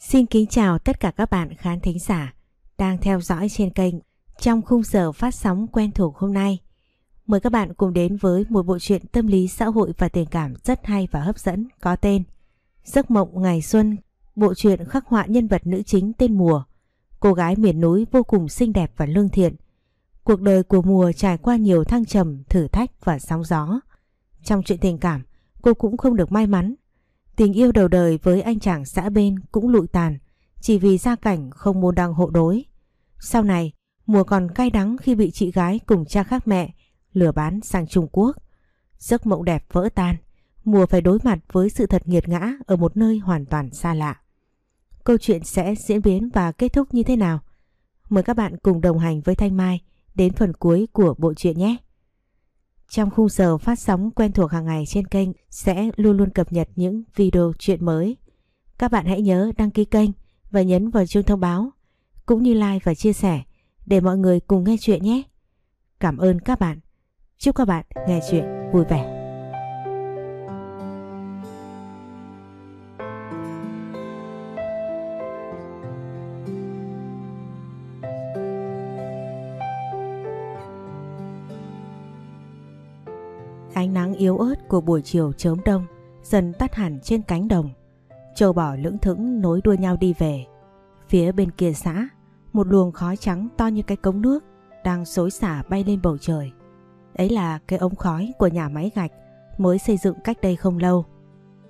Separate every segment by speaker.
Speaker 1: Xin kính chào tất cả các bạn khán thính giả đang theo dõi trên kênh trong khung giờ phát sóng quen thuộc hôm nay. Mời các bạn cùng đến với một bộ truyện tâm lý xã hội và tình cảm rất hay và hấp dẫn có tên Giấc mộng ngày xuân, bộ truyện khắc họa nhân vật nữ chính tên Mùa. Cô gái miền núi vô cùng xinh đẹp và lương thiện. Cuộc đời của Mùa trải qua nhiều thăng trầm, thử thách và sóng gió. Trong chuyện tình cảm, cô cũng không được may mắn Tình yêu đầu đời với anh chàng xã bên cũng lụi tàn chỉ vì gia cảnh không môn đăng hộ đối. Sau này, mùa còn cay đắng khi bị chị gái cùng cha khác mẹ lừa bán sang Trung Quốc. Giấc mộng đẹp vỡ tan, mùa phải đối mặt với sự thật nghiệt ngã ở một nơi hoàn toàn xa lạ. Câu chuyện sẽ diễn biến và kết thúc như thế nào? Mời các bạn cùng đồng hành với Thanh Mai đến phần cuối của bộ truyện nhé! Trong khung giờ phát sóng quen thuộc hàng ngày trên kênh sẽ luôn luôn cập nhật những video chuyện mới. Các bạn hãy nhớ đăng ký kênh và nhấn vào chuông thông báo, cũng như like và chia sẻ để mọi người cùng nghe chuyện nhé. Cảm ơn các bạn. Chúc các bạn nghe chuyện vui vẻ. Yếu ớt của buổi chiều chớm đông dần tắt hẳn trên cánh đồng. Châu bò lững thững nối đuôi nhau đi về. Phía bên kia xã, một luồng khói trắng to như cái cống nước đang xối xả bay lên bầu trời. Ấy là cái ống khói của nhà máy gạch mới xây dựng cách đây không lâu.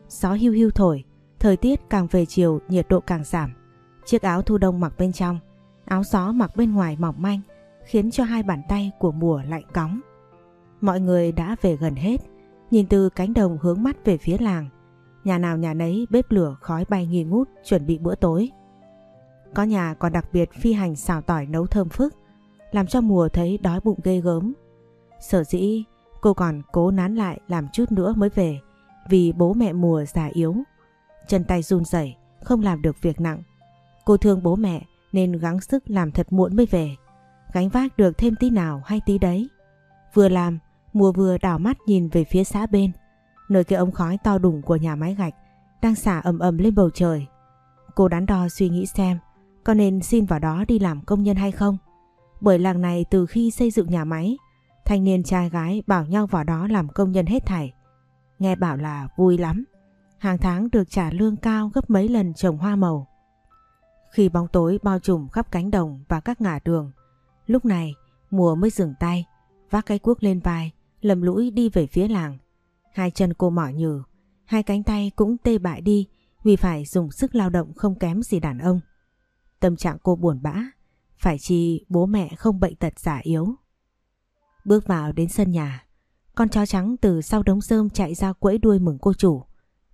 Speaker 1: Gió hưu hưu thổi, thời tiết càng về chiều nhiệt độ càng giảm. Chiếc áo thu đông mặc bên trong, áo gió mặc bên ngoài mỏng manh khiến cho hai bàn tay của mùa lạnh cóng. Mọi người đã về gần hết, nhìn từ cánh đồng hướng mắt về phía làng. Nhà nào nhà nấy bếp lửa khói bay nghi ngút chuẩn bị bữa tối. Có nhà còn đặc biệt phi hành xào tỏi nấu thơm phức, làm cho mùa thấy đói bụng ghê gớm. Sở dĩ cô còn cố nán lại làm chút nữa mới về vì bố mẹ mùa già yếu. Chân tay run rẩy không làm được việc nặng. Cô thương bố mẹ nên gắng sức làm thật muộn mới về. Gánh vác được thêm tí nào hay tí đấy. Vừa làm Mùa vừa đảo mắt nhìn về phía xã bên, nơi cái ống khói to đùng của nhà máy gạch đang xả ầm ầm lên bầu trời. Cô đắn đo suy nghĩ xem có nên xin vào đó đi làm công nhân hay không. Bởi làng này từ khi xây dựng nhà máy, thanh niên trai gái bảo nhau vào đó làm công nhân hết thảy. Nghe bảo là vui lắm, hàng tháng được trả lương cao gấp mấy lần trồng hoa màu. Khi bóng tối bao trùm khắp cánh đồng và các ngã đường, lúc này mùa mới dừng tay, vác cái cuốc lên vai, lầm lũi đi về phía làng. Hai chân cô mỏi nhừ, hai cánh tay cũng tê bại đi vì phải dùng sức lao động không kém gì đàn ông. Tâm trạng cô buồn bã, phải chi bố mẹ không bệnh tật giả yếu. Bước vào đến sân nhà, con chó trắng từ sau đống rơm chạy ra quẫy đuôi mừng cô chủ.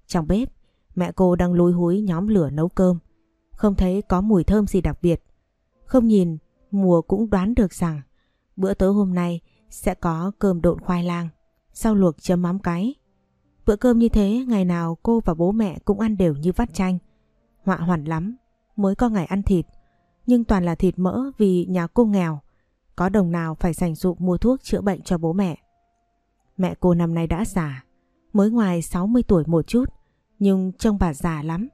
Speaker 1: Trong bếp, mẹ cô đang lúi húi nhóm lửa nấu cơm. Không thấy có mùi thơm gì đặc biệt. Không nhìn, mùa cũng đoán được rằng bữa tối hôm nay sẽ có cơm độn khoai lang, sau luộc chấm mắm cái. Bữa cơm như thế ngày nào cô và bố mẹ cũng ăn đều như vắt chanh. Họa hoàn lắm, mới có ngày ăn thịt, nhưng toàn là thịt mỡ vì nhà cô nghèo. Có đồng nào phải dành dụm mua thuốc chữa bệnh cho bố mẹ. Mẹ cô năm nay đã già, mới ngoài 60 tuổi một chút, nhưng trông bà già lắm.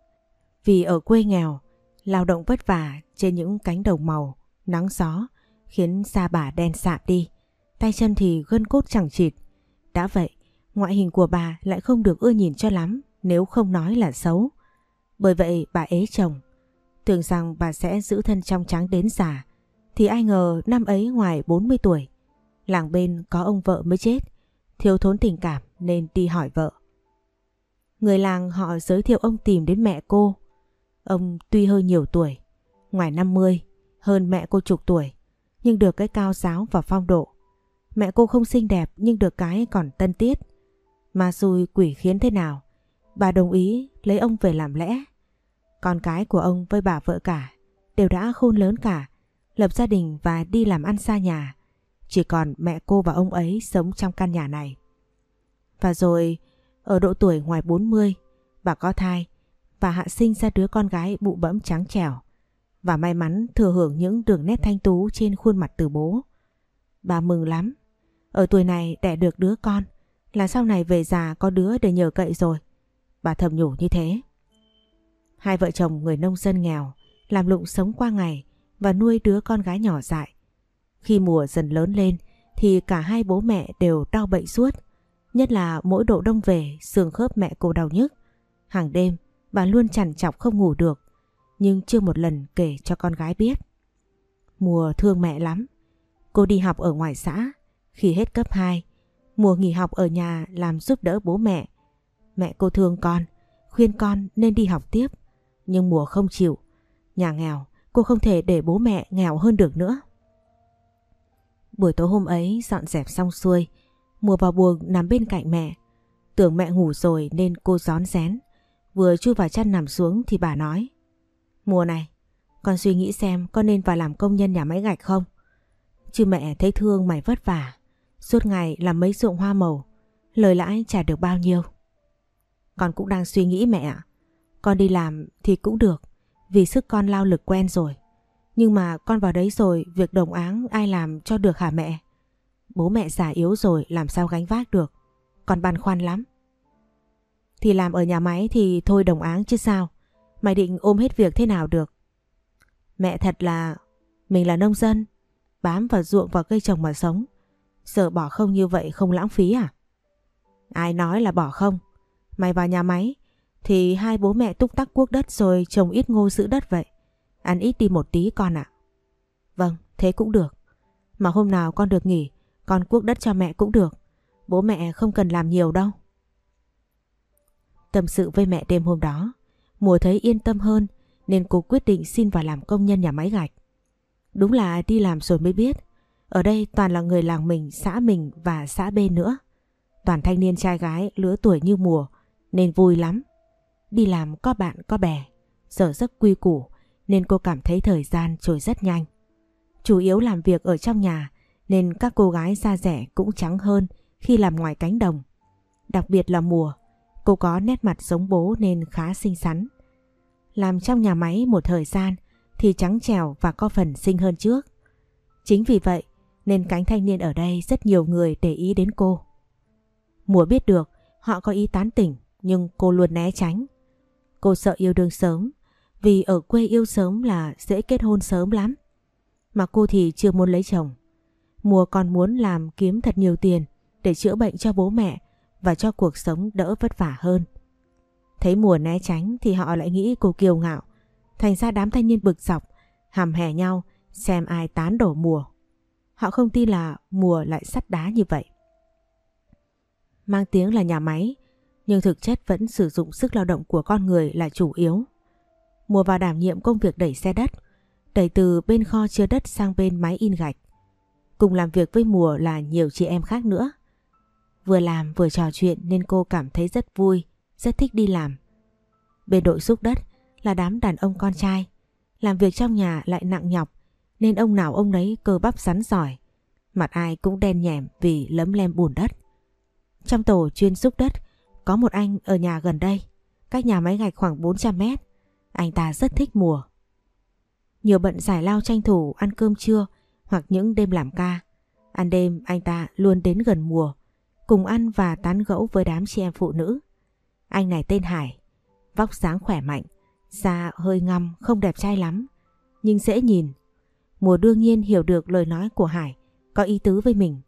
Speaker 1: Vì ở quê nghèo, lao động vất vả trên những cánh đồng màu, nắng gió, khiến da bà đen sạm đi tay chân thì gân cốt chẳng chịt. Đã vậy, ngoại hình của bà lại không được ưa nhìn cho lắm nếu không nói là xấu. Bởi vậy bà ế chồng. Tưởng rằng bà sẽ giữ thân trong trắng đến già. Thì ai ngờ năm ấy ngoài 40 tuổi. Làng bên có ông vợ mới chết. Thiếu thốn tình cảm nên đi hỏi vợ. Người làng họ giới thiệu ông tìm đến mẹ cô. Ông tuy hơi nhiều tuổi, ngoài 50, hơn mẹ cô chục tuổi, nhưng được cái cao giáo và phong độ. Mẹ cô không xinh đẹp nhưng được cái còn tân tiết. Mà xui quỷ khiến thế nào, bà đồng ý lấy ông về làm lẽ. Con cái của ông với bà vợ cả đều đã khôn lớn cả, lập gia đình và đi làm ăn xa nhà. Chỉ còn mẹ cô và ông ấy sống trong căn nhà này. Và rồi, ở độ tuổi ngoài 40, bà có thai và hạ sinh ra đứa con gái bụ bẫm trắng trẻo và may mắn thừa hưởng những đường nét thanh tú trên khuôn mặt từ bố. Bà mừng lắm ở tuổi này đẻ được đứa con là sau này về già có đứa để nhờ cậy rồi. Bà thầm nhủ như thế. Hai vợ chồng người nông dân nghèo, làm lụng sống qua ngày và nuôi đứa con gái nhỏ dại. Khi mùa dần lớn lên thì cả hai bố mẹ đều đau bệnh suốt. Nhất là mỗi độ đông về xương khớp mẹ cô đau nhức. Hàng đêm bà luôn chằn chọc không ngủ được nhưng chưa một lần kể cho con gái biết. Mùa thương mẹ lắm. Cô đi học ở ngoài xã. Khi hết cấp 2, mùa nghỉ học ở nhà làm giúp đỡ bố mẹ. Mẹ cô thương con, khuyên con nên đi học tiếp. Nhưng mùa không chịu. Nhà nghèo, cô không thể để bố mẹ nghèo hơn được nữa. Buổi tối hôm ấy dọn dẹp xong xuôi, mùa vào buồng nằm bên cạnh mẹ. Tưởng mẹ ngủ rồi nên cô gión rén. Vừa chui vào chăn nằm xuống thì bà nói. Mùa này, con suy nghĩ xem con nên vào làm công nhân nhà máy gạch không? Chứ mẹ thấy thương mày vất vả, suốt ngày làm mấy ruộng hoa màu, lời lãi trả được bao nhiêu. Con cũng đang suy nghĩ mẹ ạ. Con đi làm thì cũng được, vì sức con lao lực quen rồi. Nhưng mà con vào đấy rồi, việc đồng áng ai làm cho được hả mẹ? Bố mẹ già yếu rồi làm sao gánh vác được. Con băn khoăn lắm. Thì làm ở nhà máy thì thôi đồng áng chứ sao. Mày định ôm hết việc thế nào được? Mẹ thật là... Mình là nông dân, bám vào ruộng và cây trồng mà sống. Giờ bỏ không như vậy không lãng phí à? Ai nói là bỏ không? Mày vào nhà máy thì hai bố mẹ túc tắc cuốc đất rồi trồng ít ngô giữ đất vậy. Ăn ít đi một tí con ạ. Vâng, thế cũng được. Mà hôm nào con được nghỉ, con cuốc đất cho mẹ cũng được. Bố mẹ không cần làm nhiều đâu. Tâm sự với mẹ đêm hôm đó, Mùa thấy yên tâm hơn nên cô quyết định xin vào làm công nhân nhà máy gạch. Đúng là đi làm rồi mới biết, ở đây toàn là người làng mình, xã mình và xã bên nữa. Toàn thanh niên trai gái lứa tuổi như mùa nên vui lắm. Đi làm có bạn có bè, giờ rất quy củ nên cô cảm thấy thời gian trôi rất nhanh. Chủ yếu làm việc ở trong nhà nên các cô gái da rẻ cũng trắng hơn khi làm ngoài cánh đồng. Đặc biệt là mùa, cô có nét mặt giống bố nên khá xinh xắn. Làm trong nhà máy một thời gian thì trắng trèo và có phần xinh hơn trước. Chính vì vậy nên cánh thanh niên ở đây rất nhiều người để ý đến cô. Mùa biết được họ có ý tán tỉnh nhưng cô luôn né tránh. Cô sợ yêu đương sớm vì ở quê yêu sớm là dễ kết hôn sớm lắm. Mà cô thì chưa muốn lấy chồng. Mùa còn muốn làm kiếm thật nhiều tiền để chữa bệnh cho bố mẹ và cho cuộc sống đỡ vất vả hơn. Thấy mùa né tránh thì họ lại nghĩ cô kiêu ngạo. Thành ra đám thanh niên bực dọc, hàm hè nhau xem ai tán đổ mùa. Họ không tin là mùa lại sắt đá như vậy. Mang tiếng là nhà máy, nhưng thực chất vẫn sử dụng sức lao động của con người là chủ yếu. Mùa vào đảm nhiệm công việc đẩy xe đất, đẩy từ bên kho chứa đất sang bên máy in gạch. Cùng làm việc với mùa là nhiều chị em khác nữa. Vừa làm vừa trò chuyện nên cô cảm thấy rất vui rất thích đi làm. Bên đội xúc đất là đám đàn ông con trai, làm việc trong nhà lại nặng nhọc nên ông nào ông nấy cơ bắp rắn giỏi. Mặt ai cũng đen nhẻm vì lấm lem bùn đất. Trong tổ chuyên xúc đất có một anh ở nhà gần đây, cách nhà máy gạch khoảng 400 mét. Anh ta rất thích mùa. Nhiều bận giải lao tranh thủ ăn cơm trưa hoặc những đêm làm ca. Ăn đêm anh ta luôn đến gần mùa, cùng ăn và tán gẫu với đám chị em phụ nữ. Anh này tên Hải, vóc dáng khỏe mạnh, da hơi ngăm không đẹp trai lắm, nhưng dễ nhìn. Mùa đương nhiên hiểu được lời nói của Hải có ý tứ với mình.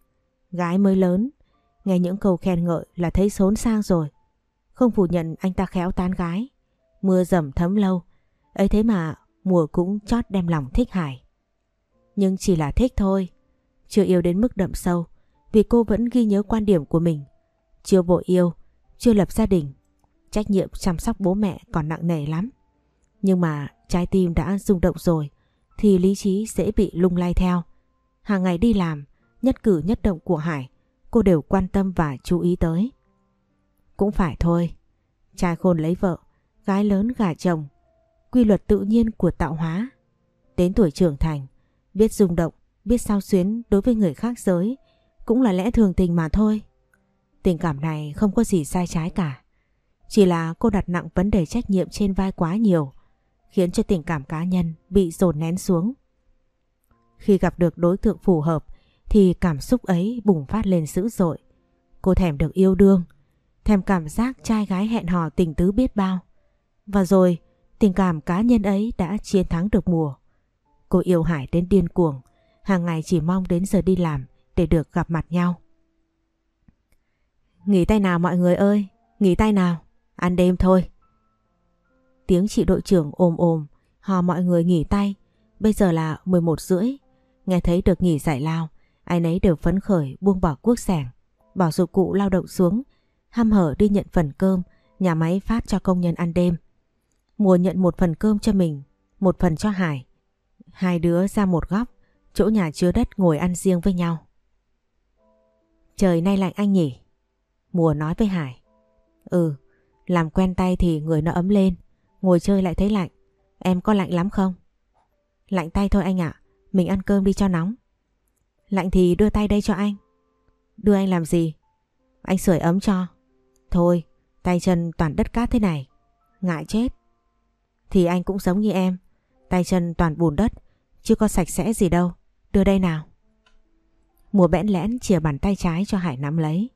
Speaker 1: Gái mới lớn, nghe những câu khen ngợi là thấy xốn sang rồi. Không phủ nhận anh ta khéo tán gái, mưa dầm thấm lâu, ấy thế mà mùa cũng chót đem lòng thích Hải. Nhưng chỉ là thích thôi, chưa yêu đến mức đậm sâu, vì cô vẫn ghi nhớ quan điểm của mình. Chưa vội yêu, chưa lập gia đình Trách nhiệm chăm sóc bố mẹ còn nặng nề lắm. Nhưng mà trái tim đã rung động rồi thì lý trí dễ bị lung lay theo. Hàng ngày đi làm, nhất cử nhất động của Hải cô đều quan tâm và chú ý tới. Cũng phải thôi, trai khôn lấy vợ, gái lớn gả chồng, quy luật tự nhiên của tạo hóa. Đến tuổi trưởng thành, biết rung động, biết sao xuyến đối với người khác giới cũng là lẽ thường tình mà thôi. Tình cảm này không có gì sai trái cả. Chỉ là cô đặt nặng vấn đề trách nhiệm trên vai quá nhiều, khiến cho tình cảm cá nhân bị dồn nén xuống. Khi gặp được đối tượng phù hợp thì cảm xúc ấy bùng phát lên dữ dội. Cô thèm được yêu đương, thèm cảm giác trai gái hẹn hò tình tứ biết bao. Và rồi Tình cảm cá nhân ấy đã chiến thắng được mùa. Cô yêu Hải đến điên cuồng, hàng ngày chỉ mong đến giờ đi làm để được gặp mặt nhau. Nghỉ tay nào mọi người ơi, nghỉ tay nào, ăn đêm thôi. Tiếng chị đội trưởng ồm ồm, hò mọi người nghỉ tay, bây giờ là 11 rưỡi. Nghe thấy được nghỉ giải lao, ai nấy đều phấn khởi buông bỏ cuốc sẻng, bỏ dụng cụ lao động xuống, hăm hở đi nhận phần cơm nhà máy phát cho công nhân ăn đêm. Mùa nhận một phần cơm cho mình, một phần cho Hải. Hai đứa ra một góc, chỗ nhà chứa đất ngồi ăn riêng với nhau. Trời nay lạnh anh nhỉ? Mùa nói với Hải. Ừ, làm quen tay thì người nó ấm lên, ngồi chơi lại thấy lạnh. Em có lạnh lắm không? Lạnh tay thôi anh ạ, mình ăn cơm đi cho nóng. Lạnh thì đưa tay đây cho anh. Đưa anh làm gì? Anh sưởi ấm cho. Thôi, tay chân toàn đất cát thế này. Ngại chết. Thì anh cũng giống như em. Tay chân toàn bùn đất, chưa có sạch sẽ gì đâu. Đưa đây nào. Mùa bẽn lẽn chìa bàn tay trái cho Hải nắm lấy.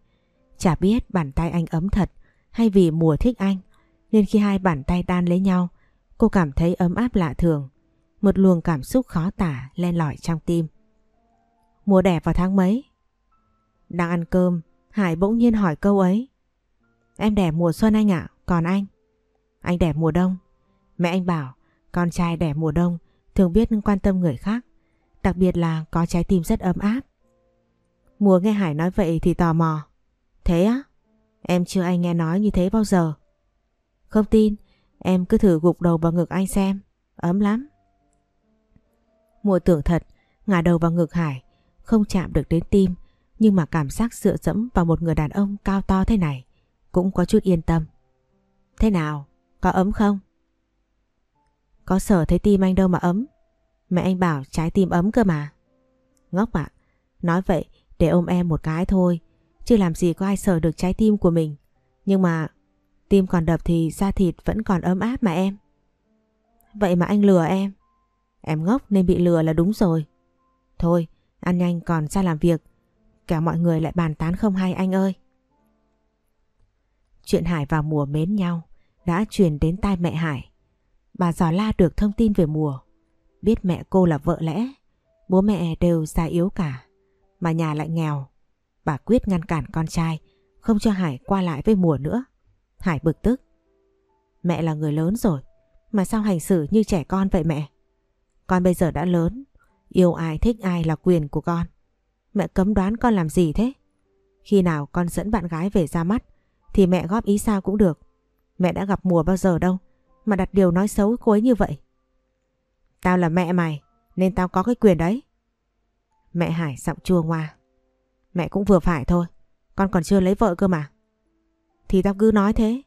Speaker 1: Chả biết bàn tay anh ấm thật hay vì mùa thích anh. Nên khi hai bàn tay đan lấy nhau, cô cảm thấy ấm áp lạ thường. Một luồng cảm xúc khó tả len lỏi trong tim. Mùa đẻ vào tháng mấy? Đang ăn cơm, Hải bỗng nhiên hỏi câu ấy. Em đẻ mùa xuân anh ạ, còn anh? Anh đẻ mùa đông. Mẹ anh bảo, con trai đẻ mùa đông thường biết quan tâm người khác, đặc biệt là có trái tim rất ấm áp. Mùa nghe Hải nói vậy thì tò mò. Thế á? Em chưa anh nghe nói như thế bao giờ. Không tin, em cứ thử gục đầu vào ngực anh xem, ấm lắm. Mùa tưởng thật, ngả đầu vào ngực Hải, không chạm được đến tim, nhưng mà cảm giác dựa dẫm vào một người đàn ông cao to thế này cũng có chút yên tâm. Thế nào? Có ấm không? Có sở thấy tim anh đâu mà ấm. Mẹ anh bảo trái tim ấm cơ mà. Ngốc ạ, nói vậy để ôm em một cái thôi, chứ làm gì có ai sở được trái tim của mình. Nhưng mà tim còn đập thì da thịt vẫn còn ấm áp mà em. Vậy mà anh lừa em. Em ngốc nên bị lừa là đúng rồi. Thôi, ăn nhanh còn ra làm việc. Cả mọi người lại bàn tán không hay anh ơi. Chuyện Hải vào mùa mến nhau đã truyền đến tai mẹ Hải. Bà giò la được thông tin về mùa. Biết mẹ cô là vợ lẽ, bố mẹ đều già yếu cả, mà nhà lại nghèo. Bà quyết ngăn cản con trai, không cho Hải qua lại với mùa nữa. Hải bực tức. Mẹ là người lớn rồi, mà sao hành xử như trẻ con vậy mẹ? Con bây giờ đã lớn, yêu ai thích ai là quyền của con. Mẹ cấm đoán con làm gì thế? Khi nào con dẫn bạn gái về ra mắt thì mẹ góp ý sao cũng được. Mẹ đã gặp mùa bao giờ đâu mà đặt điều nói xấu cô ấy như vậy. Tao là mẹ mày nên tao có cái quyền đấy. Mẹ Hải giọng chua ngoa. Mẹ cũng vừa phải thôi. Con còn chưa lấy vợ cơ mà. Thì tao cứ nói thế.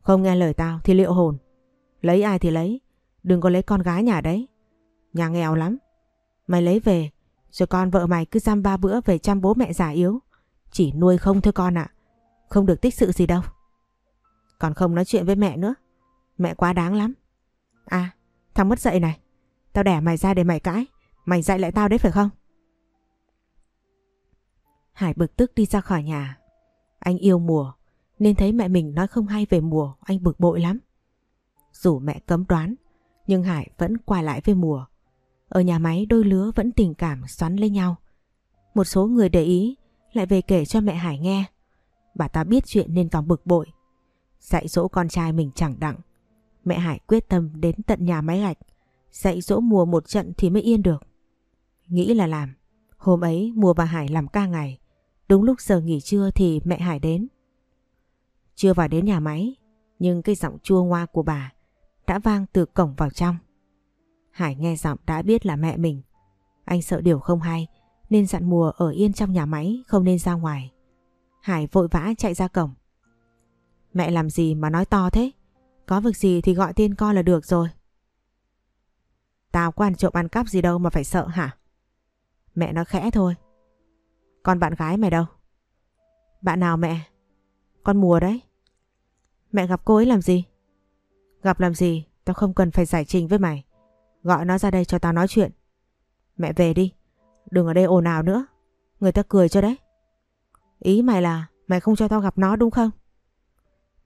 Speaker 1: Không nghe lời tao thì liệu hồn. Lấy ai thì lấy. Đừng có lấy con gái nhà đấy. Nhà nghèo lắm. Mày lấy về rồi con vợ mày cứ dăm ba bữa về chăm bố mẹ già yếu. Chỉ nuôi không thôi con ạ. Không được tích sự gì đâu. Còn không nói chuyện với mẹ nữa. Mẹ quá đáng lắm. À, thằng mất dậy này. Tao đẻ mày ra để mày cãi. Mày dạy lại tao đấy phải không? Hải bực tức đi ra khỏi nhà. Anh yêu mùa, nên thấy mẹ mình nói không hay về mùa, anh bực bội lắm. Dù mẹ cấm đoán, nhưng Hải vẫn qua lại với mùa. Ở nhà máy đôi lứa vẫn tình cảm xoắn lên nhau. Một số người để ý lại về kể cho mẹ Hải nghe. Bà ta biết chuyện nên càng bực bội. Dạy dỗ con trai mình chẳng đặng. Mẹ Hải quyết tâm đến tận nhà máy gạch. Dạy dỗ mùa một trận thì mới yên được. Nghĩ là làm. Hôm ấy mùa bà Hải làm ca ngày. Đúng lúc giờ nghỉ trưa thì mẹ Hải đến. Chưa vào đến nhà máy, nhưng cái giọng chua ngoa của bà đã vang từ cổng vào trong. Hải nghe giọng đã biết là mẹ mình. Anh sợ điều không hay nên dặn mùa ở yên trong nhà máy không nên ra ngoài. Hải vội vã chạy ra cổng. Mẹ làm gì mà nói to thế? Có việc gì thì gọi tên con là được rồi. Tao có ăn trộm ăn cắp gì đâu mà phải sợ hả? Mẹ nói khẽ thôi. Con bạn gái mày đâu? Bạn nào mẹ? Con mùa đấy. Mẹ gặp cô ấy làm gì? Gặp làm gì? Tao không cần phải giải trình với mày. Gọi nó ra đây cho tao nói chuyện. Mẹ về đi. Đừng ở đây ồn ào nữa. Người ta cười cho đấy. Ý mày là mày không cho tao gặp nó đúng không?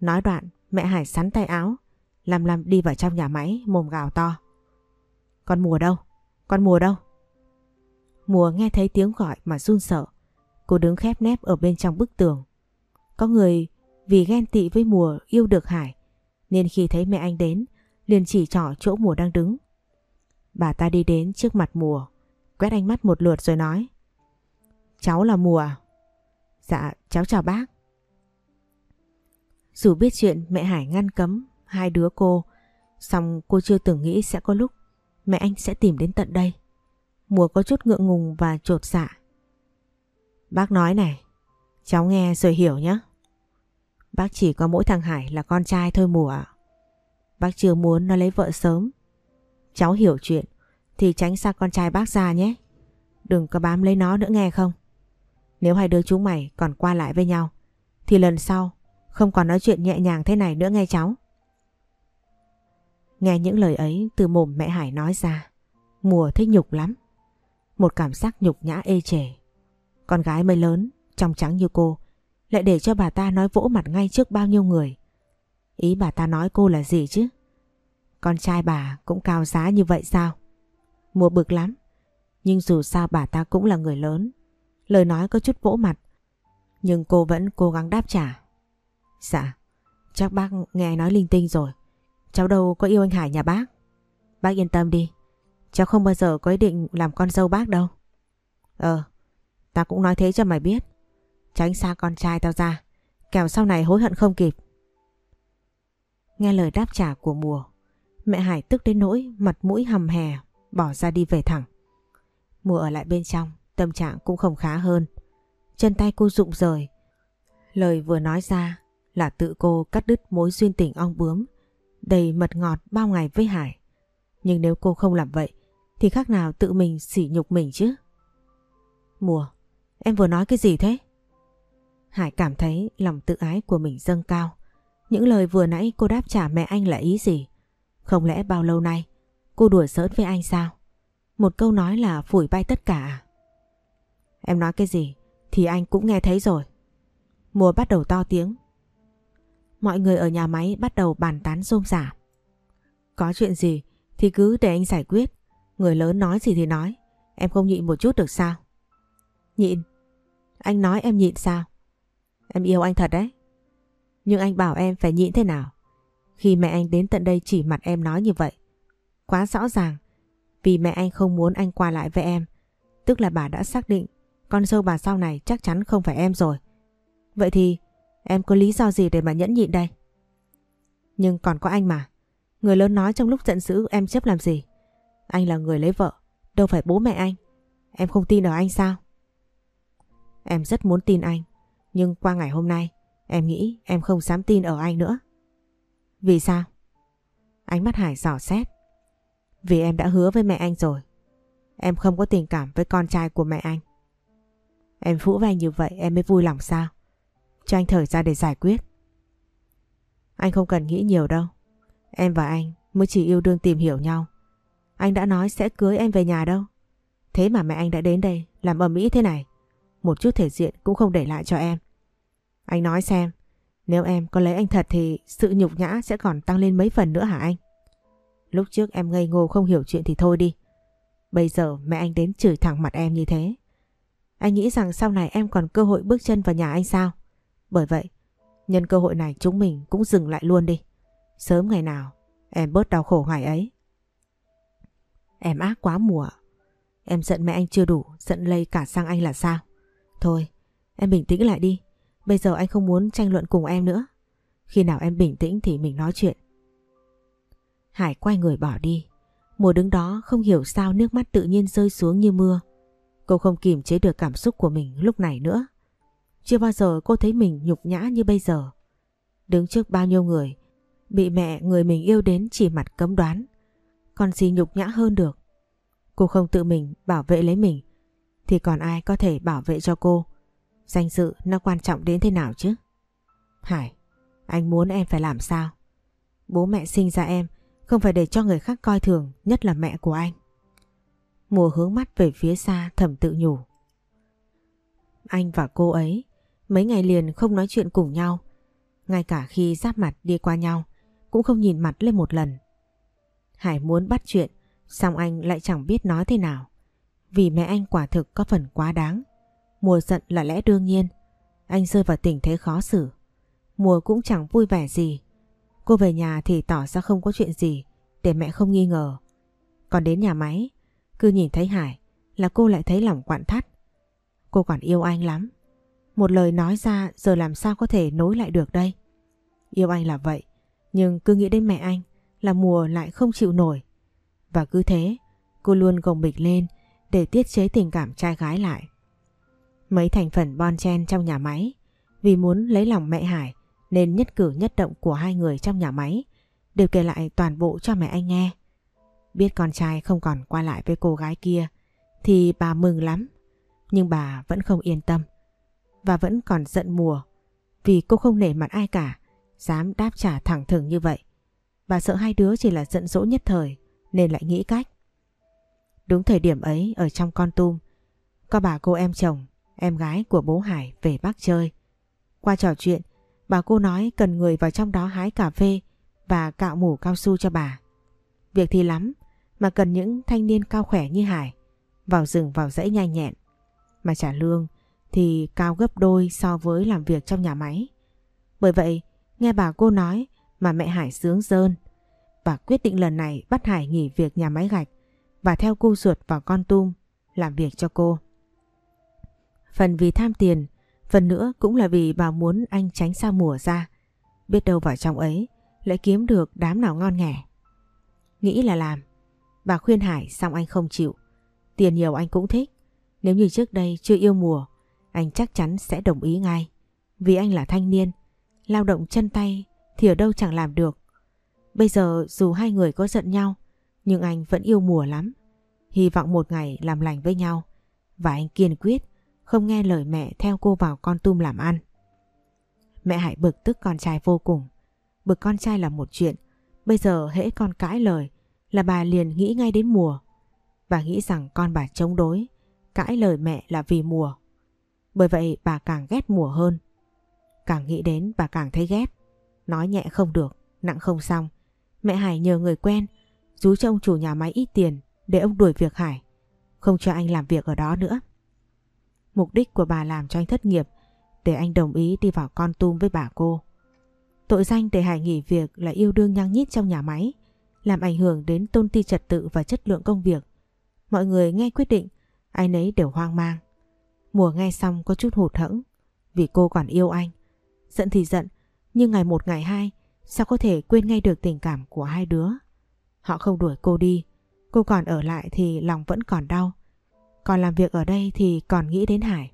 Speaker 1: Nói đoạn, mẹ Hải sắn tay áo, Làm làm đi vào trong nhà máy mồm gào to. Con mùa đâu? Con mùa đâu? Mùa nghe thấy tiếng gọi mà run sợ. Cô đứng khép nép ở bên trong bức tường. Có người vì ghen tị với mùa yêu được Hải, nên khi thấy mẹ anh đến, liền chỉ trỏ chỗ mùa đang đứng. Bà ta đi đến trước mặt mùa, quét ánh mắt một lượt rồi nói, Cháu là mùa à? Dạ cháu chào bác Dù biết chuyện mẹ Hải ngăn cấm hai đứa cô Xong cô chưa từng nghĩ sẽ có lúc mẹ anh sẽ tìm đến tận đây Mùa có chút ngượng ngùng và trột dạ Bác nói này, Cháu nghe rồi hiểu nhé Bác chỉ có mỗi thằng Hải là con trai thôi mùa Bác chưa muốn nó lấy vợ sớm. Cháu hiểu chuyện, Thì tránh xa con trai bác ra nhé. Đừng có bám lấy nó nữa nghe không? Nếu hai đứa chúng mày còn qua lại với nhau, Thì lần sau Không còn nói chuyện nhẹ nhàng thế này nữa nghe cháu. Nghe những lời ấy từ mồm mẹ Hải nói ra, Mùa thấy nhục lắm. Một cảm giác nhục nhã ê chề. Con gái mới lớn, Trong trắng như cô lại để cho bà ta nói vỗ mặt ngay trước bao nhiêu người. Ý bà ta nói cô là gì chứ? Con trai bà cũng cao giá như vậy sao? Mùa bực lắm. Nhưng dù sao bà ta cũng là người lớn. Lời nói có chút vỗ mặt. Nhưng cô vẫn cố gắng đáp trả. Dạ Chắc bác nghe nói linh tinh rồi. Cháu đâu có yêu anh Hải nhà bác. Bác yên tâm đi. Cháu không bao giờ có ý định làm con dâu bác đâu. Ờ Ta cũng nói thế cho mày biết. Tránh xa con trai tao ra Kẻo sau này hối hận không kịp Nghe lời đáp trả của mùa Mẹ Hải tức đến nỗi Mặt mũi hầm hè Bỏ ra đi về thẳng Mùa ở lại bên trong Tâm trạng cũng không khá hơn Chân tay cô rụng rời Lời vừa nói ra là tự cô cắt đứt mối duyên tình ong bướm đầy mật ngọt bao ngày với Hải. Nhưng nếu cô không làm vậy thì khác nào tự mình sỉ nhục mình chứ. Mùa, em vừa nói cái gì thế? Hải cảm thấy lòng tự ái của mình dâng cao. Những lời vừa nãy cô đáp trả mẹ anh là ý gì? Không lẽ bao lâu nay, cô đùa giỡn với anh sao? Một câu nói là phủi bay tất cả à? Em nói cái gì thì anh cũng nghe thấy rồi. Mùa bắt đầu to tiếng Mọi người ở nhà máy bắt đầu bàn tán rôm rả. Có chuyện gì thì cứ để anh giải quyết. Người lớn nói gì thì nói. Em không nhịn một chút được sao? Nhịn. Anh nói em nhịn sao? Em yêu anh thật đấy. Nhưng anh bảo em phải nhịn thế nào? Khi mẹ anh đến tận đây chỉ mặt em nói như vậy. Quá rõ ràng. Vì mẹ anh không muốn anh qua lại với em. Tức là bà đã xác định con dâu bà sau này chắc chắn không phải em rồi. Vậy thì Em có lý do gì để mà nhẫn nhịn đây? Nhưng còn có anh mà. Người lớn nói trong lúc giận dữ em chấp làm gì? Anh là người lấy vợ, đâu phải bố mẹ anh. Em không tin ở anh sao? Em rất muốn tin anh, nhưng qua ngày hôm nay, em nghĩ em không dám tin ở anh nữa. Vì sao? Ánh mắt Hải dò xét. Vì em đã hứa với mẹ anh rồi. Em không có tình cảm với con trai của mẹ anh. Em phũ với anh như vậy em mới vui lòng sao? Cho anh thời gian để giải quyết. Anh không cần nghĩ nhiều đâu. Em và anh mới chỉ yêu đương tìm hiểu nhau. Anh đã nói sẽ cưới em về nhà đâu. Thế mà mẹ anh đã đến đây làm ầm ĩ thế này. Một chút thể diện cũng không để lại cho em. Anh nói xem, nếu em có lấy anh thật thì sự nhục nhã sẽ còn tăng lên mấy phần nữa hả anh? Lúc trước em ngây ngô không hiểu chuyện thì thôi đi. Bây giờ mẹ anh đến chửi thẳng mặt em như thế. Anh nghĩ rằng sau này em còn cơ hội bước chân vào nhà anh sao? Bởi vậy, nhân cơ hội này chúng mình cũng dừng lại luôn đi. Sớm ngày nào, em bớt đau khổ ngày ấy. Em ác quá mùa. Em giận mẹ anh chưa đủ, giận lây cả sang anh là sao? Thôi, em bình tĩnh lại đi. Bây giờ anh không muốn tranh luận cùng em nữa. Khi nào em bình tĩnh thì mình nói chuyện. Hải quay người bỏ đi. Mùa đứng đó không hiểu sao nước mắt tự nhiên rơi xuống như mưa. Cô không kìm chế được cảm xúc của mình lúc này nữa. Chưa bao giờ cô thấy mình nhục nhã như bây giờ. Đứng trước bao nhiêu người, bị mẹ người mình yêu đến chỉ mặt cấm đoán. Còn gì nhục nhã hơn được. Cô không tự mình bảo vệ lấy mình, thì còn ai có thể bảo vệ cho cô. Danh dự nó quan trọng đến thế nào chứ? Hải, anh muốn em phải làm sao? Bố mẹ sinh ra em, không phải để cho người khác coi thường, nhất là mẹ của anh. Mùa hướng mắt về phía xa thầm tự nhủ. Anh và cô ấy Mấy ngày liền không nói chuyện cùng nhau. Ngay cả khi giáp mặt đi qua nhau, cũng không nhìn mặt lên một lần. Hải muốn bắt chuyện, xong anh lại chẳng biết nói thế nào. Vì mẹ anh quả thực có phần quá đáng. Mùa giận là lẽ đương nhiên. Anh rơi vào tình thế khó xử. Mùa cũng chẳng vui vẻ gì. Cô về nhà thì tỏ ra không có chuyện gì để mẹ không nghi ngờ. Còn đến nhà máy, cứ nhìn thấy Hải là cô lại thấy lòng quặn thắt. Cô còn yêu anh lắm. Một lời nói ra giờ làm sao có thể nối lại được đây. Yêu anh là vậy, nhưng cứ nghĩ đến mẹ anh là mùa lại không chịu nổi. Và cứ thế, cô luôn gồng bịch lên để tiết chế tình cảm trai gái lại. Mấy thành phần bon chen trong nhà máy, vì muốn lấy lòng mẹ Hải nên nhất cử nhất động của hai người trong nhà máy, đều kể lại toàn bộ cho mẹ anh nghe. Biết con trai không còn qua lại với cô gái kia, thì bà mừng lắm. Nhưng bà vẫn không yên tâm và vẫn còn giận mùa vì cô không nể mặt ai cả, dám đáp trả thẳng thừng như vậy. Bà sợ hai đứa chỉ là giận dỗ nhất thời nên lại nghĩ cách. Đúng thời điểm ấy ở trong con tum có bà cô em chồng, em gái của bố Hải về Bắc chơi. Qua trò chuyện, bà cô nói cần người vào trong đó hái cà phê và cạo mủ cao su cho bà. Việc thì lắm, mà cần những thanh niên cao khỏe như Hải, vào rừng vào dãy nhanh nhẹn. Mà trả lương thì cao gấp đôi so với làm việc trong nhà máy. Bởi vậy, nghe bà cô nói mà mẹ Hải sướng rơn. Bà quyết định lần này bắt Hải nghỉ việc nhà máy gạch và theo cô ruột vào con tum làm việc cho cô. Phần vì tham tiền, phần nữa cũng là vì bà muốn anh tránh xa mùa ra. Biết đâu vào trong ấy lại kiếm được đám nào ngon nghẻ. Nghĩ là làm. Bà khuyên Hải xong anh không chịu. Tiền nhiều anh cũng thích. Nếu như trước đây chưa yêu mùa, anh chắc chắn sẽ đồng ý ngay. Vì anh là thanh niên, lao động chân tay thì ở đâu chẳng làm được. Bây giờ dù hai người có giận nhau, nhưng anh vẫn yêu mùa lắm. Hy vọng một ngày làm lành với nhau. Và anh kiên quyết không nghe lời mẹ theo cô vào con tum làm ăn. Mẹ Hải bực tức con trai vô cùng. Bực con trai là một chuyện, bây giờ hễ con cãi lời là bà liền nghĩ ngay đến mùa. Bà nghĩ rằng con bà chống đối, cãi lời mẹ là vì mùa. Bởi vậy bà càng ghét mùa hơn. Càng nghĩ đến bà càng thấy ghét. Nói nhẹ không được, nặng không xong. Mẹ Hải nhờ người quen, rú cho ông chủ nhà máy ít tiền để ông đuổi việc Hải. Không cho anh làm việc ở đó nữa. Mục đích của bà làm cho anh thất nghiệp để anh đồng ý đi vào con tum với bà cô. Tội danh để Hải nghỉ việc là yêu đương nhăng nhít trong nhà máy, làm ảnh hưởng đến tôn ti trật tự và chất lượng công việc. Mọi người nghe quyết định, ai nấy đều hoang mang. Mùa nghe xong có chút hụt hẫng vì cô còn yêu anh. Giận thì giận, nhưng ngày một ngày hai, sao có thể quên ngay được tình cảm của hai đứa. Họ không đuổi cô đi, cô còn ở lại thì lòng vẫn còn đau. Còn làm việc ở đây thì còn nghĩ đến Hải.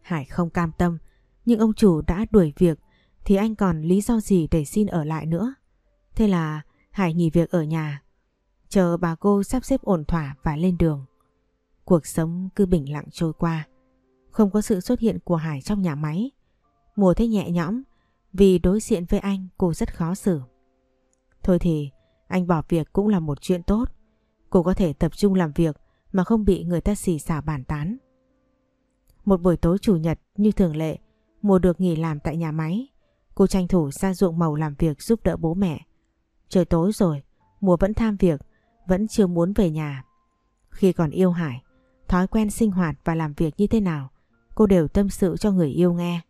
Speaker 1: Hải không cam tâm, nhưng ông chủ đã đuổi việc thì anh còn lý do gì để xin ở lại nữa. Thế là Hải nghỉ việc ở nhà, chờ bà cô sắp xếp ổn thỏa và lên đường. Cuộc sống cứ bình lặng trôi qua, không có sự xuất hiện của Hải trong nhà máy. Mùa thấy nhẹ nhõm vì đối diện với anh cô rất khó xử. Thôi thì anh bỏ việc cũng là một chuyện tốt. Cô có thể tập trung làm việc mà không bị người ta xì xả bàn tán. Một buổi tối chủ nhật như thường lệ, mùa được nghỉ làm tại nhà máy. Cô tranh thủ ra ruộng màu làm việc giúp đỡ bố mẹ. Trời tối rồi, mùa vẫn tham việc, vẫn chưa muốn về nhà. Khi còn yêu Hải, thói quen sinh hoạt và làm việc như thế nào, cô đều tâm sự cho người yêu nghe.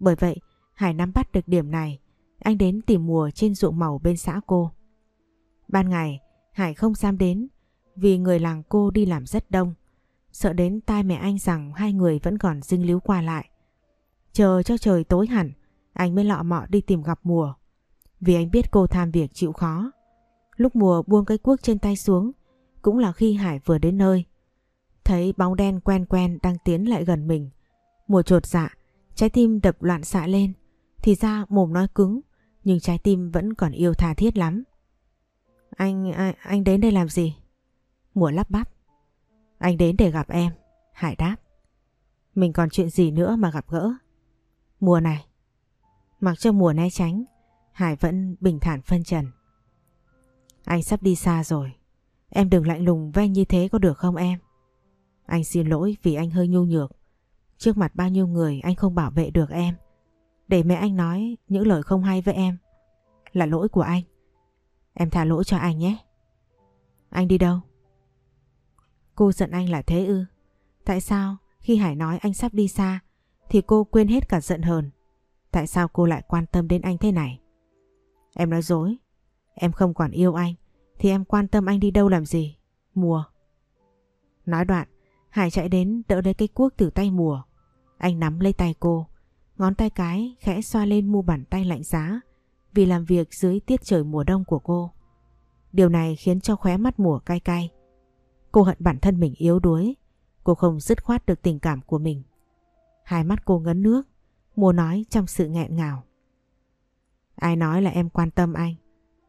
Speaker 1: Bởi vậy, Hải nắm bắt được điểm này, anh đến tìm mùa trên ruộng màu bên xã cô. Ban ngày, Hải không dám đến vì người làng cô đi làm rất đông. Sợ đến tai mẹ anh rằng hai người vẫn còn dinh líu qua lại. Chờ cho trời tối hẳn, anh mới lọ mọ đi tìm gặp mùa. Vì anh biết cô tham việc chịu khó. Lúc mùa buông cái cuốc trên tay xuống, cũng là khi Hải vừa đến nơi. Thấy bóng đen quen quen đang tiến lại gần mình. Mùa trột dạ, trái tim đập loạn xạ lên. Thì ra mồm nói cứng, nhưng trái tim vẫn còn yêu tha thiết lắm. Anh, anh, anh đến đây làm gì? Mùa lắp bắp. Anh đến để gặp em. Hải đáp. Mình còn chuyện gì nữa mà gặp gỡ? Mùa này. Mặc cho mùa né tránh, Hải vẫn bình thản phân trần. Anh sắp đi xa rồi. Em đừng lạnh lùng với anh như thế có được không em? Anh xin lỗi vì anh hơi nhu nhược. Trước mặt bao nhiêu người anh không bảo vệ được em. Để mẹ anh nói những lời không hay với em. là lỗi của anh. Em tha lỗi cho anh nhé. Anh đi đâu? Cô giận anh là thế ư? Tại sao khi Hải nói anh sắp đi xa thì cô quên hết cả giận hờn? Tại sao cô lại quan tâm đến anh thế này? Em nói dối. Em không còn yêu anh thì em quan tâm anh đi đâu làm gì? Mùa. Nói đoạn, Hải chạy đến đỡ lấy cây cuốc từ tay mùa. Anh nắm lấy tay cô, ngón tay cái khẽ xoa lên mu bàn tay lạnh giá vì làm việc dưới tiết trời mùa đông của cô. Điều này khiến cho khóe mắt mùa cay cay. Cô hận bản thân mình yếu đuối, cô không dứt khoát được tình cảm của mình. Hai mắt cô ngấn nước, mùa nói trong sự nghẹn ngào. Ai nói là em quan tâm anh,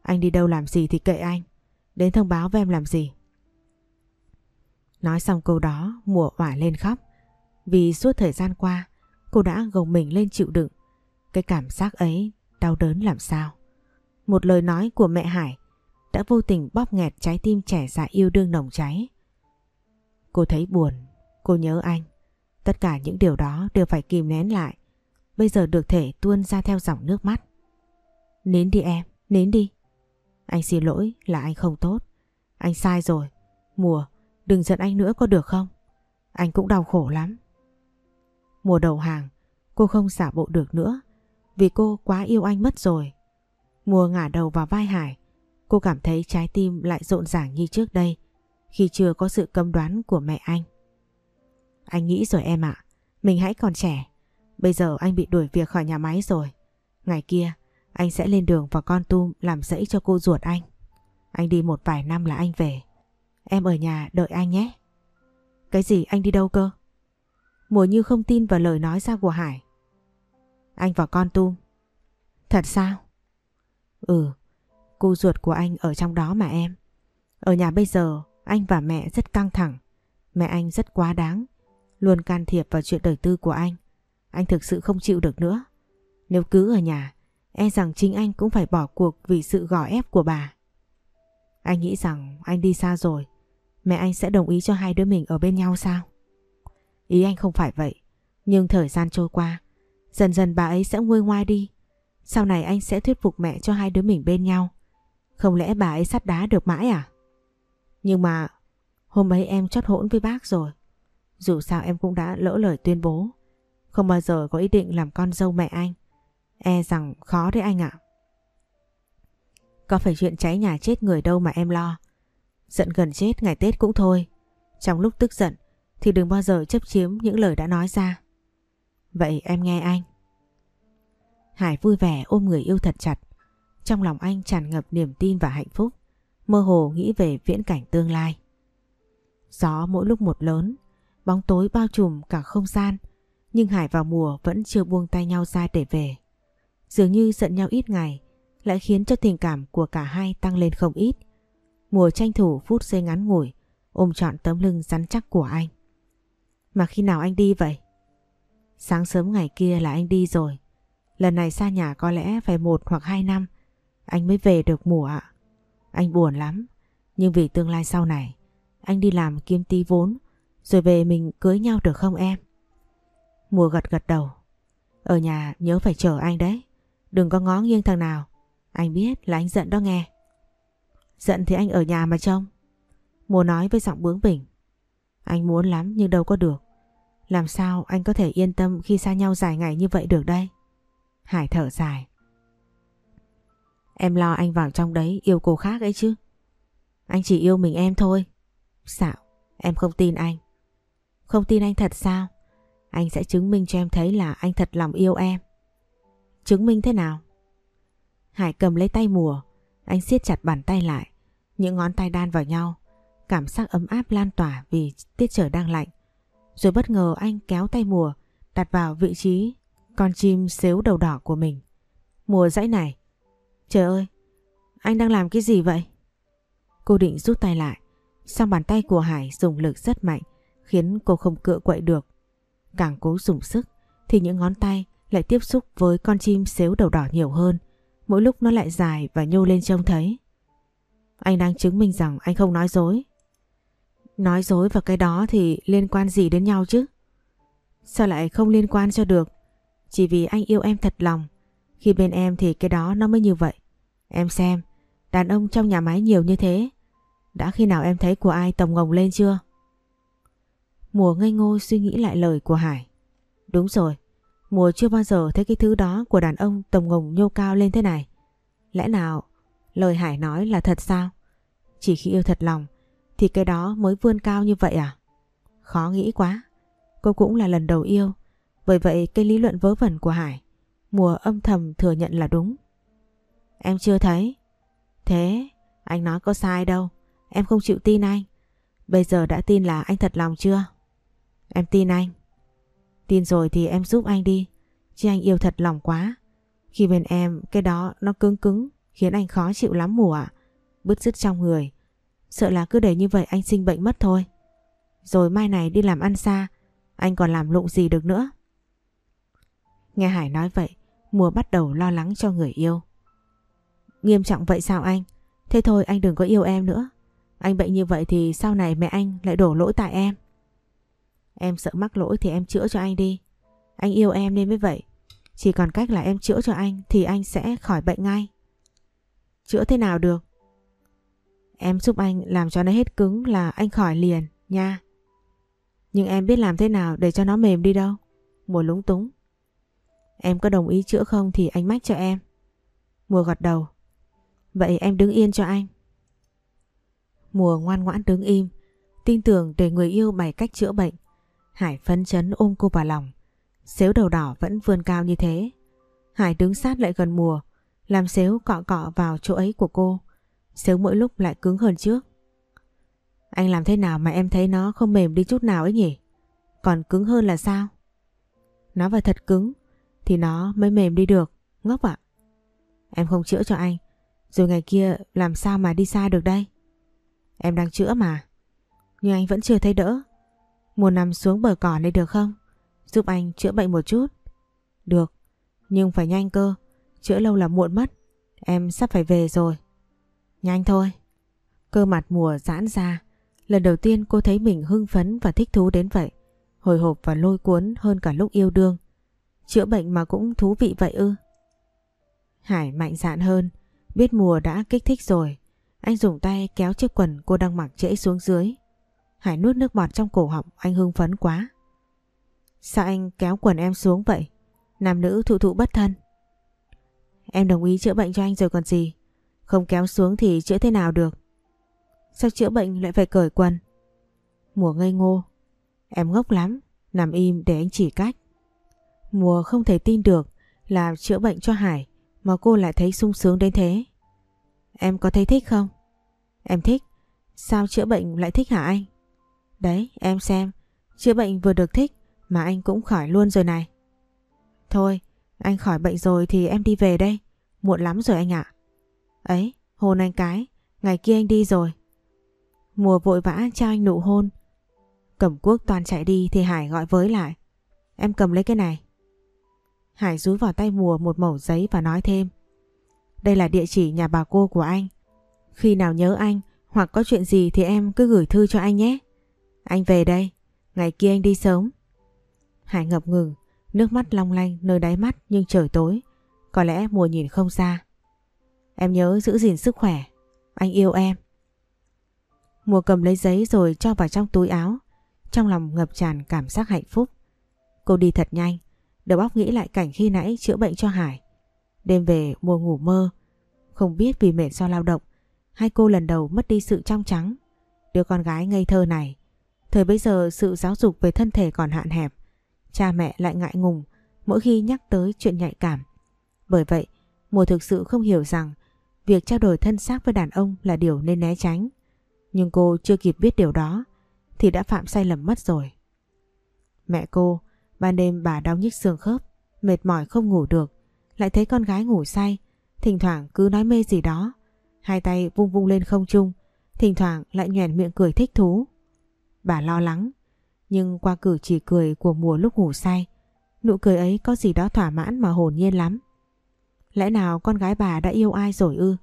Speaker 1: anh đi đâu làm gì thì kệ anh, đến thông báo với em làm gì. Nói xong câu đó mùa ỏa lên khóc vì suốt thời gian qua cô đã gồng mình lên chịu đựng. Cái cảm giác ấy đau đớn làm sao. Một lời nói của mẹ Hải đã vô tình bóp nghẹt trái tim trẻ dạ yêu đương nồng cháy. Cô thấy buồn, cô nhớ anh. Tất cả những điều đó đều phải kìm nén lại. Bây giờ được thể tuôn ra theo dòng nước mắt. Nín đi em, nín đi. Anh xin lỗi là anh không tốt. Anh sai rồi. Mùa, đừng giận anh nữa có được không? Anh cũng đau khổ lắm. Mùa đầu hàng, cô không giả bộ được nữa vì cô quá yêu anh mất rồi. Mùa ngả đầu vào vai Hải, cô cảm thấy trái tim lại rộn ràng như trước đây khi chưa có sự cấm đoán của mẹ anh. Anh nghĩ rồi em ạ, mình hãy còn trẻ. Bây giờ anh bị đuổi việc khỏi nhà máy rồi. Ngày kia, anh sẽ lên đường vào con tum làm dãy cho cô ruột anh. Anh đi một vài năm là anh về. Em ở nhà đợi anh nhé. Cái gì anh đi đâu cơ? Mùa như không tin vào lời nói ra của Hải. Anh và con tu. Thật sao? Ừ, cô ruột của anh ở trong đó mà em. Ở nhà bây giờ anh và mẹ rất căng thẳng. Mẹ anh rất quá đáng. Luôn can thiệp vào chuyện đời tư của anh. Anh thực sự không chịu được nữa. Nếu cứ ở nhà, e rằng chính anh cũng phải bỏ cuộc vì sự gò ép của bà. Anh nghĩ rằng anh đi xa rồi, mẹ anh sẽ đồng ý cho hai đứa mình ở bên nhau sao? Ý anh không phải vậy, nhưng thời gian trôi qua, dần dần bà ấy sẽ nguôi ngoai đi. Sau này anh sẽ thuyết phục mẹ cho hai đứa mình bên nhau. Không lẽ bà ấy sắt đá được mãi à? Nhưng mà hôm ấy em chót hỗn với bác rồi. Dù sao em cũng đã lỡ lời tuyên bố. Không bao giờ có ý định làm con dâu mẹ anh. E rằng khó đấy anh ạ. Có phải chuyện cháy nhà chết người đâu mà em lo. Giận gần chết ngày Tết cũng thôi. Trong lúc tức giận thì đừng bao giờ chấp chiếm những lời đã nói ra. Vậy em nghe anh. Hải vui vẻ ôm người yêu thật chặt. Trong lòng anh tràn ngập niềm tin và hạnh phúc. Mơ hồ nghĩ về viễn cảnh tương lai. Gió mỗi lúc một lớn, bóng tối bao trùm cả không gian. Nhưng Hải và Mùa vẫn chưa buông tay nhau ra để về. Dường như giận nhau ít ngày lại khiến cho tình cảm của cả hai tăng lên không ít. Mùa tranh thủ phút giây ngắn ngủi ôm trọn tấm lưng rắn chắc của anh. Mà khi nào anh đi vậy? Sáng sớm ngày kia là anh đi rồi. Lần này xa nhà có lẽ phải một hoặc hai năm anh mới về được mùa ạ. Anh buồn lắm. Nhưng vì tương lai sau này, anh đi làm kiếm tí vốn, rồi về mình cưới nhau được không em? Mùa gật gật đầu. Ở nhà nhớ phải chờ anh đấy. Đừng có ngó nghiêng thằng nào. Anh biết là anh giận đó nghe. Giận thì anh ở nhà mà trông. Mùa nói với giọng bướng bỉnh. Anh muốn lắm nhưng đâu có được. Làm sao anh có thể yên tâm khi xa nhau dài ngày như vậy được đây? Hải thở dài. Em lo anh vào trong đấy yêu cô khác ấy chứ. Anh chỉ yêu mình em thôi. Xạo, Em không tin anh. Không tin anh thật sao? Anh sẽ chứng minh cho em thấy là anh thật lòng yêu em. Chứng minh thế nào? Hải cầm lấy tay mùa. Anh siết chặt bàn tay lại. Những ngón tay đan vào nhau. Cảm giác ấm áp lan tỏa vì tiết trời đang lạnh. Rồi bất ngờ anh kéo tay mùa đặt vào vị trí con chim xếu đầu đỏ của mình. Mùa dãy này. Trời ơi, anh đang làm cái gì vậy? Cô định rút tay lại. Xong bàn tay của Hải dùng lực rất mạnh khiến cô không cựa quậy được. Càng cố dùng sức thì những ngón tay lại tiếp xúc với con chim xếu đầu đỏ nhiều hơn. Mỗi lúc nó lại dài và nhô lên trông thấy. Anh đang chứng minh rằng anh không nói dối. Nói dối và cái đó thì liên quan gì đến nhau chứ? Sao lại không liên quan cho được? Chỉ vì anh yêu em thật lòng. Khi bên em thì cái đó nó mới như vậy. Em xem, đàn ông trong nhà máy nhiều như thế. Đã khi nào em thấy của ai tổng ngồng lên chưa? Mùa ngây ngô suy nghĩ lại lời của Hải. Đúng rồi, mùa chưa bao giờ thấy cái thứ đó của đàn ông tổng ngồng nhô cao lên thế này. Lẽ nào lời Hải nói là thật sao? Chỉ khi yêu thật lòng thì cái đó mới vươn cao như vậy à? Khó nghĩ quá. Cô cũng là lần đầu yêu. Bởi vậy cái lý luận vớ vẩn của Hải Mùa âm thầm thừa nhận là đúng. Em chưa thấy. Thế, anh nói có sai đâu. Em không chịu tin anh. Bây giờ đã tin là anh thật lòng chưa? Em tin anh. Tin rồi thì em giúp anh đi. Chứ anh yêu thật lòng quá. Khi bên em cái đó nó cứng cứng khiến anh khó chịu lắm mùa ạ. Bứt rứt trong người. Sợ là cứ để như vậy anh sinh bệnh mất thôi. Rồi mai này đi làm ăn xa. Anh còn làm lụng gì được nữa. Nghe Hải nói vậy Mùa bắt đầu lo lắng cho người yêu. Nghiêm trọng vậy sao anh? Thế thôi anh đừng có yêu em nữa. Anh bệnh như vậy thì sau này mẹ anh lại đổ lỗi tại em. Em sợ mắc lỗi thì em chữa cho anh đi. Anh yêu em nên mới vậy. Chỉ còn cách là em chữa cho anh thì anh sẽ khỏi bệnh ngay. Chữa thế nào được? Em giúp anh làm cho nó hết cứng là anh khỏi liền nha. Nhưng em biết làm thế nào để cho nó mềm đi đâu. Mùa lúng túng. Em có đồng ý chữa không thì anh mách cho em. Mùa gật đầu. Vậy em đứng yên cho anh. Mùa ngoan ngoãn đứng im, tin tưởng để người yêu bày cách chữa bệnh. Hải phấn chấn ôm cô vào lòng. Xếu đầu đỏ vẫn vươn cao như thế. Hải đứng sát lại gần mùa, làm xếu cọ cọ vào chỗ ấy của cô. Xếu mỗi lúc lại cứng hơn trước. Anh làm thế nào mà em thấy nó không mềm đi chút nào ấy nhỉ? Còn cứng hơn là sao? Nó phải thật cứng, thì nó mới mềm đi được, ngốc ạ. Em không chữa cho anh, rồi ngày kia làm sao mà đi xa được đây? Em đang chữa mà, nhưng anh vẫn chưa thấy đỡ. Muốn nằm xuống bờ cỏ này được không? Giúp anh chữa bệnh một chút. Được, nhưng phải nhanh cơ, chữa lâu là muộn mất. Em sắp phải về rồi. Nhanh thôi. Cơ mặt mùa giãn ra. Lần đầu tiên cô thấy mình hưng phấn và thích thú đến vậy. Hồi hộp và lôi cuốn hơn cả lúc yêu đương. Chữa bệnh mà cũng thú vị vậy ư? Hải mạnh dạn hơn, biết mùa đã kích thích rồi. Anh dùng tay kéo chiếc quần cô đang mặc trễ xuống dưới. Hải nuốt nước bọt trong cổ họng, anh hưng phấn quá. Sao anh kéo quần em xuống vậy? Nam nữ thụ thụ bất thân. Em đồng ý chữa bệnh cho anh rồi còn gì. Không kéo xuống thì chữa thế nào được? Sao chữa bệnh lại phải cởi quần? Mùa ngây ngô. Em ngốc lắm, nằm im để anh chỉ cách. Mùa không thể tin được là chữa bệnh cho Hải mà cô lại thấy sung sướng đến thế. Em có thấy thích không? Em thích. Sao chữa bệnh lại thích hả anh? Đấy, em xem. Chữa bệnh vừa được thích mà anh cũng khỏi luôn rồi này. Thôi, anh khỏi bệnh rồi thì em đi về đây. Muộn lắm rồi anh ạ. Ấy, hôn anh cái. Ngày kia anh đi rồi. Mùa vội vã cho anh nụ hôn. Cẩm quốc toàn chạy đi thì Hải gọi với lại. Em cầm lấy cái này. Hải rúi vào tay mùa một mẩu giấy và nói thêm. Đây là địa chỉ nhà bà cô của anh. Khi nào nhớ anh hoặc có chuyện gì thì em cứ gửi thư cho anh nhé. Anh về đây, ngày kia anh đi sớm. Hải ngập ngừng, nước mắt long lanh nơi đáy mắt nhưng trời tối. Có lẽ mùa nhìn không xa. Em nhớ giữ gìn sức khỏe, anh yêu em. Mùa cầm lấy giấy rồi cho vào trong túi áo, trong lòng ngập tràn cảm giác hạnh phúc. Cô đi thật nhanh, Đầu óc nghĩ lại cảnh khi nãy chữa bệnh cho Hải. Đêm về mùa ngủ mơ. Không biết vì mệt do lao động. Hai cô lần đầu mất đi sự trong trắng. Đứa con gái ngây thơ này. Thời bây giờ sự giáo dục về thân thể còn hạn hẹp. Cha mẹ lại ngại ngùng mỗi khi nhắc tới chuyện nhạy cảm. Bởi vậy, mùa thực sự không hiểu rằng việc trao đổi thân xác với đàn ông là điều nên né tránh. Nhưng cô chưa kịp biết điều đó thì đã phạm sai lầm mất rồi. Mẹ cô Ban đêm bà đau nhức xương khớp, mệt mỏi không ngủ được, lại thấy con gái ngủ say, thỉnh thoảng cứ nói mê gì đó. Hai tay vung vung lên không trung, thỉnh thoảng lại nhoẻn miệng cười thích thú. Bà lo lắng, nhưng qua cử chỉ cười của mùa lúc ngủ say, nụ cười ấy có gì đó thỏa mãn mà hồn nhiên lắm. Lẽ nào con gái bà đã yêu ai rồi ư?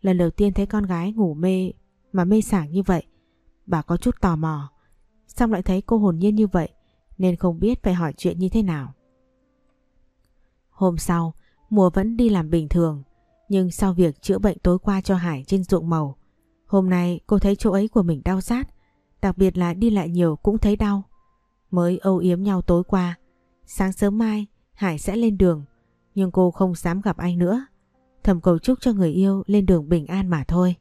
Speaker 1: Lần đầu tiên thấy con gái ngủ mê mà mê sảng như vậy, bà có chút tò mò. Xong lại thấy cô hồn nhiên như vậy, nên không biết phải hỏi chuyện như thế nào. Hôm sau, mùa vẫn đi làm bình thường. Nhưng sau việc chữa bệnh tối qua cho Hải trên ruộng màu, hôm nay cô thấy chỗ ấy của mình đau rát, đặc biệt là đi lại nhiều cũng thấy đau. Mới âu yếm nhau tối qua, sáng sớm mai Hải sẽ lên đường, nhưng cô không dám gặp anh nữa. Thầm cầu chúc cho người yêu lên đường bình an mà thôi.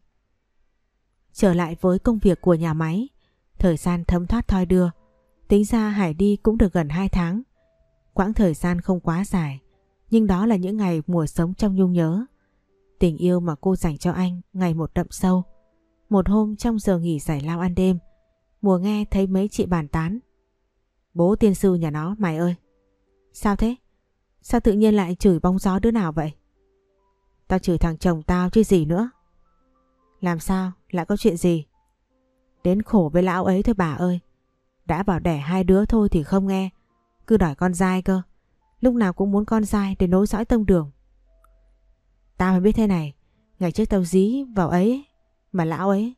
Speaker 1: Trở lại với công việc của nhà máy, thời gian thấm thoát thoi đưa. Tính ra Hải đi cũng được gần 2 tháng. Quãng thời gian không quá dài, nhưng đó là những ngày mùa sống trong nhung nhớ. Tình yêu mà cô dành cho anh ngày một đậm sâu. Một hôm trong giờ nghỉ giải lao ăn đêm, mùa nghe thấy mấy chị bàn tán. Bố tiên sư nhà nó mày ơi. Sao thế? Sao tự nhiên lại chửi bóng gió đứa nào vậy? Tao chửi thằng chồng tao chứ gì nữa. Làm sao? Lại có chuyện gì? Đến khổ với lão ấy thôi bà ơi. Đã bảo đẻ hai đứa thôi thì không nghe. Cứ đòi con dai cơ. Lúc nào cũng muốn con dai để nối dõi tông đường. Tao mới biết thế này. Ngày trước tao dí vào ấy. Mà lão ấy.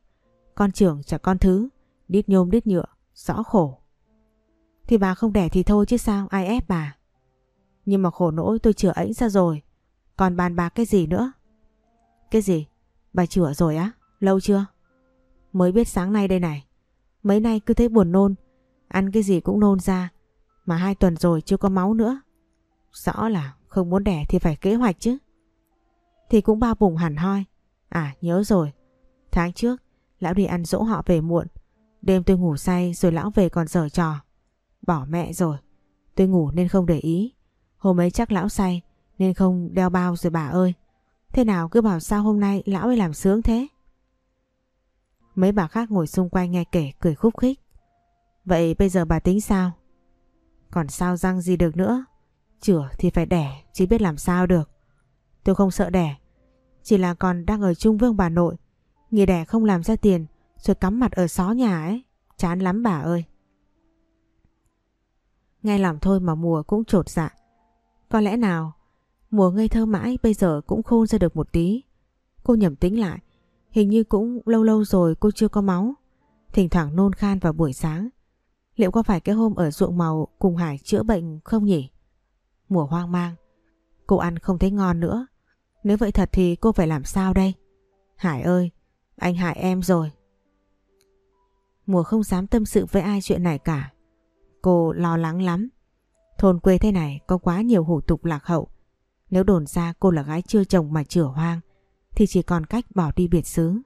Speaker 1: Con trưởng chả con thứ. Đít nhôm đít nhựa. Rõ khổ. Thì bà không đẻ thì thôi chứ sao. Ai ép bà. Nhưng mà khổ nỗi tôi chữa ảnh ra rồi. Còn bàn bạc cái gì nữa? Cái gì? Bà chữa rồi á? Lâu chưa? Mới biết sáng nay đây này. Mấy nay cứ thấy buồn nôn. Ăn cái gì cũng nôn ra. Mà hai tuần rồi chưa có máu nữa. Rõ là không muốn đẻ thì phải kế hoạch chứ. Thì cũng bao bụng hẳn hoi. À nhớ rồi. Tháng trước, lão đi ăn dỗ họ về muộn. Đêm tôi ngủ say rồi lão về còn dở trò. Bỏ mẹ rồi. Tôi ngủ nên không để ý. Hôm ấy chắc lão say nên không đeo bao rồi bà ơi. Thế nào cứ bảo sao hôm nay lão ấy làm sướng thế? Mấy bà khác ngồi xung quanh nghe kể cười khúc khích. Vậy bây giờ bà tính sao? Còn sao răng gì được nữa? Chửa thì phải đẻ, chỉ biết làm sao được. Tôi không sợ đẻ. Chỉ là còn đang ở chung với ông bà nội. Nghỉ đẻ không làm ra tiền rồi cắm mặt ở xó nhà ấy. Chán lắm bà ơi. Nghe làm thôi mà mùa cũng trột dạ. Có lẽ nào mùa ngây thơ mãi bây giờ cũng khôn ra được một tí. Cô nhầm tính lại. Hình như cũng lâu lâu rồi cô chưa có máu. Thỉnh thoảng nôn khan vào buổi sáng. Liệu có phải cái hôm ở ruộng màu cùng Hải chữa bệnh không nhỉ? Mùa hoang mang. Cô ăn không thấy ngon nữa. Nếu vậy thật thì cô phải làm sao đây? Hải ơi, anh hại em rồi. Mùa không dám tâm sự với ai chuyện này cả. Cô lo lắng lắm. Thôn quê thế này có quá nhiều hủ tục lạc hậu. Nếu đồn ra cô là gái chưa chồng mà chửa hoang thì chỉ còn cách bỏ đi biệt xứ.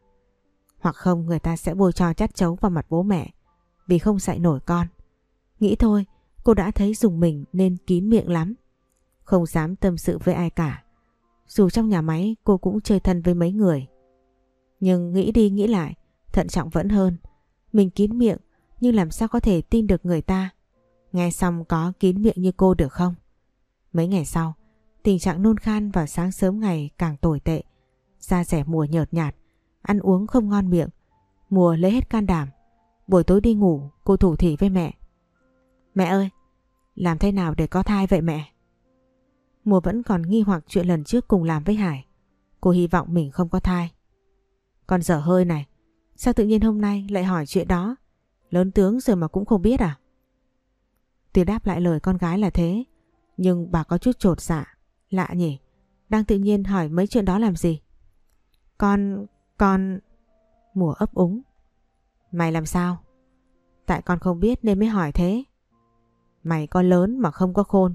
Speaker 1: Hoặc không người ta sẽ bôi cho chát chấu vào mặt bố mẹ vì không dạy nổi con. Nghĩ thôi, cô đã thấy dùng mình nên kín miệng lắm. Không dám tâm sự với ai cả. Dù trong nhà máy cô cũng chơi thân với mấy người. Nhưng nghĩ đi nghĩ lại, thận trọng vẫn hơn. Mình kín miệng nhưng làm sao có thể tin được người ta. Nghe xong có kín miệng như cô được không? Mấy ngày sau, tình trạng nôn khan vào sáng sớm ngày càng tồi tệ. Da rẻ mùa nhợt nhạt, ăn uống không ngon miệng. Mùa lấy hết can đảm. Buổi tối đi ngủ, cô thủ thỉ với mẹ. Mẹ ơi, làm thế nào để có thai vậy mẹ? Mùa vẫn còn nghi hoặc chuyện lần trước cùng làm với Hải. Cô hy vọng mình không có thai. Con dở hơi này, sao tự nhiên hôm nay lại hỏi chuyện đó? Lớn tướng rồi mà cũng không biết à? Tuy đáp lại lời con gái là thế, nhưng bà có chút trột dạ. Lạ nhỉ, đang tự nhiên hỏi mấy chuyện đó làm gì? Con, con... Mùa ấp úng. Mày làm sao? Tại con không biết nên mới hỏi thế. Mày con lớn mà không có khôn.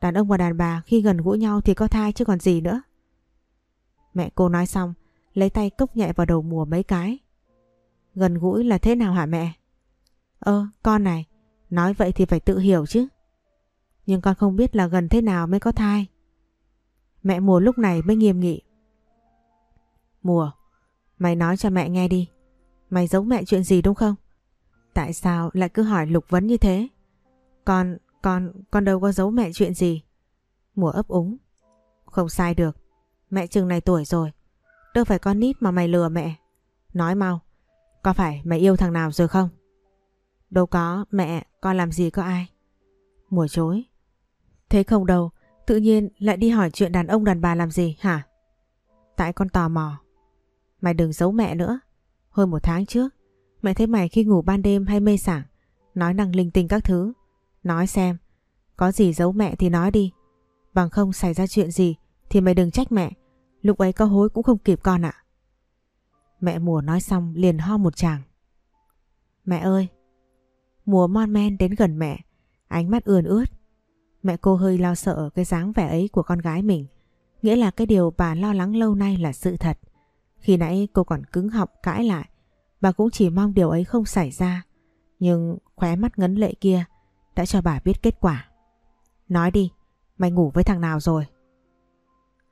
Speaker 1: Đàn ông và đàn bà khi gần gũi nhau thì có thai chứ còn gì nữa. Mẹ cô nói xong, lấy tay cốc nhẹ vào đầu mùa mấy cái. Gần gũi là thế nào hả mẹ? Ơ, con này, nói vậy thì phải tự hiểu chứ. Nhưng con không biết là gần thế nào mới có thai. Mẹ mùa lúc này mới nghiêm nghị. Mùa, mày nói cho mẹ nghe đi. Mày giấu mẹ chuyện gì đúng không? Tại sao lại cứ hỏi lục vấn như thế? Con, con, con đâu có giấu mẹ chuyện gì. Mùa ấp úng. Không sai được. Mẹ chừng này tuổi rồi. Đâu phải con nít mà mày lừa mẹ. Nói mau. Có phải mày yêu thằng nào rồi không? Đâu có, mẹ, con làm gì có ai. Mùa chối. Thế không đâu, tự nhiên lại đi hỏi chuyện đàn ông đàn bà làm gì hả? Tại con tò mò. Mày đừng giấu mẹ nữa. Hơn một tháng trước, mẹ thấy mày khi ngủ ban đêm hay mê sảng, nói năng linh tinh các thứ. Nói xem, có gì giấu mẹ thì nói đi. Bằng không xảy ra chuyện gì thì mày đừng trách mẹ. Lúc ấy có hối cũng không kịp con ạ. Mẹ mùa nói xong liền ho một chàng. Mẹ ơi! Mùa mon men đến gần mẹ, ánh mắt ươn ướt. Mẹ cô hơi lo sợ cái dáng vẻ ấy của con gái mình. Nghĩa là cái điều bà lo lắng lâu nay là sự thật. Khi nãy cô còn cứng họng cãi lại. Bà cũng chỉ mong điều ấy không xảy ra. Nhưng khóe mắt ngấn lệ kia đã cho bà biết kết quả. Nói đi, mày ngủ với thằng nào rồi?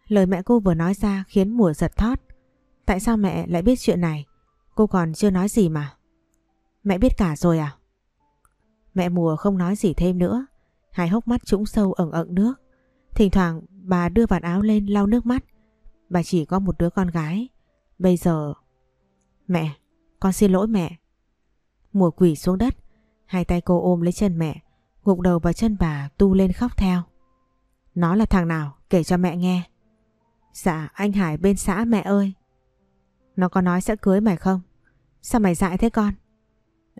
Speaker 1: Lời mẹ cô vừa nói ra khiến mùa giật thót. Tại sao mẹ lại biết chuyện này? Cô còn chưa nói gì mà. Mẹ biết cả rồi à? Mẹ mùa không nói gì thêm nữa. Hai hốc mắt trũng sâu ẩn ẩn nước. Thỉnh thoảng bà đưa vạt áo lên lau nước mắt. Bà chỉ có một đứa con gái. Bây giờ... Mẹ, con xin lỗi mẹ. Mùa quỷ xuống đất. Hai tay cô ôm lấy chân mẹ. Gục đầu vào chân bà tu lên khóc theo. Nó là thằng nào? Kể cho mẹ nghe. Dạ anh Hải bên xã mẹ ơi. Nó có nói sẽ cưới mày không? Sao mày dại thế con?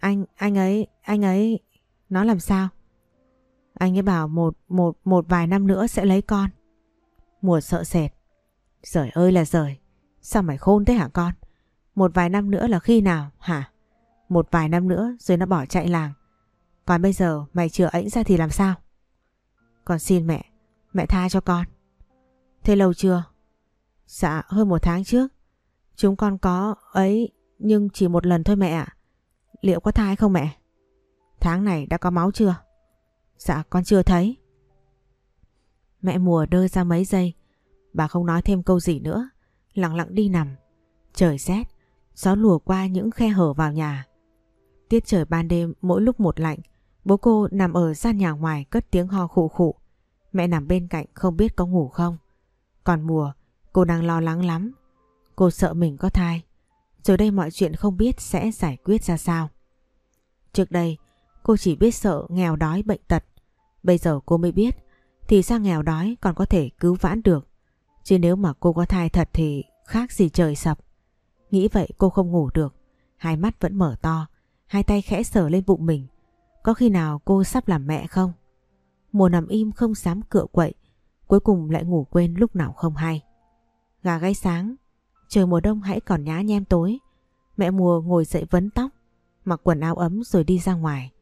Speaker 1: Anh, anh ấy, anh ấy, nó làm sao? Anh ấy bảo một, một, một vài năm nữa sẽ lấy con. Mùa sợ sệt. Giời ơi là giời, sao mày khôn thế hả con? Một vài năm nữa là khi nào hả? Một vài năm nữa rồi nó bỏ chạy làng. Còn bây giờ mày chưa ảnh ra thì làm sao? Con xin mẹ, mẹ tha cho con. Thế lâu chưa? Dạ hơn một tháng trước. Chúng con có ấy nhưng chỉ một lần thôi mẹ ạ. Liệu có thai không mẹ? Tháng này đã có máu chưa? Dạ con chưa thấy. Mẹ mùa đơ ra mấy giây. Bà không nói thêm câu gì nữa. Lặng lặng đi nằm. Trời rét. Gió lùa qua những khe hở vào nhà. Tiết trời ban đêm mỗi lúc một lạnh. Bố cô nằm ở gian nhà ngoài cất tiếng ho khụ khụ. Mẹ nằm bên cạnh không biết có ngủ không. Còn mùa, cô đang lo lắng lắm. Cô sợ mình có thai. Rồi đây mọi chuyện không biết sẽ giải quyết ra sao. Trước đây cô chỉ biết sợ nghèo đói bệnh tật. Bây giờ cô mới biết, thì ra nghèo đói còn có thể cứu vãn được. Chứ nếu mà cô có thai thật thì khác gì trời sập. Nghĩ vậy cô không ngủ được. Hai mắt vẫn mở to. Hai tay khẽ sờ lên bụng mình. Có khi nào cô sắp làm mẹ không? Mùa nằm im không dám cựa quậy. Cuối cùng lại ngủ quên lúc nào không hay. Gà gáy sáng. Trời mùa đông hãy còn nhá nhem tối. Mẹ mùa ngồi dậy vấn tóc. Mặc quần áo ấm rồi đi ra ngoài.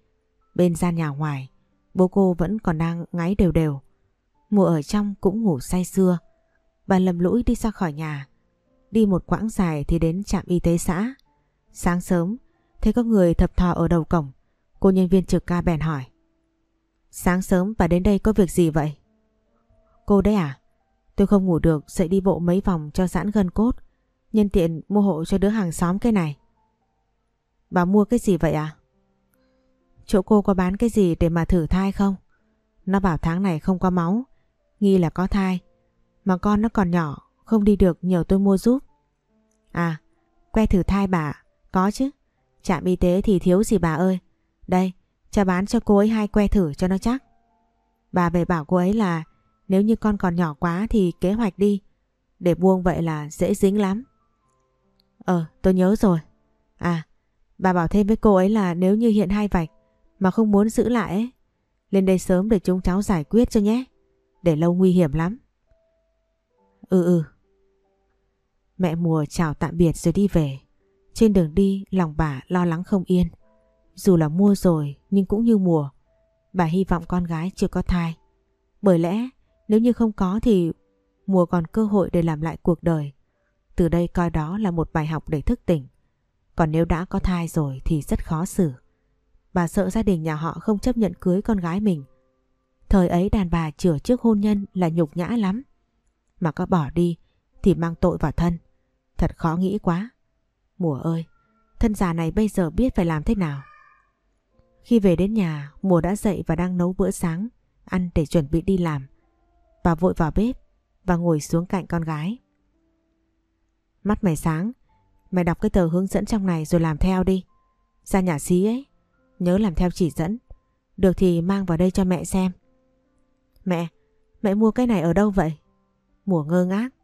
Speaker 1: Bên gian nhà ngoài. Bố cô vẫn còn đang ngáy đều đều. Mùa ở trong cũng ngủ say sưa. Bà lầm lũi đi ra khỏi nhà. Đi một quãng dài thì đến trạm y tế xã. Sáng sớm, thấy có người thập thò ở đầu cổng. Cô nhân viên trực ca bèn hỏi. Sáng sớm bà đến đây có việc gì vậy? Cô đấy à? Tôi không ngủ được dậy đi bộ mấy vòng cho giãn gân cốt. Nhân tiện mua hộ cho đứa hàng xóm cái này. Bà mua cái gì vậy à? Chỗ cô có bán cái gì để mà thử thai không? Nó bảo tháng này không có máu. Nghi là có thai. Mà con nó còn nhỏ, không đi được nhờ tôi mua giúp. À, que thử thai bà, có chứ. Trạm y tế thì thiếu gì bà ơi. Đây, cha bán cho cô ấy hai que thử cho nó chắc. Bà về bảo cô ấy là nếu như con còn nhỏ quá thì kế hoạch đi. Để buông vậy là dễ dính lắm. Ờ, tôi nhớ rồi. À, bà bảo thêm với cô ấy là nếu như hiện hai vạch mà không muốn giữ lại ấy, lên đây sớm để chúng cháu giải quyết cho nhé. Để lâu nguy hiểm lắm. Ừ ừ. Mẹ mùa chào tạm biệt rồi đi về. Trên đường đi lòng bà lo lắng không yên. Dù là mua rồi nhưng cũng như mùa. Bà hy vọng con gái chưa có thai. Bởi lẽ nếu như không có thì mùa còn cơ hội để làm lại cuộc đời. Từ đây coi đó là một bài học để thức tỉnh. Còn nếu đã có thai rồi thì rất khó xử. Bà sợ gia đình nhà họ không chấp nhận cưới con gái mình. Thời ấy đàn bà chữa trước hôn nhân là nhục nhã lắm. Mà có bỏ đi thì mang tội vào thân. Thật khó nghĩ quá. Mùa ơi, thân già này bây giờ biết phải làm thế nào. Khi về đến nhà, Mùa đã dậy và đang nấu bữa sáng, ăn để chuẩn bị đi làm. Bà vội vào bếp và ngồi xuống cạnh con gái. Mắt mày sáng, mày đọc cái tờ hướng dẫn trong này rồi làm theo đi. Ra nhà xí ấy, nhớ làm theo chỉ dẫn. Được thì mang vào đây cho mẹ xem. Mẹ, mẹ mua cái này ở đâu vậy? Mùa ngơ ngác.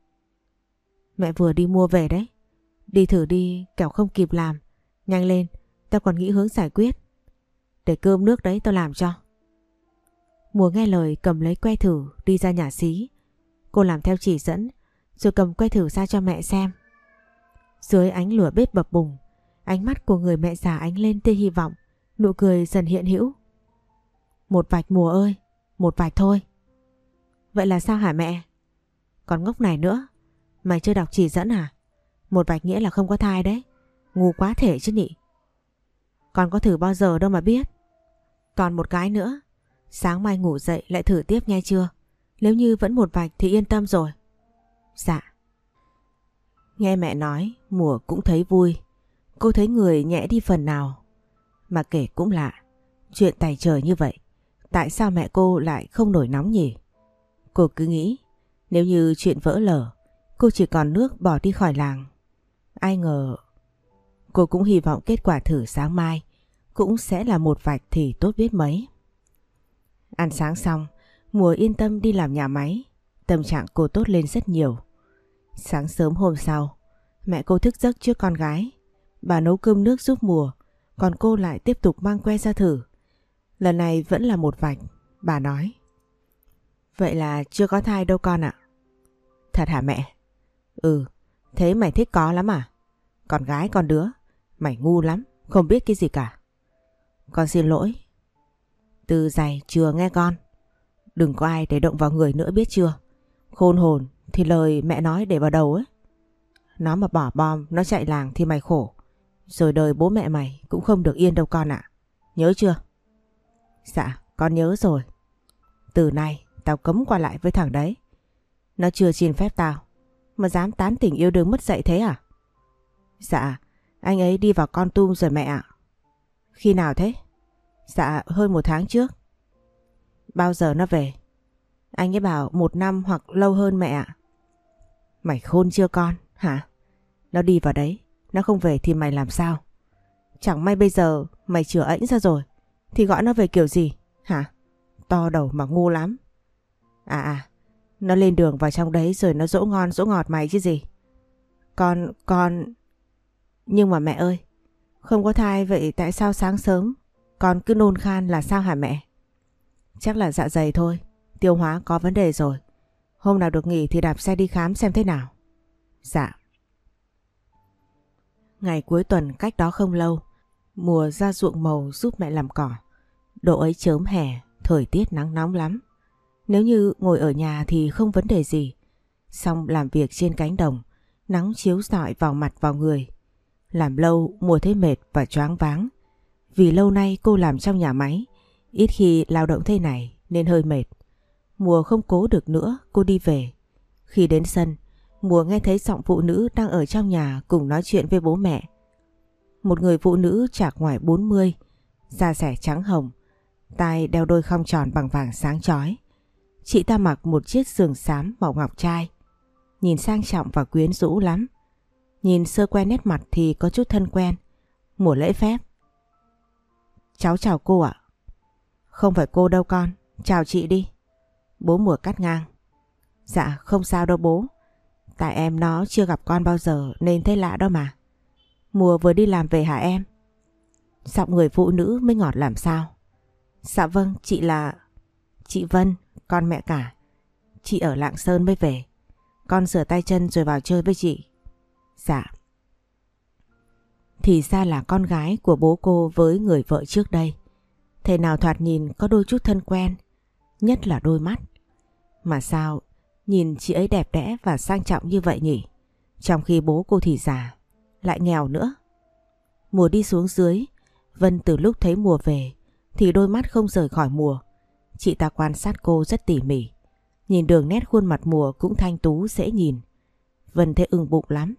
Speaker 1: Mẹ vừa đi mua về đấy. Đi thử đi, kẻo không kịp làm. Nhanh lên, tao còn nghĩ hướng giải quyết. Để cơm nước đấy tao làm cho. Mùa nghe lời cầm lấy que thử đi ra nhà xí. Cô làm theo chỉ dẫn, rồi cầm que thử ra cho mẹ xem. Dưới ánh lửa bếp bập bùng, ánh mắt của người mẹ già ánh lên tia hy vọng, nụ cười dần hiện hữu. Một vạch mùa ơi, một vạch thôi. Vậy là sao hả mẹ? Còn ngốc này nữa, mày chưa đọc chỉ dẫn à? Một vạch nghĩa là không có thai đấy, ngu quá thể chứ nhỉ. Con có thử bao giờ đâu mà biết. Còn một cái nữa, sáng mai ngủ dậy lại thử tiếp nghe chưa? Nếu như vẫn một vạch thì yên tâm rồi. Dạ. Nghe mẹ nói, mùa cũng thấy vui. Cô thấy người nhẹ đi phần nào. Mà kể cũng lạ, chuyện tài trời như vậy, tại sao mẹ cô lại không nổi nóng nhỉ? Cô cứ nghĩ, nếu như chuyện vỡ lở, cô chỉ còn nước bỏ đi khỏi làng. Ai ngờ... Cô cũng hy vọng kết quả thử sáng mai cũng sẽ là một vạch thì tốt biết mấy. Ăn sáng xong, Mùa yên tâm đi làm nhà máy, tâm trạng cô tốt lên rất nhiều. Sáng sớm hôm sau, mẹ cô thức giấc trước con gái. Bà nấu cơm nước giúp mùa, còn cô lại tiếp tục mang que ra thử. Lần này vẫn là một vạch, bà nói. Vậy là chưa có thai đâu con ạ. Thật hả mẹ? Ừ, thế mày thích có lắm à? Con gái con đứa, mày ngu lắm, không biết cái gì cả. Con xin lỗi. Từ giày chưa nghe con. Đừng có ai để động vào người nữa biết chưa? Khôn hồn thì lời mẹ nói để vào đầu ấy. Nó mà bỏ bom, nó chạy làng thì mày khổ. Rồi đời bố mẹ mày cũng không được yên đâu con ạ. Nhớ chưa? Dạ, con nhớ rồi. Từ nay tao cấm qua lại với thằng đấy. Nó chưa xin phép tao. Mà dám tán tỉnh yêu đương mất dạy thế à? Dạ, anh ấy đi vào con tum rồi mẹ ạ. Khi nào thế? Dạ, hơn một tháng trước. Bao giờ nó về? Anh ấy bảo một năm hoặc lâu hơn mẹ ạ. Mày khôn chưa con, hả? Nó đi vào đấy, nó không về thì mày làm sao? Chẳng may bây giờ mày chữa ẩn ra rồi, thì gọi nó về kiểu gì, hả? To đầu mà ngu lắm. À à, nó lên đường vào trong đấy rồi nó dỗ ngon dỗ ngọt mày chứ gì. Con, con... Nhưng mà mẹ ơi, không có thai vậy tại sao sáng sớm con cứ nôn khan là sao hả mẹ? Chắc là dạ dày thôi, tiêu hóa có vấn đề rồi. Hôm nào được nghỉ thì đạp xe đi khám xem thế nào. Dạ. Ngày cuối tuần cách đó không lâu, mùa ra ruộng màu giúp mẹ làm cỏ. Độ ấy chớm hè, thời tiết nắng nóng lắm. Nếu như ngồi ở nhà thì không vấn đề gì. Xong làm việc trên cánh đồng, nắng chiếu rọi vào mặt vào người. Làm lâu mùa thấy mệt và choáng váng. Vì lâu nay cô làm trong nhà máy, Ít khi lao động thế này nên hơi mệt. Mùa không cố được nữa, cô đi về. Khi đến sân, Mùa nghe thấy giọng phụ nữ đang ở trong nhà cùng nói chuyện với bố mẹ. Một người phụ nữ chạc ngoài 40, da rẻ trắng hồng, tai đeo đôi khong tròn bằng vàng sáng chói. Chị ta mặc một chiếc giường xám màu ngọc trai, nhìn sang trọng và quyến rũ lắm. Nhìn sơ quen nét mặt thì có chút thân quen. Mùa lễ phép. Cháu chào cô ạ. Không phải cô đâu con, chào chị đi. Bố mùa cắt ngang. Dạ không sao đâu bố. Tại em nó chưa gặp con bao giờ nên thấy lạ đó mà. Mùa vừa đi làm về hả em? Giọng người phụ nữ mới ngọt làm sao? Dạ vâng, chị là... Chị Vân, con mẹ cả. Chị ở Lạng Sơn mới về. Con rửa tay chân rồi vào chơi với chị. Dạ. Thì ra là con gái của bố cô với người vợ trước đây. Thế nào thoạt nhìn có đôi chút thân quen, nhất là đôi mắt. Mà sao nhìn chị ấy đẹp đẽ và sang trọng như vậy nhỉ? Trong khi bố cô thì già, lại nghèo nữa. Mùa đi xuống dưới, Vân từ lúc thấy mùa về thì đôi mắt không rời khỏi mùa. Chị ta quan sát cô rất tỉ mỉ. Nhìn đường nét khuôn mặt mùa cũng thanh tú dễ nhìn. Vân thấy ưng bụng lắm.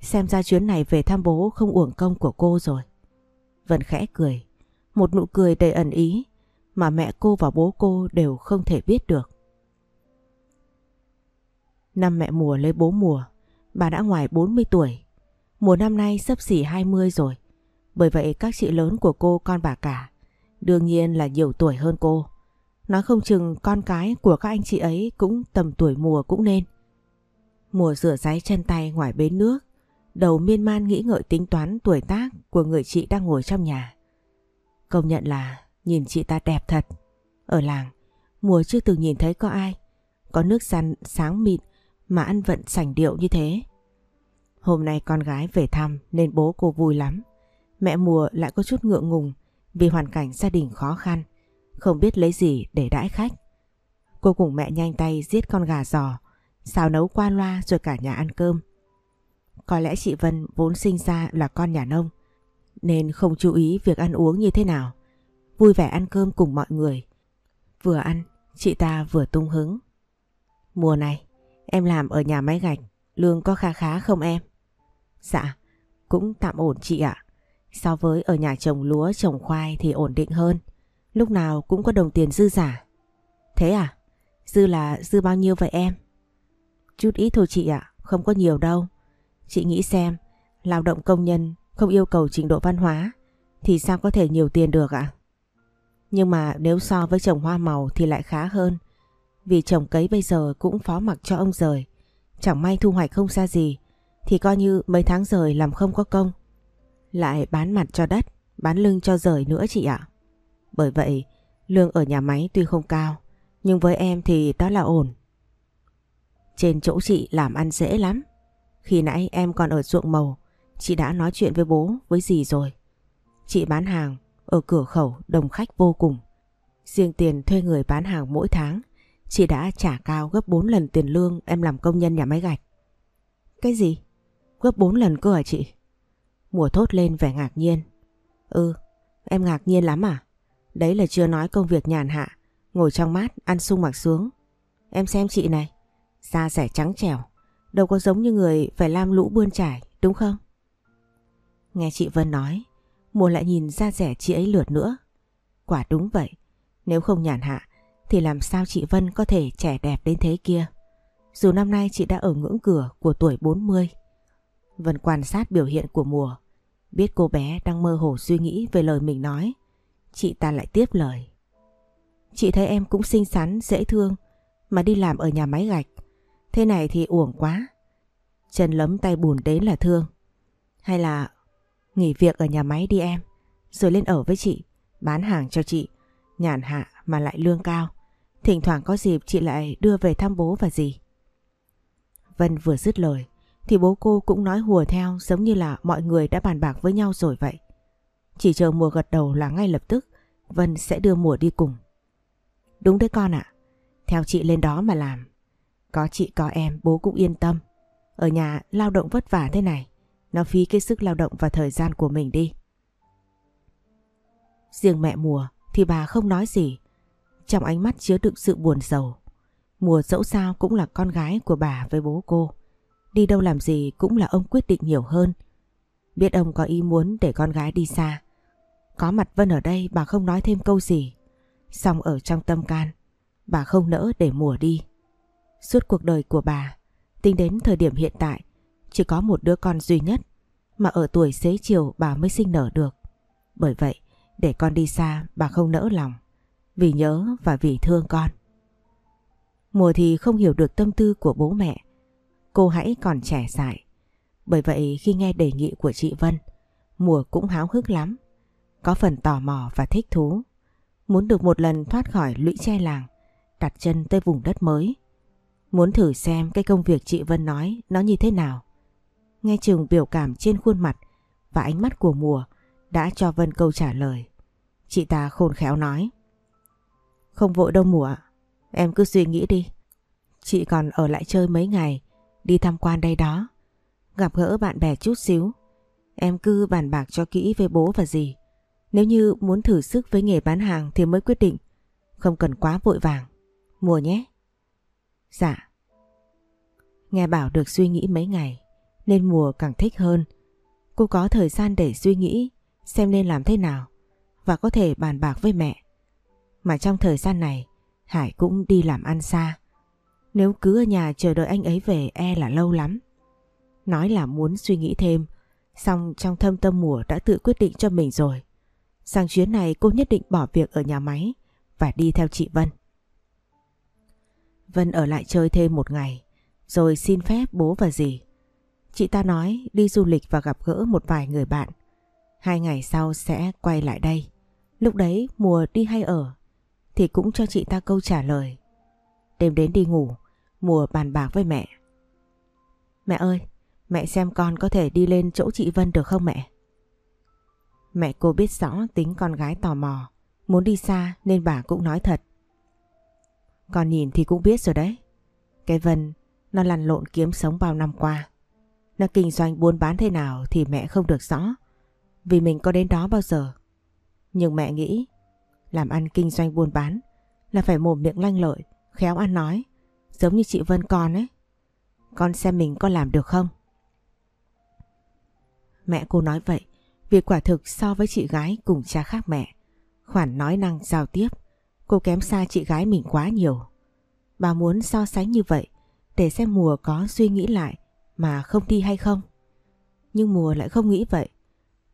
Speaker 1: Xem ra chuyến này về thăm bố không uổng công của cô rồi. Vân khẽ cười. Một nụ cười đầy ẩn ý mà mẹ cô và bố cô đều không thể biết được. Năm mẹ mùa lấy bố mùa, bà đã ngoài 40 tuổi. Mùa năm nay sắp xỉ 20 rồi. Bởi vậy các chị lớn của cô con bà cả đương nhiên là nhiều tuổi hơn cô. Nói không chừng con cái của các anh chị ấy cũng tầm tuổi mùa cũng nên. Mùa rửa ráy chân tay ngoài bến nước, đầu miên man nghĩ ngợi tính toán tuổi tác của người chị đang ngồi trong nhà. Công nhận là nhìn chị ta đẹp thật. Ở làng, mùa chưa từng nhìn thấy có ai. Có nước săn sáng mịn mà ăn vận sảnh điệu như thế? Hôm nay con gái về thăm nên bố cô vui lắm. Mẹ mùa lại có chút ngượng ngùng vì hoàn cảnh gia đình khó khăn, không biết lấy gì để đãi khách. Cô cùng mẹ nhanh tay giết con gà giò, xào nấu qua loa rồi cả nhà ăn cơm. Có lẽ chị Vân vốn sinh ra là con nhà nông, nên không chú ý việc ăn uống như thế nào. Vui vẻ ăn cơm cùng mọi người. Vừa ăn, chị ta vừa tung hứng. Mùa này, em làm ở nhà máy gạch, lương có khá khá không em? Dạ, cũng tạm ổn chị ạ. So với ở nhà trồng lúa trồng khoai thì ổn định hơn. Lúc nào cũng có đồng tiền dư giả. Thế à? Dư là dư bao nhiêu vậy em? Chút ít thôi chị ạ, không có nhiều đâu. Chị nghĩ xem, lao động công nhân không yêu cầu trình độ văn hóa thì sao có thể nhiều tiền được ạ? Nhưng mà nếu so với trồng hoa màu thì lại khá hơn. Vì trồng cấy bây giờ cũng phó mặc cho ông rời. Chẳng may thu hoạch không xa gì thì coi như mấy tháng rời làm không có công. Lại bán mặt cho đất, bán lưng cho rời nữa chị ạ. Bởi vậy, lương ở nhà máy tuy không cao, nhưng với em thì đó là ổn. Trên chỗ chị làm ăn dễ lắm. Khi nãy em còn ở ruộng màu, chị đã nói chuyện với bố, với dì rồi. Chị bán hàng ở cửa khẩu đồng khách vô cùng. Riêng tiền thuê người bán hàng mỗi tháng, chị đã trả cao gấp 4 lần tiền lương em làm công nhân nhà máy gạch. Cái gì? Gấp 4 lần cơ hả chị? Mùa thốt lên vẻ ngạc nhiên. Ừ, em ngạc nhiên lắm à? Đấy là chưa nói công việc nhàn hạ, ngồi trong mát, ăn sung mặc xuống. Em xem chị này, da rẻ trắng trẻo, đâu có giống như người phải lam lũ bươn trải, đúng không? Nghe chị Vân nói, mùa lại nhìn da rẻ chị ấy lượt nữa. Quả đúng vậy, nếu không nhàn hạ thì làm sao chị Vân có thể trẻ đẹp đến thế kia? Dù năm nay chị đã ở ngưỡng cửa của tuổi 40. Vân quan sát biểu hiện của mùa, biết cô bé đang mơ hồ suy nghĩ về lời mình nói. Chị ta lại tiếp lời. Chị thấy em cũng xinh xắn, dễ thương, mà đi làm ở nhà máy gạch. Thế này thì uổng quá. Chân lấm tay bùn đến là thương. Hay là nghỉ việc ở nhà máy đi em, rồi lên ở với chị, bán hàng cho chị, nhàn hạ mà lại lương cao. Thỉnh thoảng có dịp chị lại đưa về thăm bố và gì. Vân vừa dứt lời thì bố cô cũng nói hùa theo giống như là mọi người đã bàn bạc với nhau rồi vậy. Chỉ chờ mùa gật đầu là ngay lập tức Vân sẽ đưa mùa đi cùng. Đúng đấy con ạ, theo chị lên đó mà làm. Có chị có em bố cũng yên tâm. Ở nhà lao động vất vả thế này, nó phí cái sức lao động và thời gian của mình đi. Riêng mẹ mùa thì bà không nói gì. Trong ánh mắt chứa đựng sự buồn sầu. Mùa dẫu sao cũng là con gái của bà với bố cô. Đi đâu làm gì cũng là ông quyết định nhiều hơn. Biết ông có ý muốn để con gái đi xa. Có mặt Vân ở đây bà không nói thêm câu gì. Xong ở trong tâm can, bà không nỡ để mùa đi. Suốt cuộc đời của bà, tính đến thời điểm hiện tại, chỉ có một đứa con duy nhất mà ở tuổi xế chiều bà mới sinh nở được. Bởi vậy, để con đi xa bà không nỡ lòng, vì nhớ và vì thương con. Mùa thì không hiểu được tâm tư của bố mẹ, cô hãy còn trẻ dại. Bởi vậy khi nghe đề nghị của chị Vân, Mùa cũng háo hức lắm, có phần tò mò và thích thú. Muốn được một lần thoát khỏi lũy tre làng, đặt chân tới vùng đất mới. Muốn thử xem cái công việc chị Vân nói nó như thế nào. Nghe chừng biểu cảm trên khuôn mặt và ánh mắt của mùa đã cho Vân câu trả lời. Chị ta khôn khéo nói. Không vội đâu mùa, em cứ suy nghĩ đi. Chị còn ở lại chơi mấy ngày, đi tham quan đây đó. Gặp gỡ bạn bè chút xíu. Em cứ bàn bạc cho kỹ với bố và dì. Nếu như muốn thử sức với nghề bán hàng thì mới quyết định. Không cần quá vội vàng. Mùa nhé. Dạ. Nghe bảo được suy nghĩ mấy ngày nên mùa càng thích hơn. Cô có thời gian để suy nghĩ xem nên làm thế nào và có thể bàn bạc với mẹ. Mà trong thời gian này, Hải cũng đi làm ăn xa. Nếu cứ ở nhà chờ đợi anh ấy về e là lâu lắm. Nói là muốn suy nghĩ thêm, Xong trong thâm tâm mùa đã tự quyết định cho mình rồi. Sang chuyến này cô nhất định bỏ việc ở nhà máy và đi theo chị Vân. Vân ở lại chơi thêm một ngày, rồi xin phép bố và dì. Chị ta nói đi du lịch và gặp gỡ một vài người bạn. Hai ngày sau sẽ quay lại đây. Lúc đấy mùa đi hay ở thì cũng cho chị ta câu trả lời. Đêm đến đi ngủ, mùa bàn bạc với mẹ Mẹ ơi, mẹ xem con có thể đi lên chỗ chị Vân được không mẹ? Mẹ cô biết rõ tính con gái tò mò, muốn đi xa nên bà cũng nói thật. Con nhìn thì cũng biết rồi đấy. Cái Vân nó lăn lộn kiếm sống bao năm qua. Nó kinh doanh buôn bán thế nào thì mẹ không được rõ. Vì mình có đến đó bao giờ. Nhưng mẹ nghĩ làm ăn kinh doanh buôn bán là phải mồm miệng lanh lợi, khéo ăn nói. Giống như chị Vân con ấy. Con xem mình có làm được không? Mẹ cô nói vậy vì quả thực so với chị gái cùng cha khác mẹ. Khoản nói năng giao tiếp cô kém xa chị gái mình quá nhiều. Bà muốn so sánh như vậy để xem mùa có suy nghĩ lại mà không đi hay không. Nhưng mùa lại không nghĩ vậy.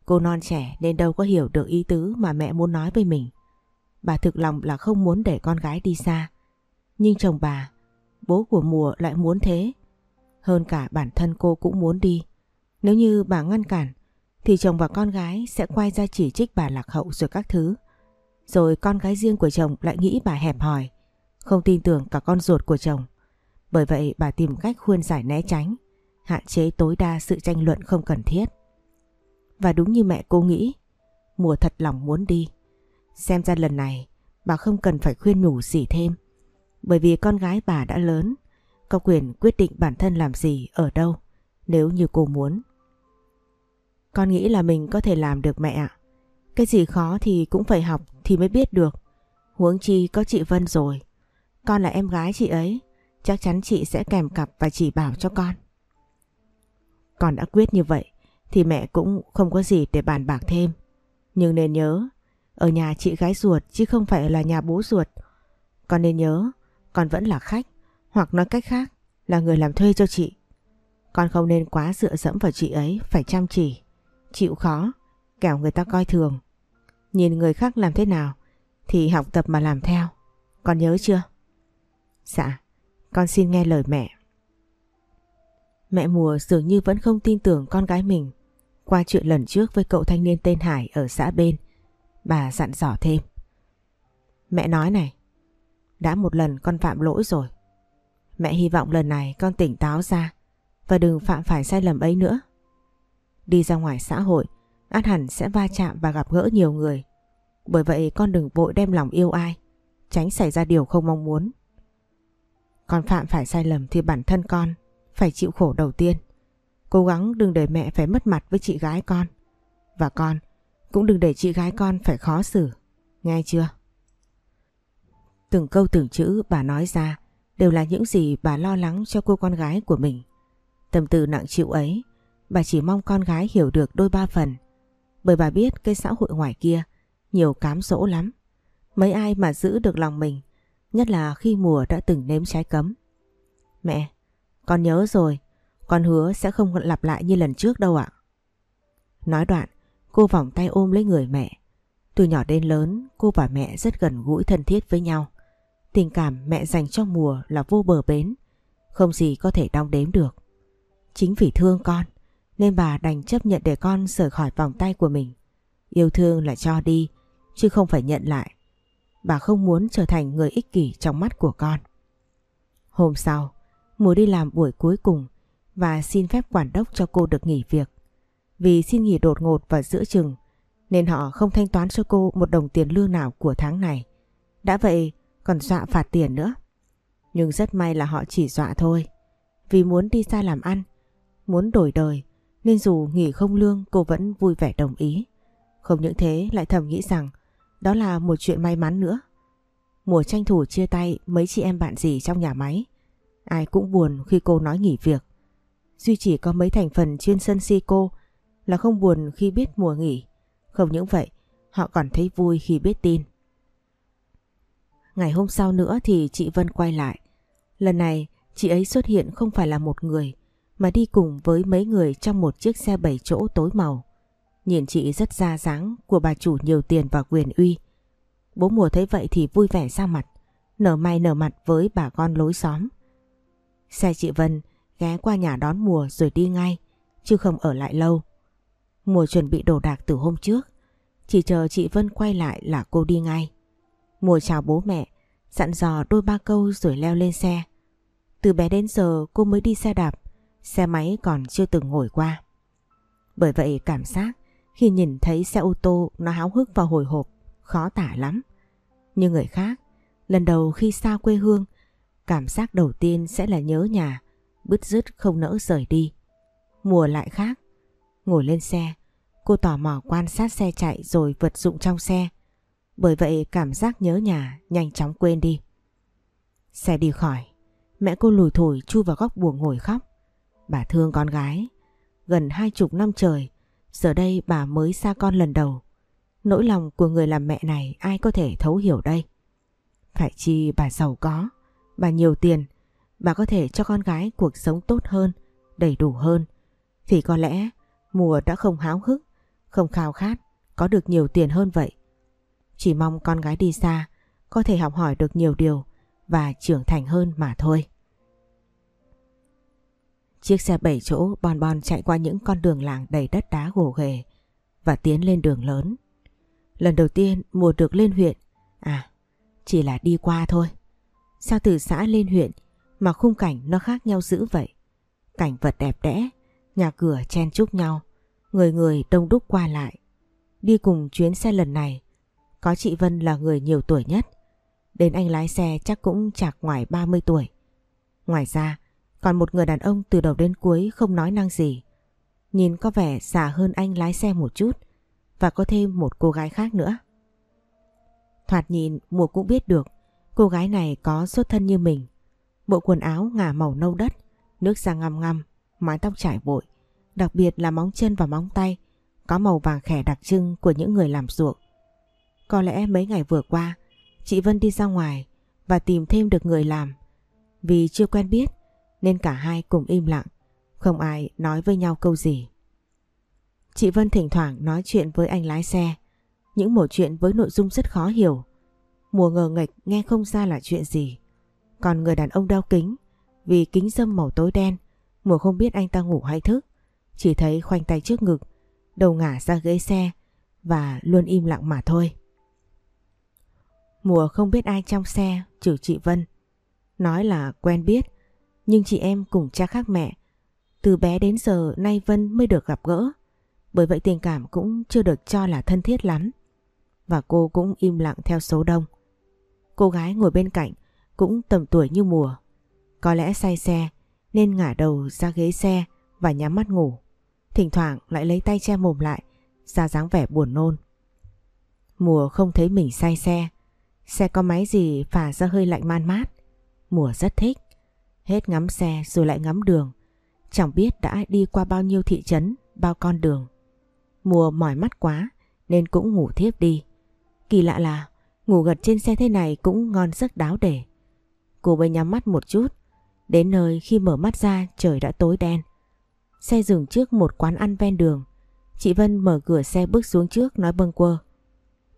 Speaker 1: Cô non trẻ nên đâu có hiểu được ý tứ mà mẹ muốn nói với mình. Bà thực lòng là không muốn để con gái đi xa. Nhưng chồng bà, bố của mùa lại muốn thế. Hơn cả bản thân cô cũng muốn đi. Nếu như bà ngăn cản thì chồng và con gái sẽ quay ra chỉ trích bà lạc hậu rồi các thứ. Rồi con gái riêng của chồng lại nghĩ bà hẹp hòi, không tin tưởng cả con ruột của chồng. Bởi vậy bà tìm cách khuyên giải né tránh, hạn chế tối đa sự tranh luận không cần thiết. Và đúng như mẹ cô nghĩ, mùa thật lòng muốn đi. Xem ra lần này bà không cần phải khuyên nhủ gì thêm. Bởi vì con gái bà đã lớn, có quyền quyết định bản thân làm gì ở đâu nếu như cô muốn. Con nghĩ là mình có thể làm được mẹ ạ. Cái gì khó thì cũng phải học thì mới biết được. Huống chi có chị Vân rồi. Con là em gái chị ấy. Chắc chắn chị sẽ kèm cặp và chỉ bảo cho con. Con đã quyết như vậy thì mẹ cũng không có gì để bàn bạc thêm. Nhưng nên nhớ, ở nhà chị gái ruột chứ không phải là nhà bố ruột. Con nên nhớ, con vẫn là khách, hoặc nói cách khác là người làm thuê cho chị. Con không nên quá dựa dẫm vào chị ấy, phải chăm chỉ, chịu khó, kẻo người ta coi thường. Nhìn người khác làm thế nào thì học tập mà làm theo. Con nhớ chưa? Dạ, con xin nghe lời mẹ. Mẹ mùa dường như vẫn không tin tưởng con gái mình. Qua chuyện lần trước với cậu thanh niên tên Hải ở xã bên, bà dặn dò thêm. Mẹ nói này, đã một lần con phạm lỗi rồi. Mẹ hy vọng lần này con tỉnh táo ra và đừng phạm phải sai lầm ấy nữa. Đi ra ngoài xã hội, át hẳn sẽ va chạm và gặp gỡ nhiều người. Bởi vậy con đừng vội đem lòng yêu ai, tránh xảy ra điều không mong muốn. Con phạm phải sai lầm thì bản thân con phải chịu khổ đầu tiên. Cố gắng đừng để mẹ phải mất mặt với chị gái con. Và con cũng đừng để chị gái con phải khó xử. Nghe chưa? Từng câu từng chữ bà nói ra đều là những gì bà lo lắng cho cô con gái của mình. Tâm tư nặng chịu ấy, bà chỉ mong con gái hiểu được đôi ba phần. Bởi bà biết cái xã hội ngoài kia nhiều cám dỗ lắm. Mấy ai mà giữ được lòng mình, nhất là khi mùa đã từng nếm trái cấm. Mẹ, con nhớ rồi, con hứa sẽ không lặp lại như lần trước đâu ạ. Nói đoạn, cô vòng tay ôm lấy người mẹ. Từ nhỏ đến lớn, cô và mẹ rất gần gũi thân thiết với nhau. Tình cảm mẹ dành cho mùa là vô bờ bến, không gì có thể đong đếm được. Chính vì thương con, nên bà đành chấp nhận để con rời khỏi vòng tay của mình. Yêu thương là cho đi, chứ không phải nhận lại. Bà không muốn trở thành người ích kỷ trong mắt của con. Hôm sau, mùa đi làm buổi cuối cùng và xin phép quản đốc cho cô được nghỉ việc. Vì xin nghỉ đột ngột và giữa chừng nên họ không thanh toán cho cô một đồng tiền lương nào của tháng này. Đã vậy còn dọa phạt tiền nữa. Nhưng rất may là họ chỉ dọa thôi. Vì muốn đi xa làm ăn, muốn đổi đời nên dù nghỉ không lương cô vẫn vui vẻ đồng ý. Không những thế lại thầm nghĩ rằng đó là một chuyện may mắn nữa. Mùa tranh thủ chia tay mấy chị em bạn gì trong nhà máy. Ai cũng buồn khi cô nói nghỉ việc. Duy chỉ có mấy thành phần chuyên sân si cô là không buồn khi biết mùa nghỉ. Không những vậy, họ còn thấy vui khi biết tin. Ngày hôm sau nữa thì chị Vân quay lại. Lần này chị ấy xuất hiện không phải là một người mà đi cùng với mấy người trong một chiếc xe bảy chỗ tối màu. Nhìn chị rất ra dáng của bà chủ nhiều tiền và quyền uy. Bố mùa thấy vậy thì vui vẻ ra mặt, nở may nở mặt với bà con lối xóm. Xe chị Vân ghé qua nhà đón mùa rồi đi ngay, chứ không ở lại lâu. Mùa chuẩn bị đồ đạc từ hôm trước, chỉ chờ chị Vân quay lại là cô đi ngay. Mùa chào bố mẹ, dặn dò đôi ba câu rồi leo lên xe. Từ bé đến giờ cô mới đi xe đạp, xe máy còn chưa từng ngồi qua. Bởi vậy cảm giác khi nhìn thấy xe ô tô nó háo hức và hồi hộp, khó tả lắm. Như người khác, lần đầu khi xa quê hương, cảm giác đầu tiên sẽ là nhớ nhà, bứt rứt không nỡ rời đi. Mùa lại khác, ngồi lên xe, cô tò mò quan sát xe chạy rồi vật dụng trong xe. Bởi vậy cảm giác nhớ nhà nhanh chóng quên đi. Xe đi khỏi, mẹ cô lùi thổi chu vào góc buồng ngồi khóc. Bà thương con gái, gần hai chục năm trời, giờ đây bà mới xa con lần đầu. Nỗi lòng của người làm mẹ này ai có thể thấu hiểu đây. Phải chi bà giàu có, bà nhiều tiền, bà có thể cho con gái cuộc sống tốt hơn, đầy đủ hơn. Thì có lẽ mùa đã không háo hức, không khao khát, có được nhiều tiền hơn vậy. Chỉ mong con gái đi xa, có thể học hỏi được nhiều điều và trưởng thành hơn mà thôi. Chiếc xe bảy chỗ bon bon chạy qua những con đường làng đầy đất đá gồ ghề và tiến lên đường lớn. Lần đầu tiên mùa được lên huyện, à chỉ là đi qua thôi. Sao từ xã lên huyện mà khung cảnh nó khác nhau dữ vậy? Cảnh vật đẹp đẽ, nhà cửa chen chúc nhau, người người đông đúc qua lại. Đi cùng chuyến xe lần này, có chị Vân là người nhiều tuổi nhất. Đến anh lái xe chắc cũng chạc ngoài 30 tuổi. Ngoài ra, còn một người đàn ông từ đầu đến cuối không nói năng gì. Nhìn có vẻ già hơn anh lái xe một chút và có thêm một cô gái khác nữa. Thoạt nhìn mùa cũng biết được cô gái này có xuất thân như mình. Bộ quần áo ngả màu nâu đất, nước da ngăm ngăm, mái tóc trải bội, đặc biệt là móng chân và móng tay có màu vàng khẻ đặc trưng của những người làm ruộng. Có lẽ mấy ngày vừa qua, chị Vân đi ra ngoài và tìm thêm được người làm. Vì chưa quen biết nên cả hai cùng im lặng, không ai nói với nhau câu gì. Chị Vân thỉnh thoảng nói chuyện với anh lái xe, những mẩu chuyện với nội dung rất khó hiểu. Mùa ngờ nghịch nghe không ra là chuyện gì. Còn người đàn ông đeo kính, vì kính dâm màu tối đen, mùa không biết anh ta ngủ hay thức. Chỉ thấy khoanh tay trước ngực, đầu ngả ra ghế xe và luôn im lặng mà thôi. Mùa không biết ai trong xe trừ chị Vân. Nói là quen biết, nhưng chị em cùng cha khác mẹ. Từ bé đến giờ nay Vân mới được gặp gỡ. Bởi vậy tình cảm cũng chưa được cho là thân thiết lắm. Và cô cũng im lặng theo số đông. Cô gái ngồi bên cạnh cũng tầm tuổi như mùa. Có lẽ say xe nên ngả đầu ra ghế xe và nhắm mắt ngủ. Thỉnh thoảng lại lấy tay che mồm lại ra dáng vẻ buồn nôn. Mùa không thấy mình say xe. Xe có máy gì phả ra hơi lạnh man mát. Mùa rất thích. Hết ngắm xe rồi lại ngắm đường. Chẳng biết đã đi qua bao nhiêu thị trấn, bao con đường. Mùa mỏi mắt quá nên cũng ngủ thiếp đi. Kỳ lạ là ngủ gật trên xe thế này cũng ngon giấc đáo để. Cô mới nhắm mắt một chút. Đến nơi khi mở mắt ra trời đã tối đen. Xe dừng trước một quán ăn ven đường. Chị Vân mở cửa xe bước xuống trước nói bâng quơ.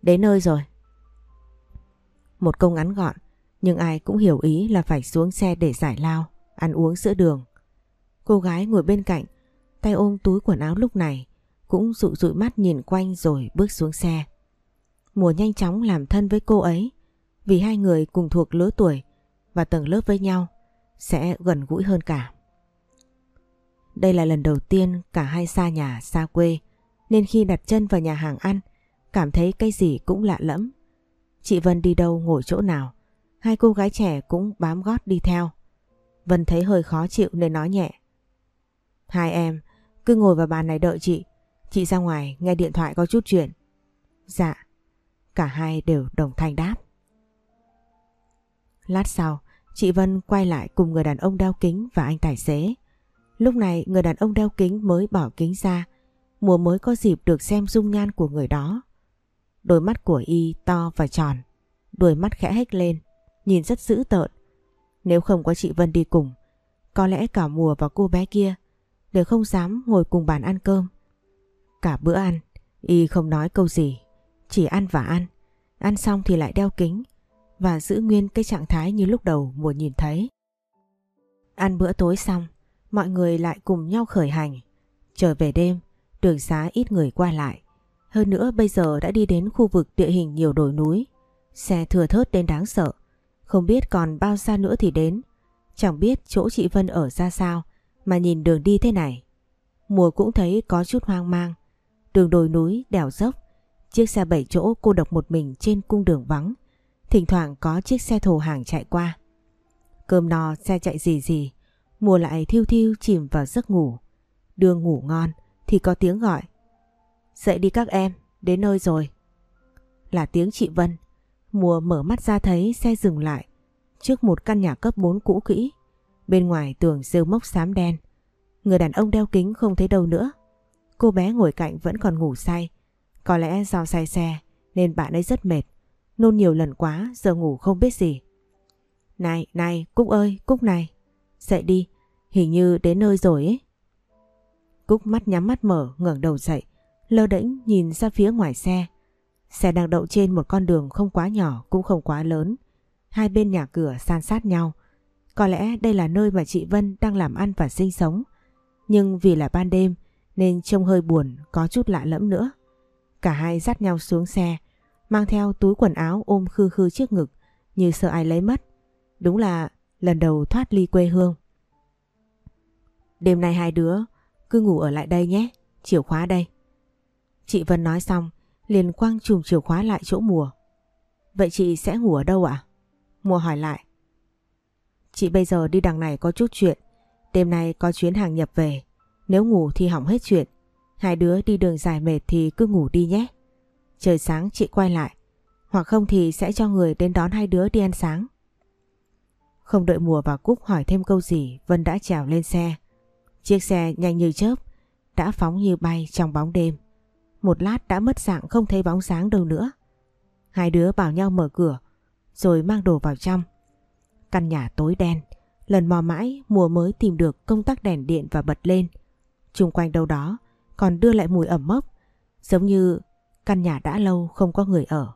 Speaker 1: Đến nơi rồi. Một câu ngắn gọn nhưng ai cũng hiểu ý là phải xuống xe để giải lao, ăn uống giữa đường. Cô gái ngồi bên cạnh, tay ôm túi quần áo lúc này, cũng dụ dụi mắt nhìn quanh rồi bước xuống xe. Mùa nhanh chóng làm thân với cô ấy, vì hai người cùng thuộc lứa tuổi và tầng lớp với nhau, sẽ gần gũi hơn cả. Đây là lần đầu tiên cả hai xa nhà, xa quê, nên khi đặt chân vào nhà hàng ăn, cảm thấy cái gì cũng lạ lẫm. Chị Vân đi đâu ngồi chỗ nào, hai cô gái trẻ cũng bám gót đi theo. Vân thấy hơi khó chịu nên nói nhẹ. Hai em cứ ngồi vào bàn này đợi chị, chị ra ngoài nghe điện thoại có chút chuyện. Dạ, cả hai đều đồng thanh đáp. Lát sau, chị Vân quay lại cùng người đàn ông đeo kính và anh tài xế. Lúc này người đàn ông đeo kính mới bỏ kính ra, mùa mới có dịp được xem dung nhan của người đó. Đôi mắt của y to và tròn, đôi mắt khẽ hếch lên, nhìn rất dữ tợn. Nếu không có chị Vân đi cùng, có lẽ cả mùa và cô bé kia đều không dám ngồi cùng bàn ăn cơm. Cả bữa ăn, y không nói câu gì, chỉ ăn và ăn. Ăn xong thì lại đeo kính và giữ nguyên cái trạng thái như lúc đầu mùa nhìn thấy. Ăn bữa tối xong, mọi người lại cùng nhau khởi hành. Trở về đêm, đường xá ít người qua lại. Hơn nữa bây giờ đã đi đến khu vực địa hình nhiều đồi núi. Xe thừa thớt đến đáng sợ. Không biết còn bao xa nữa thì đến. Chẳng biết chỗ chị Vân ở ra sao Mà nhìn đường đi thế này, mùa cũng thấy có chút hoang mang. Đường đồi núi, đèo dốc, chiếc xe bảy chỗ cô độc một mình trên cung đường vắng. Thỉnh thoảng có chiếc xe thổ hàng chạy qua. Cơm no, xe chạy gì gì, mùa lại thiêu thiêu chìm vào giấc ngủ. Đường ngủ ngon thì có tiếng gọi. Dậy đi các em, đến nơi rồi. Là tiếng chị Vân. Mùa mở mắt ra thấy xe dừng lại trước một căn nhà cấp 4 cũ kỹ. Bên ngoài tường rêu mốc xám đen. Người đàn ông đeo kính không thấy đâu nữa. Cô bé ngồi cạnh vẫn còn ngủ say. Có lẽ do say xe nên bạn ấy rất mệt. Nôn nhiều lần quá giờ ngủ không biết gì. Này, này, Cúc ơi, Cúc này. Dậy đi, hình như đến nơi rồi ấy. Cúc mắt nhắm mắt mở ngẩng đầu dậy. Lơ đễnh nhìn ra phía ngoài xe. Xe đang đậu trên một con đường không quá nhỏ cũng không quá lớn. Hai bên nhà cửa san sát nhau. Có lẽ đây là nơi mà chị Vân đang làm ăn và sinh sống. Nhưng vì là ban đêm nên trông hơi buồn, có chút lạ lẫm nữa. Cả hai dắt nhau xuống xe, mang theo túi quần áo ôm khư khư trước ngực như sợ ai lấy mất. Đúng là lần đầu thoát ly quê hương. Đêm nay hai đứa cứ ngủ ở lại đây nhé, chìa khóa đây. Chị Vân nói xong, liền quăng chùm chìa khóa lại chỗ mùa. Vậy chị sẽ ngủ ở đâu ạ? Mùa hỏi lại. Chị bây giờ đi đằng này có chút chuyện, đêm nay có chuyến hàng nhập về, nếu ngủ thì hỏng hết chuyện. Hai đứa đi đường dài mệt thì cứ ngủ đi nhé. Trời sáng chị quay lại, hoặc không thì sẽ cho người đến đón hai đứa đi ăn sáng. Không đợi mùa và Cúc hỏi thêm câu gì, Vân đã trèo lên xe. Chiếc xe nhanh như chớp, đã phóng như bay trong bóng đêm. Một lát đã mất dạng không thấy bóng sáng đâu nữa. Hai đứa bảo nhau mở cửa, rồi mang đồ vào trong. Căn nhà tối đen, lần mò mãi mùa mới tìm được công tắc đèn điện và bật lên. Trung quanh đâu đó còn đưa lại mùi ẩm mốc, giống như căn nhà đã lâu không có người ở.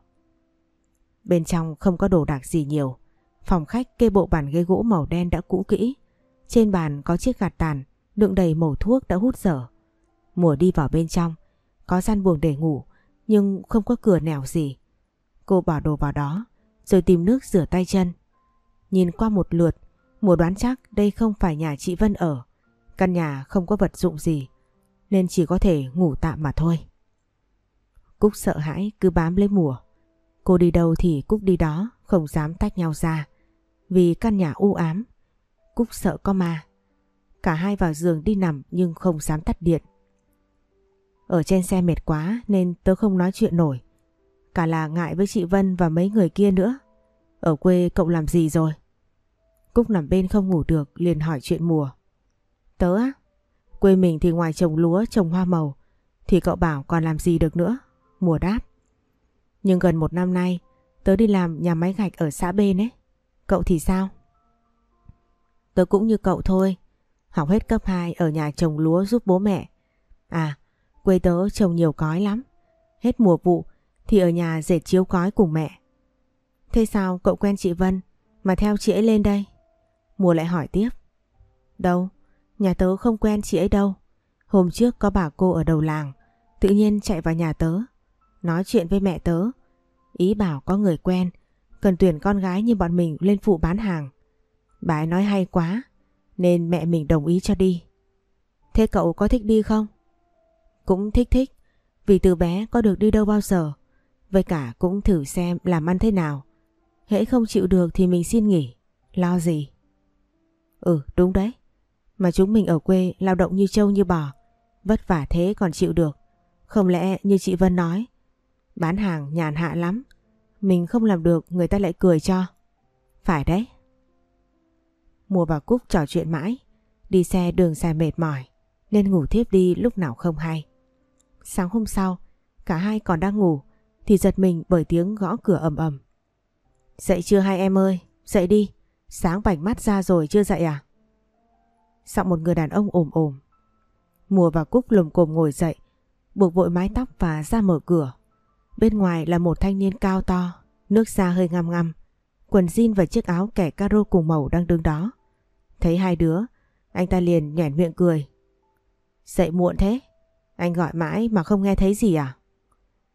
Speaker 1: Bên trong không có đồ đạc gì nhiều, phòng khách kê bộ bàn ghế gỗ màu đen đã cũ kỹ. Trên bàn có chiếc gạt tàn, đựng đầy màu thuốc đã hút dở. Mùa đi vào bên trong, có gian buồng để ngủ, nhưng không có cửa nẻo gì. Cô bỏ đồ vào đó, rồi tìm nước rửa tay chân. Nhìn qua một lượt, mùa đoán chắc đây không phải nhà chị Vân ở. Căn nhà không có vật dụng gì, nên chỉ có thể ngủ tạm mà thôi. Cúc sợ hãi cứ bám lấy mùa. Cô đi đâu thì Cúc đi đó, không dám tách nhau ra. Vì căn nhà u ám, Cúc sợ có ma. Cả hai vào giường đi nằm nhưng không dám tắt điện. Ở trên xe mệt quá nên tớ không nói chuyện nổi. Cả là ngại với chị Vân và mấy người kia nữa. Ở quê cậu làm gì rồi? Cúc nằm bên không ngủ được liền hỏi chuyện mùa. Tớ á? Quê mình thì ngoài trồng lúa, trồng hoa màu thì cậu bảo còn làm gì được nữa? Mùa đáp. Nhưng gần một năm nay tớ đi làm nhà máy gạch ở xã bên ấy. Cậu thì sao? Tớ cũng như cậu thôi. Học hết cấp 2 ở nhà trồng lúa giúp bố mẹ. À, quê tớ trồng nhiều cói lắm. Hết mùa vụ thì ở nhà dệt chiếu cói cùng mẹ. Thế sao cậu quen chị Vân mà theo chị ấy lên đây? Mùa lại hỏi tiếp. Đâu, nhà tớ không quen chị ấy đâu. Hôm trước có bà cô ở đầu làng, tự nhiên chạy vào nhà tớ, nói chuyện với mẹ tớ. Ý bảo có người quen, cần tuyển con gái như bọn mình lên phụ bán hàng. Bà ấy nói hay quá, nên mẹ mình đồng ý cho đi. Thế cậu có thích đi không? Cũng thích thích, vì từ bé có được đi đâu bao giờ. Với cả cũng thử xem làm ăn thế nào. Hễ không chịu được thì mình xin nghỉ. Lo gì? Ừ đúng đấy. Mà chúng mình ở quê lao động như trâu như bò. Vất vả thế còn chịu được. Không lẽ như chị Vân nói. Bán hàng nhàn hạ lắm. Mình không làm được người ta lại cười cho. Phải đấy. Mùa và Cúc trò chuyện mãi. Đi xe đường dài mệt mỏi. Nên ngủ thiếp đi lúc nào không hay. Sáng hôm sau, cả hai còn đang ngủ thì giật mình bởi tiếng gõ cửa ầm ầm. Dậy chưa hai em ơi, dậy đi, sáng bảnh mắt ra rồi chưa dậy à? Giọng một người đàn ông ồm ồm. Mùa và Cúc lùm cồm ngồi dậy, buộc vội mái tóc và ra mở cửa. Bên ngoài là một thanh niên cao to, nước da hơi ngăm ngăm, quần jean và chiếc áo kẻ caro cùng màu đang đứng đó. Thấy hai đứa, anh ta liền nhẻn miệng cười. Dậy muộn thế, anh gọi mãi mà không nghe thấy gì à?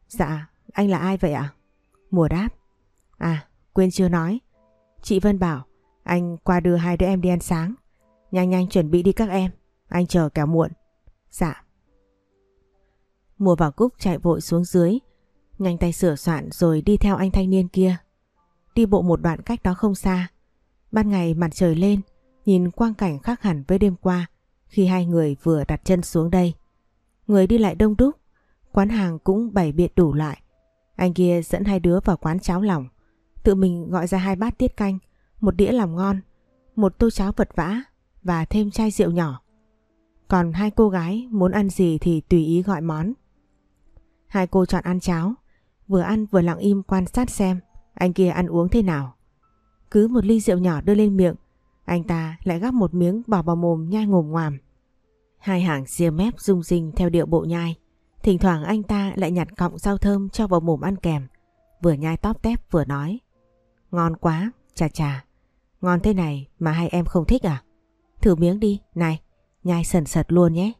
Speaker 1: Dạ, anh là ai vậy ạ? Mùa đáp. À, quên chưa nói. Chị Vân bảo, anh qua đưa hai đứa em đi ăn sáng. Nhanh nhanh chuẩn bị đi các em,
Speaker 2: Anh chờ kéo muộn.
Speaker 1: Dạ. Mùa vào Cúc chạy vội xuống dưới, nhanh tay sửa soạn rồi đi theo anh thanh niên kia. Đi bộ một đoạn cách đó không xa. Ban ngày mặt trời lên, nhìn quang cảnh khác hẳn với đêm qua khi hai người vừa đặt chân xuống đây. Người đi lại đông đúc, quán hàng cũng bày biện đủ loại. Anh kia dẫn hai đứa vào quán cháo lòng, tự mình gọi ra hai bát tiết canh, một đĩa làm ngon, một tô cháo vật vã và thêm chai rượu nhỏ. Còn hai cô gái muốn ăn gì thì tùy ý gọi món. Hai cô chọn ăn cháo, vừa ăn vừa lặng im quan sát xem anh kia ăn uống thế nào. Cứ một ly rượu nhỏ đưa lên miệng, anh ta lại gắp một miếng bỏ vào mồm nhai ngồm ngoàm. Hai hàng ria mép rung rinh theo điệu bộ nhai. Thỉnh thoảng anh ta lại nhặt cọng rau thơm cho vào mồm ăn kèm. Vừa nhai tóp tép vừa nói. Ngon quá, chà chà. Ngon thế này mà hai em không thích à? Thử miếng đi, này, nhai sần sật luôn nhé.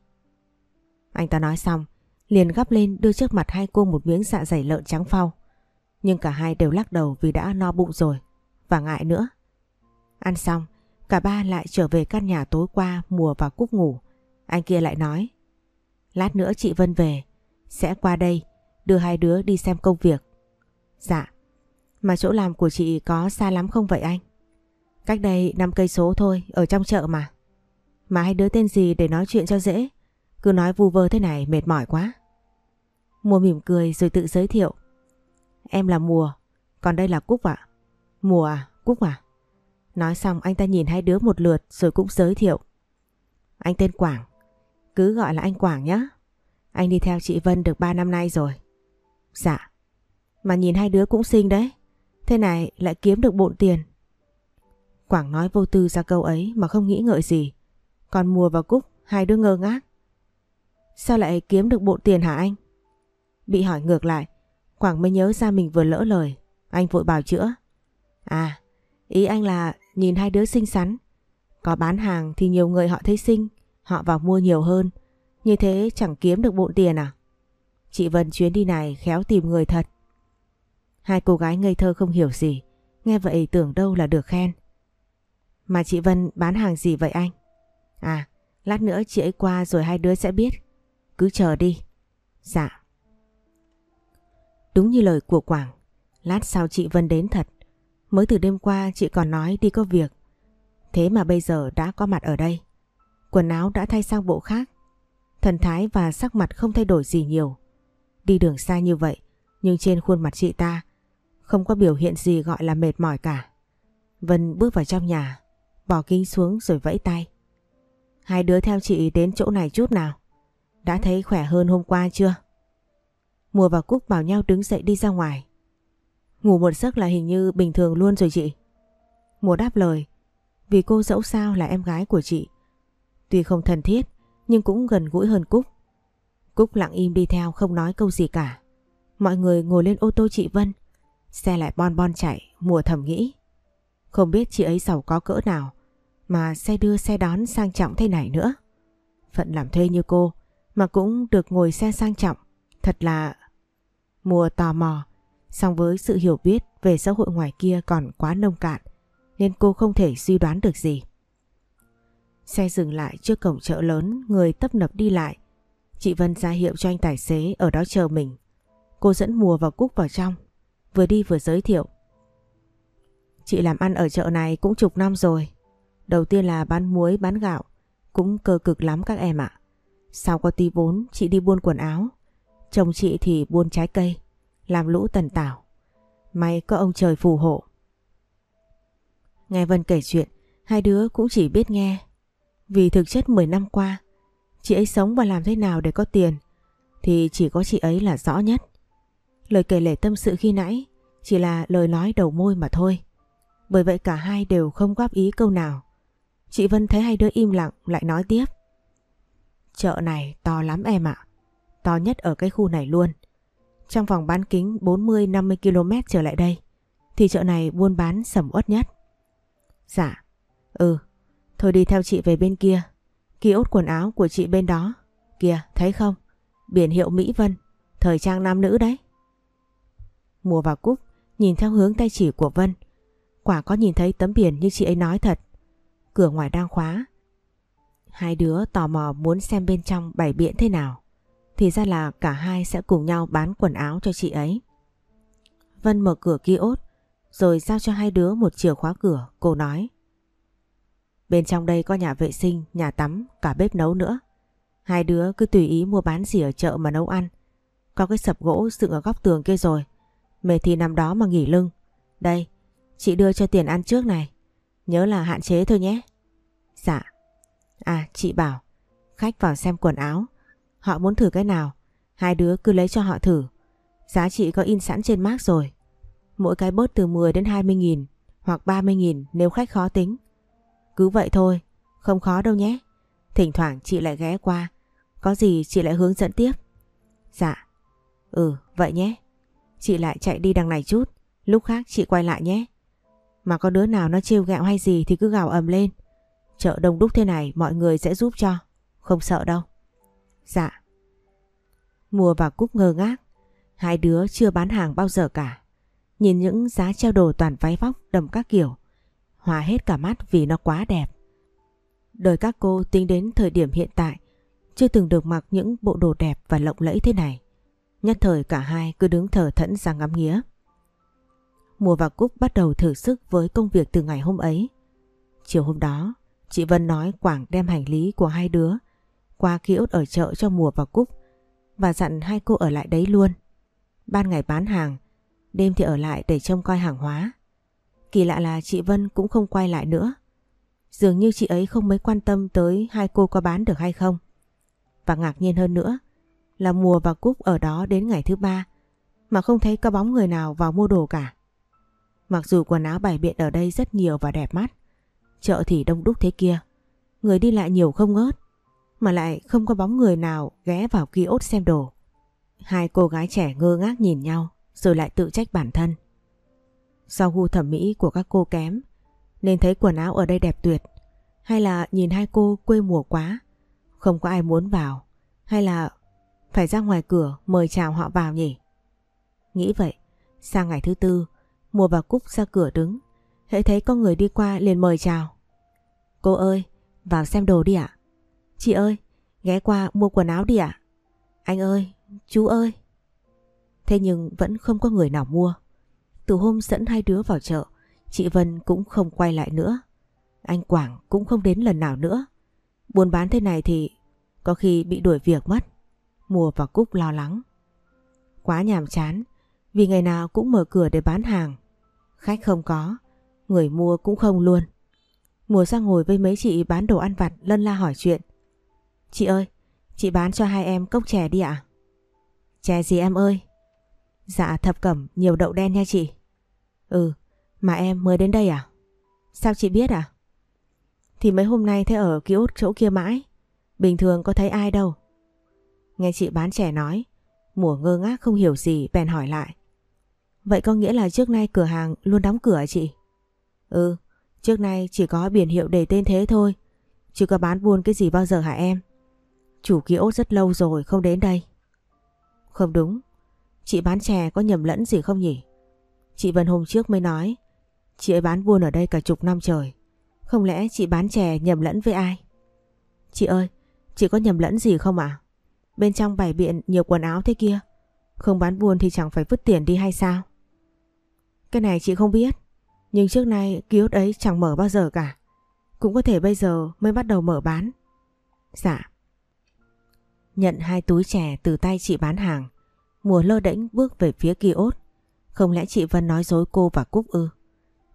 Speaker 1: Anh ta nói xong, liền gắp lên đưa trước mặt hai cô một miếng dạ dày lợn trắng phao Nhưng cả hai đều lắc đầu vì đã no bụng rồi, và ngại nữa. Ăn xong, cả ba lại trở về căn nhà tối qua mùa và cúc ngủ. Anh kia lại nói, lát nữa chị Vân về, sẽ qua đây đưa hai đứa đi xem công việc. Dạ, mà chỗ làm của chị có xa lắm không vậy anh? Cách đây 5 cây số thôi, ở trong chợ mà. Mà hai đứa tên gì để nói chuyện cho dễ? Cứ nói vu vơ thế này mệt mỏi quá. Mùa mỉm cười rồi tự giới thiệu. Em là Mùa, còn đây là Cúc ạ. Mùa à, Cúc à? Nói xong anh ta nhìn hai đứa một lượt rồi cũng giới thiệu. Anh tên Quảng, cứ gọi là anh Quảng nhé. Anh đi theo chị Vân được 3 năm nay rồi. Dạ, mà nhìn hai đứa cũng xinh đấy. Thế này lại kiếm được bộn tiền. Quảng nói vô tư ra câu ấy mà không nghĩ ngợi gì. Còn Mùa và Cúc hai đứa ngơ ngác. Sao lại kiếm được bộ tiền hả anh? Bị hỏi ngược lại, Quảng mới nhớ ra mình vừa lỡ lời. Anh vội bảo chữa. À, ý anh là nhìn hai đứa xinh xắn. Có bán hàng thì nhiều người họ thấy xinh, họ vào mua nhiều hơn. Như thế chẳng kiếm được bộn tiền à? Chị Vân chuyến đi này khéo tìm người thật. Hai cô gái ngây thơ không hiểu gì, nghe vậy tưởng đâu là được khen. Mà chị Vân bán hàng gì vậy anh? À, lát nữa chị ấy qua rồi hai đứa sẽ biết. Cứ chờ đi. Dạ. Đúng như lời của Quảng, lát sau chị Vân đến thật. Mới từ đêm qua chị còn nói đi có việc. Thế mà bây giờ đã có mặt ở đây. Quần áo đã thay sang bộ khác. Thần thái và sắc mặt không thay đổi gì nhiều. Đi đường xa như vậy, nhưng trên khuôn mặt chị ta không có biểu hiện gì gọi là mệt mỏi cả. Vân bước vào trong nhà, bỏ kính xuống rồi vẫy tay. Hai đứa theo chị đến chỗ này chút nào. Đã thấy khỏe hơn hôm qua chưa? Mùa và Cúc bảo nhau đứng dậy đi ra ngoài. Ngủ một giấc là hình như bình thường luôn rồi chị. Mùa đáp lời, vì cô dẫu sao là em gái của chị. Tuy không thân thiết, nhưng cũng gần gũi hơn Cúc. Cúc lặng im đi theo không nói câu gì cả. Mọi người ngồi lên ô tô chị Vân. Xe lại bon bon chạy, mùa thầm nghĩ. Không biết chị ấy giàu có cỡ nào mà xe đưa xe đón sang trọng thế này nữa. Phận làm thuê như cô mà cũng được ngồi xe sang trọng. Thật là... Mùa tò mò, song với sự hiểu biết về xã hội ngoài kia còn quá nông cạn nên cô không thể suy đoán được gì. Xe dừng lại trước cổng chợ lớn, người tấp nập đi lại. Chị Vân ra hiệu cho anh tài xế ở đó chờ mình. Cô dẫn Mùa và Cúc vào trong, vừa đi vừa giới thiệu. Chị làm ăn ở chợ này cũng chục năm rồi. Đầu tiên là bán muối, bán gạo, cũng cơ cực lắm các em ạ. Sau có tí vốn, chị đi buôn quần áo. Chồng chị thì buôn trái cây, làm lũ tần tảo. May có ông trời phù hộ. Nghe Vân kể chuyện, hai đứa cũng chỉ biết nghe. Vì thực chất 10 năm qua, chị ấy sống và làm thế nào để có tiền thì chỉ có chị ấy là rõ nhất. Lời kể lể tâm sự khi nãy chỉ là lời nói đầu môi mà thôi. Bởi vậy cả hai đều không góp ý câu nào. Chị Vân thấy hai đứa im lặng lại nói tiếp. Chợ này to lắm em ạ. To nhất ở cái khu này luôn. Trong vòng bán kính 40-50 km trở lại đây thì chợ này buôn bán sầm uất nhất. Dạ, ừ, thôi đi theo chị về bên kia. Kiosk quần áo của chị bên đó. Kìa, thấy không? Biển hiệu Mỹ Vân, thời trang nam nữ đấy. Mùa và Cúc nhìn theo hướng tay chỉ của Vân. Quả có nhìn thấy tấm biển như chị ấy nói thật. Cửa ngoài đang khóa. Hai đứa tò mò muốn xem bên trong bảy biện thế nào. Thì ra là cả hai sẽ cùng nhau bán quần áo cho chị ấy. Vân mở cửa kiosk rồi giao cho hai đứa một chìa khóa cửa. Cô nói. Bên trong đây có nhà vệ sinh, nhà tắm, cả bếp nấu nữa. Hai đứa cứ tùy ý mua bán gì ở chợ mà nấu ăn. Có cái sập gỗ dựng ở góc tường kia rồi. Mệt thì nằm đó mà nghỉ lưng. Đây, chị đưa cho tiền ăn trước này. Nhớ là hạn chế thôi nhé. Dạ. À, chị bảo, khách vào xem quần áo. Họ muốn thử cái nào, hai đứa cứ lấy cho họ thử. Giá trị có in sẵn trên mác rồi. Mỗi cái bớt từ 10 đến 20 nghìn hoặc 30 nghìn nếu khách khó tính. Cứ vậy thôi, không khó đâu nhé. Thỉnh thoảng chị lại ghé qua, có gì chị lại hướng dẫn tiếp. Dạ. Ừ, vậy nhé. Chị lại chạy đi đằng này chút, lúc khác chị quay lại nhé. Mà có đứa nào nó trêu gẹo hay gì thì cứ gào ầm lên. Chợ đông đúc thế này mọi người sẽ giúp cho, không sợ đâu. Dạ. Mùa và Cúc ngơ ngác, hai đứa chưa bán hàng bao giờ cả. Nhìn những giá treo đồ toàn váy vóc đầm các kiểu, hòa hết cả mắt vì nó quá đẹp. Đời các cô tính đến thời điểm hiện tại chưa từng được mặc những bộ đồ đẹp và lộng lẫy thế này. Nhất thời cả hai cứ đứng thở thẫn ra ngắm nghía. Mùa và Cúc bắt đầu thử sức với công việc từ ngày hôm ấy. Chiều hôm đó, chị Vân nói Quảng đem hành lý của hai đứa qua ký ốt ở chợ cho Mùa và Cúc và dặn hai cô ở lại đấy luôn. Ban ngày bán hàng, đêm thì ở lại để trông coi hàng hóa. Kỳ lạ là chị Vân cũng không quay lại nữa. Dường như chị ấy không mấy quan tâm tới hai cô có bán được hay không. Và ngạc nhiên hơn nữa là Mùa và Cúc ở đó đến ngày thứ ba mà không thấy có bóng người nào vào mua đồ cả. Mặc dù quần áo bày biện ở đây rất nhiều và đẹp mắt, chợ thì đông đúc thế kia, người đi lại nhiều không ngớt, mà lại không có bóng người nào ghé vào kiosk xem đồ. Hai cô gái trẻ ngơ ngác nhìn nhau rồi lại tự trách bản thân. Do gu thẩm mỹ của các cô kém nên thấy quần áo ở đây đẹp tuyệt hay là nhìn hai cô quê mùa quá không có ai muốn vào hay là phải ra ngoài cửa mời chào họ vào nhỉ? Nghĩ vậy, sang ngày thứ tư Mùa và Cúc ra cửa đứng Hãy thấy có người đi qua liền mời chào. Cô ơi, vào xem đồ đi ạ. Chị ơi, ghé qua mua quần áo đi ạ. Anh ơi, chú ơi. Thế nhưng vẫn không có người nào mua. Từ hôm dẫn hai đứa vào chợ Chị Vân cũng không quay lại nữa. Anh Quảng cũng không đến lần nào nữa. Buôn bán thế này thì Có khi bị đuổi việc mất. Mùa và Cúc lo lắng. Quá nhàm chán Vì ngày nào cũng mở cửa để bán hàng. Khách không có Người mua cũng không luôn. Mùa sang ngồi với mấy chị bán đồ ăn vặt, Lân la hỏi chuyện. Chị ơi, Chị bán cho hai em cốc chè đi ạ. Chè gì em ơi? Dạ thập cẩm, nhiều đậu đen nha chị. Ừ Mà em mới đến đây à? Sao chị biết à? Thì mấy hôm nay thấy ở kiosk chỗ kia mãi, Bình thường có thấy ai đâu. Nghe chị bán chè nói, Mùa ngơ ngác không hiểu gì, bèn hỏi lại. Vậy có nghĩa là trước nay cửa hàng luôn đóng cửa à chị? Ừ, trước nay chỉ có biển hiệu để tên thế thôi. Chứ có bán buôn cái gì bao giờ hả em? Chủ ký ốt rất lâu rồi không đến đây. Không đúng, chị bán chè có nhầm lẫn gì không nhỉ? Chị Vân hôm trước mới nói, chị ấy bán buôn ở đây cả chục năm trời. Không lẽ chị bán chè nhầm lẫn với ai? Chị ơi, chị có nhầm lẫn gì không ạ? Bên trong bày biện nhiều quần áo thế kia. Không bán buôn thì chẳng phải vứt tiền đi hay sao? Cái này chị không biết. Nhưng trước nay kiosk ấy chẳng mở bao giờ cả. Cũng có thể bây giờ mới bắt đầu mở bán. Dạ. Nhận hai túi chè từ tay chị bán hàng. Mùa lơ đễnh bước về phía kiosk. Không lẽ chị Vân nói dối cô và Cúc ư?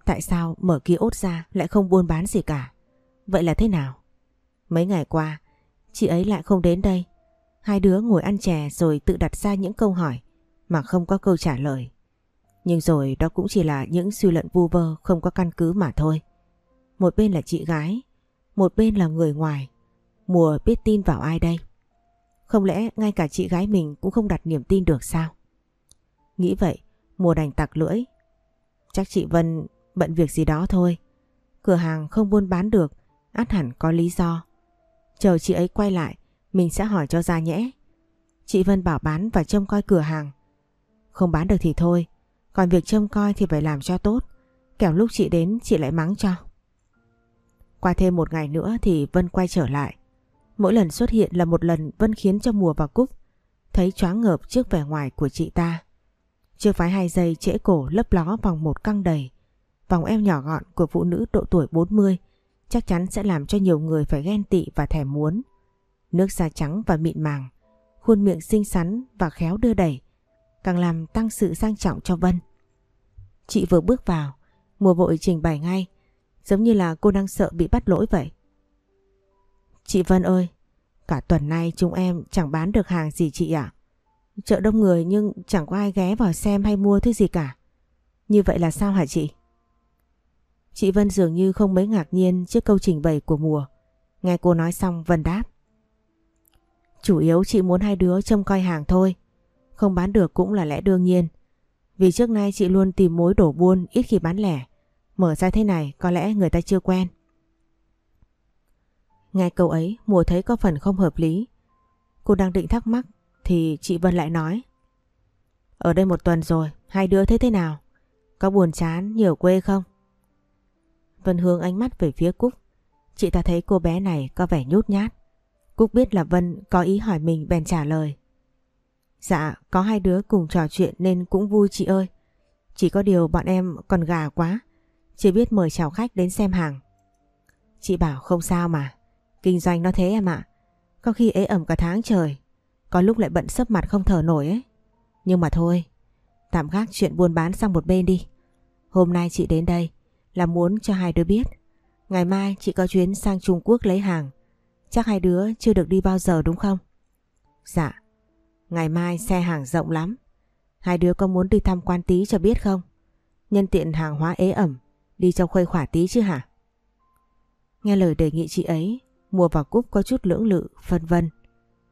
Speaker 1: Tại sao mở kiosk ra lại không buôn bán gì cả? Vậy là thế nào? Mấy ngày qua, chị ấy lại không đến đây. Hai đứa ngồi ăn chè rồi tự đặt ra những câu hỏi mà không có câu trả lời. Nhưng rồi đó cũng chỉ là những suy luận vu vơ không có căn cứ mà thôi. Một bên là chị gái, một bên là người ngoài. Mùa biết tin vào ai đây? Không lẽ ngay cả chị gái mình cũng không đặt niềm tin được sao? Nghĩ vậy, mùa đành tặc lưỡi. Chắc chị Vân bận việc gì đó thôi. Cửa hàng không buôn bán được, át hẳn có lý do. Chờ chị ấy quay lại, mình sẽ hỏi cho ra nhẽ. Chị Vân bảo bán và trông coi cửa hàng. Không bán được thì thôi, còn việc trông coi thì phải làm cho tốt Kẻo lúc chị đến chị lại mắng cho Qua thêm một ngày nữa thì Vân quay trở lại Mỗi lần xuất hiện là một lần Vân khiến cho Mùa và Cúc thấy choáng ngợp trước vẻ ngoài của chị ta. Chưa phải hai giây trễ cổ lấp ló vòng một căng đầy. Vòng eo nhỏ gọn của phụ nữ độ tuổi 40 chắc chắn sẽ làm cho nhiều người phải ghen tị và thèm muốn. Nước da trắng và mịn màng, khuôn miệng xinh xắn và khéo đưa đẩy, càng làm tăng sự sang trọng cho Vân. Chị vừa bước vào, mùa vội trình bày ngay, giống như là cô đang sợ bị bắt lỗi vậy. Chị Vân ơi, cả tuần nay chúng em chẳng bán được hàng gì chị ạ. Chợ đông người nhưng chẳng có ai ghé vào xem hay mua thứ gì cả. Như vậy là sao hả chị? Chị Vân dường như không mấy ngạc nhiên trước câu trình bày của mùa. Nghe cô nói xong Vân đáp. Chủ yếu chị muốn hai đứa trông coi hàng thôi. Không bán được cũng là lẽ đương nhiên. Vì trước nay chị luôn tìm mối đổ buôn ít khi bán lẻ. Mở ra thế này có lẽ người ta chưa quen. Nghe câu ấy mùa thấy có phần không hợp lý. Cô đang định thắc mắc thì chị Vân lại nói. Ở đây một tuần rồi, hai đứa thấy thế nào? Có buồn chán, nhiều quê không? Vân hướng ánh mắt về phía Cúc. Chị ta thấy cô bé này có vẻ nhút nhát. Cúc biết là Vân có ý hỏi mình bèn trả lời. Dạ, có hai đứa cùng trò chuyện nên cũng vui chị ơi. Chỉ có điều bọn em còn gà quá. Chưa biết mời chào khách đến xem hàng. Chị bảo không sao mà. Kinh doanh nó thế em ạ. Có khi ế ẩm cả tháng trời. Có lúc lại bận sấp mặt không thở nổi ấy. Nhưng mà thôi. Tạm gác chuyện buôn bán sang một bên đi. Hôm nay chị đến đây là muốn cho hai đứa biết. Ngày mai chị có chuyến sang Trung Quốc lấy hàng. Chắc hai đứa chưa được đi bao giờ đúng không? Dạ. Ngày mai xe hàng rộng lắm. Hai đứa có muốn đi tham quan tí cho biết không? Nhân tiện hàng hóa ế ẩm, đi cho khuây khỏa tí chứ hả? Nghe lời đề nghị chị ấy, Mùa và Cúc có chút lưỡng lự, phân vân.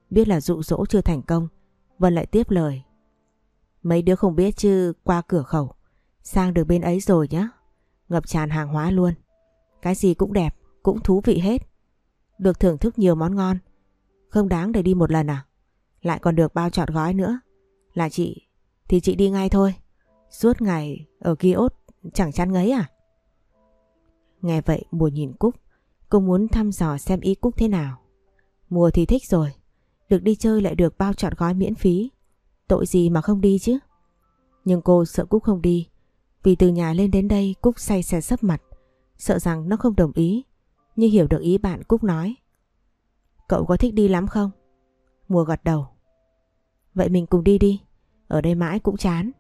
Speaker 1: Biết là dụ dỗ chưa thành công, Vân lại tiếp lời. Mấy đứa không biết chứ qua cửa khẩu, sang được bên ấy rồi nhá. Ngập tràn hàng hóa luôn. Cái gì cũng đẹp, cũng thú vị hết. Được thưởng thức nhiều món ngon. Không đáng để đi một lần à? Lại còn được bao trọt gói nữa. Là chị, thì chị đi ngay thôi. Suốt ngày ở kiosk chẳng chán ngấy à? Nghe vậy mùa nhìn Cúc, cô muốn thăm dò xem ý Cúc thế nào. Mùa thì thích rồi, được đi chơi lại được bao trọn gói miễn phí. Tội gì mà không đi chứ? Nhưng cô sợ Cúc không đi, vì từ nhà lên đến đây Cúc say xe sấp mặt, sợ rằng nó không đồng ý, nhưng hiểu được ý bạn Cúc nói. Cậu có thích đi lắm không? Mùa gật đầu. Vậy mình cùng đi đi, ở đây mãi cũng chán.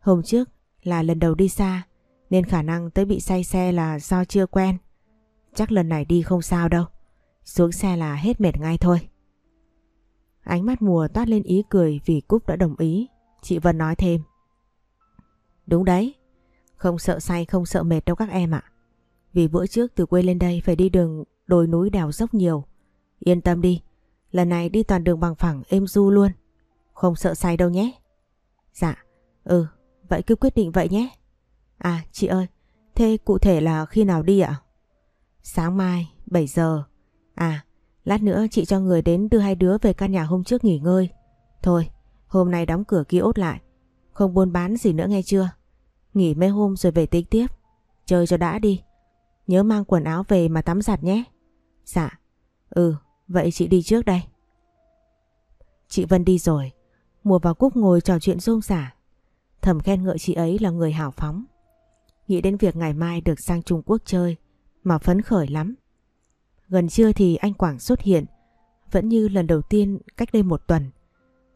Speaker 1: Hôm trước là lần đầu đi xa, nên khả năng tới bị say xe là do chưa quen. Chắc lần này đi không sao đâu, xuống xe là hết mệt ngay thôi. Ánh mắt mùa toát lên ý cười vì Cúc đã đồng ý. Chị Vân nói thêm. Đúng đấy, không sợ say không sợ mệt đâu các em ạ. Vì bữa trước từ quê lên đây phải đi đường đồi núi đèo dốc nhiều. Yên tâm đi, lần này đi toàn đường bằng phẳng êm du luôn. Không sợ say đâu nhé. Dạ, ừ, vậy cứ quyết định vậy nhé. À chị ơi, thế cụ thể là khi nào đi ạ? Sáng mai, 7 giờ. À, lát nữa chị cho người đến đưa hai đứa về căn nhà hôm trước nghỉ ngơi. Thôi, hôm nay đóng cửa ký ốt lại. Không buôn bán gì nữa nghe chưa? Nghỉ mấy hôm rồi về tính tiếp. Chơi cho đã đi. Nhớ mang quần áo về mà tắm giặt nhé. Dạ. Ừ, vậy chị đi trước đây. Chị Vân đi rồi. Mùa và Cúc ngồi trò chuyện rôm rả. Thầm khen ngợi chị ấy là người hào phóng. Nghĩ đến việc ngày mai được sang Trung Quốc chơi mà phấn khởi lắm. Gần trưa thì anh Quảng xuất hiện. Vẫn như lần đầu tiên cách đây một tuần.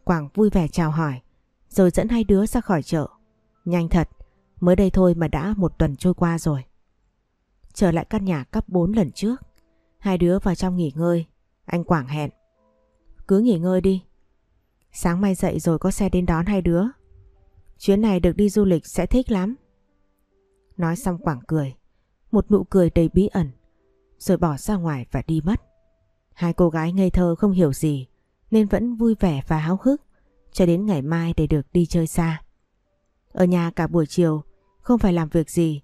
Speaker 1: Quảng vui vẻ chào hỏi rồi dẫn hai đứa ra khỏi chợ. Nhanh thật, mới đây thôi mà đã một tuần trôi qua rồi. Trở lại căn nhà cấp 4 lần trước, hai đứa vào trong nghỉ ngơi, anh Quảng hẹn. Cứ nghỉ ngơi đi, sáng mai dậy rồi có xe đến đón hai đứa. Chuyến này được đi du lịch sẽ thích lắm. Nói xong Quảng cười, một nụ cười đầy bí ẩn, rồi bỏ ra ngoài và đi mất. Hai cô gái ngây thơ không hiểu gì, nên vẫn vui vẻ và háo hức cho đến ngày mai để được đi chơi xa. Ở nhà cả buổi chiều, không phải làm việc gì.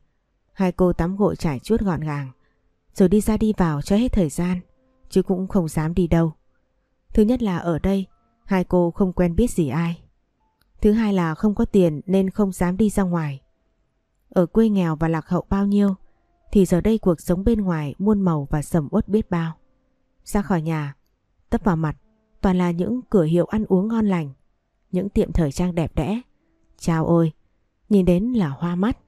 Speaker 1: Hai cô tắm gội trải chuốt gọn gàng, rồi đi ra đi vào cho hết thời gian, chứ cũng không dám đi đâu. Thứ nhất là ở đây, hai cô không quen biết gì ai. Thứ hai là không có tiền nên không dám đi ra ngoài. Ở quê nghèo và lạc hậu bao nhiêu, thì giờ đây cuộc sống bên ngoài muôn màu và sầm uất biết bao. Ra khỏi nhà, tấp vào mặt toàn là những cửa hiệu ăn uống ngon lành, những tiệm thời trang đẹp đẽ. Chào ôi, nhìn đến là hoa mắt.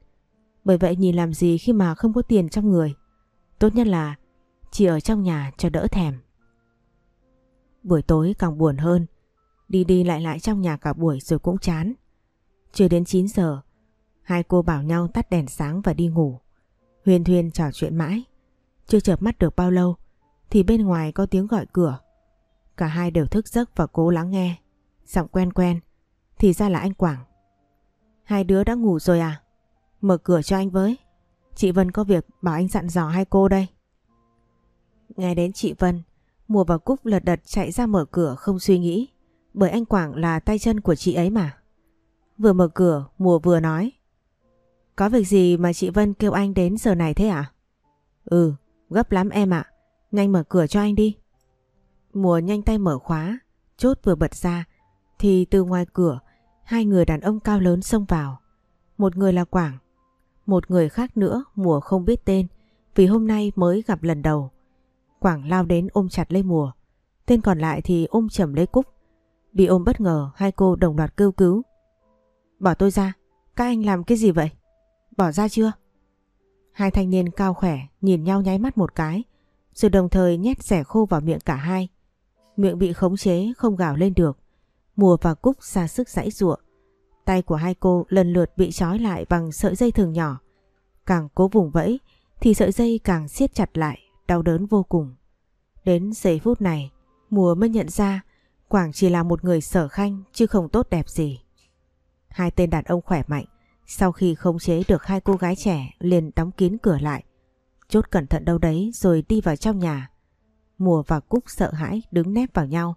Speaker 1: Bởi vậy nhìn làm gì khi mà không có tiền trong người. Tốt nhất là chỉ ở trong nhà cho đỡ thèm. Buổi tối càng buồn hơn, đi đi lại lại trong nhà cả buổi rồi cũng chán. Chưa đến 9 giờ, hai cô bảo nhau tắt đèn sáng và đi ngủ. Huyền Thuyên trò chuyện mãi, chưa chợp mắt được bao lâu thì bên ngoài có tiếng gọi cửa. Cả hai đều thức giấc và cố lắng nghe. Giọng quen quen, thì ra là anh Quảng. Hai đứa đã ngủ rồi à? Mở cửa cho anh với. Chị Vân có việc bảo anh dặn dò hai cô đây. Nghe đến chị Vân, Mùa và Cúc lật đật chạy ra mở cửa không suy nghĩ. Bởi anh Quảng là tay chân của chị ấy mà. Vừa mở cửa, Mùa vừa nói. Có việc gì mà chị Vân kêu anh đến giờ này thế à? Ừ, gấp lắm em ạ. Nhanh mở cửa cho anh đi. Mùa nhanh tay mở khóa, chốt vừa bật ra thì từ ngoài cửa hai người đàn ông cao lớn xông vào. Một người là Quảng, một người khác nữa Mùa không biết tên vì hôm nay mới gặp lần đầu. Quảng lao đến ôm chặt lấy Mùa, tên còn lại thì ôm chầm lấy Cúc. Bị ôm bất ngờ hai cô đồng loạt kêu cứu. Bỏ tôi ra, các anh làm cái gì vậy? Bỏ ra chưa? Hai thanh niên cao khỏe nhìn nhau nháy mắt một cái rồi đồng thời nhét rẻ khô vào miệng cả hai. Miệng bị khống chế không gào lên được. Mùa và Cúc ra sức giãy giụa. Tay của hai cô lần lượt bị trói lại bằng sợi dây thường nhỏ. Càng cố vùng vẫy thì sợi dây càng siết chặt lại, đau đớn vô cùng. Đến giây phút này, mùa mới nhận ra Quảng chỉ là một người sở khanh chứ không tốt đẹp gì. Hai tên đàn ông khỏe mạnh, sau khi khống chế được hai cô gái trẻ liền đóng kín cửa lại. Chốt cẩn thận đâu đấy rồi đi vào trong nhà. Mùa và Cúc sợ hãi đứng nép vào nhau.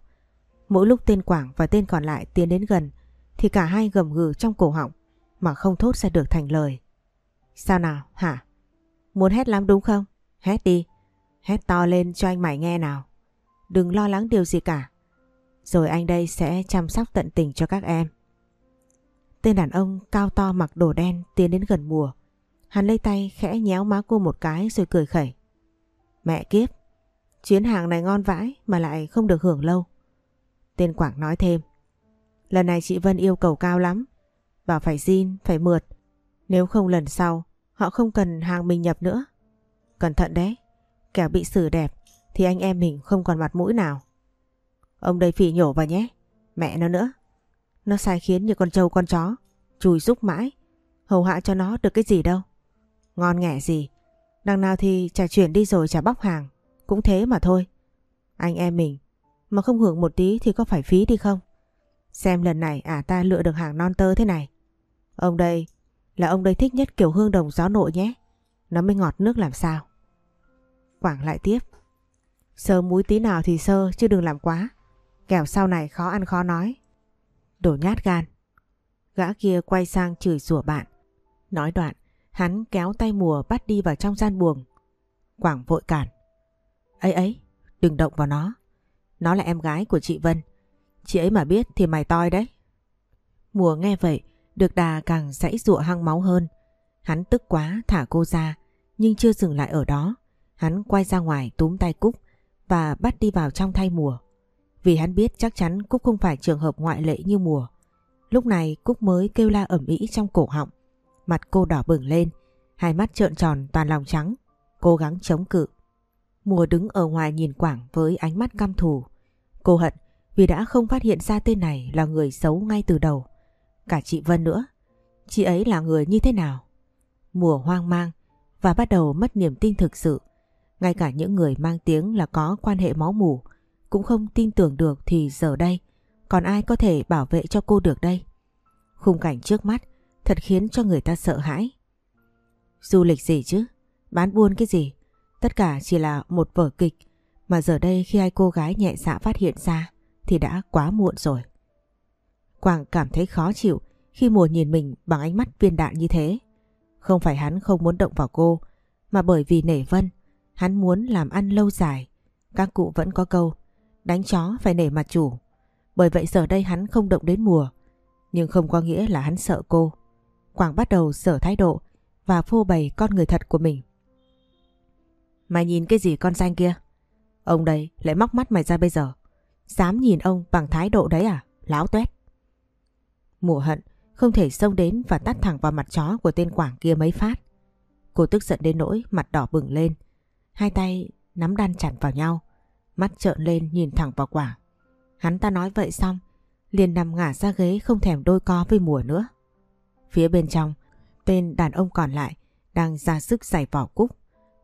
Speaker 1: Mỗi lúc tên Quảng và tên còn lại tiến đến gần thì cả hai gầm gừ trong cổ họng mà không thốt ra được thành lời. Sao nào hả? Muốn hét lắm đúng không? Hét đi. Hét to lên cho anh mày nghe nào. Đừng lo lắng điều gì cả. Rồi anh đây sẽ chăm sóc tận tình cho các em. Tên đàn ông cao to mặc đồ đen tiến đến gần mùa. Hắn lấy tay khẽ nhéo má cô một cái rồi cười khẩy. Mẹ kiếp, chuyến hàng này ngon vãi mà lại không được hưởng lâu. Tên Quảng nói thêm. Lần này chị Vân yêu cầu cao lắm. Bảo phải zin, phải mượt. Nếu không lần sau, họ không cần hàng mình nhập nữa. Cẩn thận đấy, kẻo bị xử đẹp thì anh em mình không còn mặt mũi nào. Ông đây phỉ nhổ vào nhé, mẹ nó nữa. Nó sai khiến như con trâu con chó, chùi rúc mãi, hầu hạ cho nó được cái gì đâu. Ngon nghẻ gì, đằng nào thì trả chuyển đi rồi trả bóc hàng, cũng thế mà thôi. Anh em mình, mà không hưởng một tí thì có phải phí đi không? Xem lần này à ta lựa được hàng non tơ thế này. Ông đây, là ông đây thích nhất kiểu hương đồng gió nội nhé. Nó mới ngọt nước làm sao. Quảng lại tiếp. Sơ muối tí nào thì sơ chứ đừng làm quá. Kẻo sau này khó ăn khó nói. Đổ nhát gan. Gã kia quay sang chửi rủa bạn. Nói đoạn, hắn kéo tay mùa bắt đi vào trong gian buồng. Quảng vội cản. ấy ấy, đừng động vào nó. Nó là em gái của chị Vân. Chị ấy mà biết thì mày toi đấy. Mùa nghe vậy, được đà càng dãy rụa hăng máu hơn. Hắn tức quá thả cô ra, nhưng chưa dừng lại ở đó. Hắn quay ra ngoài túm tay Cúc và bắt đi vào trong thay mùa. Vì hắn biết chắc chắn Cúc không phải trường hợp ngoại lệ như mùa. Lúc này Cúc mới kêu la ẩm ĩ trong cổ họng. Mặt cô đỏ bừng lên, hai mắt trợn tròn toàn lòng trắng, cố gắng chống cự. Mùa đứng ở ngoài nhìn Quảng với ánh mắt căm thù. Cô hận vì đã không phát hiện ra tên này là người xấu ngay từ đầu. Cả chị Vân nữa. Chị ấy là người như thế nào? Mùa hoang mang và bắt đầu mất niềm tin thực sự. Ngay cả những người mang tiếng là có quan hệ máu mủ, cũng không tin tưởng được thì giờ đây, còn ai có thể bảo vệ cho cô được đây? Khung cảnh trước mắt thật khiến cho người ta sợ hãi. Du lịch gì chứ? Bán buôn cái gì? Tất cả chỉ là một vở kịch, mà giờ đây khi hai cô gái nhẹ dạ phát hiện ra thì đã quá muộn rồi. Quảng cảm thấy khó chịu khi mùa nhìn mình bằng ánh mắt viên đạn như thế. Không phải hắn không muốn động vào cô, mà bởi vì nể Vân hắn muốn làm ăn lâu dài. Các cụ vẫn có câu, đánh chó phải nể mặt chủ. Bởi vậy giờ đây hắn không động đến mùa, nhưng không có nghĩa là hắn sợ cô. Quảng bắt đầu sở thái độ và phô bày con người thật của mình. Mày nhìn cái gì con danh kia? Ông đây lại móc mắt mày ra bây giờ. Dám nhìn ông bằng thái độ đấy à? Láo tuét. Mùa hận không thể xông đến và tắt thẳng vào mặt chó của tên Quảng kia mấy phát. Cô tức giận đến nỗi mặt đỏ bừng lên. Hai tay nắm đan chặt vào nhau. Mắt trợn lên nhìn thẳng vào quả. Hắn ta nói vậy xong liền nằm ngả ra ghế không thèm đôi co với mùa nữa. Phía bên trong, tên đàn ông còn lại đang ra sức giải vỏ Cúc.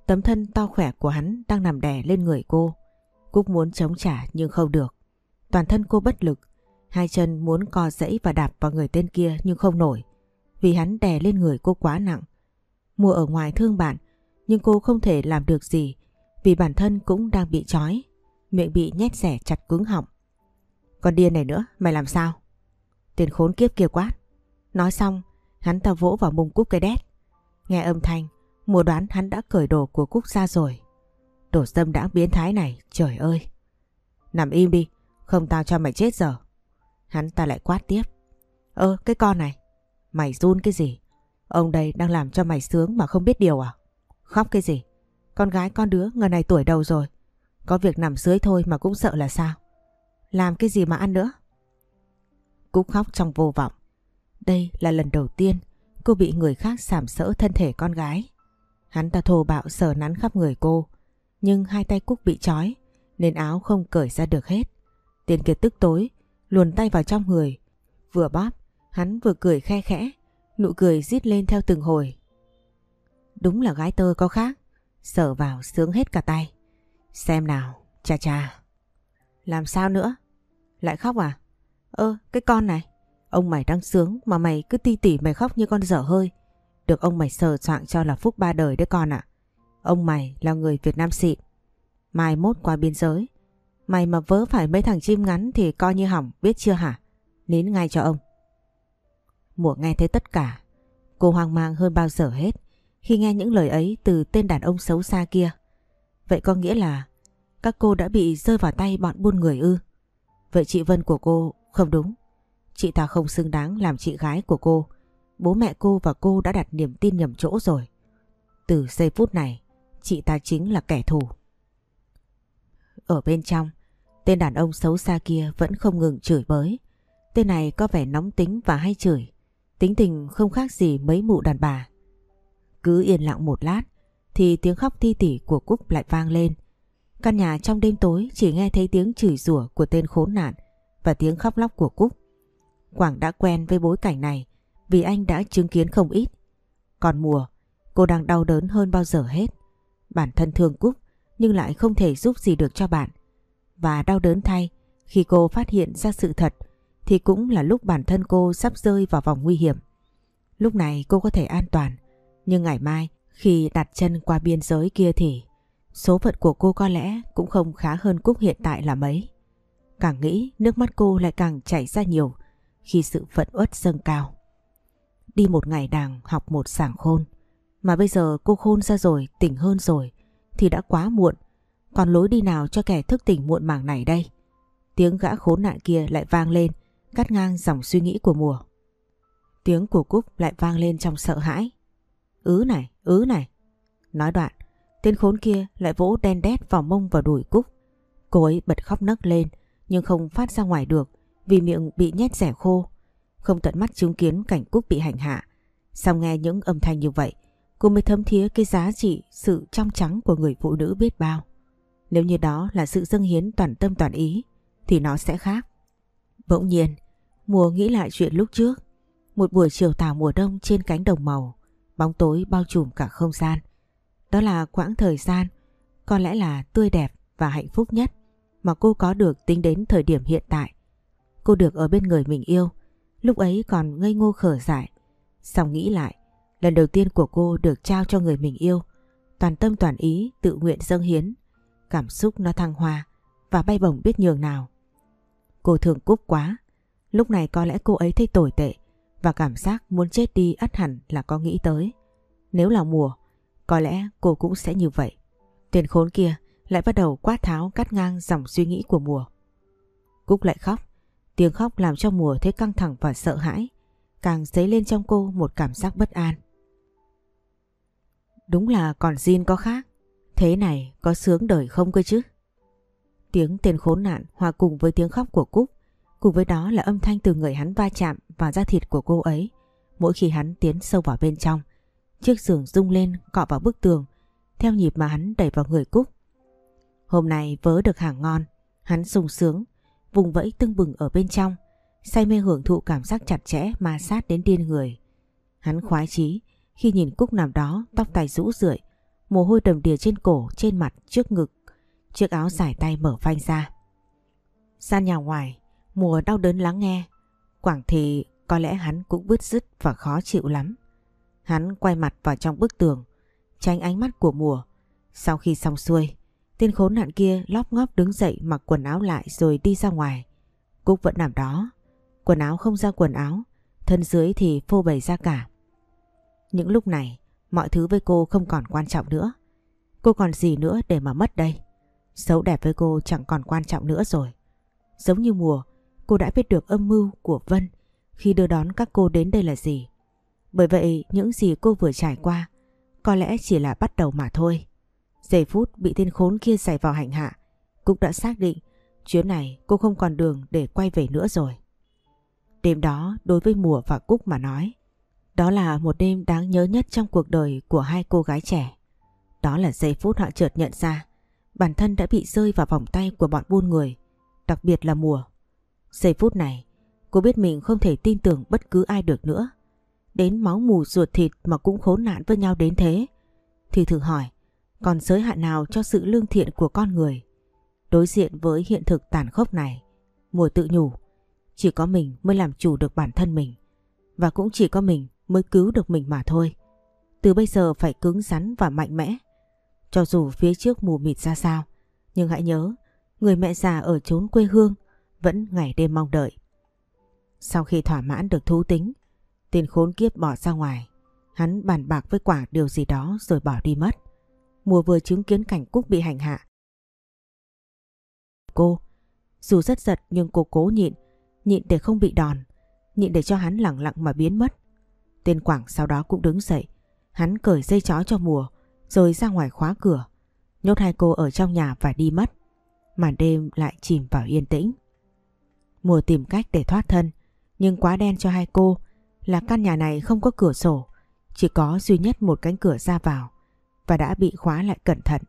Speaker 1: Tấm thân to khỏe của hắn đang nằm đè lên người cô. Cúc muốn chống trả nhưng không được. Toàn thân cô bất lực, hai chân muốn co dẫy và đạp vào người tên kia nhưng không nổi. Vì hắn đè lên người cô quá nặng. Mùa ở ngoài thương bạn, nhưng cô không thể làm được gì vì bản thân cũng đang bị trói. Miệng bị nhét rẻ chặt cứng họng. Còn điên này nữa, mày làm sao? Tiền khốn kiếp kia quát. Nói xong, hắn ta vỗ vào mông Cúc cái đét. Nghe âm thanh, mùa đoán hắn đã cởi đồ của Cúc ra rồi. Đồ dâm đã biến thái này, trời ơi. Nằm im đi, không tao cho mày chết giờ. Hắn ta lại quát tiếp. Ơ, cái con này, mày run cái gì? Ông đây đang làm cho mày sướng mà không biết điều à? Khóc cái gì? Con gái con đứa ngần này tuổi đầu rồi. Có việc nằm dưới thôi mà cũng sợ là sao? Làm cái gì mà ăn nữa? Cúc khóc trong vô vọng. Đây là lần đầu tiên cô bị người khác sảm sỡ thân thể con gái. Hắn ta thô bạo sờ nắn khắp người cô. Nhưng hai tay Cúc bị trói nên áo không cởi ra được hết. Tiền kiệt tức tối, luồn tay vào trong người. Vừa bóp, hắn vừa cười khe khẽ, nụ cười rít lên theo từng hồi. Đúng là gái tơ có khác, sờ vào sướng hết cả tay. Xem nào, cha cha. Làm sao nữa? Lại khóc à? Ơ, cái con này. Ông mày đang sướng mà mày cứ ti tỉ mày khóc như con dở hơi. Được ông mày sờ soạn cho là phúc ba đời đấy con ạ. Ông mày là người Việt Nam xịn. Mai mốt qua biên giới. Mày mà vớ phải mấy thằng chim ngắn thì coi như hỏng, biết chưa hả? Nín ngay cho ông. Mùa nghe thấy tất cả. Cô hoang mang hơn bao giờ hết khi nghe những lời ấy từ tên đàn ông xấu xa kia. Vậy có nghĩa là các cô đã bị rơi vào tay bọn buôn người ư? Vậy chị Vân của cô không đúng. Chị ta không xứng đáng làm chị gái của cô. Bố mẹ cô và cô đã đặt niềm tin nhầm chỗ rồi. Từ giây phút này, chị ta chính là kẻ thù. Ở bên trong, tên đàn ông xấu xa kia vẫn không ngừng chửi bới. Tên này có vẻ nóng tính và hay chửi. Tính tình không khác gì mấy mụ đàn bà. Cứ yên lặng một lát, thì tiếng khóc thi tỉ của Cúc lại vang lên. Căn nhà trong đêm tối chỉ nghe thấy tiếng chửi rủa của tên khốn nạn và tiếng khóc lóc của Cúc. Quảng đã quen với bối cảnh này vì anh đã chứng kiến không ít. Còn mùa, cô đang đau đớn hơn bao giờ hết. Bản thân thương Cúc nhưng lại không thể giúp gì được cho bạn. Và đau đớn thay khi cô phát hiện ra sự thật thì cũng là lúc bản thân cô sắp rơi vào vòng nguy hiểm. Lúc này cô có thể an toàn, nhưng ngày mai khi đặt chân qua biên giới kia thì số phận của cô có lẽ cũng không khá hơn Cúc hiện tại là mấy. Càng nghĩ nước mắt cô lại càng chảy ra nhiều khi sự phận uất dâng cao. Đi một ngày đàng học một sảng khôn, mà bây giờ cô khôn ra rồi, tỉnh hơn rồi thì đã quá muộn. Còn lối đi nào cho kẻ thức tỉnh muộn màng này đây? Tiếng gã khốn nạn kia lại vang lên, cắt ngang dòng suy nghĩ của mùa. Tiếng của Cúc lại vang lên trong sợ hãi. Ứ này, ứ này. Nói đoạn, tên khốn kia lại vỗ đen đét vào mông và đùi Cúc. Cô ấy bật khóc nấc lên nhưng không phát ra ngoài được vì miệng bị nhét rẻ khô. Không tận mắt chứng kiến cảnh Cúc bị hành hạ. Xong nghe những âm thanh như vậy, cô mới thấm thía cái giá trị sự trong trắng của người phụ nữ biết bao. Nếu như đó là sự dâng hiến toàn tâm toàn ý thì nó sẽ khác. Bỗng nhiên, mùa nghĩ lại chuyện lúc trước. Một buổi chiều tà mùa đông trên cánh đồng màu, bóng tối bao trùm cả không gian. Đó là quãng thời gian có lẽ là tươi đẹp và hạnh phúc nhất mà cô có được tính đến thời điểm hiện tại. Cô được ở bên người mình yêu, lúc ấy còn ngây ngô khở dại. Xong nghĩ lại, lần đầu tiên của cô được trao cho người mình yêu, toàn tâm toàn ý tự nguyện dâng hiến. Cảm xúc nó thăng hoa và bay bổng biết nhường nào. Cô thường cúc quá, lúc này có lẽ cô ấy thấy tồi tệ và cảm giác muốn chết đi ắt hẳn là có nghĩ tới. Nếu là mùa, có lẽ cô cũng sẽ như vậy. tiền khốn kia lại bắt đầu quát tháo cắt ngang dòng suy nghĩ của mùa. Cúc lại khóc, tiếng khóc làm cho mùa thấy căng thẳng và sợ hãi, càng dấy lên trong cô một cảm giác bất an. Đúng là còn Jin có khác, thế này có sướng đời không cơ chứ? Tiếng tên khốn nạn hòa cùng với tiếng khóc của Cúc, cùng với đó là âm thanh từ người hắn va chạm vào da thịt của cô ấy. Mỗi khi hắn tiến sâu vào bên trong, chiếc giường rung lên cọ vào bức tường, theo nhịp mà hắn đẩy vào người Cúc. Hôm nay vớ được hàng ngon, hắn sung sướng, vùng vẫy tưng bừng ở bên trong, say mê hưởng thụ cảm giác chặt chẽ ma sát đến điên người. Hắn khoái chí khi nhìn Cúc nằm đó tóc tai rũ rượi, mồ hôi đầm đìa trên cổ, trên mặt, trước ngực, chiếc áo dài tay mở phanh ra. Gian nhà ngoài, mùa đau đớn lắng nghe, Quảng thì có lẽ hắn cũng bứt rứt và khó chịu lắm. Hắn quay mặt vào trong bức tường, tránh ánh mắt của mùa. Sau khi xong xuôi, tên khốn nạn kia lóp ngóp đứng dậy mặc quần áo lại rồi đi ra ngoài. Cúc vẫn nằm đó, quần áo không ra quần áo, thân dưới thì phô bày ra cả. Những lúc này, mọi thứ với cô không còn quan trọng nữa. Cô còn gì nữa để mà mất đây? Xấu đẹp với cô chẳng còn quan trọng nữa rồi. Giống như mùa, cô đã biết được âm mưu của Vân khi đưa đón các cô đến đây là gì. Bởi vậy những gì cô vừa trải qua có lẽ chỉ là bắt đầu mà thôi. Giây phút bị tên khốn kia xảy vào hành hạ, Cúc đã xác định chuyến này cô không còn đường để quay về nữa rồi. Đêm đó đối với Mùa và Cúc mà nói, đó là một đêm đáng nhớ nhất trong cuộc đời của hai cô gái trẻ. Đó là giây phút họ chợt nhận ra bản thân đã bị rơi vào vòng tay của bọn buôn người, đặc biệt là Mùa. Giây phút này, cô biết mình không thể tin tưởng bất cứ ai được nữa. Đến máu mù ruột thịt mà cũng khốn nạn với nhau đến thế. Thì thử hỏi, còn giới hạn nào cho sự lương thiện của con người? Đối diện với hiện thực tàn khốc này, mùa tự nhủ, chỉ có mình mới làm chủ được bản thân mình. Và cũng chỉ có mình mới cứu được mình mà thôi. Từ bây giờ phải cứng rắn và mạnh mẽ. Cho dù phía trước mù mịt ra sao, nhưng hãy nhớ, người mẹ già ở chốn quê hương vẫn ngày đêm mong đợi. Sau khi thỏa mãn được thú tính, tên khốn kiếp bỏ ra ngoài. Hắn bàn bạc với quả điều gì đó rồi bỏ đi mất. Mùa vừa chứng kiến cảnh Cúc bị hành hạ. Cô, dù rất giật nhưng cô cố nhịn, nhịn để không bị đòn, nhịn để cho hắn lặng lặng mà biến mất. Tên Quảng sau đó cũng đứng dậy, hắn cởi dây chó cho mùa, rồi ra ngoài khóa cửa, nhốt hai cô ở trong nhà và đi mất. Màn đêm lại chìm vào yên tĩnh. Mùa tìm cách để thoát thân, nhưng quá đen cho hai cô là căn nhà này không có cửa sổ, chỉ có duy nhất một cánh cửa ra vào và đã bị khóa lại cẩn thận.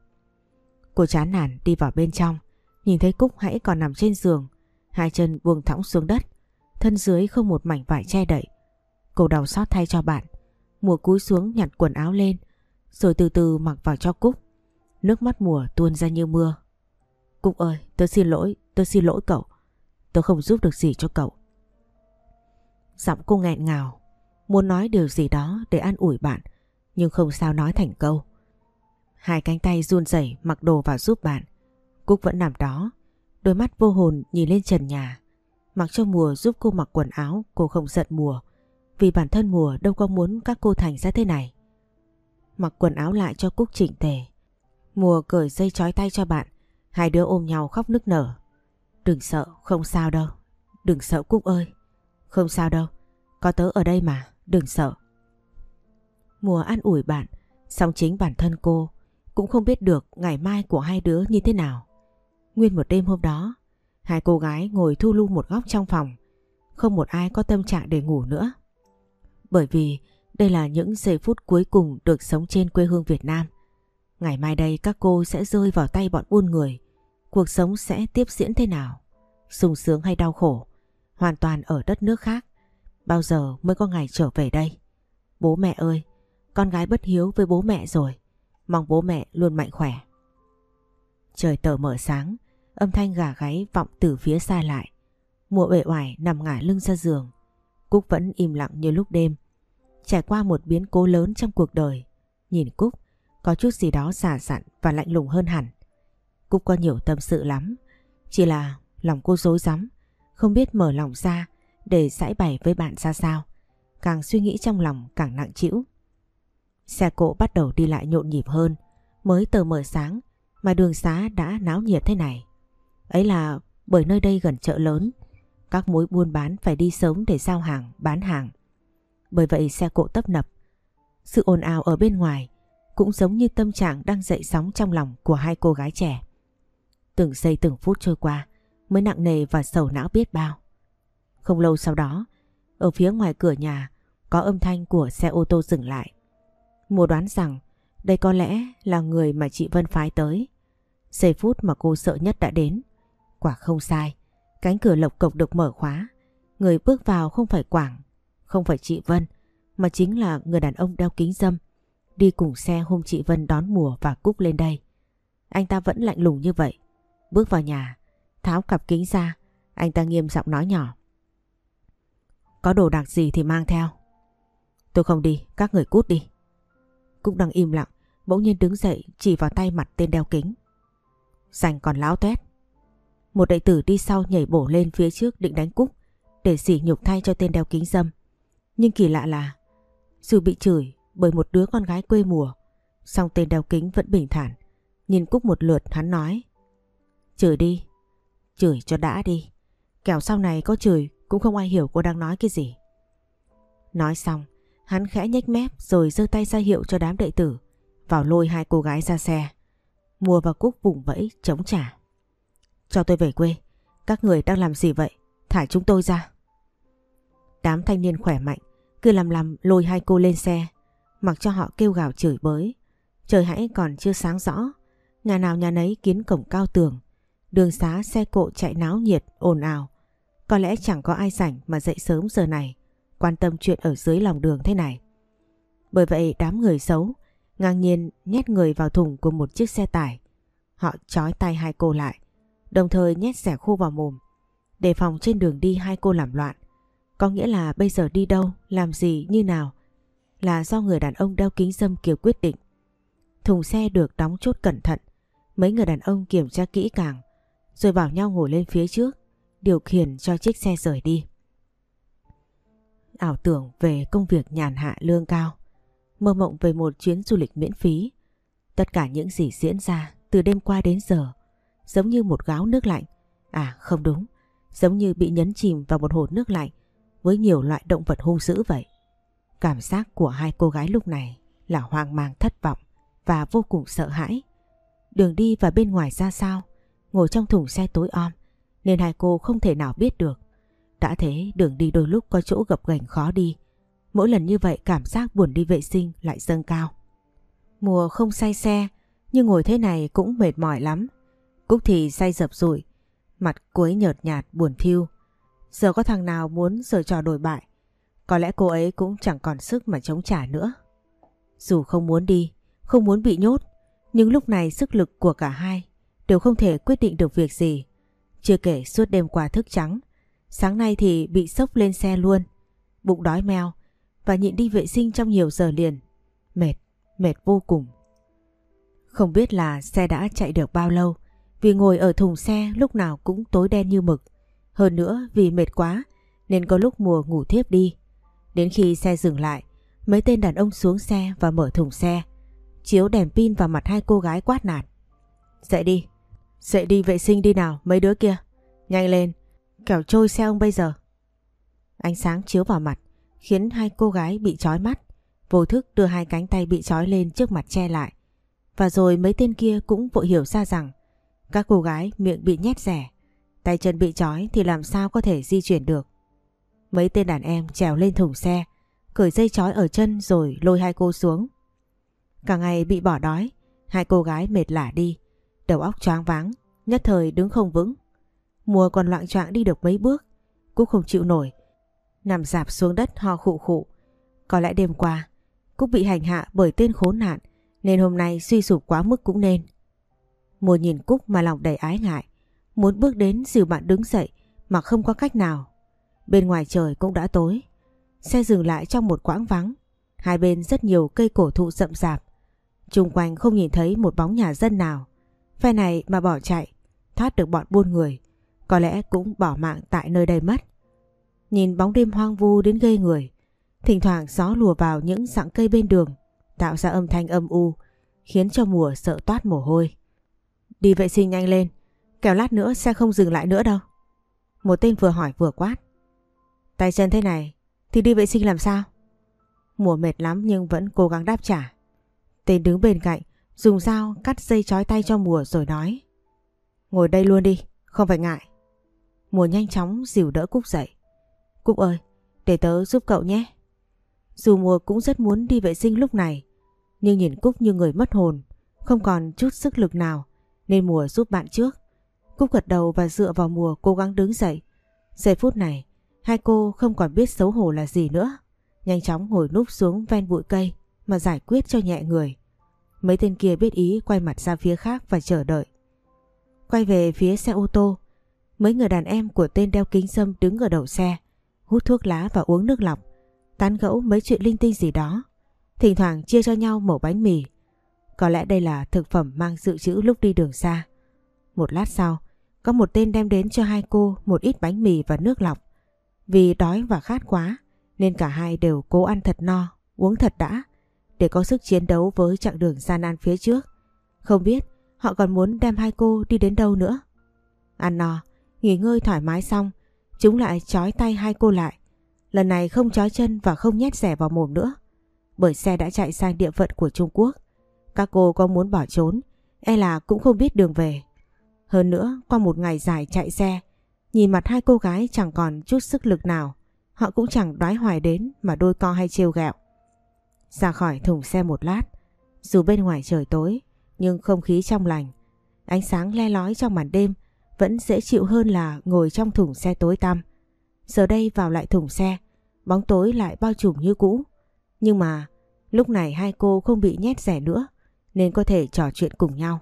Speaker 1: Cô chán nản đi vào bên trong, nhìn thấy Cúc hãy còn nằm trên giường, hai chân buông thõng xuống đất, thân dưới không một mảnh vải che đậy. Cô đau xót thay cho bạn, mùa cúi xuống nhặt quần áo lên, rồi từ từ mặc vào cho Cúc. Nước mắt mùa tuôn ra như mưa. Cúc ơi, tôi xin lỗi, tôi xin lỗi cậu. Tôi không giúp được gì cho cậu. Giọng cô nghẹn ngào, muốn nói điều gì đó để an ủi bạn, nhưng không sao nói thành câu. Hai cánh tay run rẩy mặc đồ vào giúp bạn. Cúc vẫn nằm đó, đôi mắt vô hồn nhìn lên trần nhà. Mặc cho mùa giúp cô mặc quần áo, cô không giận mùa. Vì bản thân mùa đâu có muốn các cô thành ra thế này. Mặc quần áo lại cho Cúc chỉnh tề. Mùa cởi dây chói tay cho bạn. Hai đứa ôm nhau khóc nức nở. Đừng sợ, không sao đâu. Đừng sợ Cúc ơi. Không sao đâu, có tớ ở đây mà, đừng sợ. Mùa an ủi bạn, song chính bản thân cô cũng không biết được ngày mai của hai đứa như thế nào. Nguyên một đêm hôm đó, hai cô gái ngồi thu lưu một góc trong phòng, không một ai có tâm trạng để ngủ nữa. Bởi vì đây là những giây phút cuối cùng được sống trên quê hương Việt Nam. Ngày mai đây các cô sẽ rơi vào tay bọn buôn người. Cuộc sống sẽ tiếp diễn thế nào? sung sướng hay đau khổ? hoàn toàn ở đất nước khác. Bao giờ mới có ngày trở về đây? Bố mẹ ơi, con gái bất hiếu với bố mẹ rồi. Mong bố mẹ luôn mạnh khỏe. Trời tờ mở sáng, âm thanh gà gáy vọng từ phía xa lại. Mùa bệ oải nằm ngả lưng ra giường. Cúc vẫn im lặng như lúc đêm. Trải qua một biến cố lớn trong cuộc đời. Nhìn Cúc, có chút gì đó xả sẵn và lạnh lùng hơn hẳn. Cúc có nhiều tâm sự lắm. Chỉ là lòng cô dối rắm không biết mở lòng ra để giải bày với bạn ra sao. Càng suy nghĩ trong lòng càng nặng chịu. Xe cộ bắt đầu đi lại nhộn nhịp hơn, mới tờ mở sáng mà đường xá đã náo nhiệt thế này. Ấy là bởi nơi đây gần chợ lớn, các mối buôn bán phải đi sớm để giao hàng, bán hàng. Bởi vậy xe cộ tấp nập. Sự ồn ào ở bên ngoài cũng giống như tâm trạng đang dậy sóng trong lòng của hai cô gái trẻ. Từng giây từng phút trôi qua mới nặng nề và sầu não biết bao. Không lâu sau đó, ở phía ngoài cửa nhà có âm thanh của xe ô tô dừng lại. Mùa đoán rằng đây có lẽ là người mà chị Vân phái tới. Giây phút mà cô sợ nhất đã đến. Quả không sai, cánh cửa lộc cộc được mở khóa. Người bước vào không phải Quảng, không phải chị Vân, mà chính là người đàn ông đeo kính dâm. Đi cùng xe hôm chị Vân đón mùa và Cúc lên đây. Anh ta vẫn lạnh lùng như vậy. Bước vào nhà, tháo cặp kính ra, anh ta nghiêm giọng nói nhỏ. Có đồ đạc gì thì mang theo. Tôi không đi, các người cút đi. Cúc đang im lặng, bỗng nhiên đứng dậy chỉ vào tay mặt tên đeo kính. Sành còn láo tét. Một đệ tử đi sau nhảy bổ lên phía trước định đánh Cúc để xỉ nhục thay cho tên đeo kính dâm. Nhưng kỳ lạ là dù bị chửi bởi một đứa con gái quê mùa song tên đeo kính vẫn bình thản. Nhìn Cúc một lượt hắn nói Chửi đi, chửi cho đã đi. Kẻo sau này có chửi cũng không ai hiểu cô đang nói cái gì. Nói xong, hắn khẽ nhếch mép rồi giơ tay ra hiệu cho đám đệ tử vào lôi hai cô gái ra xe. Mùa và Cúc vùng vẫy chống trả. Cho tôi về quê, các người đang làm gì vậy? Thải chúng tôi ra. Đám thanh niên khỏe mạnh cứ làm làm lôi hai cô lên xe mặc cho họ kêu gào chửi bới. Trời hãy còn chưa sáng rõ, nhà nào nhà nấy kiến cổng cao tường, đường xá xe cộ chạy náo nhiệt, ồn ào. Có lẽ chẳng có ai rảnh mà dậy sớm giờ này, quan tâm chuyện ở dưới lòng đường thế này. Bởi vậy đám người xấu ngang nhiên nhét người vào thùng của một chiếc xe tải. Họ trói tay hai cô lại, đồng thời nhét rẻ khô vào mồm, đề phòng trên đường đi hai cô làm loạn. Có nghĩa là bây giờ đi đâu, làm gì, như nào là do người đàn ông đeo kính dâm kia quyết định. Thùng xe được đóng chốt cẩn thận, mấy người đàn ông kiểm tra kỹ càng, rồi bảo nhau ngồi lên phía trước, điều khiển cho chiếc xe rời đi. Ảo tưởng về công việc nhàn hạ lương cao, mơ mộng về một chuyến du lịch miễn phí. Tất cả những gì diễn ra từ đêm qua đến giờ, giống như một gáo nước lạnh. À không đúng, giống như bị nhấn chìm vào một hồ nước lạnh với nhiều loại động vật hung dữ vậy. Cảm giác của hai cô gái lúc này là hoang mang thất vọng và vô cùng sợ hãi. Đường đi và bên ngoài ra sao, ngồi trong thùng xe tối om nên hai cô không thể nào biết được. Đã thế đường đi đôi lúc có chỗ gập ghềnh khó đi. Mỗi lần như vậy cảm giác buồn đi vệ sinh lại dâng cao. Mùa không say xe nhưng ngồi thế này cũng mệt mỏi lắm. Cúc thì say dập rụi, mặt cuối nhợt nhạt buồn thiêu. Giờ có thằng nào muốn giờ trò đổi bại có lẽ cô ấy cũng chẳng còn sức mà chống trả nữa. Dù không muốn đi, không muốn bị nhốt, nhưng lúc này sức lực của cả hai đều không thể quyết định được việc gì. Chưa kể suốt đêm qua thức trắng, sáng nay thì bị sốc lên xe luôn, bụng đói meo và nhịn đi vệ sinh trong nhiều giờ liền. Mệt, mệt vô cùng. Không biết là xe đã chạy được bao lâu vì ngồi ở thùng xe lúc nào cũng tối đen như mực. Hơn nữa vì mệt quá nên có lúc mùa ngủ thiếp đi. Đến khi xe dừng lại, mấy tên đàn ông xuống xe và mở thùng xe, chiếu đèn pin vào mặt hai cô gái quát nạt. Dậy đi, dậy đi vệ sinh đi nào mấy đứa kia, nhanh lên, kẻo trôi xe ông bây giờ. Ánh sáng chiếu vào mặt, khiến hai cô gái bị chói mắt, vô thức đưa hai cánh tay bị chói lên trước mặt che lại. Và rồi mấy tên kia cũng vội hiểu ra rằng các cô gái miệng bị nhét rẻ, tay chân bị chói thì làm sao có thể di chuyển được. Mấy tên đàn em trèo lên thùng xe, cởi dây chói ở chân rồi lôi hai cô xuống. Cả ngày bị bỏ đói, hai cô gái mệt lả đi, đầu óc choáng váng, nhất thời đứng không vững. Mùa còn loạn choạng đi được mấy bước, Cúc không chịu nổi, nằm dạp xuống đất ho khụ khụ. Có lẽ đêm qua, Cúc bị hành hạ bởi tên khốn nạn nên hôm nay suy sụp quá mức cũng nên. Mùa nhìn Cúc mà lòng đầy ái ngại, muốn bước đến dìu bạn đứng dậy mà không có cách nào Bên ngoài trời cũng đã tối. Xe dừng lại trong một quãng vắng. Hai bên rất nhiều cây cổ thụ rậm rạp. Trung quanh không nhìn thấy một bóng nhà dân nào. Phe này mà bỏ chạy, thoát được bọn buôn người. Có lẽ cũng bỏ mạng tại nơi đây mất. Nhìn bóng đêm hoang vu đến gây người. Thỉnh thoảng gió lùa vào những rặng cây bên đường, tạo ra âm thanh âm u, khiến cho mùa sợ toát mồ hôi. Đi vệ sinh nhanh lên, kẻo lát nữa xe không dừng lại nữa đâu. Một tên vừa hỏi vừa quát. Tay chân thế này thì đi vệ sinh làm sao? Mùa mệt lắm nhưng vẫn cố gắng đáp trả. Tên đứng bên cạnh dùng dao cắt dây chói tay cho mùa rồi nói. Ngồi đây luôn đi, không phải ngại. Mùa nhanh chóng dìu đỡ Cúc dậy. Cúc ơi, để tớ giúp cậu nhé. Dù mùa cũng rất muốn đi vệ sinh lúc này, nhưng nhìn Cúc như người mất hồn, không còn chút sức lực nào, nên mùa giúp bạn trước. Cúc gật đầu và dựa vào mùa cố gắng đứng dậy. Giây phút này, hai cô không còn biết xấu hổ là gì nữa. Nhanh chóng ngồi núp xuống ven bụi cây mà giải quyết cho nhẹ người. Mấy tên kia biết ý quay mặt ra phía khác và chờ đợi. Quay về phía xe ô tô, mấy người đàn em của tên đeo kính sâm đứng ở đầu xe, hút thuốc lá và uống nước lọc, tán gẫu mấy chuyện linh tinh gì đó. Thỉnh thoảng chia cho nhau mẩu bánh mì. Có lẽ đây là thực phẩm mang dự trữ lúc đi đường xa. Một lát sau, có một tên đem đến cho hai cô một ít bánh mì và nước lọc. Vì đói và khát quá nên cả hai đều cố ăn thật no, uống thật đã để có sức chiến đấu với chặng đường gian nan phía trước. Không biết họ còn muốn đem hai cô đi đến đâu nữa. Ăn no, nghỉ ngơi thoải mái xong, chúng lại trói tay hai cô lại. Lần này không trói chân và không nhét rẻ vào mồm nữa. Bởi xe đã chạy sang địa phận của Trung Quốc. Các cô có muốn bỏ trốn, e là cũng không biết đường về. Hơn nữa, qua một ngày dài chạy xe, nhìn mặt hai cô gái chẳng còn chút sức lực nào. Họ cũng chẳng đoái hoài đến mà đôi co hay trêu ghẹo. Ra khỏi thùng xe một lát, dù bên ngoài trời tối, nhưng không khí trong lành. Ánh sáng le lói trong màn đêm vẫn dễ chịu hơn là ngồi trong thùng xe tối tăm. Giờ đây vào lại thùng xe, bóng tối lại bao trùm như cũ. Nhưng mà lúc này hai cô không bị nhét rẻ nữa nên có thể trò chuyện cùng nhau.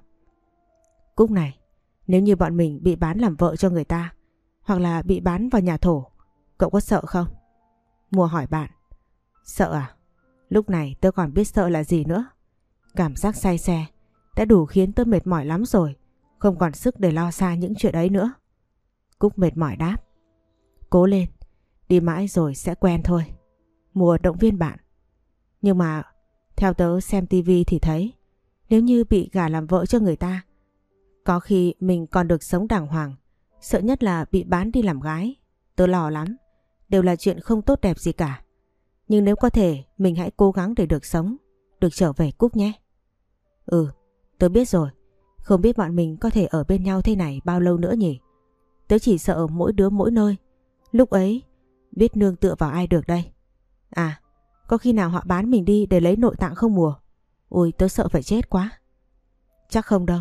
Speaker 1: Cúc này, nếu như bọn mình bị bán làm vợ cho người ta hoặc là bị bán vào nhà thổ, cậu có sợ không? Mùa hỏi bạn. Sợ à? Lúc này tôi còn biết sợ là gì nữa. Cảm giác say xe đã đủ khiến tôi mệt mỏi lắm rồi. Không còn sức để lo xa những chuyện ấy nữa. Cúc mệt mỏi đáp. Cố lên, đi mãi rồi sẽ quen thôi. Mùa động viên bạn. Nhưng mà theo tớ xem tivi thì thấy nếu như bị gả làm vợ cho người ta có khi mình còn được sống đàng hoàng Sợ nhất là bị bán đi làm gái Tớ lo lắm Đều là chuyện không tốt đẹp gì cả nhưng nếu có thể, mình hãy cố gắng để được sống, Được trở về Cúc nhé. Ừ tớ biết rồi. Không biết bọn mình có thể ở bên nhau thế này bao lâu nữa nhỉ? Tớ chỉ sợ mỗi đứa mỗi nơi. Lúc ấy, biết nương tựa vào ai được đây? À có khi nào họ bán mình đi để lấy nội tạng không mùa? Ui tớ sợ phải chết quá. Chắc không đâu.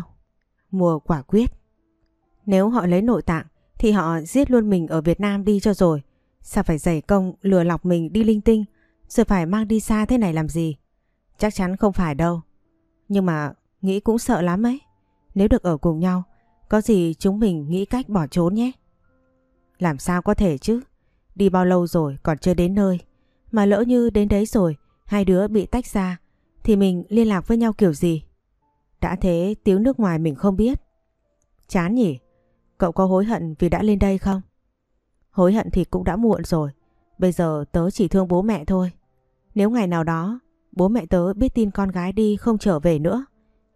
Speaker 1: Mùa quả quyết. Nếu họ lấy nội tạng, Thì họ giết luôn mình ở Việt Nam đi cho rồi. Sao phải dày công lừa lọc mình đi linh tinh? Rồi phải mang đi xa thế này làm gì Chắc chắn không phải đâu Nhưng mà nghĩ cũng sợ lắm ấy Nếu được ở cùng nhau, Có gì chúng mình nghĩ cách bỏ trốn nhé Làm sao có thể chứ Đi bao lâu rồi còn chưa đến nơi Mà lỡ như đến đấy rồi, Hai đứa bị tách ra, Thì mình liên lạc với nhau kiểu gì đã thế tiếng nước ngoài mình không biết. Chán nhỉ? Cậu có hối hận vì đã lên đây không? Hối hận thì cũng đã muộn rồi. Bây giờ tớ chỉ thương bố mẹ thôi. Nếu ngày nào đó bố mẹ tớ biết tin con gái đi không trở về nữa.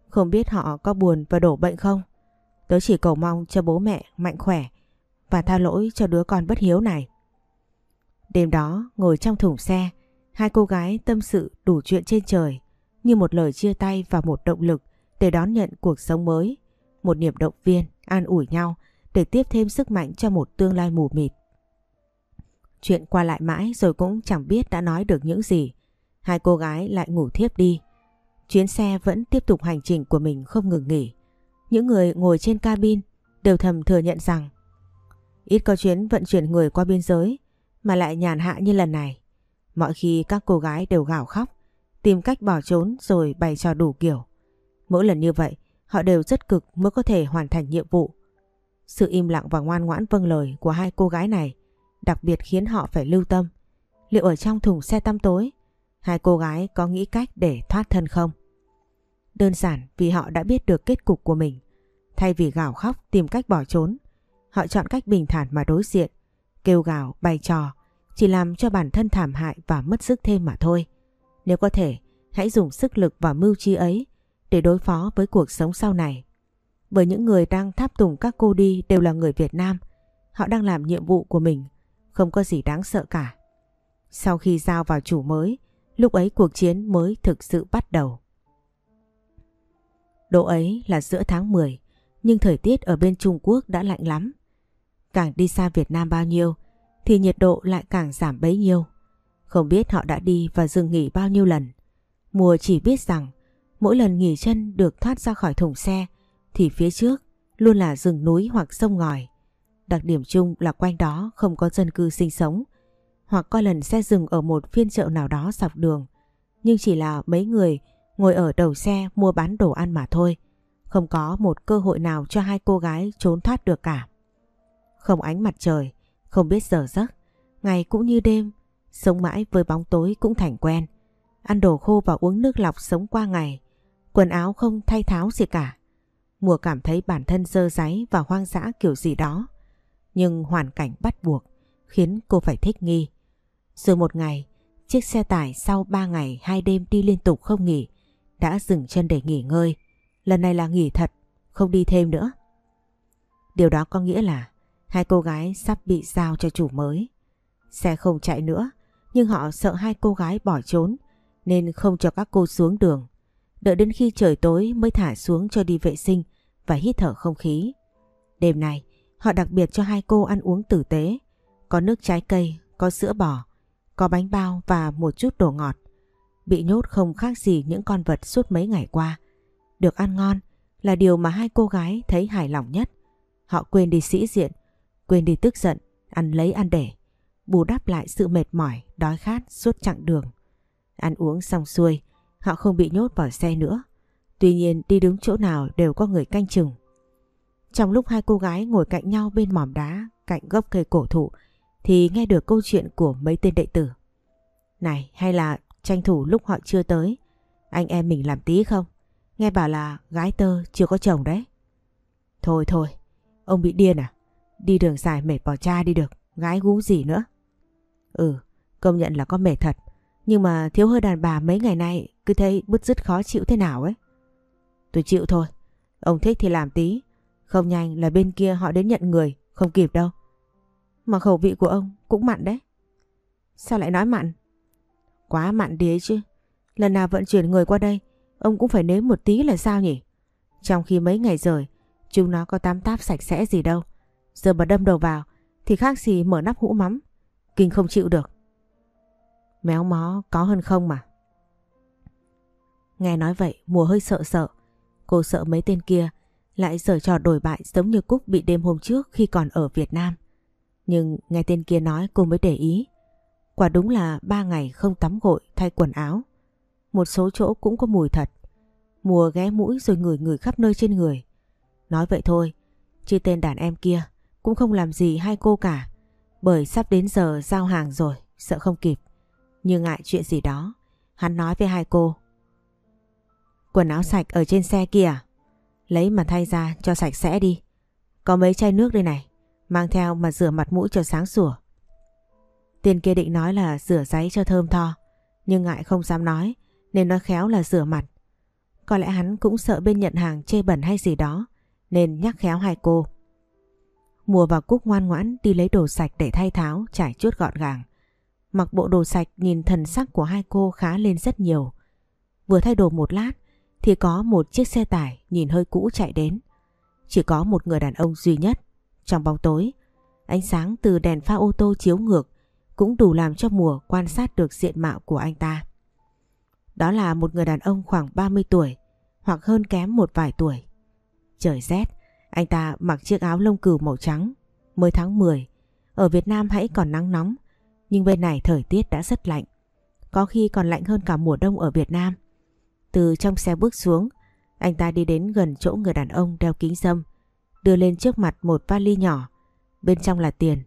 Speaker 1: Không biết họ có buồn và đổ bệnh không? Tớ chỉ cầu mong cho bố mẹ mạnh khỏe và tha lỗi cho đứa con bất hiếu này. Đêm đó ngồi trong thùng xe, hai cô gái tâm sự đủ chuyện trên trời như một lời chia tay và một động lực để đón nhận cuộc sống mới, một niềm động viên, an ủi nhau để tiếp thêm sức mạnh cho một tương lai mù mịt. Chuyện qua lại mãi rồi cũng chẳng biết đã nói được những gì. Hai cô gái lại ngủ thiếp đi. Chuyến xe vẫn tiếp tục hành trình của mình không ngừng nghỉ. Những người ngồi trên cabin đều thầm thừa nhận rằng ít có chuyến vận chuyển người qua biên giới mà lại nhàn hạ như lần này. Mọi khi các cô gái đều gào khóc, tìm cách bỏ trốn rồi bày trò đủ kiểu. Mỗi lần như vậy, họ đều rất cực mới có thể hoàn thành nhiệm vụ. Sự im lặng và ngoan ngoãn vâng lời của hai cô gái này đặc biệt khiến họ phải lưu tâm. Liệu ở trong thùng xe tăm tối, hai cô gái có nghĩ cách để thoát thân không? Đơn giản vì họ đã biết được kết cục của mình. Thay vì gào khóc tìm cách bỏ trốn, họ chọn cách bình thản mà đối diện, kêu gào, bày trò, chỉ làm cho bản thân thảm hại và mất sức thêm mà thôi. Nếu có thể, hãy dùng sức lực và mưu trí ấy để đối phó với cuộc sống sau này. Bởi những người đang tháp tùng các cô đi đều là người Việt Nam. Họ đang làm nhiệm vụ của mình, không có gì đáng sợ cả. Sau khi giao vào chủ mới, lúc ấy cuộc chiến mới thực sự bắt đầu. Độ ấy là giữa tháng 10, nhưng thời tiết ở bên Trung Quốc đã lạnh lắm. Càng đi xa Việt Nam bao nhiêu thì nhiệt độ lại càng giảm bấy nhiêu. Không biết họ đã đi và dừng nghỉ bao nhiêu lần. Mùa chỉ biết rằng mỗi lần nghỉ chân được thoát ra khỏi thùng xe thì phía trước luôn là rừng núi hoặc sông ngòi. Đặc điểm chung là quanh đó không có dân cư sinh sống hoặc có lần xe dừng ở một phiên chợ nào đó dọc đường nhưng chỉ là mấy người ngồi ở đầu xe mua bán đồ ăn mà thôi. Không có một cơ hội nào cho hai cô gái trốn thoát được cả. Không ánh mặt trời, không biết giờ giấc, ngày cũng như đêm, sống mãi với bóng tối cũng thành quen. Ăn đồ khô và uống nước lọc sống qua ngày, quần áo không thay tháo gì cả. Mùa cảm thấy bản thân dơ giấy và hoang dã kiểu gì đó. Nhưng hoàn cảnh bắt buộc khiến cô phải thích nghi. Rồi một ngày, chiếc xe tải sau 3 ngày hai đêm đi liên tục không nghỉ đã dừng chân để nghỉ ngơi. Lần này là nghỉ thật, không đi thêm nữa. Điều đó có nghĩa là hai cô gái sắp bị giao cho chủ mới. Xe không chạy nữa, nhưng họ sợ hai cô gái bỏ trốn nên không cho các cô xuống đường. Đợi đến khi trời tối mới thả xuống cho đi vệ sinh và hít thở không khí. Đêm nay, họ đặc biệt cho hai cô ăn uống tử tế. Có nước trái cây, có sữa bò, có bánh bao và một chút đồ ngọt. Bị nhốt không khác gì những con vật suốt mấy ngày qua. Được ăn ngon là điều mà hai cô gái thấy hài lòng nhất. Họ quên đi sĩ diện, quên đi tức giận, ăn lấy ăn để. Bù đắp lại sự mệt mỏi, đói khát suốt chặng đường. Ăn uống xong xuôi, họ không bị nhốt vào xe nữa. Tuy nhiên đi đứng chỗ nào đều có người canh chừng. Trong lúc hai cô gái ngồi cạnh nhau bên mỏm đá, cạnh gốc cây cổ thụ, thì nghe được câu chuyện của mấy tên đệ tử. Này, hay là tranh thủ lúc họ chưa tới, anh em mình làm tí không? Nghe bảo là gái tơ chưa có chồng đấy. Thôi thôi, ông bị điên à? Đi đường dài mệt bỏ cha đi được, gái gú gì nữa. Ừ, công nhận là có mệt thật. Nhưng mà thiếu hơi đàn bà mấy ngày nay cứ thấy bứt rứt khó chịu thế nào ấy. Tôi chịu thôi, ông thích thì làm tí. Không nhanh là bên kia họ đến nhận người, không kịp đâu. Mà khẩu vị của ông cũng mặn đấy. Sao lại nói mặn? Quá mặn đi ấy chứ. Lần nào vận chuyển người qua đây, ông cũng phải nếm một tí là sao nhỉ? Trong khi mấy ngày rồi, chúng nó có tám táp sạch sẽ gì đâu. Giờ mà đâm đầu vào, thì khác gì mở nắp hũ mắm. Kinh không chịu được. Méo mó có hơn không mà. Nghe nói vậy, mùa hơi sợ sợ. Cô sợ mấy tên kia lại giở trò đổi bại giống như Cúc bị đêm hôm trước khi còn ở Việt Nam. Nhưng nghe tên kia nói cô mới để ý. Quả đúng là ba ngày không tắm gội thay quần áo. Một số chỗ cũng có mùi thật. Mùa ghé mũi rồi ngửi ngửi khắp nơi trên người. Nói vậy thôi, chứ tên đàn em kia cũng không làm gì hai cô cả. Bởi sắp đến giờ giao hàng rồi, sợ không kịp. Nhưng ngại chuyện gì đó, hắn nói với hai cô. Quần áo sạch ở trên xe kia à? Lấy mà thay ra cho sạch sẽ đi. Có mấy chai nước đây này, mang theo mà rửa mặt mũi cho sáng sủa. Tiền kia định nói là rửa giấy cho thơm tho, nhưng ngại không dám nói, nên nói khéo là rửa mặt. Có lẽ hắn cũng sợ bên nhận hàng chê bẩn hay gì đó, nên nhắc khéo hai cô. Mùa và Cúc ngoan ngoãn đi lấy đồ sạch để thay tháo, trải chuốt gọn gàng. Mặc bộ đồ sạch nhìn thần sắc của hai cô khá lên rất nhiều. Vừa thay đồ một lát thì có một chiếc xe tải nhìn hơi cũ chạy đến. Chỉ có một người đàn ông duy nhất. Trong bóng tối, ánh sáng từ đèn pha ô tô chiếu ngược cũng đủ làm cho mùa quan sát được diện mạo của anh ta. Đó là một người đàn ông khoảng 30 tuổi hoặc hơn kém một vài tuổi. Trời rét, anh ta mặc chiếc áo lông cừu màu trắng, mới tháng 10. Ở Việt Nam hãy còn nắng nóng, nhưng bên này thời tiết đã rất lạnh. Có khi còn lạnh hơn cả mùa đông ở Việt Nam. Từ trong xe bước xuống, anh ta đi đến gần chỗ người đàn ông đeo kính dâm, đưa lên trước mặt một vali nhỏ, bên trong là tiền.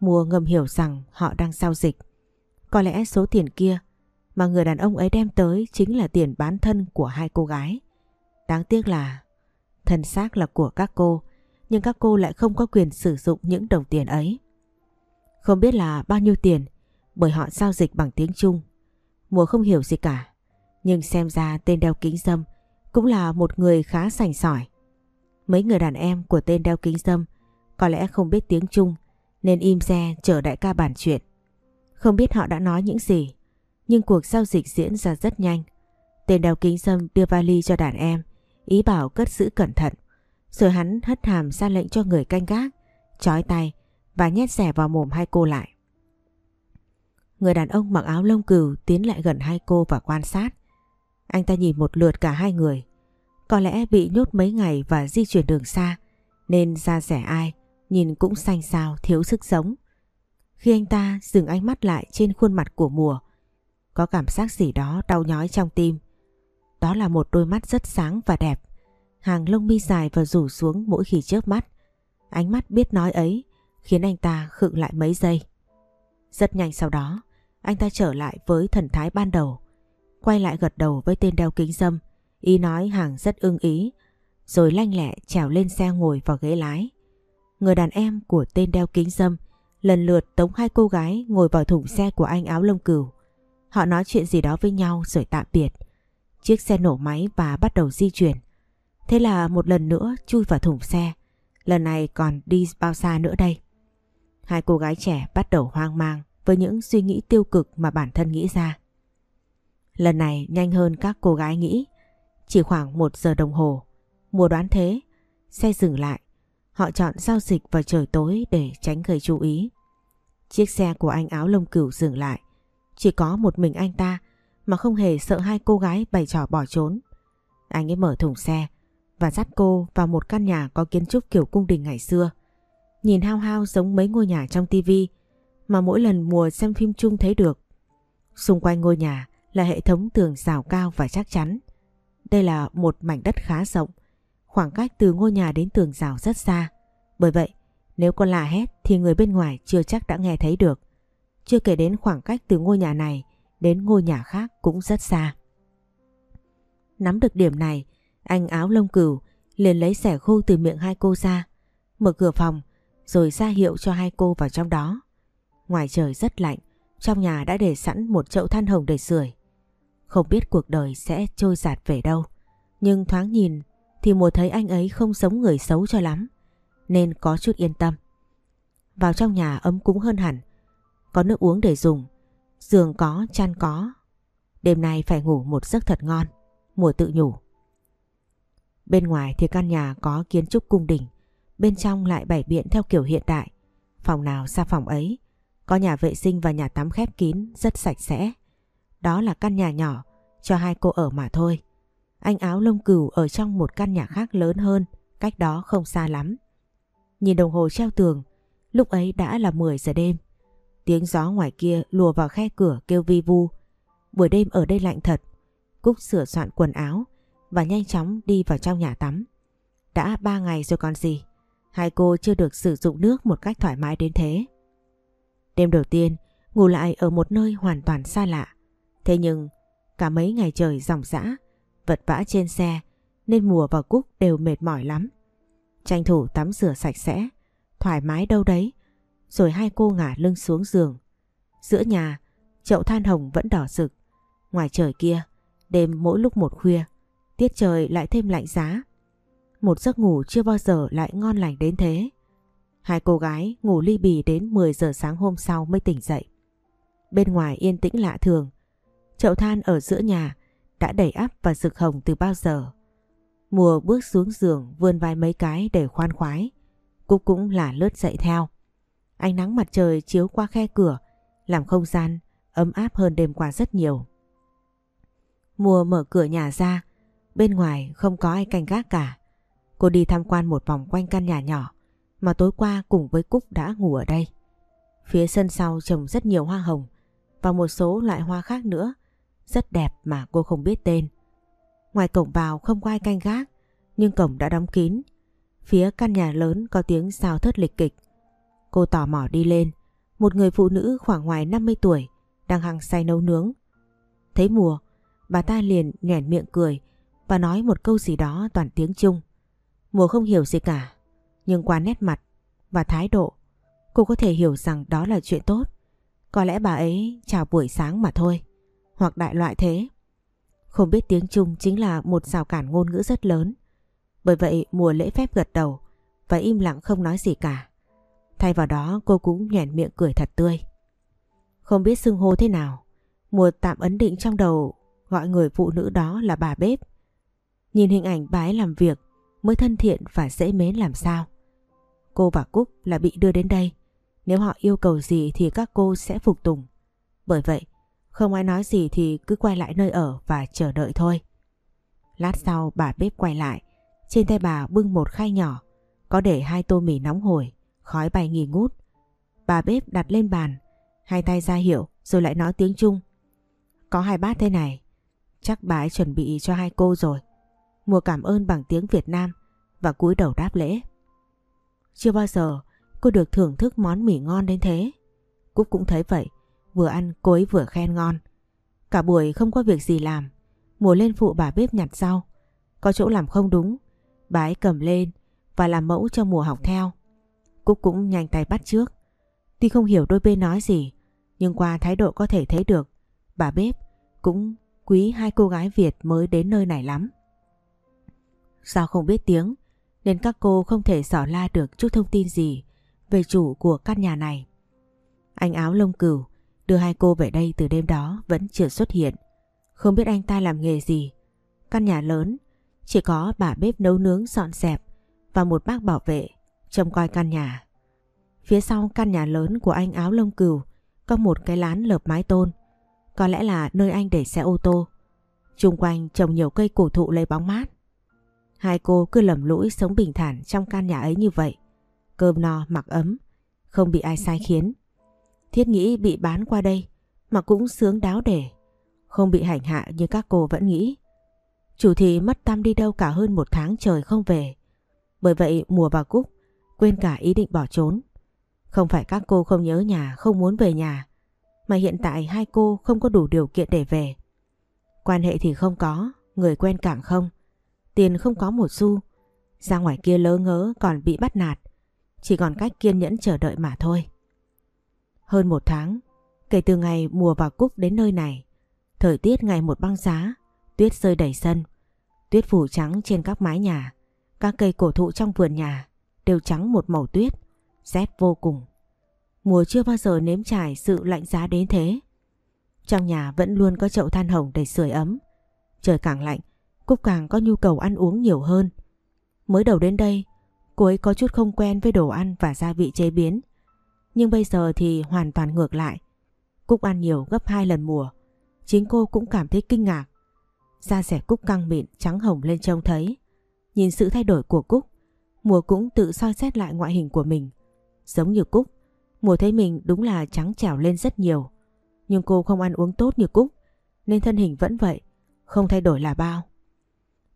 Speaker 1: Mùa ngầm hiểu rằng họ đang giao dịch. Có lẽ số tiền kia mà người đàn ông ấy đem tới chính là tiền bán thân của hai cô gái. Đáng tiếc là thân xác là của các cô, nhưng các cô lại không có quyền sử dụng những đồng tiền ấy. Không biết là bao nhiêu tiền bởi họ giao dịch bằng tiếng Trung. Mùa không hiểu gì cả, nhưng xem ra tên đeo kính dâm cũng là một người khá sành sỏi. Mấy người đàn em của tên đeo kính dâm có lẽ không biết tiếng Trung nên im xe chờ đại ca bàn chuyện. Không biết họ đã nói những gì, nhưng cuộc giao dịch diễn ra rất nhanh. Tên đeo kính dâm đưa vali cho đàn em, ý bảo cất giữ cẩn thận. Rồi hắn hất hàm ra lệnh cho người canh gác, chói tay và nhét rẻ vào mồm hai cô lại. Người đàn ông mặc áo lông cừu tiến lại gần hai cô và quan sát. Anh ta nhìn một lượt cả hai người. Có lẽ bị nhốt mấy ngày và di chuyển đường xa nên da rẻ ai nhìn cũng xanh xao thiếu sức sống. Khi anh ta dừng ánh mắt lại trên khuôn mặt của mùa có cảm giác gì đó đau nhói trong tim. Đó là một đôi mắt rất sáng và đẹp. Hàng lông mi dài và rủ xuống mỗi khi chớp mắt. Ánh mắt biết nói ấy khiến anh ta khựng lại mấy giây. Rất nhanh sau đó, anh ta trở lại với thần thái ban đầu. Quay lại gật đầu với tên đeo kính dâm. Ý nói hàng rất ưng ý. Rồi lanh lẹ trèo lên xe ngồi vào ghế lái. Người đàn em của tên đeo kính dâm lần lượt tống hai cô gái ngồi vào thùng xe của anh áo lông cừu. Họ nói chuyện gì đó với nhau rồi tạm biệt. Chiếc xe nổ máy và bắt đầu di chuyển. Thế là một lần nữa chui vào thùng xe. Lần này còn đi bao xa nữa đây? Hai cô gái trẻ bắt đầu hoang mang với những suy nghĩ tiêu cực mà bản thân nghĩ ra. Lần này nhanh hơn các cô gái nghĩ. Chỉ khoảng một giờ đồng hồ. Mùa đoán thế, xe dừng lại. Họ chọn giao dịch vào trời tối để tránh gây chú ý. Chiếc xe của anh áo lông cửu dừng lại. Chỉ có một mình anh ta mà không hề sợ hai cô gái bày trò bỏ trốn. Anh ấy mở thùng xe và dắt cô vào một căn nhà có kiến trúc kiểu cung đình ngày xưa. Nhìn hao hao giống mấy ngôi nhà trong tivi mà mỗi lần mùa xem phim chung thấy được. Xung quanh ngôi nhà là hệ thống tường rào cao và chắc chắn. Đây là một mảnh đất khá rộng, khoảng cách từ ngôi nhà đến tường rào rất xa. Bởi vậy, nếu có la hét thì người bên ngoài chưa chắc đã nghe thấy được. Chưa kể đến khoảng cách từ ngôi nhà này đến ngôi nhà khác cũng rất xa. Nắm được điểm này, anh áo lông cừu liền lấy xẻ khô từ miệng hai cô ra, mở cửa phòng rồi ra hiệu cho hai cô vào trong đó. Ngoài trời rất lạnh, trong nhà đã để sẵn một chậu than hồng để sưởi. Không biết cuộc đời sẽ trôi giạt về đâu, nhưng thoáng nhìn thì mùa thấy anh ấy không giống người xấu cho lắm, nên có chút yên tâm. Vào trong nhà ấm cúng hơn hẳn, có nước uống để dùng, giường có, chăn có. Đêm nay phải ngủ một giấc thật ngon, mùa tự nhủ. Bên ngoài thì căn nhà có kiến trúc cung đình, bên trong lại bày biện theo kiểu hiện đại. Phòng nào xa phòng ấy, có nhà vệ sinh và nhà tắm khép kín rất sạch sẽ. Đó là căn nhà nhỏ cho hai cô ở mà thôi. Anh áo lông cừu ở trong một căn nhà khác lớn hơn, cách đó không xa lắm. Nhìn đồng hồ treo tường, lúc ấy đã là 10 giờ đêm. Tiếng gió ngoài kia lùa vào khe cửa kêu vi vu. Buổi đêm ở đây lạnh thật. Cúc sửa soạn quần áo và nhanh chóng đi vào trong nhà tắm. Đã ba ngày rồi còn gì. Hai cô chưa được sử dụng nước một cách thoải mái đến thế. Đêm đầu tiên, ngủ lại ở một nơi hoàn toàn xa lạ. Thế nhưng, cả mấy ngày trời dòng dã, vật vã trên xe, nên mùa và Cúc đều mệt mỏi lắm. Tranh thủ tắm rửa sạch sẽ, thoải mái đâu đấy, rồi hai cô ngả lưng xuống giường. Giữa nhà, chậu than hồng vẫn đỏ rực. Ngoài trời kia, đêm mỗi lúc một khuya, tiết trời lại thêm lạnh giá. Một giấc ngủ chưa bao giờ lại ngon lành đến thế. Hai cô gái ngủ ly bì đến 10 giờ sáng hôm sau mới tỉnh dậy. Bên ngoài yên tĩnh lạ thường. Chậu than ở giữa nhà đã đầy áp và rực hồng từ bao giờ. Mùa bước xuống giường vươn vai mấy cái để khoan khoái. Cúc cũng là lướt dậy theo. Ánh nắng mặt trời chiếu qua khe cửa làm không gian ấm áp hơn đêm qua rất nhiều. Mùa mở cửa nhà ra, bên ngoài không có ai canh gác cả. Cô đi tham quan một vòng quanh căn nhà nhỏ mà tối qua cùng với Cúc đã ngủ ở đây. Phía sân sau trồng rất nhiều hoa hồng và một số loại hoa khác nữa, rất đẹp mà cô không biết tên. Ngoài cổng vào không có ai canh gác, nhưng cổng đã đóng kín. Phía căn nhà lớn có tiếng sao thất lịch kịch. Cô tò mò đi lên, một người phụ nữ khoảng ngoài 50 tuổi đang hăng say nấu nướng. Thấy mùa, bà ta liền nhoẻn miệng cười và nói một câu gì đó toàn tiếng Trung. Mùa không hiểu gì cả, nhưng qua nét mặt và thái độ, cô có thể hiểu rằng đó là chuyện tốt. Có lẽ bà ấy chào buổi sáng mà thôi, hoặc đại loại thế. Không biết tiếng Trung chính là một rào cản ngôn ngữ rất lớn. Bởi vậy mùa lễ phép gật đầu và im lặng không nói gì cả. Thay vào đó cô cũng nhoẻn miệng cười thật tươi. Không biết xưng hô thế nào, mùa tạm ấn định trong đầu gọi người phụ nữ đó là bà bếp. Nhìn hình ảnh bà ấy làm việc, mới thân thiện và dễ mến làm sao. Cô và Cúc là bị đưa đến đây. Nếu họ yêu cầu gì thì các cô sẽ phục tùng. Bởi vậy, không ai nói gì thì cứ quay lại nơi ở và chờ đợi thôi. Lát sau bà bếp quay lại. Trên tay bà bưng một khay nhỏ. Có để hai tô mì nóng hổi, khói bay nghi ngút. Bà bếp đặt lên bàn, hai tay ra hiệu rồi lại nói tiếng Trung. Có hai bát thế này, chắc bà ấy chuẩn bị cho hai cô rồi. Mùa cảm ơn bằng tiếng Việt Nam và cúi đầu đáp lễ. Chưa bao giờ cô được thưởng thức món mì ngon đến thế. Cúc cũng thấy vậy, vừa ăn cô ấy vừa khen ngon. Cả buổi không có việc gì làm, mùa lên phụ bà bếp nhặt rau. Có chỗ làm không đúng, bà ấy cầm lên và làm mẫu cho mùa học theo. Cúc cũng nhanh tay bắt trước. Tuy không hiểu đôi bên nói gì, nhưng qua thái độ có thể thấy được, bà bếp cũng quý hai cô gái Việt mới đến nơi này lắm. Sao không biết tiếng, nên các cô không thể xỏ la được chút thông tin gì về chủ của căn nhà này. Anh áo lông cừu đưa hai cô về đây từ đêm đó vẫn chưa xuất hiện. Không biết anh ta làm nghề gì. Căn nhà lớn, chỉ có bà bếp nấu nướng dọn dẹp và một bác bảo vệ trông coi căn nhà. Phía sau căn nhà lớn của anh áo lông cừu có một cái lán lợp mái tôn. Có lẽ là nơi anh để xe ô tô. Trung quanh trồng nhiều cây cổ thụ lấy bóng mát. Hai cô cứ lầm lũi sống bình thản trong căn nhà ấy như vậy. Cơm no mặc ấm, không bị ai sai khiến. Thiết nghĩ bị bán qua đây mà cũng sướng đáo để. Không bị hành hạ như các cô vẫn nghĩ. Chủ thị mất tâm đi đâu cả hơn một tháng trời không về. Bởi vậy mùa và Cúc quên cả ý định bỏ trốn. Không phải các cô không nhớ nhà, không muốn về nhà, mà hiện tại hai cô không có đủ điều kiện để về. Quan hệ thì không có, người quen càng không. Tiền không có một xu, ra ngoài kia lỡ ngớ còn bị bắt nạt. Chỉ còn cách kiên nhẫn chờ đợi mà thôi. Hơn một tháng, kể từ ngày mùa và Cúc đến nơi này, thời tiết ngày một băng giá, tuyết rơi đầy sân, tuyết phủ trắng trên các mái nhà, các cây cổ thụ trong vườn nhà đều trắng một màu tuyết, rét vô cùng. Mùa chưa bao giờ nếm trải sự lạnh giá đến thế. Trong nhà vẫn luôn có chậu than hồng để sưởi ấm. Trời càng lạnh, Cúc càng có nhu cầu ăn uống nhiều hơn. Mới đầu đến đây, cô ấy có chút không quen với đồ ăn và gia vị chế biến. Nhưng bây giờ thì hoàn toàn ngược lại. Cúc ăn nhiều gấp hai lần mùa. Chính cô cũng cảm thấy kinh ngạc. Da rẻ Cúc căng mịn trắng hồng lên trông thấy. Nhìn sự thay đổi của Cúc, Mùa cũng tự soi xét lại ngoại hình của mình. Giống như Cúc, Mùa thấy mình đúng là trắng trẻo lên rất nhiều. Nhưng cô không ăn uống tốt như Cúc, nên thân hình vẫn vậy, không thay đổi là bao.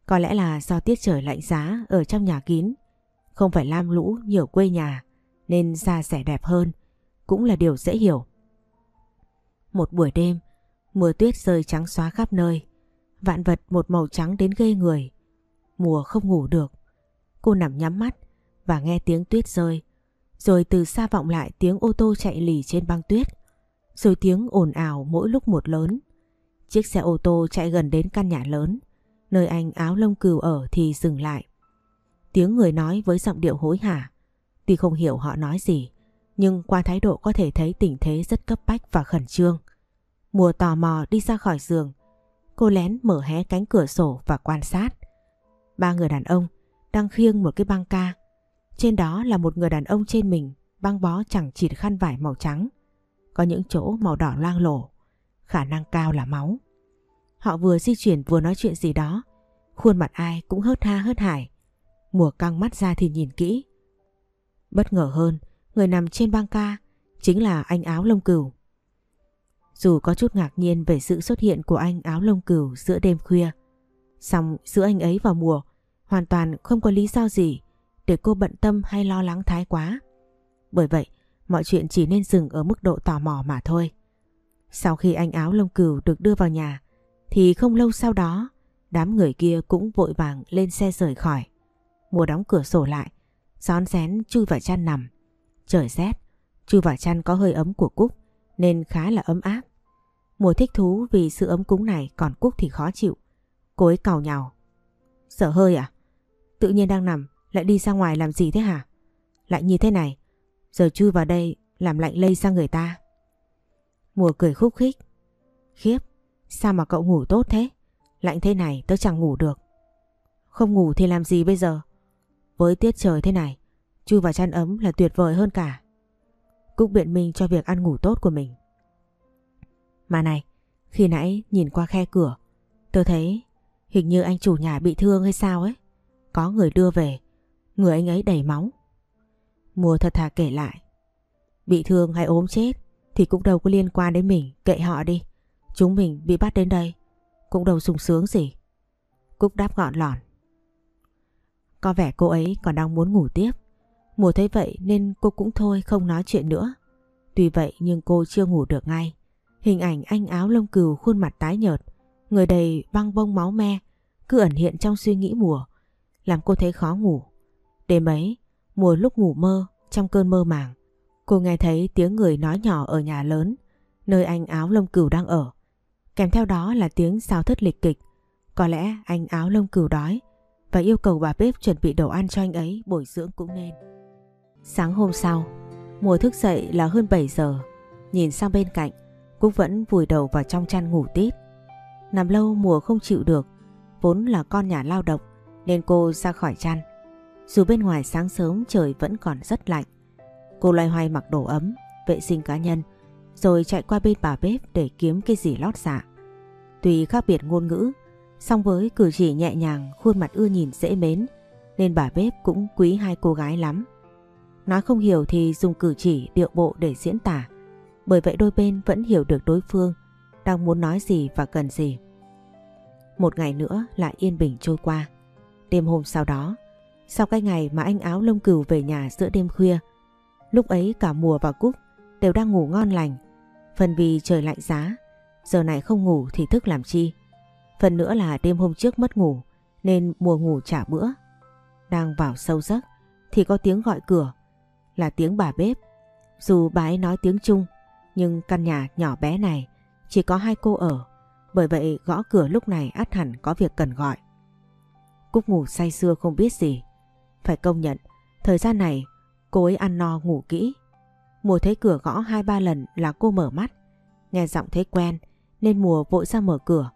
Speaker 1: Có lẽ là do tiết trời lạnh giá ở trong nhà kín, không phải lam lũ nhiều quê nhà, nên da rẻ đẹp hơn, cũng là điều dễ hiểu. Một buổi đêm, mưa tuyết rơi trắng xóa khắp nơi, vạn vật một màu trắng đến ghê người. Mùa không ngủ được, cô nằm nhắm mắt và nghe tiếng tuyết rơi, rồi từ xa vọng lại tiếng ô tô chạy lì trên băng tuyết, rồi tiếng ồn ào mỗi lúc một lớn. Chiếc xe ô tô chạy gần đến căn nhà lớn, nơi anh áo lông cừu ở thì dừng lại. Tiếng người nói với giọng điệu hối hả. Tuy không hiểu họ nói gì, nhưng qua thái độ có thể thấy tình thế rất cấp bách và khẩn trương. Mùa tò mò đi ra khỏi giường, cô lén mở hé cánh cửa sổ và quan sát. Ba người đàn ông đang khiêng một cái băng ca. Trên đó là một người đàn ông trên mình băng bó chẳng chịt khăn vải màu trắng. Có những chỗ màu đỏ loang lổ, khả năng cao là máu. Họ vừa di chuyển vừa nói chuyện gì đó, khuôn mặt ai cũng hớt ha hớt hải. Mùa căng mắt ra thì nhìn kỹ. Bất ngờ hơn, người nằm trên băng ca chính là anh áo lông cừu. Dù có chút ngạc nhiên về sự xuất hiện của anh áo lông cừu giữa đêm khuya, song giữa anh ấy vào mùa hoàn toàn không có lý do gì để cô bận tâm hay lo lắng thái quá. Bởi vậy, mọi chuyện chỉ nên dừng ở mức độ tò mò mà thôi. Sau khi anh áo lông cừu được đưa vào nhà, thì không lâu sau đó, đám người kia cũng vội vàng lên xe rời khỏi. Mùa đóng cửa sổ lại, xón xén chui vào chăn nằm. Trời rét, chui vào chăn có hơi ấm của Cúc nên khá là ấm áp. Mùa thích thú vì sự ấm cúng này còn Cúc thì khó chịu. Cô ấy cào nhào. Sợ hơi à? Tự nhiên đang nằm lại đi ra ngoài làm gì thế hả? Lại như thế này, giờ chui vào đây làm lạnh lây sang người ta. Mùa cười khúc khích. Khiếp, sao mà cậu ngủ tốt thế? Lạnh thế này tớ chẳng ngủ được. Không ngủ thì làm gì bây giờ? Với tiết trời thế này, chui vào chăn ấm là tuyệt vời hơn cả. Cúc biện minh cho việc ăn ngủ tốt của mình. Mà này, khi nãy nhìn qua khe cửa, tôi thấy hình như anh chủ nhà bị thương hay sao ấy. Có người đưa về, người anh ấy đầy máu. Mùa thật thà kể lại. Bị thương hay ốm chết thì cũng đâu có liên quan đến mình, kệ họ đi. Chúng mình bị bắt đến đây, cũng đâu sung sướng gì. Cúc đáp gọn lỏn. Có vẻ cô ấy còn đang muốn ngủ tiếp. Mùa thấy vậy nên cô cũng thôi không nói chuyện nữa. Tuy vậy nhưng cô chưa ngủ được ngay. Hình ảnh anh áo lông cừu khuôn mặt tái nhợt, người đầy băng bông máu me, cứ ẩn hiện trong suy nghĩ mùa, làm cô thấy khó ngủ. Đêm ấy, mùa lúc ngủ mơ, trong cơn mơ màng, cô nghe thấy tiếng người nói nhỏ ở nhà lớn, nơi anh áo lông cừu đang ở. Kèm theo đó là tiếng sao thất lịch kịch. Có lẽ anh áo lông cừu đói và yêu cầu bà bếp chuẩn bị đồ ăn cho anh ấy bồi dưỡng cũng nên. Sáng hôm sau, mùa thức dậy là hơn 7 giờ. Nhìn sang bên cạnh, Cúc vẫn vùi đầu vào trong chăn ngủ tít. Nằm lâu mùa không chịu được, vốn là con nhà lao động nên cô ra khỏi chăn. Dù bên ngoài sáng sớm trời vẫn còn rất lạnh. Cô loay hoay mặc đồ ấm, vệ sinh cá nhân, rồi chạy qua bên bà bếp để kiếm cái gì lót dạ. Tuy khác biệt ngôn ngữ, song với cử chỉ nhẹ nhàng, khuôn mặt ưa nhìn dễ mến, nên bà bếp cũng quý hai cô gái lắm. Nói không hiểu thì dùng cử chỉ điệu bộ để diễn tả, bởi vậy đôi bên vẫn hiểu được đối phương đang muốn nói gì và cần gì. Một ngày nữa lại yên bình trôi qua. Đêm hôm sau đó, sau cái ngày mà anh áo lông cừu về nhà giữa đêm khuya, lúc ấy cả mùa và cúc đều đang ngủ ngon lành. Phần vì trời lạnh giá, giờ này không ngủ thì thức làm chi. Phần nữa là đêm hôm trước mất ngủ, nên mùa ngủ trả bữa. Đang vào sâu giấc, thì có tiếng gọi cửa, là tiếng bà bếp. Dù bà ấy nói tiếng Trung, nhưng căn nhà nhỏ bé này chỉ có hai cô ở, bởi vậy gõ cửa lúc này át hẳn có việc cần gọi. Cúc ngủ say sưa không biết gì. Phải công nhận, thời gian này cô ấy ăn no ngủ kỹ. Mùa thấy cửa gõ hai ba lần là cô mở mắt. Nghe giọng thấy quen, nên mùa vội ra mở cửa.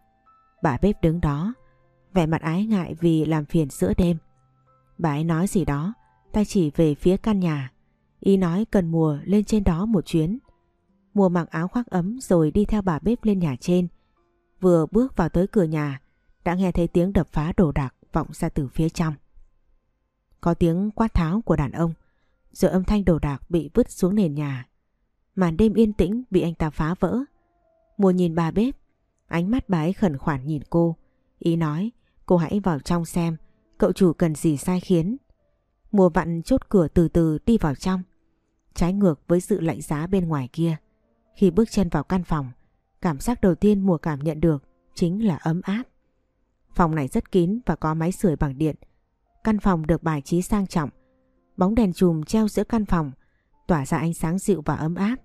Speaker 1: Bà bếp đứng đó vẻ mặt ái ngại vì làm phiền giữa đêm. Bà ấy nói gì đó tay chỉ về phía căn nhà Ý nói cần mùa lên trên đó một chuyến. Mùa mặc áo khoác ấm rồi đi theo bà bếp lên nhà trên. Vừa bước vào tới cửa nhà, đã nghe thấy tiếng đập phá đồ đạc vọng ra từ phía trong. Có tiếng quát tháo của đàn ông, rồi âm thanh đồ đạc bị vứt xuống nền nhà. Màn đêm yên tĩnh bị anh ta phá vỡ. Mùa nhìn bà bếp, ánh mắt bà ấy khẩn khoản nhìn cô. Ý nói, cô hãy vào trong xem, cậu chủ cần gì sai khiến. Mùa vặn chốt cửa từ từ đi vào trong. Trái ngược với sự lạnh giá bên ngoài kia. Khi bước chân vào căn phòng, cảm giác đầu tiên mùa cảm nhận được chính là ấm áp. Phòng này rất kín và có máy sưởi bằng điện. Căn phòng được bài trí sang trọng. Bóng đèn chùm treo giữa căn phòng, tỏa ra ánh sáng dịu và ấm áp.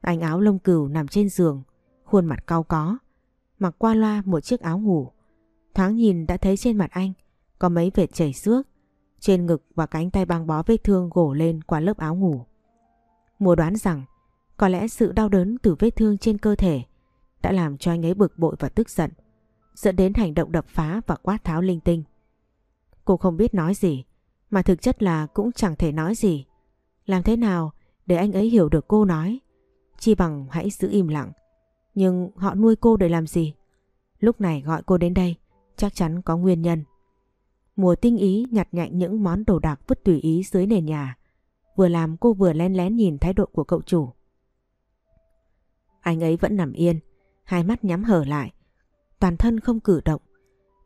Speaker 1: Anh áo lông cừu nằm trên giường, khuôn mặt cau có, mặc qua loa một chiếc áo ngủ. Thoáng nhìn đã thấy trên mặt anh có mấy vệt chảy xước, trên ngực và cánh tay băng bó vết thương gổ lên qua lớp áo ngủ. Mùa đoán rằng có lẽ sự đau đớn từ vết thương trên cơ thể đã làm cho anh ấy bực bội và tức giận, dẫn đến hành động đập phá và quát tháo linh tinh. Cô không biết nói gì, mà thực chất là cũng chẳng thể nói gì. Làm thế nào để anh ấy hiểu được cô nói? Chi bằng hãy giữ im lặng. Nhưng họ nuôi cô để làm gì? Lúc này gọi cô đến đây, chắc chắn có nguyên nhân. Mùa tinh ý nhặt nhạnh những món đồ đạc vứt tùy ý dưới nền nhà. Vừa làm cô vừa lén lén nhìn thái độ của cậu chủ. Anh ấy vẫn nằm yên, hai mắt nhắm hở lại, toàn thân không cử động.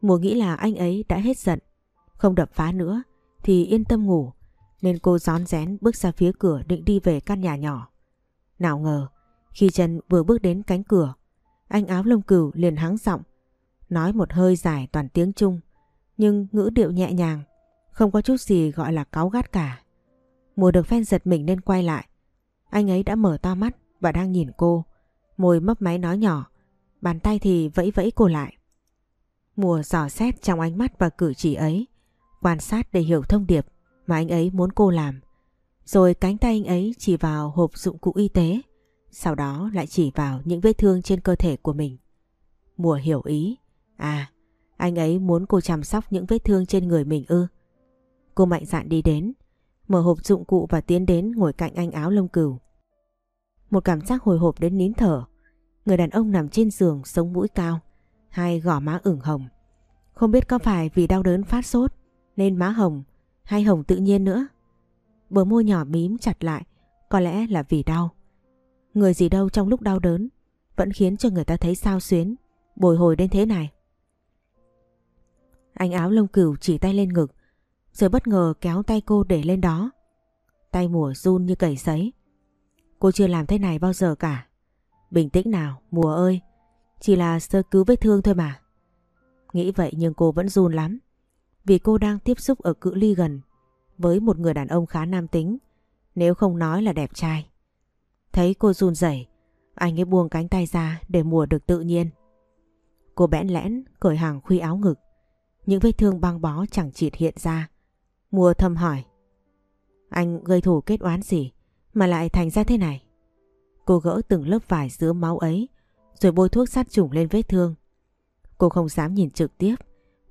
Speaker 1: Mùa nghĩ là anh ấy đã hết giận, không đập phá nữa thì yên tâm ngủ, nên cô gión rén bước ra phía cửa định đi về căn nhà nhỏ. Nào ngờ, khi chân vừa bước đến cánh cửa, anh áo lông cừu liền hắng giọng, nói một hơi dài toàn tiếng Trung, nhưng ngữ điệu nhẹ nhàng, không có chút gì gọi là cáu gắt cả. Mùa được phen giật mình nên quay lại. Anh ấy đã mở to mắt và đang nhìn cô. Môi mấp máy nói nhỏ. Bàn tay thì vẫy vẫy cô lại. Mùa dò xét trong ánh mắt và cử chỉ ấy. Quan sát để hiểu thông điệp mà anh ấy muốn cô làm. Rồi cánh tay anh ấy chỉ vào hộp dụng cụ y tế. Sau đó lại chỉ vào những vết thương trên cơ thể của mình. Mùa hiểu ý. À, anh ấy muốn cô chăm sóc những vết thương trên người mình ư. Cô mạnh dạn đi đến, mở hộp dụng cụ và tiến đến ngồi cạnh anh áo lông cừu. Một cảm giác hồi hộp đến nín thở. Người đàn ông nằm trên giường sống mũi cao, hai gò má ửng hồng. Không biết có phải vì đau đớn phát sốt nên má hồng hay hồng tự nhiên nữa. Bờ môi nhỏ mím chặt lại, có lẽ là vì đau. Người gì đâu trong lúc đau đớn vẫn khiến cho người ta thấy sao xuyến, bồi hồi đến thế này. Anh áo lông cừu chỉ tay lên ngực, rồi bất ngờ kéo tay cô để lên đó. Tay mùa run như cầy sấy. Cô chưa làm thế này bao giờ cả. Bình tĩnh nào, mùa ơi. Chỉ là sơ cứu vết thương thôi mà. Nghĩ vậy nhưng cô vẫn run lắm. Vì cô đang tiếp xúc ở cự ly gần với một người đàn ông khá nam tính. Nếu không nói là đẹp trai. Thấy cô run rẩy, anh ấy buông cánh tay ra để mùa được tự nhiên. Cô bẽn lẽn cởi hàng khuy áo ngực. Những vết thương băng bó chẳng chịt hiện ra. Mùa thầm hỏi. Anh gây thủ kết oán gì mà lại thành ra thế này? Cô gỡ từng lớp vải giữa máu ấy rồi bôi thuốc sát trùng lên vết thương. Cô không dám nhìn trực tiếp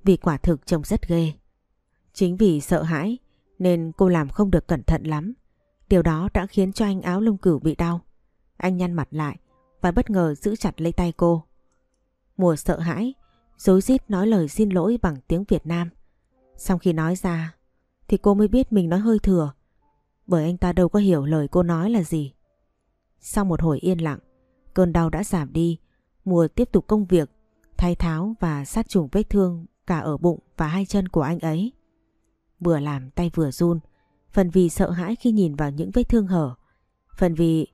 Speaker 1: vì quả thực trông rất ghê. Chính vì sợ hãi nên cô làm không được cẩn thận lắm. Điều đó đã khiến cho anh áo lông cửu bị đau. Anh nhăn mặt lại và bất ngờ giữ chặt lấy tay cô. Mùa sợ hãi, dối rít nói lời xin lỗi bằng tiếng Việt Nam. Sau khi nói ra thì cô mới biết mình nói hơi thừa bởi anh ta đâu có hiểu lời cô nói là gì. Sau một hồi yên lặng, cơn đau đã giảm đi, mùa tiếp tục công việc, thay tháo và sát trùng vết thương cả ở bụng và hai chân của anh ấy. Vừa làm tay vừa run, phần vì sợ hãi khi nhìn vào những vết thương hở, phần vì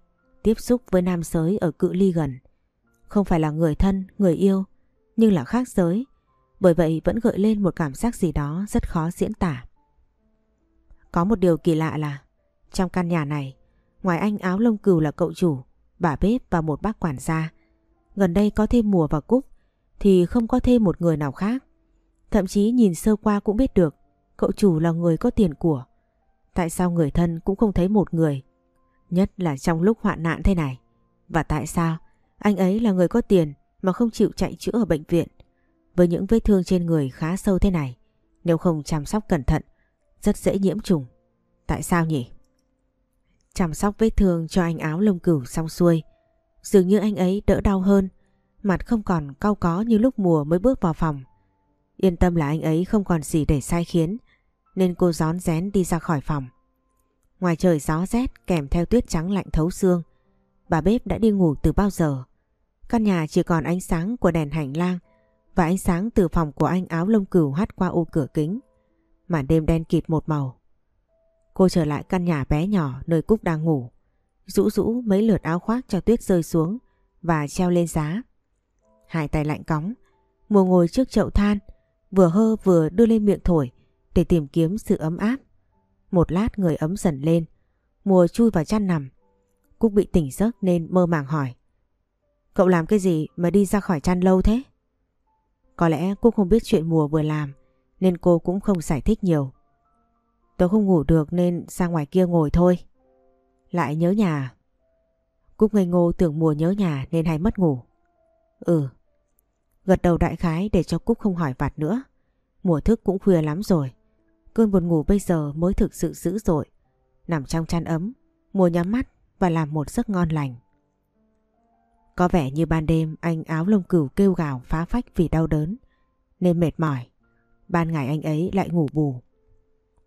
Speaker 1: tiếp xúc với nam giới ở cự ly gần. Không phải là người thân, người yêu, nhưng là khác giới, bởi vậy vẫn gợi lên một cảm giác gì đó rất khó diễn tả. Có một điều kỳ lạ là trong căn nhà này, ngoài anh áo lông cừu là cậu chủ, bà bếp và một bác quản gia, gần đây có thêm mùa và cúc thì không có thêm một người nào khác. Thậm chí nhìn sơ qua cũng biết được cậu chủ là người có tiền của. Tại sao người thân cũng không thấy một người? Nhất là trong lúc hoạn nạn thế này. Và tại sao anh ấy là người có tiền mà không chịu chạy chữa ở bệnh viện? Với những vết thương trên người khá sâu thế này, nếu không chăm sóc cẩn thận, rất dễ nhiễm trùng. Tại sao nhỉ? Chăm sóc vết thương cho anh áo lông cửu xong xuôi. Dường như anh ấy đỡ đau hơn, mặt không còn cau có như lúc mùa mới bước vào phòng. Yên tâm là anh ấy không còn gì để sai khiến, nên cô gión rén đi ra khỏi phòng. Ngoài trời gió rét kèm theo tuyết trắng lạnh thấu xương, bà bếp đã đi ngủ từ bao giờ. Căn nhà chỉ còn ánh sáng của đèn hành lang và ánh sáng từ phòng của anh áo lông cừu hắt qua ô cửa kính. Màn đêm đen kịt một màu. Cô trở lại căn nhà bé nhỏ nơi Cúc đang ngủ. Rũ rũ mấy lượt áo khoác cho tuyết rơi xuống và treo lên giá. Hai tay lạnh cóng, mùa ngồi trước chậu than, vừa hơ vừa đưa lên miệng thổi để tìm kiếm sự ấm áp. Một lát người ấm dần lên, mùa chui vào chăn nằm. Cúc bị tỉnh giấc nên mơ màng hỏi. Cậu làm cái gì mà đi ra khỏi chăn lâu thế? Có lẽ Cúc không biết chuyện mùa vừa làm nên cô cũng không giải thích nhiều. Tớ không ngủ được nên ra ngoài kia ngồi thôi. Lại nhớ nhà Cúc ngây ngô tưởng mùa nhớ nhà nên hay mất ngủ. Ừ. Gật đầu đại khái để cho Cúc không hỏi vặt nữa. Mùa thức cũng khuya lắm rồi. Cơn buồn ngủ bây giờ mới thực sự dữ dội. Nằm trong chăn ấm, mùa nhắm mắt và làm một giấc ngon lành. Có vẻ như ban đêm anh áo lông cừu kêu gào phá phách vì đau đớn, nên mệt mỏi. Ban ngày anh ấy lại ngủ bù.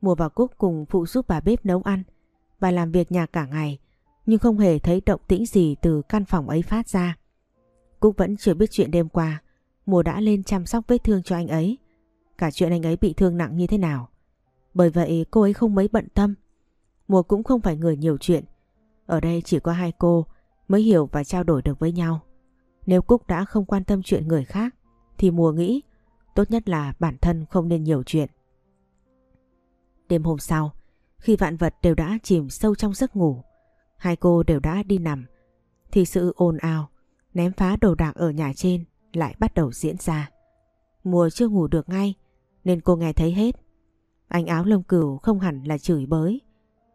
Speaker 1: Mùa và Cúc cùng phụ giúp bà bếp nấu ăn và làm việc nhà cả ngày, nhưng không hề thấy động tĩnh gì từ căn phòng ấy phát ra. Cúc vẫn chưa biết chuyện đêm qua, Mùa đã lên chăm sóc vết thương cho anh ấy. Cả chuyện anh ấy bị thương nặng như thế nào. Bởi vậy cô ấy không mấy bận tâm. Mùa cũng không phải người nhiều chuyện. Ở đây chỉ có hai cô mới hiểu và trao đổi được với nhau. Nếu Cúc đã không quan tâm chuyện người khác thì mùa nghĩ tốt nhất là bản thân không nên nhiều chuyện. Đêm hôm sau, khi vạn vật đều đã chìm sâu trong giấc ngủ, hai cô đều đã đi nằm, thì sự ồn ào, ném phá đồ đạc ở nhà trên lại bắt đầu diễn ra. Mùa chưa ngủ được ngay nên cô nghe thấy hết. Anh áo lông cừu không hẳn là chửi bới,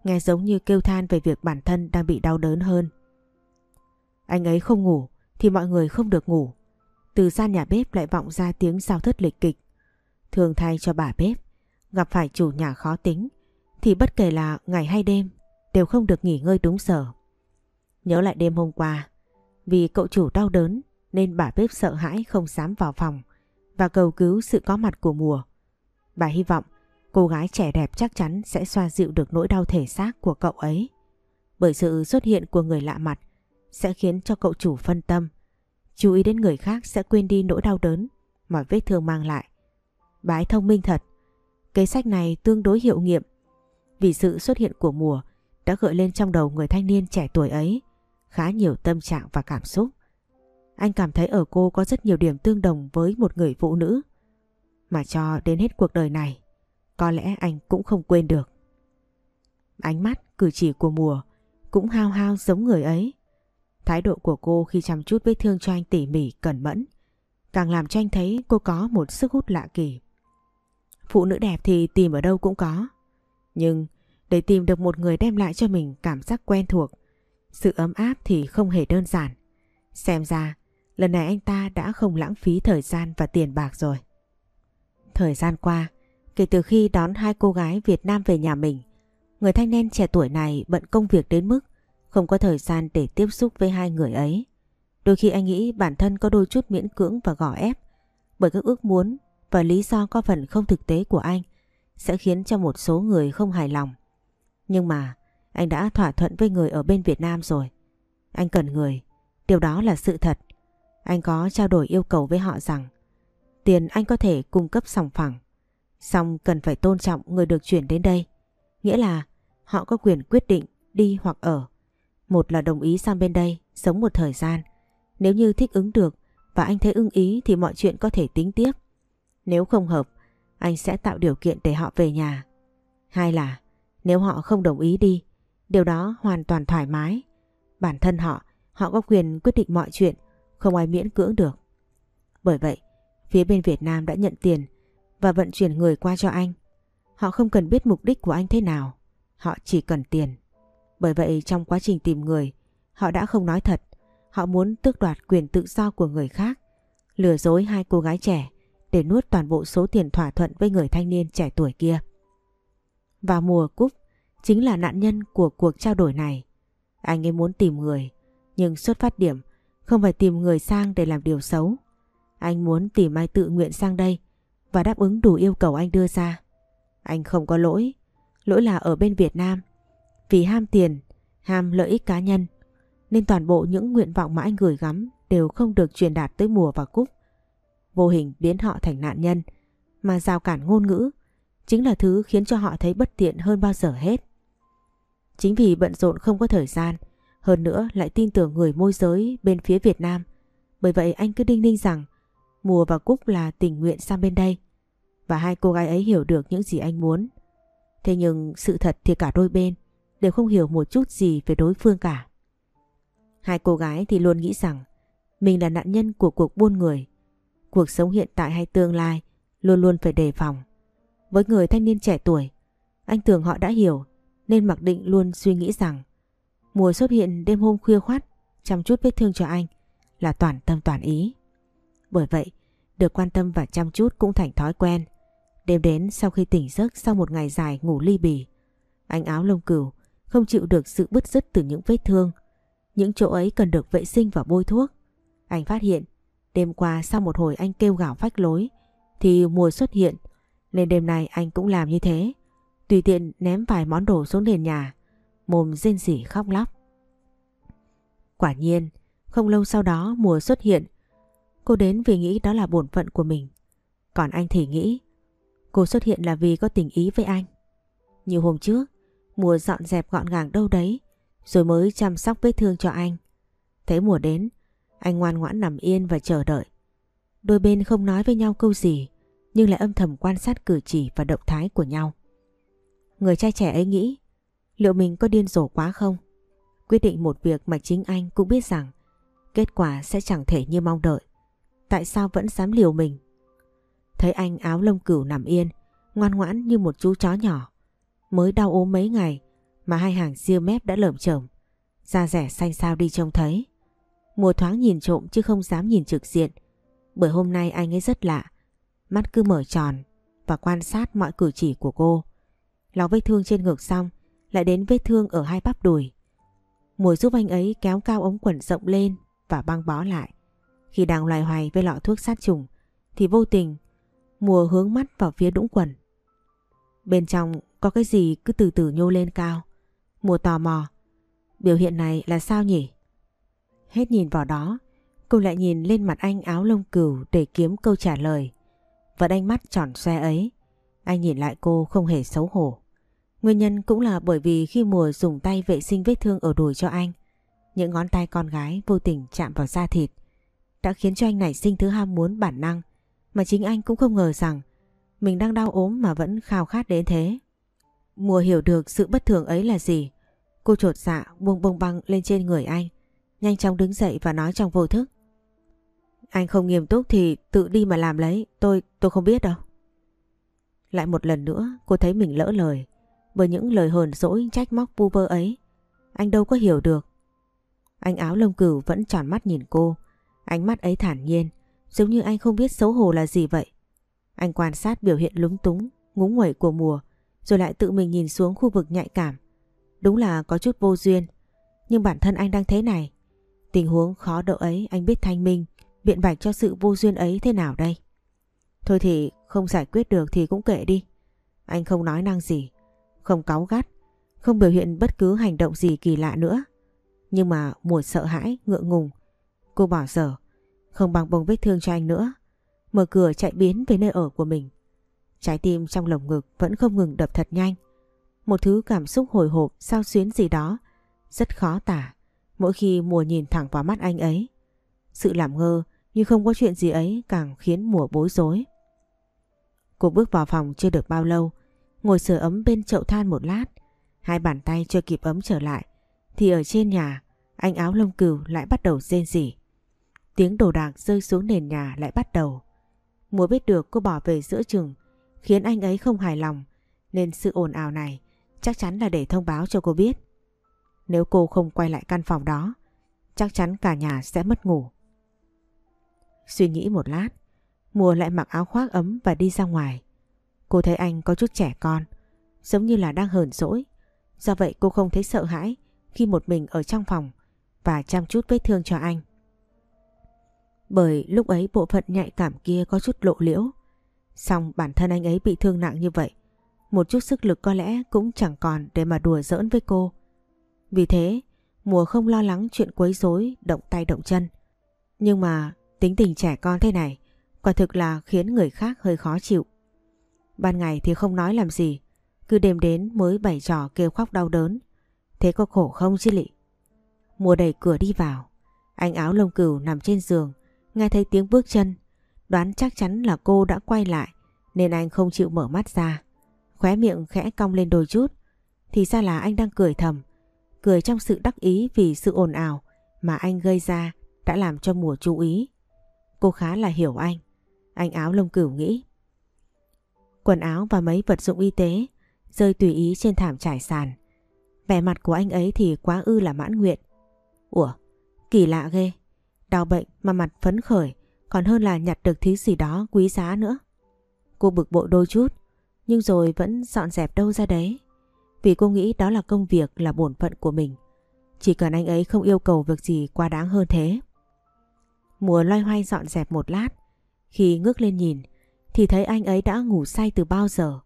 Speaker 1: nghe giống như kêu than về việc bản thân đang bị đau đớn hơn. Anh ấy không ngủ thì mọi người không được ngủ. Từ gian nhà bếp lại vọng ra tiếng sao thất lịch kịch. Thường thay cho bà bếp, gặp phải chủ nhà khó tính thì bất kể là ngày hay đêm đều không được nghỉ ngơi đúng giờ. Nhớ lại đêm hôm qua, vì cậu chủ đau đớn nên bà bếp sợ hãi không dám vào phòng và cầu cứu sự có mặt của mùa. Bà hy vọng cô gái trẻ đẹp chắc chắn sẽ xoa dịu được nỗi đau thể xác của cậu ấy. Bởi sự xuất hiện của người lạ mặt sẽ khiến cho cậu chủ phân tâm, chú ý đến người khác sẽ quên đi nỗi đau đớn mà vết thương mang lại. Bái thông minh thật, kế sách này tương đối hiệu nghiệm vì sự xuất hiện của mùa đã gợi lên trong đầu người thanh niên trẻ tuổi ấy khá nhiều tâm trạng và cảm xúc. Anh cảm thấy ở cô có rất nhiều điểm tương đồng với một người phụ nữ mà cho đến hết cuộc đời này có lẽ anh cũng không quên được. Ánh mắt, cử chỉ của mùa cũng hao hao giống người ấy. Thái độ của cô khi chăm chút vết thương cho anh tỉ mỉ, cẩn mẫn càng làm cho anh thấy cô có một sức hút lạ kỳ. Phụ nữ đẹp thì tìm ở đâu cũng có. Nhưng để tìm được một người đem lại cho mình cảm giác quen thuộc, sự ấm áp thì không hề đơn giản. Xem ra, lần này anh ta đã không lãng phí thời gian và tiền bạc rồi. Thời gian qua, kể từ khi đón hai cô gái Việt Nam về nhà mình, người thanh niên trẻ tuổi này bận công việc đến mức không có thời gian để tiếp xúc với hai người ấy. Đôi khi anh nghĩ bản thân có đôi chút miễn cưỡng và gò ép bởi các ước muốn và lý do có phần không thực tế của anh sẽ khiến cho một số người không hài lòng. Nhưng mà anh đã thỏa thuận với người ở bên Việt Nam rồi. Anh cần người, điều đó là sự thật. Anh có trao đổi yêu cầu với họ rằng tiền anh có thể cung cấp sòng phẳng. Xong cần phải tôn trọng người được chuyển đến đây. Nghĩa là họ có quyền quyết định đi hoặc ở. Một là đồng ý sang bên đây sống một thời gian. Nếu như thích ứng được và anh thấy ưng ý thì mọi chuyện có thể tính tiếp. Nếu không hợp, anh sẽ tạo điều kiện để họ về nhà. Hai là nếu họ không đồng ý đi, điều đó hoàn toàn thoải mái. Bản thân họ, họ có quyền quyết định mọi chuyện, không ai miễn cưỡng được. Bởi vậy, phía bên Việt Nam đã nhận tiền và vận chuyển người qua cho anh. Họ không cần biết mục đích của anh thế nào, họ chỉ cần tiền. Bởi vậy trong quá trình tìm người, họ đã không nói thật, họ muốn tước đoạt quyền tự do của người khác, lừa dối hai cô gái trẻ để nuốt toàn bộ số tiền thỏa thuận với người thanh niên trẻ tuổi kia. Vào mùa Cúc chính là nạn nhân của cuộc trao đổi này. Anh ấy muốn tìm người, nhưng xuất phát điểm không phải tìm người sang để làm điều xấu. Anh muốn tìm ai tự nguyện sang đây và đáp ứng đủ yêu cầu anh đưa ra. Anh không có lỗi, lỗi là ở bên Việt Nam. Vì ham tiền, ham lợi ích cá nhân, nên toàn bộ những nguyện vọng mà anh gửi gắm đều không được truyền đạt tới mùa và Cúc. Vô hình biến họ thành nạn nhân, mà rào cản ngôn ngữ chính là thứ khiến cho họ thấy bất tiện hơn bao giờ hết. Chính vì bận rộn không có thời gian, hơn nữa lại tin tưởng người môi giới bên phía Việt Nam. Bởi vậy anh cứ đinh ninh rằng Mùa và Cúc là tình nguyện sang bên đây. Và hai cô gái ấy hiểu được những gì anh muốn. Thế nhưng sự thật thì cả đôi bên đều không hiểu một chút gì về đối phương cả. Hai cô gái thì luôn nghĩ rằng mình là nạn nhân của cuộc buôn người. Cuộc sống hiện tại hay tương lai luôn luôn phải đề phòng. Với người thanh niên trẻ tuổi, anh tưởng họ đã hiểu nên mặc định luôn suy nghĩ rằng mùa xuất hiện đêm hôm khuya khoát chăm chút vết thương cho anh là toàn tâm toàn ý. Bởi vậy, được quan tâm và chăm chút cũng thành thói quen. Đêm đến sau khi tỉnh giấc sau một ngày dài ngủ ly bì, anh áo lông cừu không chịu được sự bứt rứt từ những vết thương. Những chỗ ấy cần được vệ sinh và bôi thuốc. Anh phát hiện, đêm qua sau một hồi anh kêu gào phách lối, thì mùa xuất hiện, nên đêm nay anh cũng làm như thế. Tùy tiện ném vài món đồ xuống nền nhà, mồm rên rỉ khóc lóc. Quả nhiên, không lâu sau đó mùa xuất hiện Cô đến vì nghĩ đó là bổn phận của mình. Còn anh thì nghĩ cô xuất hiện là vì có tình ý với anh. Như hôm trước, mùa dọn dẹp gọn gàng đâu đấy rồi mới chăm sóc vết thương cho anh. Thấy mùa đến, anh ngoan ngoãn nằm yên và chờ đợi. Đôi bên không nói với nhau câu gì nhưng lại âm thầm quan sát cử chỉ và động thái của nhau. Người trai trẻ ấy nghĩ liệu mình có điên rồ quá không? Quyết định một việc mà chính anh cũng biết rằng kết quả sẽ chẳng thể như mong đợi. Tại sao vẫn dám liều mình? Thấy anh áo lông cửu nằm yên, ngoan ngoãn như một chú chó nhỏ. Mới đau ốm mấy ngày mà hai hàng ria mép đã lởm chởm, da rẻ xanh xao đi trông thấy. Mùa thoáng nhìn trộm chứ không dám nhìn trực diện, bởi hôm nay anh ấy rất lạ. Mắt cứ mở tròn, và quan sát mọi cử chỉ của cô. Lau vết thương trên ngực xong, lại đến vết thương ở hai bắp đùi. Mùa giúp anh ấy kéo cao ống quần rộng lên và băng bó lại. Khi đang loài hoài với lọ thuốc sát trùng, thì vô tình mùa hướng mắt vào phía đũng quần. Bên trong có cái gì cứ từ từ nhô lên cao. Mùa tò mò. Biểu hiện này là sao nhỉ? Hết nhìn vào đó, cô lại nhìn lên mặt anh áo lông cừu để kiếm câu trả lời. Vẫn ánh mắt tròn xoe ấy. Anh nhìn lại cô không hề xấu hổ. Nguyên nhân cũng là bởi vì khi mùa dùng tay vệ sinh vết thương ở đùi cho anh, những ngón tay con gái vô tình chạm vào da thịt, đã khiến cho anh nảy sinh thứ ham muốn bản năng mà chính anh cũng không ngờ rằng mình đang đau ốm mà vẫn khao khát đến thế. Mùa hiểu được sự bất thường ấy là gì. Cô trột dạ buông bông băng lên trên người anh, nhanh chóng đứng dậy và nói trong vô thức. Anh không nghiêm túc thì tự đi mà làm lấy, tôi, tôi không biết đâu. Lại một lần nữa cô thấy mình lỡ lời, bởi những lời hờn dỗi trách móc vu vơ ấy. Anh đâu có hiểu được. Anh áo lông cửu vẫn tròn mắt nhìn cô, ánh mắt ấy thản nhiên, giống như anh không biết xấu hổ là gì vậy. Anh quan sát biểu hiện lúng túng, ngúng nguẩy của mùa, rồi lại tự mình nhìn xuống khu vực nhạy cảm. Đúng là có chút vô duyên, nhưng bản thân anh đang thế này. Tình huống khó đỡ ấy anh biết thanh minh, biện bạch cho sự vô duyên ấy thế nào đây? Thôi thì không giải quyết được thì cũng kệ đi. Anh không nói năng gì, không cáu gắt, không biểu hiện bất cứ hành động gì kỳ lạ nữa. Nhưng mà mùa sợ hãi, ngượng ngùng. Cô bỏ dở, không bằng bông vết thương cho anh nữa. Mở cửa chạy biến về nơi ở của mình. Trái tim trong lồng ngực vẫn không ngừng đập thật nhanh. Một thứ cảm xúc hồi hộp sao xuyến gì đó, rất khó tả. Mỗi khi mùa nhìn thẳng vào mắt anh ấy. Sự làm ngơ như không có chuyện gì ấy càng khiến mùa bối rối. Cô bước vào phòng chưa được bao lâu, ngồi sửa ấm bên chậu than một lát. Hai bàn tay chưa kịp ấm trở lại, thì ở trên nhà, anh áo lông cừu lại bắt đầu rên rỉ. Tiếng đồ đạc rơi xuống nền nhà lại bắt đầu. Mùa biết được cô bỏ về giữa chừng, khiến anh ấy không hài lòng, nên sự ồn ào này chắc chắn là để thông báo cho cô biết. Nếu cô không quay lại căn phòng đó, chắc chắn cả nhà sẽ mất ngủ. Suy nghĩ một lát, Mùa lại mặc áo khoác ấm và đi ra ngoài. Cô thấy anh có chút trẻ con, giống như là đang hờn dỗi. Do vậy cô không thấy sợ hãi khi một mình ở trong phòng và chăm chút vết thương cho anh. Bởi lúc ấy bộ phận nhạy cảm kia có chút lộ liễu. Xong bản thân anh ấy bị thương nặng như vậy. Một chút sức lực có lẽ cũng chẳng còn để mà đùa giỡn với cô. Vì thế, mùa không lo lắng chuyện quấy rối, động tay động chân. Nhưng mà tính tình trẻ con thế này, quả thực là khiến người khác hơi khó chịu. Ban ngày thì không nói làm gì, cứ đêm đến mới bày trò kêu khóc đau đớn. Thế có khổ không chứ lị? Mùa đẩy cửa đi vào, anh áo lông cừu nằm trên giường, nghe thấy tiếng bước chân, đoán chắc chắn là cô đã quay lại nên anh không chịu mở mắt ra. Khóe miệng khẽ cong lên đôi chút, thì ra là anh đang cười thầm, cười trong sự đắc ý vì sự ồn ào mà anh gây ra đã làm cho mùa chú ý. Cô khá là hiểu anh. Anh áo lông cửu nghĩ. Quần áo và mấy vật dụng y tế rơi tùy ý trên thảm trải sàn. Vẻ mặt của anh ấy thì quá ư là mãn nguyện. Ủa, kỳ lạ ghê. Đau bệnh mà mặt phấn khởi, còn hơn là nhặt được thứ gì đó quý giá nữa. Cô bực bội đôi chút, nhưng rồi vẫn dọn dẹp đâu ra đấy. Vì cô nghĩ đó là công việc, là bổn phận của mình. Chỉ cần anh ấy không yêu cầu việc gì quá đáng hơn thế. Mùa loay hoay dọn dẹp một lát. Khi ngước lên nhìn, thì thấy anh ấy đã ngủ say từ bao giờ.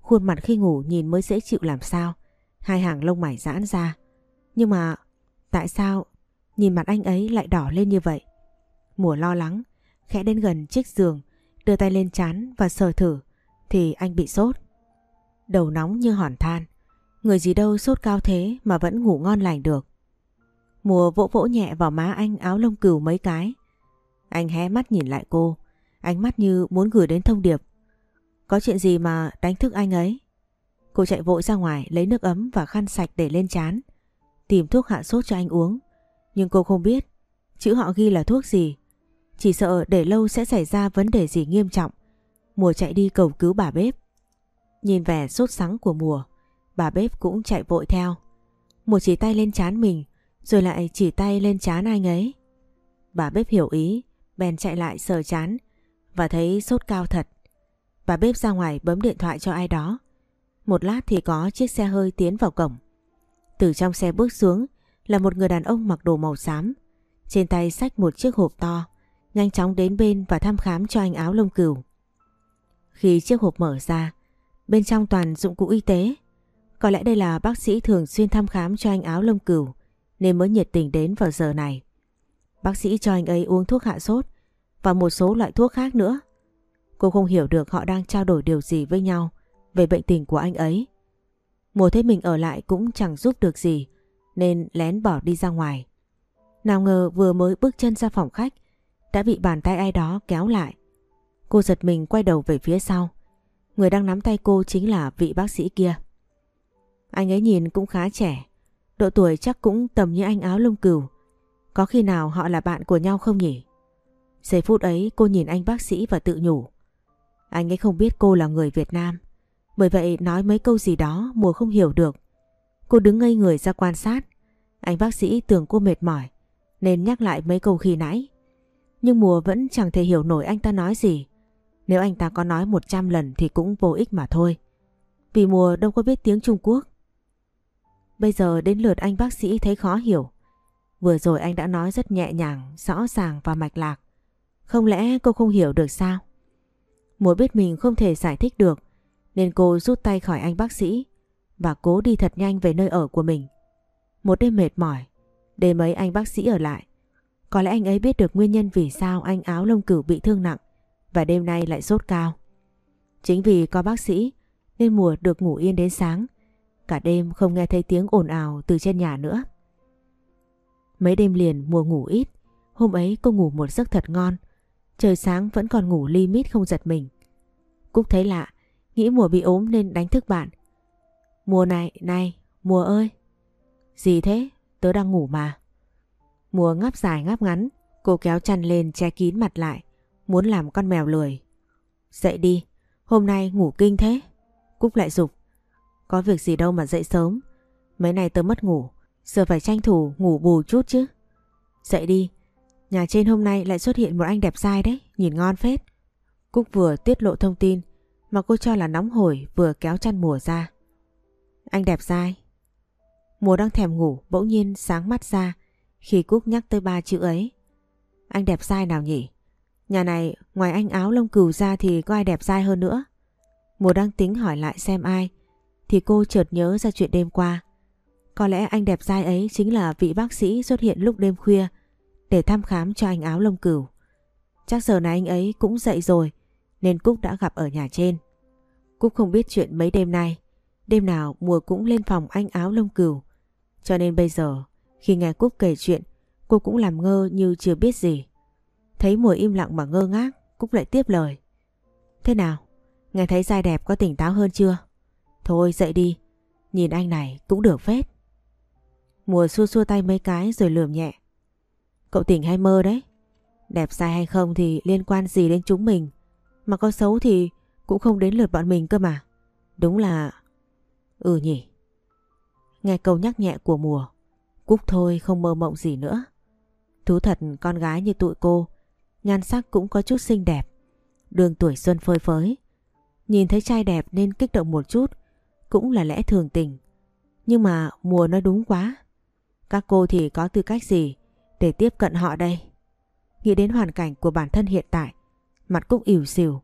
Speaker 1: Khuôn mặt khi ngủ nhìn mới dễ chịu làm sao. Hai hàng lông mày giãn ra. Nhưng mà tại sao nhìn mặt anh ấy lại đỏ lên như vậy? Mùa lo lắng, khẽ đến gần chiếc giường, đưa tay lên chán và sờ thử thì anh bị sốt. Đầu nóng như hòn than. Người gì đâu sốt cao thế mà vẫn ngủ ngon lành được. Mùa vỗ vỗ nhẹ vào má anh áo lông cừu mấy cái. Anh hé mắt nhìn lại cô, ánh mắt như muốn gửi đến thông điệp. Có chuyện gì mà đánh thức anh ấy? Cô chạy vội ra ngoài lấy nước ấm và khăn sạch để lên chán, tìm thuốc hạ sốt cho anh uống. Nhưng cô không biết chữ họ ghi là thuốc gì. Chỉ sợ để lâu sẽ xảy ra vấn đề gì nghiêm trọng. Mùa chạy đi cầu cứu bà bếp. Nhìn vẻ sốt sắng của mùa, bà bếp cũng chạy vội theo. Mùa chỉ tay lên chán mình, rồi lại chỉ tay lên chán anh ấy. Bà bếp hiểu ý, bèn chạy lại sờ chán và thấy sốt cao thật. Bà bếp ra ngoài bấm điện thoại cho ai đó. Một lát thì có chiếc xe hơi tiến vào cổng. Từ trong xe bước xuống là một người đàn ông mặc đồ màu xám. Trên tay xách một chiếc hộp to, nhanh chóng đến bên và thăm khám cho anh áo lông cừu. Khi chiếc hộp mở ra, bên trong toàn dụng cụ y tế. Có lẽ đây là bác sĩ thường xuyên thăm khám cho anh áo lông cừu nên mới nhiệt tình đến vào giờ này. Bác sĩ cho anh ấy uống thuốc hạ sốt và một số loại thuốc khác nữa. Cô không hiểu được họ đang trao đổi điều gì với nhau về bệnh tình của anh ấy. Mùa thấy mình ở lại cũng chẳng giúp được gì nên lén bỏ đi ra ngoài. Nào ngờ vừa mới bước chân ra phòng khách đã bị bàn tay ai đó kéo lại. Cô giật mình quay đầu về phía sau. Người đang nắm tay cô chính là vị bác sĩ kia. Anh ấy nhìn cũng khá trẻ, độ tuổi chắc cũng tầm như anh áo lông cừu. Có khi nào họ là bạn của nhau không nhỉ? Giây phút ấy cô nhìn anh bác sĩ và tự nhủ. Anh ấy không biết cô là người Việt Nam. Bởi vậy nói mấy câu gì đó mùa không hiểu được. Cô đứng ngây người ra quan sát. Anh bác sĩ tưởng cô mệt mỏi nên nhắc lại mấy câu khi nãy. Nhưng mùa vẫn chẳng thể hiểu nổi anh ta nói gì. Nếu anh ta có nói 100 lần thì cũng vô ích mà thôi. Vì mùa đâu có biết tiếng Trung Quốc. Bây giờ đến lượt anh bác sĩ thấy khó hiểu. Vừa rồi anh đã nói rất nhẹ nhàng, rõ ràng và mạch lạc. Không lẽ cô không hiểu được sao? Mùa biết mình không thể giải thích được nên cô rút tay khỏi anh bác sĩ và cố đi thật nhanh về nơi ở của mình. Một đêm mệt mỏi, đêm ấy anh bác sĩ ở lại. Có lẽ anh ấy biết được nguyên nhân vì sao anh áo lông cửu bị thương nặng và đêm nay lại sốt cao. Chính vì có bác sĩ nên mùa được ngủ yên đến sáng. Cả đêm không nghe thấy tiếng ồn ào từ trên nhà nữa. Mấy đêm liền mùa ngủ ít. Hôm ấy cô ngủ một giấc thật ngon. Trời sáng vẫn còn ngủ li mít không giật mình. Cúc thấy lạ, nghĩ mùa bị ốm nên đánh thức bạn. Mùa này, này, mùa ơi. Gì thế? Tớ đang ngủ mà. Mùa ngáp dài ngáp ngắn, cô kéo chăn lên che kín mặt lại, muốn làm con mèo lười. Dậy đi, hôm nay ngủ kinh thế. Cúc lại dục Có việc gì đâu mà dậy sớm. Mấy này tớ mất ngủ, giờ phải tranh thủ ngủ bù chút chứ. Dậy đi, nhà trên hôm nay lại xuất hiện một anh đẹp trai đấy, nhìn ngon phết. Cúc vừa tiết lộ thông tin mà cô cho là nóng hổi vừa kéo chăn mùa ra. Anh đẹp trai. Mùa đang thèm ngủ, bỗng nhiên sáng mắt ra, khi Cúc nhắc tới ba chữ ấy. Anh đẹp trai nào nhỉ? Nhà này, ngoài anh áo lông cừu ra thì có ai đẹp trai hơn nữa? Mùa đang tính hỏi lại xem ai, thì cô chợt nhớ ra chuyện đêm qua. Có lẽ anh đẹp trai ấy chính là vị bác sĩ xuất hiện lúc đêm khuya, để thăm khám cho anh áo lông cừu. Chắc giờ này anh ấy cũng dậy rồi, nên Cúc đã gặp ở nhà trên. Cúc không biết chuyện mấy đêm nay. Đêm nào mùa cũng lên phòng anh áo lông cừu. Cho nên bây giờ, khi nghe Cúc kể chuyện, cô cũng làm ngơ như chưa biết gì. Thấy mùa im lặng mà ngơ ngác, Cúc lại tiếp lời. Thế nào? Nghe thấy dai đẹp có tỉnh táo hơn chưa? Thôi dậy đi. Nhìn anh này cũng được phết. Mùa xua xua tay mấy cái rồi lườm nhẹ. Cậu tỉnh hay mơ đấy? Đẹp sai hay không thì liên quan gì đến chúng mình. Mà có xấu thì cũng không đến lượt bọn mình cơ mà. Đúng là... Ừ nhỉ. Nghe câu nhắc nhẹ của mùa. Cúc thôi không mơ mộng gì nữa. Thú thật con gái như tụi cô. Nhan sắc cũng có chút xinh đẹp. Đường tuổi xuân phơi phới. Nhìn thấy trai đẹp nên kích động một chút. Cũng là lẽ thường tình. Nhưng mà mùa nói đúng quá. Các cô thì có tư cách gì để tiếp cận họ đây? Nghĩ đến hoàn cảnh của bản thân hiện tại, mặt Cúc ỉu xìu.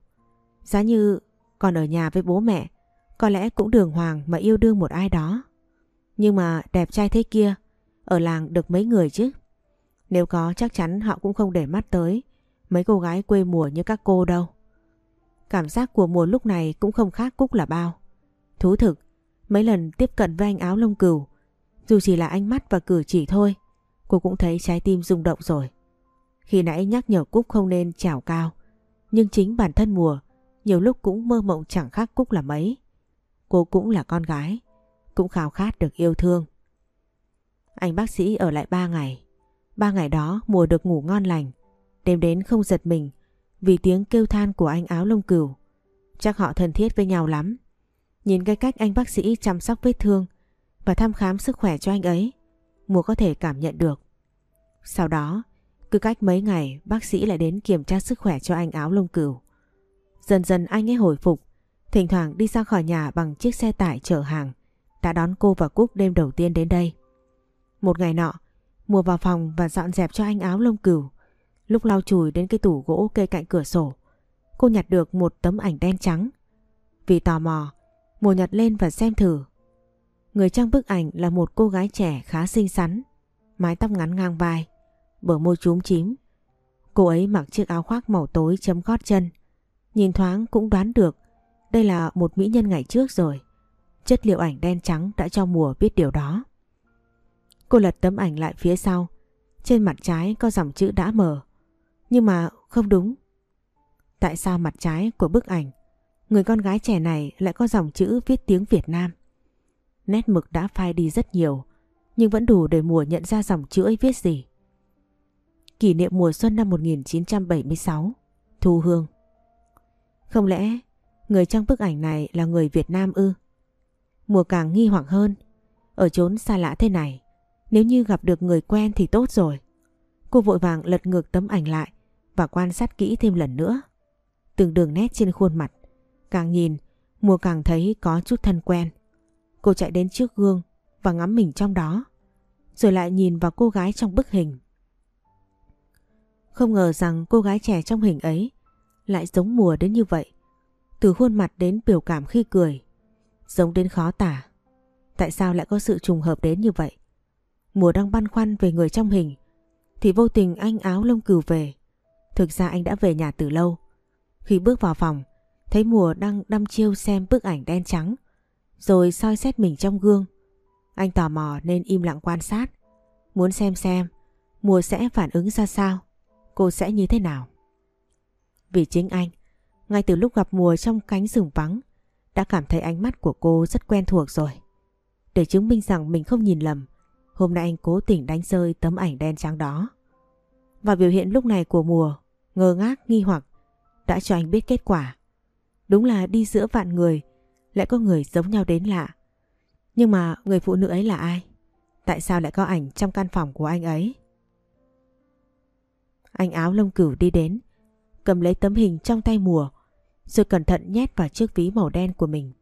Speaker 1: Giá như còn ở nhà với bố mẹ, có lẽ cũng đường hoàng mà yêu đương một ai đó. Nhưng mà đẹp trai thế kia, ở làng được mấy người chứ. Nếu có chắc chắn họ cũng không để mắt tới mấy cô gái quê mùa như các cô đâu. Cảm giác của mùa lúc này cũng không khác Cúc là bao. Thú thực, mấy lần tiếp cận với anh áo lông cừu, dù chỉ là ánh mắt và cử chỉ thôi, cô cũng thấy trái tim rung động rồi. Khi nãy nhắc nhở Cúc không nên trào cao, nhưng chính bản thân mùa nhiều lúc cũng mơ mộng chẳng khác Cúc là mấy. Cô cũng là con gái, cũng khao khát được yêu thương. Anh bác sĩ ở lại ba ngày. Ba ngày đó mùa được ngủ ngon lành, đêm đến không giật mình vì tiếng kêu than của anh áo lông cừu. Chắc họ thân thiết với nhau lắm. Nhìn cái cách anh bác sĩ chăm sóc vết thương và thăm khám sức khỏe cho anh ấy, mùa có thể cảm nhận được. Sau đó, cứ cách mấy ngày bác sĩ lại đến kiểm tra sức khỏe cho anh áo lông cừu. Dần dần anh ấy hồi phục, thỉnh thoảng đi ra khỏi nhà bằng chiếc xe tải chở hàng, đã đón cô và Cúc đêm đầu tiên đến đây. Một ngày nọ, mùa vào phòng và dọn dẹp cho anh áo lông cừu. Lúc lau chùi đến cái tủ gỗ kê cạnh cửa sổ, cô nhặt được một tấm ảnh đen trắng. Vì tò mò, mùa nhặt lên và xem thử. Người trong bức ảnh là một cô gái trẻ khá xinh xắn, mái tóc ngắn ngang vai, bờ môi chúm chím. Cô ấy mặc chiếc áo khoác màu tối chấm gót chân. Nhìn thoáng cũng đoán được đây là một mỹ nhân ngày trước rồi. Chất liệu ảnh đen trắng đã cho mùa biết điều đó. Cô lật tấm ảnh lại phía sau. Trên mặt trái có dòng chữ đã mờ. Nhưng mà không đúng. Tại sao mặt trái của bức ảnh, người con gái trẻ này lại có dòng chữ viết tiếng Việt Nam? Nét mực đã phai đi rất nhiều, nhưng vẫn đủ để mùa nhận ra dòng chữ ấy viết gì. Kỷ niệm mùa xuân năm 1976 Thu Hương Không lẽ người trong bức ảnh này là người Việt Nam ư? Mùa càng nghi hoặc hơn. Ở chốn xa lạ thế này, Nếu như gặp được người quen thì tốt rồi. Cô vội vàng lật ngược tấm ảnh lại Và quan sát kỹ thêm lần nữa. Từng đường nét trên khuôn mặt, Càng nhìn, Mùa càng thấy có chút thân quen. Cô chạy đến trước gương Và ngắm mình trong đó, Rồi lại nhìn vào cô gái trong bức hình. Không ngờ rằng cô gái trẻ trong hình ấy Lại giống mùa đến như vậy. Từ khuôn mặt đến biểu cảm khi cười. Giống đến khó tả. Tại sao lại có sự trùng hợp đến như vậy? Mùa đang băn khoăn về người trong hình, Thì vô tình anh áo lông cừu về. Thực ra anh đã về nhà từ lâu. Khi bước vào phòng, Thấy mùa đang đăm chiêu xem bức ảnh đen trắng, Rồi soi xét mình trong gương. Anh tò mò nên im lặng quan sát, Muốn xem xem Mùa sẽ phản ứng ra sao, Cô sẽ như thế nào. Vì chính anh ngay từ lúc gặp mùa trong cánh rừng vắng đã cảm thấy ánh mắt của cô rất quen thuộc rồi. Để chứng minh rằng mình không nhìn lầm, hôm nay anh cố tình đánh rơi tấm ảnh đen trắng đó. Và biểu hiện lúc này của mùa, ngơ ngác nghi hoặc, đã cho anh biết kết quả. Đúng là đi giữa vạn người, lại có người giống nhau đến lạ. Nhưng mà người phụ nữ ấy là ai? Tại sao lại có ảnh trong căn phòng của anh ấy? Anh áo lông cửu đi đến, cầm lấy tấm hình trong tay mùa, rồi cẩn thận nhét vào chiếc ví màu đen của mình.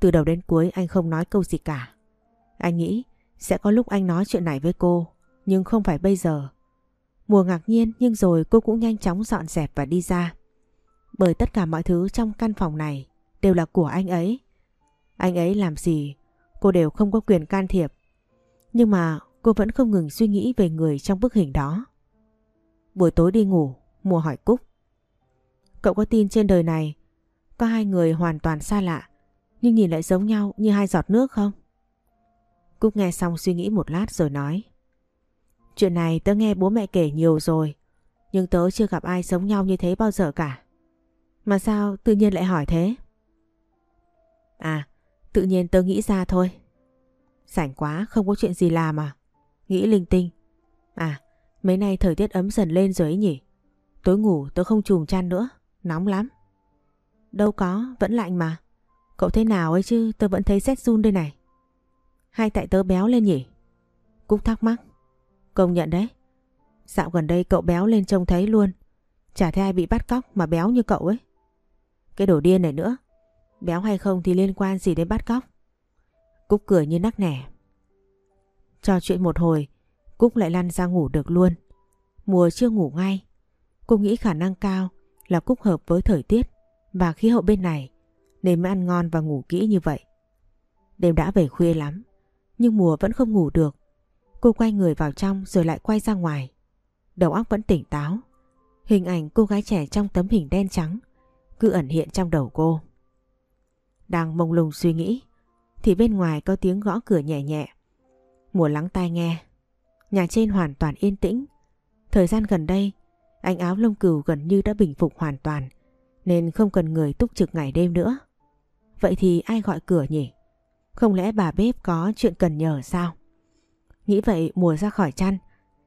Speaker 1: Từ đầu đến cuối anh không nói câu gì cả. Anh nghĩ sẽ có lúc anh nói chuyện này với cô, nhưng không phải bây giờ. Mùa ngạc nhiên nhưng rồi cô cũng nhanh chóng dọn dẹp và đi ra. Bởi tất cả mọi thứ trong căn phòng này đều là của anh ấy. Anh ấy làm gì cô đều không có quyền can thiệp. Nhưng mà cô vẫn không ngừng suy nghĩ về người trong bức hình đó. Buổi tối đi ngủ, mùa hỏi Cúc. Cậu có tin trên đời này có hai người hoàn toàn xa lạ nhưng nhìn lại giống nhau như hai giọt nước không? Cúc nghe xong suy nghĩ một lát rồi nói Chuyện này tớ nghe bố mẹ kể nhiều rồi nhưng tớ chưa gặp ai giống nhau như thế bao giờ cả. Mà sao tự nhiên lại hỏi thế? À, tự nhiên tớ nghĩ ra thôi. Sảnh quá, không có chuyện gì làm à? Nghĩ linh tinh. À, mấy nay thời tiết ấm dần lên rồi ấy nhỉ? Tối ngủ tớ không chùm chăn nữa. Nóng lắm. Đâu có, vẫn lạnh mà. Cậu thế nào ấy chứ, tớ vẫn thấy rét run đây này. Hay tại tớ béo lên nhỉ? Cúc thắc mắc. Công nhận đấy. Dạo gần đây cậu béo lên trông thấy luôn. Chả thấy ai bị bắt cóc mà béo như cậu ấy. Cái đồ điên này nữa. Béo hay không thì liên quan gì đến bắt cóc. Cúc cười như nắc nẻ. Trò chuyện một hồi, Cúc lại lăn ra ngủ được luôn. Mùa chưa ngủ ngay. Cô nghĩ khả năng cao là Cúc hợp với thời tiết và khí hậu bên này, nên mới ăn ngon và ngủ kỹ như vậy. Đêm đã về khuya lắm, nhưng mùa vẫn không ngủ được. Cô quay người vào trong rồi lại quay ra ngoài. Đầu óc vẫn tỉnh táo. Hình ảnh cô gái trẻ trong tấm hình đen trắng cứ ẩn hiện trong đầu cô. Đang mông lung suy nghĩ, thì bên ngoài có tiếng gõ cửa nhẹ nhẹ. Mùa lắng tai nghe. Nhà trên hoàn toàn yên tĩnh. Thời gian gần đây anh áo lông cừu gần như đã bình phục hoàn toàn nên không cần người túc trực ngày đêm nữa. Vậy thì ai gọi cửa nhỉ? Không lẽ bà bếp có chuyện cần nhờ sao? Nghĩ vậy mùa ra khỏi chăn,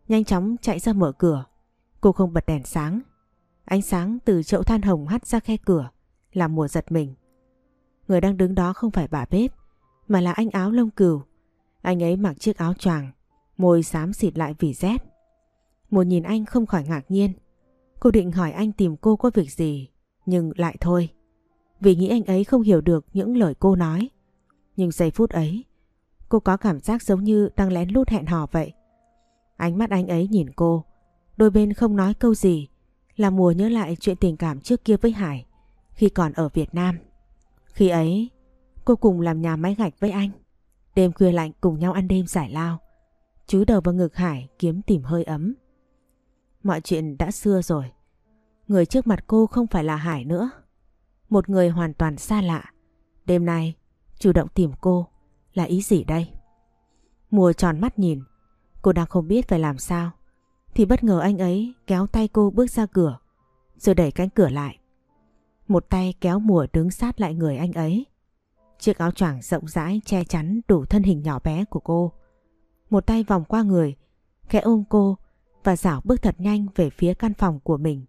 Speaker 1: nhanh chóng chạy ra mở cửa. Cô không bật đèn sáng. Ánh sáng từ chậu than hồng hắt ra khe cửa, làm mùa giật mình. Người đang đứng đó không phải bà bếp, mà là anh áo lông cừu. Anh ấy mặc chiếc áo choàng, môi xám xịt lại vì rét. Mùa nhìn anh không khỏi ngạc nhiên. Cô định hỏi anh tìm cô có việc gì nhưng lại thôi. Vì nghĩ anh ấy không hiểu được những lời cô nói. Nhưng giây phút ấy, cô có cảm giác giống như đang lén lút hẹn hò vậy. Ánh mắt anh ấy nhìn cô, đôi bên không nói câu gì, là mùa nhớ lại chuyện tình cảm trước kia với Hải khi còn ở Việt Nam. Khi ấy, cô cùng làm nhà máy gạch với anh. Đêm khuya lạnh cùng nhau ăn đêm giải lao. chú đầu vào ngực Hải kiếm tìm hơi ấm. Mọi chuyện đã xưa rồi. Người trước mặt cô không phải là Hải nữa. Một người hoàn toàn xa lạ. Đêm nay, chủ động tìm cô là ý gì đây? Mùa tròn mắt nhìn, cô đang không biết phải làm sao. Thì bất ngờ anh ấy kéo tay cô bước ra cửa, rồi đẩy cánh cửa lại. Một tay kéo mùa đứng sát lại người anh ấy. Chiếc áo choàng rộng rãi che chắn đủ thân hình nhỏ bé của cô. Một tay vòng qua người, khẽ ôm cô và dảo bước thật nhanh về phía căn phòng của mình.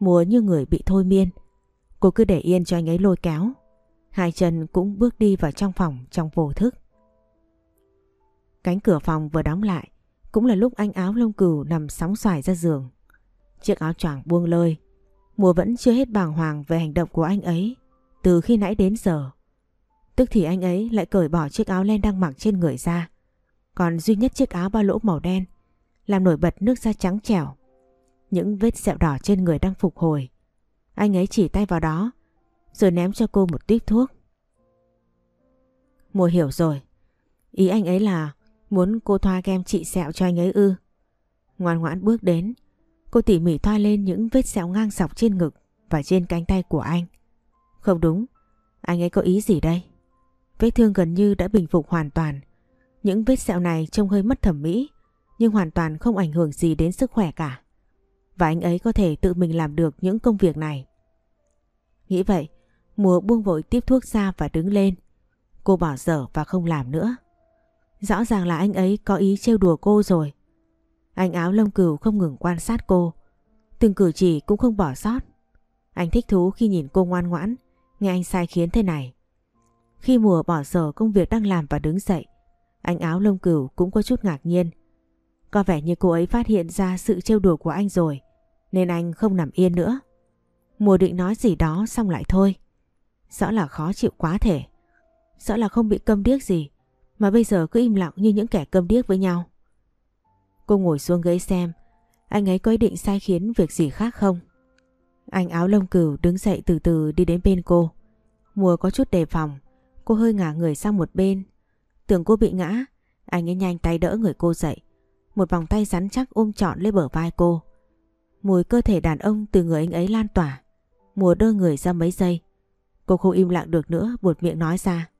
Speaker 1: múa như người bị thôi miên, cô cứ để yên cho anh ấy lôi kéo. Hai chân cũng bước đi vào trong phòng trong vô thức. Cánh cửa phòng vừa đóng lại, cũng là lúc anh áo lông cừu nằm sóng xoài ra giường. Chiếc áo choàng buông lơi, mùa vẫn chưa hết bàng hoàng về hành động của anh ấy từ khi nãy đến giờ. Tức thì anh ấy lại cởi bỏ chiếc áo len đang mặc trên người ra. Còn duy nhất chiếc áo ba lỗ màu đen làm nổi bật nước da trắng trẻo. Những vết sẹo đỏ trên người đang phục hồi. Anh ấy chỉ tay vào đó rồi ném cho cô một tuyết thuốc. Mùa hiểu rồi. Ý anh ấy là muốn cô thoa kem trị sẹo cho anh ấy ư. Ngoan ngoãn bước đến, cô tỉ mỉ thoa lên những vết sẹo ngang dọc trên ngực và trên cánh tay của anh. Không đúng, anh ấy có ý gì đây? Vết thương gần như đã bình phục hoàn toàn. Những vết sẹo này trông hơi mất thẩm mỹ, nhưng hoàn toàn không ảnh hưởng gì đến sức khỏe cả. Và anh ấy có thể tự mình làm được những công việc này. Nghĩ vậy, Mùa buông vội tiếp thuốc ra và đứng lên. Cô bỏ dở và không làm nữa. Rõ ràng là anh ấy có ý trêu đùa cô rồi. Anh áo lông cừu không ngừng quan sát cô. Từng cử chỉ cũng không bỏ sót. Anh thích thú khi nhìn cô ngoan ngoãn, nghe anh sai khiến thế này. Khi mùa bỏ dở công việc đang làm và đứng dậy, anh áo lông cừu cũng có chút ngạc nhiên. Có vẻ như cô ấy phát hiện ra sự trêu đùa của anh rồi, nên anh không nằm yên nữa. Mùa định nói gì đó xong lại thôi. Rõ là khó chịu quá thể. Rõ là không bị câm điếc gì, mà bây giờ cứ im lặng như những kẻ câm điếc với nhau. Cô ngồi xuống ghế xem, anh ấy có ý định sai khiến việc gì khác không? Anh áo lông cừu đứng dậy từ từ đi đến bên cô. Mùa có chút đề phòng, cô hơi ngả người sang một bên. Tưởng cô bị ngã, anh ấy nhanh tay đỡ người cô dậy. Một vòng tay rắn chắc ôm trọn lấy bờ vai cô. Mùi cơ thể đàn ông từ người anh ấy lan tỏa. Mùa đơ người ra mấy giây. Cô không im lặng được nữa, buột miệng nói ra.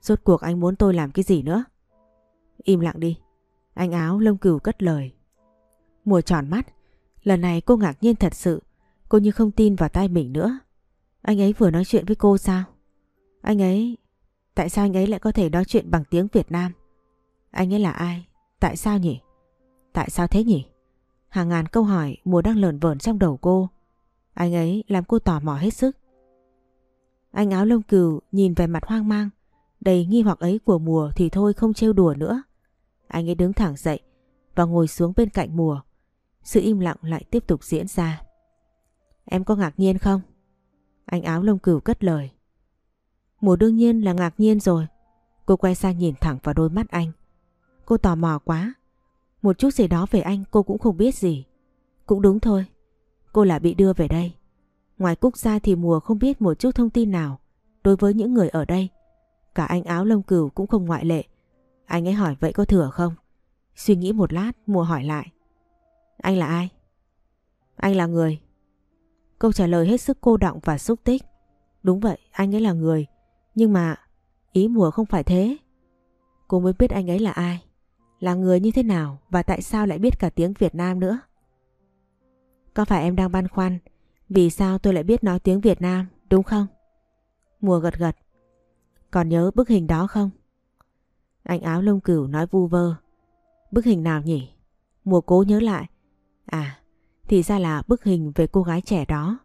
Speaker 1: Rốt cuộc anh muốn tôi làm cái gì nữa? Im lặng đi. Anh áo lông cừu cất lời. Mùa tròn mắt. Lần này cô ngạc nhiên thật sự. Cô như không tin vào tay mình nữa. Anh ấy vừa nói chuyện với cô sao? Anh ấy... Tại sao anh ấy lại có thể nói chuyện bằng tiếng Việt Nam? Anh ấy là ai? Tại sao nhỉ? Tại sao thế nhỉ? Hàng ngàn câu hỏi mùa đang lờn vờn trong đầu cô. Anh ấy làm cô tò mò hết sức. Anh áo lông cừu nhìn về mặt hoang mang, đầy nghi hoặc ấy của mùa thì thôi không trêu đùa nữa. Anh ấy đứng thẳng dậy và ngồi xuống bên cạnh mùa. Sự im lặng lại tiếp tục diễn ra. Em có ngạc nhiên không? Anh áo lông cừu cất lời. Mùa đương nhiên là ngạc nhiên rồi. Cô quay sang nhìn thẳng vào đôi mắt anh. Cô tò mò quá. Một chút gì đó về anh cô cũng không biết gì. Cũng đúng thôi. Cô là bị đưa về đây. Ngoài Cúc ra thì mùa không biết một chút thông tin nào đối với những người ở đây. Cả anh áo lông cừu cũng không ngoại lệ. Anh ấy hỏi vậy có thừa không? Suy nghĩ một lát mùa hỏi lại. Anh là ai? Anh là người. Câu trả lời hết sức cô động và xúc tích. Đúng vậy, anh ấy là người. Nhưng mà ý mùa không phải thế. Cô mới biết anh ấy là ai. Là người như thế nào và tại sao lại biết cả tiếng Việt Nam nữa. Có phải em đang băn khoăn vì sao tôi lại biết nói tiếng Việt Nam, đúng không? Mùa gật gật. Còn nhớ bức hình đó không? Anh áo lông cửu nói vu vơ. Bức hình nào nhỉ? Mùa cố nhớ lại. À, thì ra là bức hình về cô gái trẻ đó.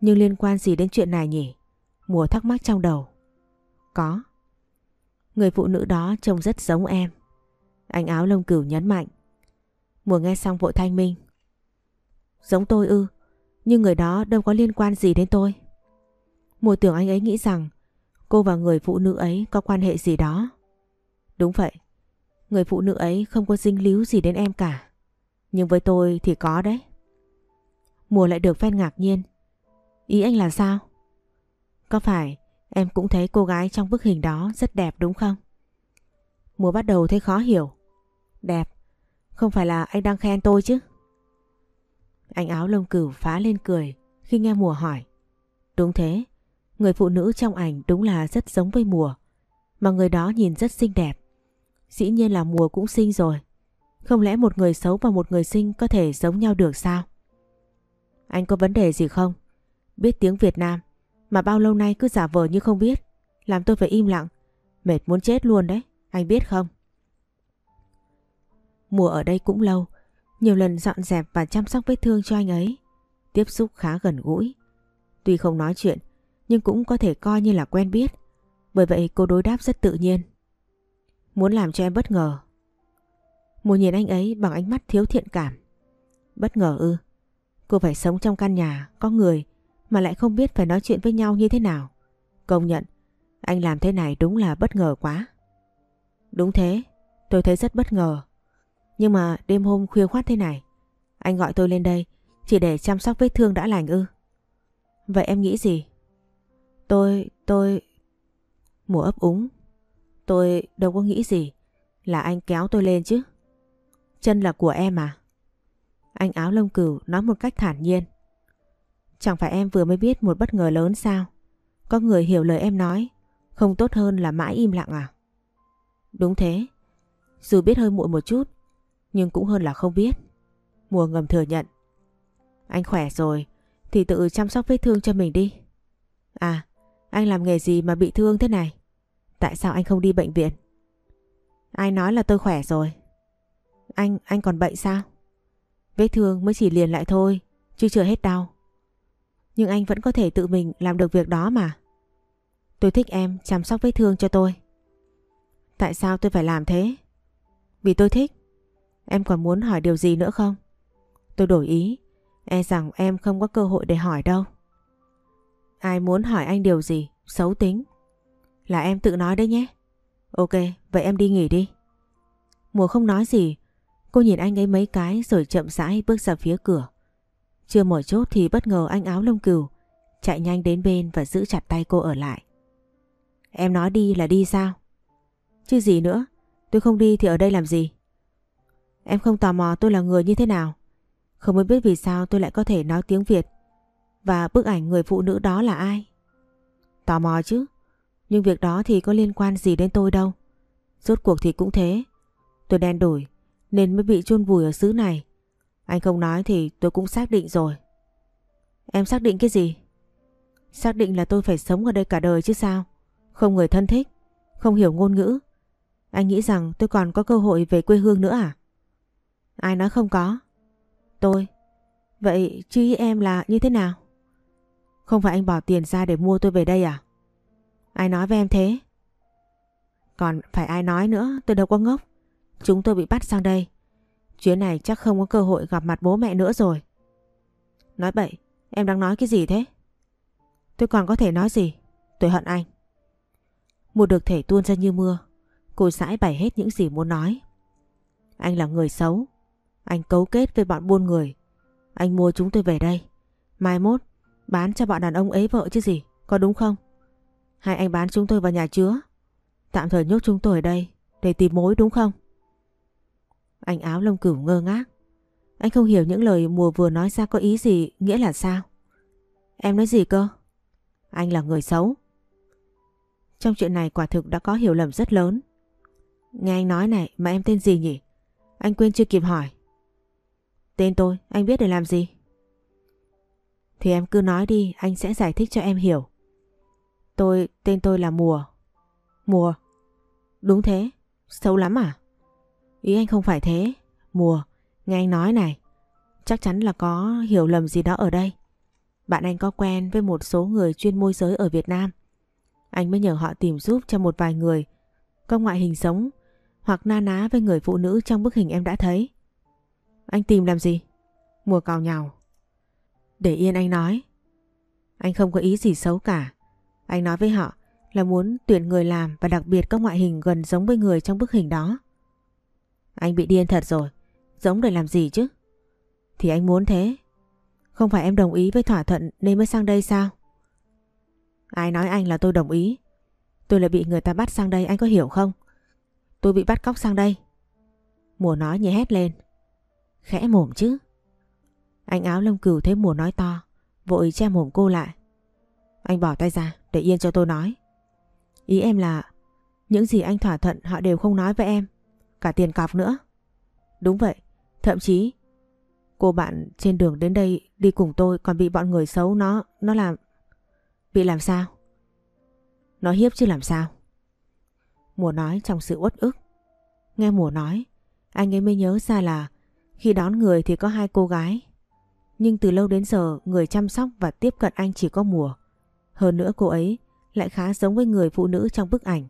Speaker 1: Nhưng liên quan gì đến chuyện này nhỉ? Mùa thắc mắc trong đầu. Có. Người phụ nữ đó trông rất giống em. Anh áo lông cửu nhấn mạnh. Mùa nghe xong vội thanh minh. Giống tôi ư? Nhưng người đó đâu có liên quan gì đến tôi. Mùa tưởng anh ấy nghĩ rằng cô và người phụ nữ ấy có quan hệ gì đó. Đúng vậy, người phụ nữ ấy không có dinh líu gì đến em cả. Nhưng với tôi thì có đấy. Mùa lại được phen ngạc nhiên. Ý anh là sao? Có phải em cũng thấy cô gái trong bức hình đó rất đẹp đúng không? Mùa bắt đầu thấy khó hiểu. Đẹp, không phải là anh đang khen tôi chứ? Anh áo lông cửu phá lên cười khi nghe mùa hỏi. Đúng thế, người phụ nữ trong ảnh đúng là rất giống với mùa. Mà người đó nhìn rất xinh đẹp. Dĩ nhiên là mùa cũng xinh rồi. Không lẽ một người xấu và một người xinh có thể giống nhau được sao? Anh có vấn đề gì không? Biết tiếng Việt Nam mà bao lâu nay cứ giả vờ như không biết. Làm tôi phải im lặng. Mệt muốn chết luôn đấy. Anh biết không? Mùa ở đây cũng lâu. Nhiều lần dọn dẹp và chăm sóc vết thương cho anh ấy. Tiếp xúc khá gần gũi. Tuy không nói chuyện nhưng cũng có thể coi như là quen biết. Bởi vậy cô đối đáp rất tự nhiên. Muốn làm cho em bất ngờ. Mùa nhìn anh ấy bằng ánh mắt thiếu thiện cảm. Bất ngờ ư. Cô phải sống trong căn nhà có người mà lại không biết phải nói chuyện với nhau như thế nào. Công nhận, anh làm thế này đúng là bất ngờ quá. Đúng thế, tôi thấy rất bất ngờ. Nhưng mà đêm hôm khuya khoát thế này, anh gọi tôi lên đây chỉ để chăm sóc vết thương đã lành ư. Vậy em nghĩ gì? Tôi, tôi... Mùa ấp úng. Tôi đâu có nghĩ gì. Là anh kéo tôi lên chứ. Chân là của em à? Anh áo lông cửu nói một cách thản nhiên. Chẳng phải em vừa mới biết một bất ngờ lớn sao? Có người hiểu lời em nói, không tốt hơn là mãi im lặng à? Đúng thế, dù biết hơi muộn một chút, nhưng cũng hơn là không biết. Mùa ngầm thừa nhận. Anh khỏe rồi, thì tự chăm sóc vết thương cho mình đi. À, anh làm nghề gì mà bị thương thế này? Tại sao anh không đi bệnh viện? Ai nói là tôi khỏe rồi? Anh, anh còn bệnh sao? Vết thương mới chỉ liền lại thôi, chứ chưa hết đau. Nhưng anh vẫn có thể tự mình làm được việc đó mà. Tôi thích em chăm sóc vết thương cho tôi. Tại sao tôi phải làm thế? Vì tôi thích. Em còn muốn hỏi điều gì nữa không? Tôi đổi ý. E rằng em không có cơ hội để hỏi đâu. Ai muốn hỏi anh điều gì? Xấu tính. Là em tự nói đấy nhé. Ok, vậy em đi nghỉ đi. Mùa không nói gì. Cô nhìn anh ấy mấy cái rồi chậm rãi bước ra phía cửa. Chưa mở chốt thì bất ngờ anh áo lông cừu chạy nhanh đến bên và giữ chặt tay cô ở lại. Em nói đi là đi sao? Chứ gì nữa, tôi không đi thì ở đây làm gì? Em không tò mò tôi là người như thế nào? Không biết vì sao tôi lại có thể nói tiếng Việt và bức ảnh người phụ nữ đó là ai? Tò mò chứ, nhưng việc đó thì có liên quan gì đến tôi đâu. Rốt cuộc thì cũng thế. Tôi đen đổi nên mới bị chôn vùi ở xứ này. Anh không nói thì tôi cũng xác định rồi. Em xác định cái gì? Xác định là tôi phải sống ở đây cả đời chứ sao? Không người thân thích, không hiểu ngôn ngữ. Anh nghĩ rằng tôi còn có cơ hội về quê hương nữa à? Ai nói không có? Tôi. Vậy chứ ý em là như thế nào? Không phải anh bỏ tiền ra để mua tôi về đây à? Ai nói với em thế? Còn phải ai nói nữa, tôi đâu có ngốc. Chúng tôi bị bắt sang đây. Chuyến này chắc không có cơ hội gặp mặt bố mẹ nữa rồi. Nói bậy, em đang nói cái gì thế? Tôi còn có thể nói gì? Tôi hận anh. Một được thể tuôn ra như mưa. Cô sãi bày hết những gì muốn nói. Anh là người xấu. Anh cấu kết với bọn buôn người. Anh mua chúng tôi về đây. Mai mốt, bán cho bọn đàn ông ấy vợ chứ gì, có đúng không? Hay anh bán chúng tôi vào nhà chứa? Tạm thời nhốt chúng tôi ở đây để tìm mối đúng không? Anh áo lông cửu ngơ ngác. Anh không hiểu những lời mùa vừa nói ra có ý gì, nghĩa là sao? Em nói gì cơ? Anh là người xấu. Trong chuyện này quả thực đã có hiểu lầm rất lớn. Nghe anh nói này mà em tên gì nhỉ? Anh quên chưa kịp hỏi. Tên tôi, anh biết để làm gì? Thì em cứ nói đi, anh sẽ giải thích cho em hiểu. Tôi, tên tôi là Mùa. Mùa? Đúng thế, xấu lắm à? Ý anh không phải thế. Mùa, nghe anh nói này. Chắc chắn là có hiểu lầm gì đó ở đây. Bạn anh có quen với một số người chuyên môi giới ở Việt Nam. Anh mới nhờ họ tìm giúp cho một vài người có ngoại hình giống hoặc na ná với người phụ nữ trong bức hình em đã thấy. Anh tìm làm gì? Mùa cào nhào. Để yên anh nói. Anh không có ý gì xấu cả. Anh nói với họ là muốn tuyển người làm và đặc biệt có ngoại hình gần giống với người trong bức hình đó. Anh bị điên thật rồi. Giống để làm gì chứ? Thì anh muốn thế. Không phải em đồng ý với thỏa thuận nên mới sang đây sao? Ai nói anh là tôi đồng ý? Tôi là bị người ta bắt sang đây, anh có hiểu không? Tôi bị bắt cóc sang đây. Mùa nói nhẹ hét lên. Khẽ mồm chứ. Anh áo lông cừu thấy mùa nói to. Vội che mồm cô lại. Anh bỏ tay ra để yên cho tôi nói. Ý em là những gì anh thỏa thuận họ đều không nói với em. Cả tiền cọc nữa. Đúng vậy. Thậm chí cô bạn trên đường đến đây đi cùng tôi còn bị bọn người xấu nó nó làm bị làm sao? Nó hiếp chứ làm sao? Mùa nói trong sự uất ức. Nghe mùa nói, anh ấy mới nhớ ra là khi đón người thì có hai cô gái. Nhưng từ lâu đến giờ người chăm sóc và tiếp cận anh chỉ có mùa. Hơn nữa cô ấy lại khá giống với người phụ nữ trong bức ảnh.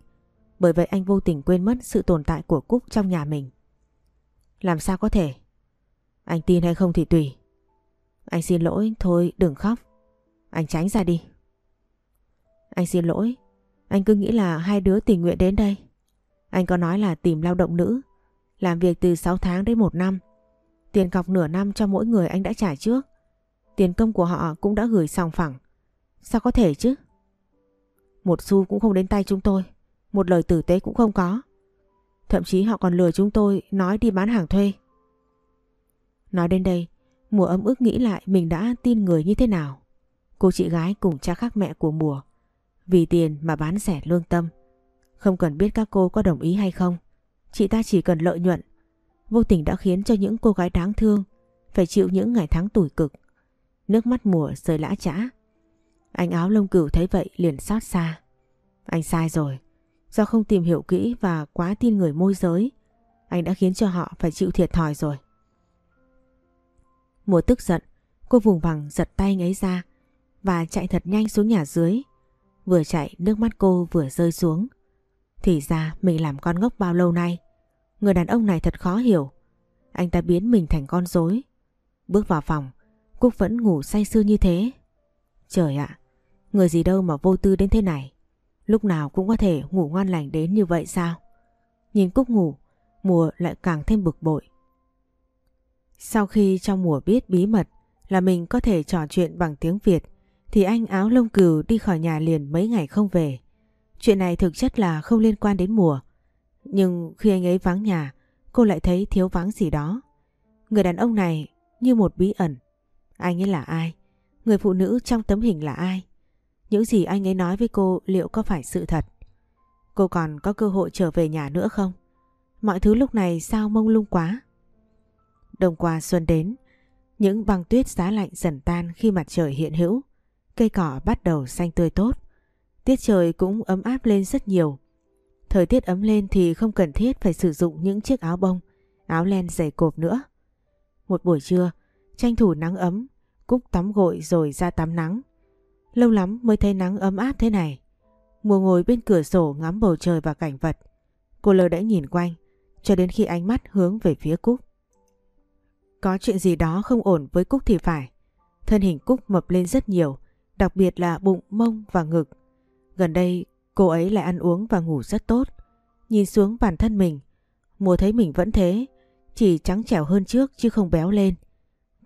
Speaker 1: Bởi vậy anh vô tình quên mất sự tồn tại của Cúc trong nhà mình. Làm sao có thể? Anh tin hay không thì tùy. Anh xin lỗi, thôi đừng khóc. Anh tránh ra đi. Anh xin lỗi, anh cứ nghĩ là hai đứa tình nguyện đến đây. Anh có nói là tìm lao động nữ, làm việc từ 6 tháng đến 1 năm. Tiền cọc nửa năm cho mỗi người anh đã trả trước. Tiền công của họ cũng đã gửi xong phẳng. Sao có thể chứ? Một xu cũng không đến tay chúng tôi. Một lời tử tế cũng không có. Thậm chí họ còn lừa chúng tôi nói đi bán hàng thuê. Nói đến đây, mùa ấm ức nghĩ lại mình đã tin người như thế nào. Cô chị gái cùng cha khác mẹ của mùa. Vì tiền mà bán rẻ lương tâm. Không cần biết các cô có đồng ý hay không. Chị ta chỉ cần lợi nhuận. Vô tình đã khiến cho những cô gái đáng thương phải chịu những ngày tháng tủi cực. Nước mắt mùa rơi lã chã. Anh áo lông cửu thấy vậy liền xót xa. Anh sai rồi. Do không tìm hiểu kỹ và quá tin người môi giới, anh đã khiến cho họ phải chịu thiệt thòi rồi. Mùa tức giận, cô vùng vằng giật tay anh ấy ra và chạy thật nhanh xuống nhà dưới. Vừa chạy nước mắt cô vừa rơi xuống. Thì ra mình làm con ngốc bao lâu nay. Người đàn ông này thật khó hiểu. Anh ta biến mình thành con rối. Bước vào phòng, Cúc vẫn ngủ say sưa như thế. Trời ạ, người gì đâu mà vô tư đến thế này. Lúc nào cũng có thể ngủ ngon lành đến như vậy sao? Nhìn Cúc ngủ, mùa lại càng thêm bực bội. Sau khi trong mùa biết bí mật là mình có thể trò chuyện bằng tiếng Việt thì anh áo lông cừu đi khỏi nhà liền mấy ngày không về. Chuyện này thực chất là không liên quan đến mùa. Nhưng khi anh ấy vắng nhà, cô lại thấy thiếu vắng gì đó. Người đàn ông này như một bí ẩn. Anh ấy là ai? Người phụ nữ trong tấm hình là ai? Những gì anh ấy nói với cô liệu có phải sự thật? Cô còn có cơ hội trở về nhà nữa không? Mọi thứ lúc này sao mông lung quá? Đồng qua xuân đến, những băng tuyết giá lạnh dần tan khi mặt trời hiện hữu. Cây cỏ bắt đầu xanh tươi tốt. Tiết trời cũng ấm áp lên rất nhiều. Thời tiết ấm lên thì không cần thiết phải sử dụng những chiếc áo bông, áo len dày cộp nữa. Một buổi trưa, tranh thủ nắng ấm, Cúc tắm gội rồi ra tắm nắng. Lâu lắm mới thấy nắng ấm áp thế này. Mùa ngồi bên cửa sổ ngắm bầu trời và cảnh vật. Cô lơ đã nhìn quanh, cho đến khi ánh mắt hướng về phía Cúc. Có chuyện gì đó không ổn với Cúc thì phải. Thân hình Cúc mập lên rất nhiều, đặc biệt là bụng, mông và ngực. Gần đây cô ấy lại ăn uống và ngủ rất tốt. Nhìn xuống bản thân mình, mùa thấy mình vẫn thế, chỉ trắng trẻo hơn trước chứ không béo lên.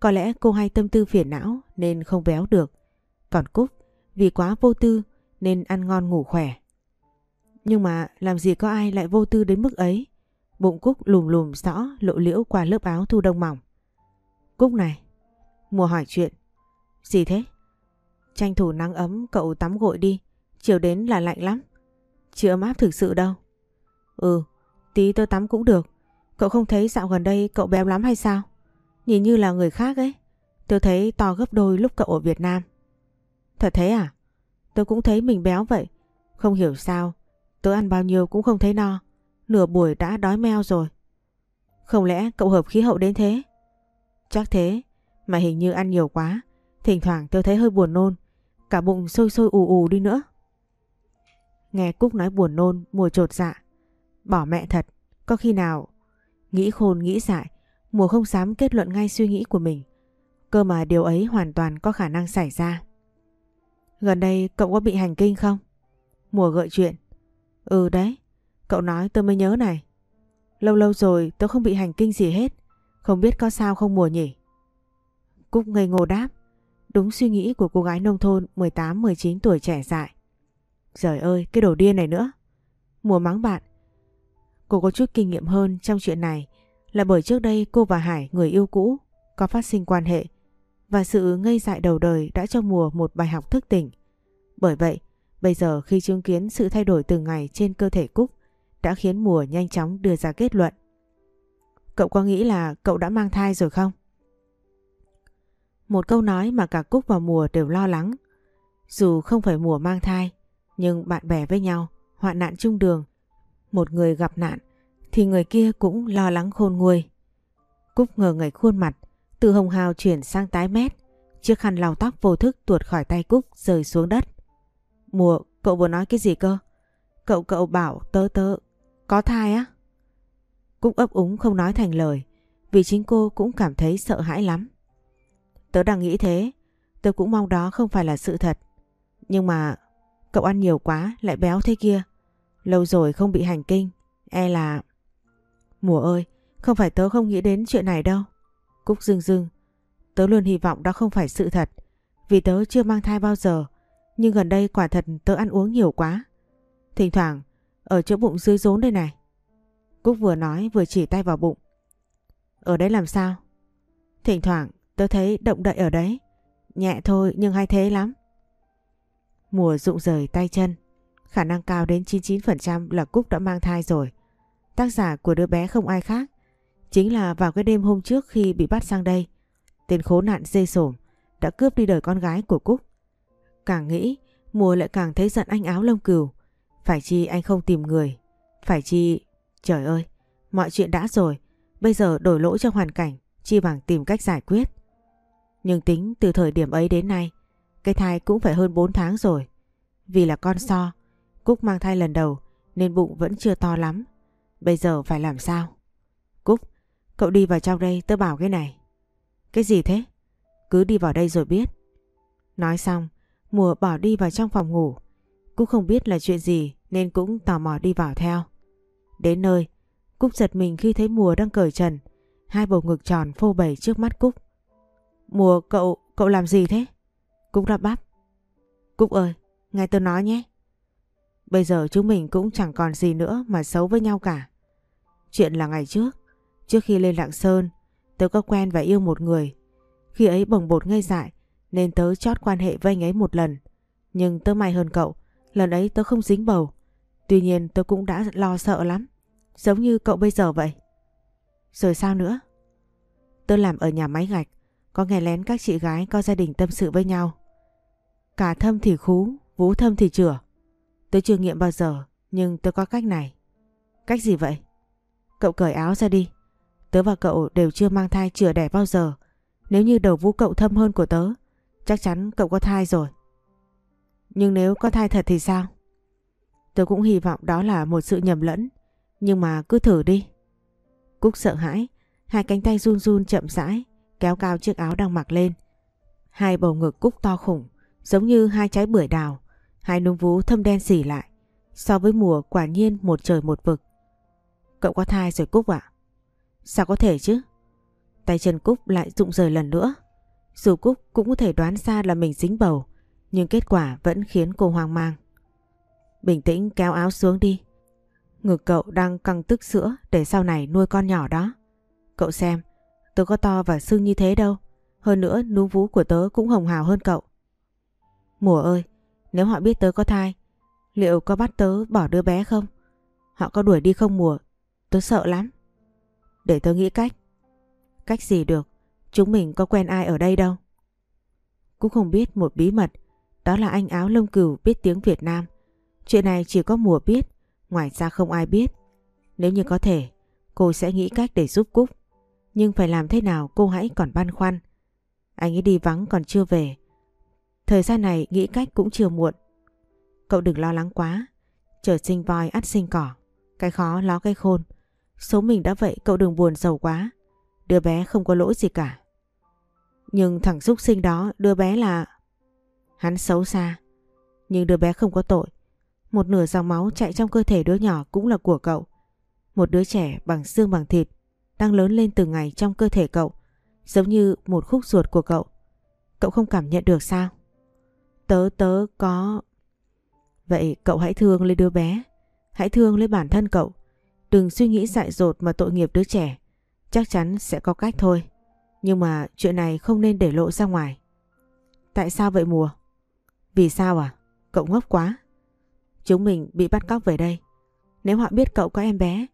Speaker 1: Có lẽ cô hay tâm tư phiền não nên không béo được. Còn Cúc vì quá vô tư nên ăn ngon ngủ khỏe. Nhưng mà làm gì có ai lại vô tư đến mức ấy. Bụng Cúc lùm lùm rõ lộ liễu qua lớp áo thu đông mỏng. Cúc này, mùa hỏi chuyện. Gì thế? Tranh thủ nắng ấm cậu tắm gội đi, chiều đến là lạnh lắm. Chưa ấm áp thực sự đâu. Ừ, tí tôi tắm cũng được. Cậu không thấy dạo gần đây cậu béo lắm hay sao? Nhìn như là người khác ấy. Tôi thấy to gấp đôi lúc cậu ở Việt Nam. Thật thế à? Tôi cũng thấy mình béo vậy. Không hiểu sao. Tôi ăn bao nhiêu cũng không thấy no. Nửa buổi đã đói meo rồi. Không lẽ cậu hợp khí hậu đến thế? Chắc thế. Mà hình như ăn nhiều quá. Thỉnh thoảng tôi thấy hơi buồn nôn. Cả bụng sôi sôi ù ù đi nữa. Nghe Cúc nói buồn nôn, mùa trột dạ. Bỏ mẹ thật. Có khi nào... Nghĩ khôn nghĩ dại. Mùa không dám kết luận ngay suy nghĩ của mình. Cơ mà điều ấy hoàn toàn có khả năng xảy ra. Gần đây cậu có bị hành kinh không? Mùa gợi chuyện. Ừ đấy, cậu nói tôi mới nhớ này. Lâu lâu rồi tôi không bị hành kinh gì hết. Không biết có sao không mùa nhỉ? Cúc ngây ngô đáp. Đúng suy nghĩ của cô gái nông thôn 18-19 tuổi trẻ dại. Trời ơi, cái đồ điên này nữa. Mùa mắng bạn. Cô có chút kinh nghiệm hơn trong chuyện này là bởi trước đây cô và Hải, người yêu cũ, có phát sinh quan hệ và sự ngây dại đầu đời đã cho mùa một bài học thức tỉnh. Bởi vậy, bây giờ khi chứng kiến sự thay đổi từng ngày trên cơ thể Cúc đã khiến mùa nhanh chóng đưa ra kết luận. Cậu có nghĩ là cậu đã mang thai rồi không? Một câu nói mà cả Cúc và Mùa đều lo lắng. Dù không phải Mùa mang thai, nhưng bạn bè với nhau, hoạn nạn chung đường. Một người gặp nạn, thì người kia cũng lo lắng khôn nguôi. Cúc ngờ ngẩy khuôn mặt, từ hồng hào chuyển sang tái mét. Chiếc khăn lau tóc vô thức tuột khỏi tay Cúc rơi xuống đất. Mùa, cậu vừa nói cái gì cơ? Cậu cậu bảo tớ tớ có thai á? Cúc ấp úng không nói thành lời vì chính cô cũng cảm thấy sợ hãi lắm. Tớ đang nghĩ thế, tớ cũng mong đó không phải là sự thật. Nhưng mà cậu ăn nhiều quá lại béo thế kia. Lâu rồi không bị hành kinh, e là... Mùa ơi, không phải tớ không nghĩ đến chuyện này đâu. Cúc dưng dưng, tớ luôn hy vọng đó không phải sự thật. Vì tớ chưa mang thai bao giờ, nhưng gần đây quả thật tớ ăn uống nhiều quá. Thỉnh thoảng, ở chỗ bụng dưới rốn đây này. Cúc vừa nói vừa chỉ tay vào bụng. Ở đấy làm sao? Thỉnh thoảng Tớ thấy động đậy ở đấy. Nhẹ thôi nhưng hay thế lắm. Mùa rụng rời tay chân. Khả năng cao đến 99% là Cúc đã mang thai rồi. Tác giả của đứa bé không ai khác. Chính là vào cái đêm hôm trước khi bị bắt sang đây. Tên khốn nạn dê sổm đã cướp đi đời con gái của Cúc. Càng nghĩ, mùa lại càng thấy giận anh áo lông cừu. Phải chi anh không tìm người. Phải chi... Trời ơi, mọi chuyện đã rồi. Bây giờ đổi lỗi cho hoàn cảnh, chi bằng tìm cách giải quyết. Nhưng tính từ thời điểm ấy đến nay, cái thai cũng phải hơn 4 tháng rồi. Vì là con so, Cúc mang thai lần đầu nên bụng vẫn chưa to lắm. Bây giờ phải làm sao? Cúc, cậu đi vào trong đây tớ bảo cái này. Cái gì thế? Cứ đi vào đây rồi biết. Nói xong, Mùa bỏ đi vào trong phòng ngủ. Cúc không biết là chuyện gì nên cũng tò mò đi vào theo. Đến nơi, Cúc giật mình khi thấy Mùa đang cởi trần, hai bầu ngực tròn phô bày trước mắt Cúc. Mùa cậu, cậu làm gì thế? Cúc đáp bắp. Cúc ơi, nghe tôi nói nhé. Bây giờ chúng mình cũng chẳng còn gì nữa mà xấu với nhau cả. Chuyện là ngày trước, trước khi lên Lạng Sơn, tớ có quen và yêu một người. Khi ấy bồng bột ngây dại, nên tớ chót quan hệ với anh ấy một lần. Nhưng tớ may hơn cậu, lần ấy tớ không dính bầu. Tuy nhiên tớ cũng đã lo sợ lắm, giống như cậu bây giờ vậy. Rồi sao nữa? Tớ làm ở nhà máy gạch, có nghe lén các chị gái có gia đình tâm sự với nhau. Cả thâm thì khú, vú thâm thì chửa. Tôi chưa nghiệm bao giờ, nhưng tôi có cách này. Cách gì vậy? Cậu cởi áo ra đi. Tớ và cậu đều chưa mang thai chữa đẻ bao giờ. Nếu như đầu vũ cậu thâm hơn của tớ, chắc chắn cậu có thai rồi. Nhưng nếu có thai thật thì sao? tớ cũng hy vọng đó là một sự nhầm lẫn. Nhưng mà cứ thử đi. Cúc sợ hãi, hai cánh tay run run chậm rãi kéo cao chiếc áo đang mặc lên. Hai bầu ngực cúc to khủng, giống như hai trái bưởi đào, hai núm vú thâm đen xỉ lại. So với mùa quả nhiên một trời một vực. Cậu có thai rồi Cúc ạ? Sao có thể chứ? Tay chân Cúc lại rụng rời lần nữa. Dù Cúc cũng có thể đoán ra là mình dính bầu, nhưng kết quả vẫn khiến cô hoang mang. Bình tĩnh kéo áo xuống đi. Ngực cậu đang căng tức sữa để sau này nuôi con nhỏ đó. Cậu xem, Tớ có to và sưng như thế đâu. Hơn nữa núm vú của tớ cũng hồng hào hơn cậu. Mùa ơi, nếu họ biết tớ có thai, liệu có bắt tớ bỏ đứa bé không? Họ có đuổi đi không mùa? Tớ sợ lắm. Để tớ nghĩ cách. Cách gì được? Chúng mình có quen ai ở đây đâu. Cũng không biết một bí mật, đó là anh áo lông cừu biết tiếng Việt Nam. Chuyện này chỉ có mùa biết, ngoài ra không ai biết. Nếu như có thể, cô sẽ nghĩ cách để giúp Cúc. Nhưng phải làm thế nào cô hãy còn băn khoăn. Anh ấy đi vắng còn chưa về. Thời gian này nghĩ cách cũng chưa muộn. Cậu đừng lo lắng quá. Trở sinh voi, ắt sinh cỏ. Cái khó ló cái khôn. Số mình đã vậy, cậu đừng buồn giàu quá. Đứa bé không có lỗi gì cả. Nhưng thằng xúc sinh đó, đứa bé là... Hắn xấu xa. Nhưng đứa bé không có tội. Một nửa dòng máu chạy trong cơ thể đứa nhỏ cũng là của cậu. Một đứa trẻ bằng xương bằng thịt đang lớn lên từng ngày trong cơ thể cậu. Giống như một khúc ruột của cậu. Cậu không cảm nhận được sao? Tớ tớ có... Vậy cậu hãy thương lấy đứa bé. Hãy thương lấy bản thân cậu. Đừng suy nghĩ dại dột mà tội nghiệp đứa trẻ. Chắc chắn sẽ có cách thôi. Nhưng mà chuyện này không nên để lộ ra ngoài. Tại sao vậy mùa? Vì sao à? Cậu ngốc quá. Chúng mình bị bắt cóc về đây. Nếu họ biết cậu có em bé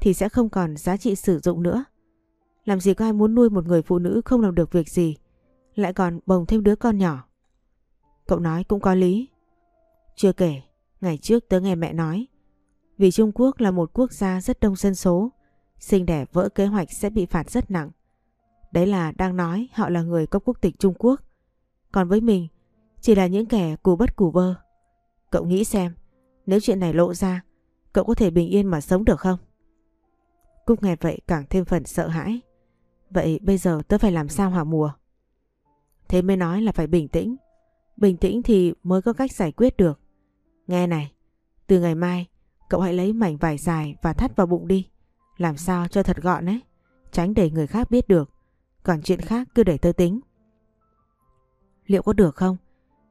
Speaker 1: thì sẽ không còn giá trị sử dụng nữa. Làm gì có ai muốn nuôi một người phụ nữ không làm được việc gì lại còn bồng thêm đứa con nhỏ. Cậu nói cũng có lý. Chưa kể, ngày trước tớ nghe mẹ nói vì Trung Quốc là một quốc gia rất đông dân số sinh đẻ vỡ kế hoạch sẽ bị phạt rất nặng. Đấy là đang nói họ là người có quốc tịch Trung Quốc. Còn với mình, chỉ là những kẻ cù bất cù bơ. Cậu nghĩ xem, nếu chuyện này lộ ra, cậu có thể bình yên mà sống được không? Cúc nghe vậy càng thêm phần sợ hãi. Vậy bây giờ tớ phải làm sao hả mùa? Thế mới nói là phải bình tĩnh. Bình tĩnh thì mới có cách giải quyết được. Nghe này, từ ngày mai cậu hãy lấy mảnh vải dài và thắt vào bụng đi. Làm sao cho thật gọn ấy. Tránh để người khác biết được. Còn chuyện khác cứ để tớ tính. Liệu có được không?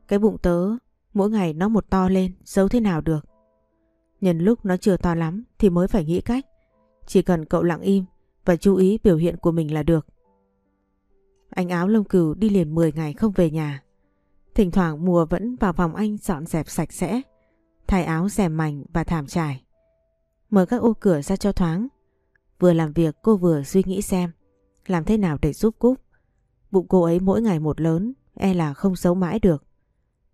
Speaker 1: Cái bụng tớ mỗi ngày nó một to lên giấu thế nào được? Nhân lúc nó chưa to lắm thì mới phải nghĩ cách. Chỉ cần cậu lặng im và chú ý biểu hiện của mình là được. Anh áo lông cừu đi liền 10 ngày không về nhà. Thỉnh thoảng mùa vẫn vào phòng anh dọn dẹp sạch sẽ, thay áo rèm mảnh và thảm trải. Mở các ô cửa ra cho thoáng. Vừa làm việc cô vừa suy nghĩ xem làm thế nào để giúp Cúc. Bụng cô ấy mỗi ngày một lớn, e là không giấu mãi được.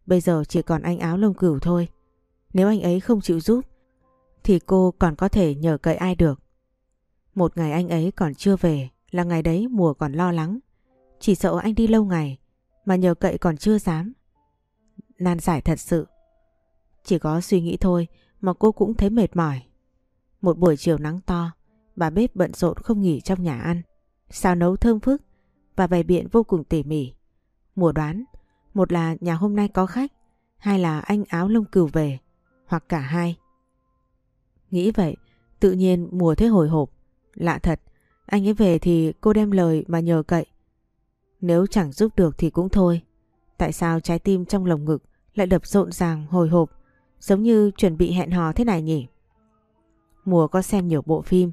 Speaker 1: Bây giờ chỉ còn anh áo lông cừu thôi. Nếu anh ấy không chịu giúp, thì cô còn có thể nhờ cậy ai được. Một ngày anh ấy còn chưa về là ngày đấy mùa còn lo lắng. Chỉ sợ anh đi lâu ngày mà nhờ cậy còn chưa dám. Nan giải thật sự. Chỉ có suy nghĩ thôi mà cô cũng thấy mệt mỏi. Một buổi chiều nắng to, bà bếp bận rộn không nghỉ trong nhà ăn. Xào nấu thơm phức và bày biện vô cùng tỉ mỉ. Mùa đoán, một là nhà hôm nay có khách, hai là anh áo lông cừu về, hoặc cả hai. Nghĩ vậy, tự nhiên mùa thấy hồi hộp. Lạ thật, anh ấy về thì cô đem lời mà nhờ cậy. Nếu chẳng giúp được thì cũng thôi. Tại sao trái tim trong lồng ngực lại đập rộn ràng hồi hộp, giống như chuẩn bị hẹn hò thế này nhỉ? Mùa có xem nhiều bộ phim,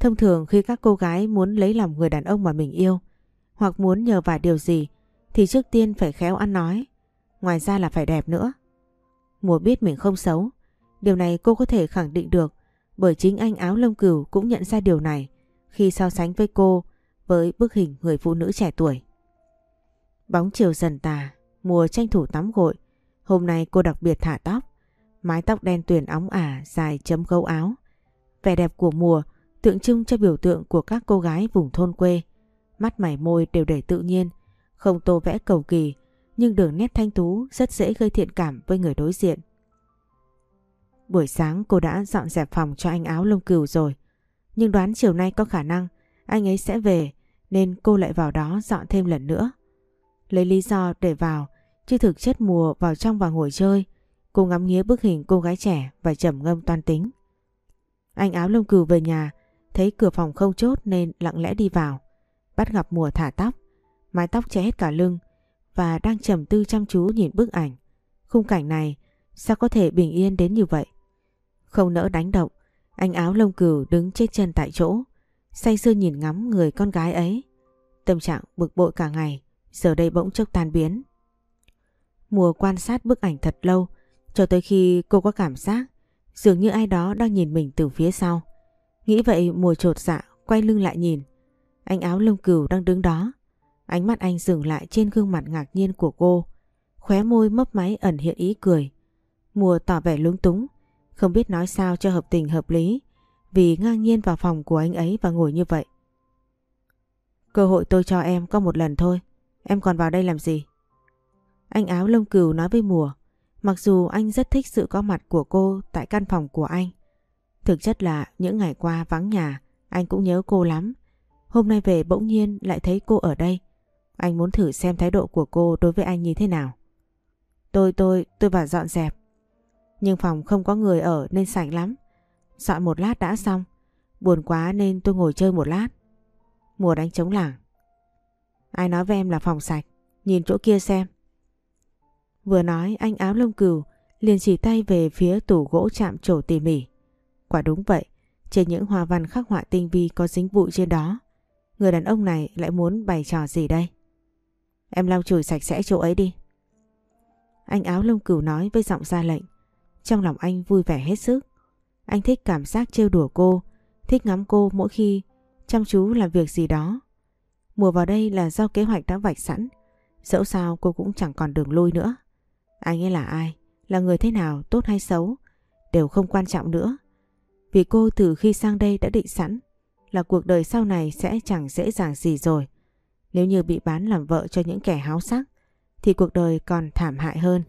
Speaker 1: thông thường khi các cô gái muốn lấy lòng người đàn ông mà mình yêu, hoặc muốn nhờ vả điều gì, thì trước tiên phải khéo ăn nói, ngoài ra là phải đẹp nữa. Mùa biết mình không xấu, điều này cô có thể khẳng định được bởi chính anh áo lông cừu cũng nhận ra điều này khi so sánh với cô với bức hình người phụ nữ trẻ tuổi. Bóng chiều dần tà, mùa tranh thủ tắm gội. Hôm nay cô đặc biệt thả tóc, mái tóc đen tuyền óng ả dài chấm gấu áo. Vẻ đẹp của mùa tượng trưng cho biểu tượng của các cô gái vùng thôn quê. Mắt mày môi đều để tự nhiên, không tô vẽ cầu kỳ, nhưng đường nét thanh tú rất dễ gây thiện cảm với người đối diện. Buổi sáng cô đã dọn dẹp phòng cho anh áo lông cừu rồi, nhưng đoán chiều nay có khả năng anh ấy sẽ về nên cô lại vào đó dọn thêm lần nữa. Lấy lý do để vào, chứ thực chất mùa vào trong và ngồi chơi, cô ngắm nghía bức hình cô gái trẻ và trầm ngâm toan tính. Anh áo lông cừu về nhà, thấy cửa phòng không chốt nên lặng lẽ đi vào. Bắt gặp mùa thả tóc, mái tóc che hết cả lưng và đang trầm tư chăm chú nhìn bức ảnh. Khung cảnh này sao có thể bình yên đến như vậy? Không nỡ đánh động, anh áo lông cừu đứng chết chân tại chỗ, say sưa nhìn ngắm người con gái ấy. Tâm trạng bực bội cả ngày, giờ đây bỗng chốc tan biến. Mùa quan sát bức ảnh thật lâu, cho tới khi cô có cảm giác dường như ai đó đang nhìn mình từ phía sau. Nghĩ vậy mùa trột dạ, quay lưng lại nhìn. Anh áo lông cừu đang đứng đó. Ánh mắt anh dừng lại trên gương mặt ngạc nhiên của cô. Khóe môi mấp máy ẩn hiện ý cười. Mùa tỏ vẻ lúng túng, không biết nói sao cho hợp tình hợp lý vì ngang nhiên vào phòng của anh ấy và ngồi như vậy. Cơ hội tôi cho em có một lần thôi, em còn vào đây làm gì? Anh áo lông cừu nói với Mùa, mặc dù anh rất thích sự có mặt của cô tại căn phòng của anh. Thực chất là những ngày qua vắng nhà, anh cũng nhớ cô lắm. Hôm nay về bỗng nhiên lại thấy cô ở đây. Anh muốn thử xem thái độ của cô đối với anh như thế nào. Tôi tôi tôi vào dọn dẹp. Nhưng phòng không có người ở nên sạch lắm. Dọn một lát đã xong. Buồn quá nên tôi ngồi chơi một lát. Mùa đánh trống lảng. Ai nói với em là phòng sạch? Nhìn chỗ kia xem. Vừa nói anh áo lông cừu liền chỉ tay về phía tủ gỗ chạm trổ tỉ mỉ. Quả đúng vậy, trên những hoa văn khắc họa tinh vi có dính bụi trên đó. Người đàn ông này lại muốn bày trò gì đây? Em lau chùi sạch sẽ chỗ ấy đi. Anh áo lông cừu nói với giọng ra lệnh. Trong lòng anh vui vẻ hết sức. Anh thích cảm giác trêu đùa cô, thích ngắm cô mỗi khi chăm chú làm việc gì đó. Mùa vào đây là do kế hoạch đã vạch sẵn. Dẫu sao cô cũng chẳng còn đường lui nữa. Anh ấy là ai? Là người thế nào, tốt hay xấu? Đều không quan trọng nữa. Vì cô từ khi sang đây đã định sẵn là cuộc đời sau này sẽ chẳng dễ dàng gì rồi. Nếu như bị bán làm vợ cho những kẻ háo sắc thì cuộc đời còn thảm hại hơn.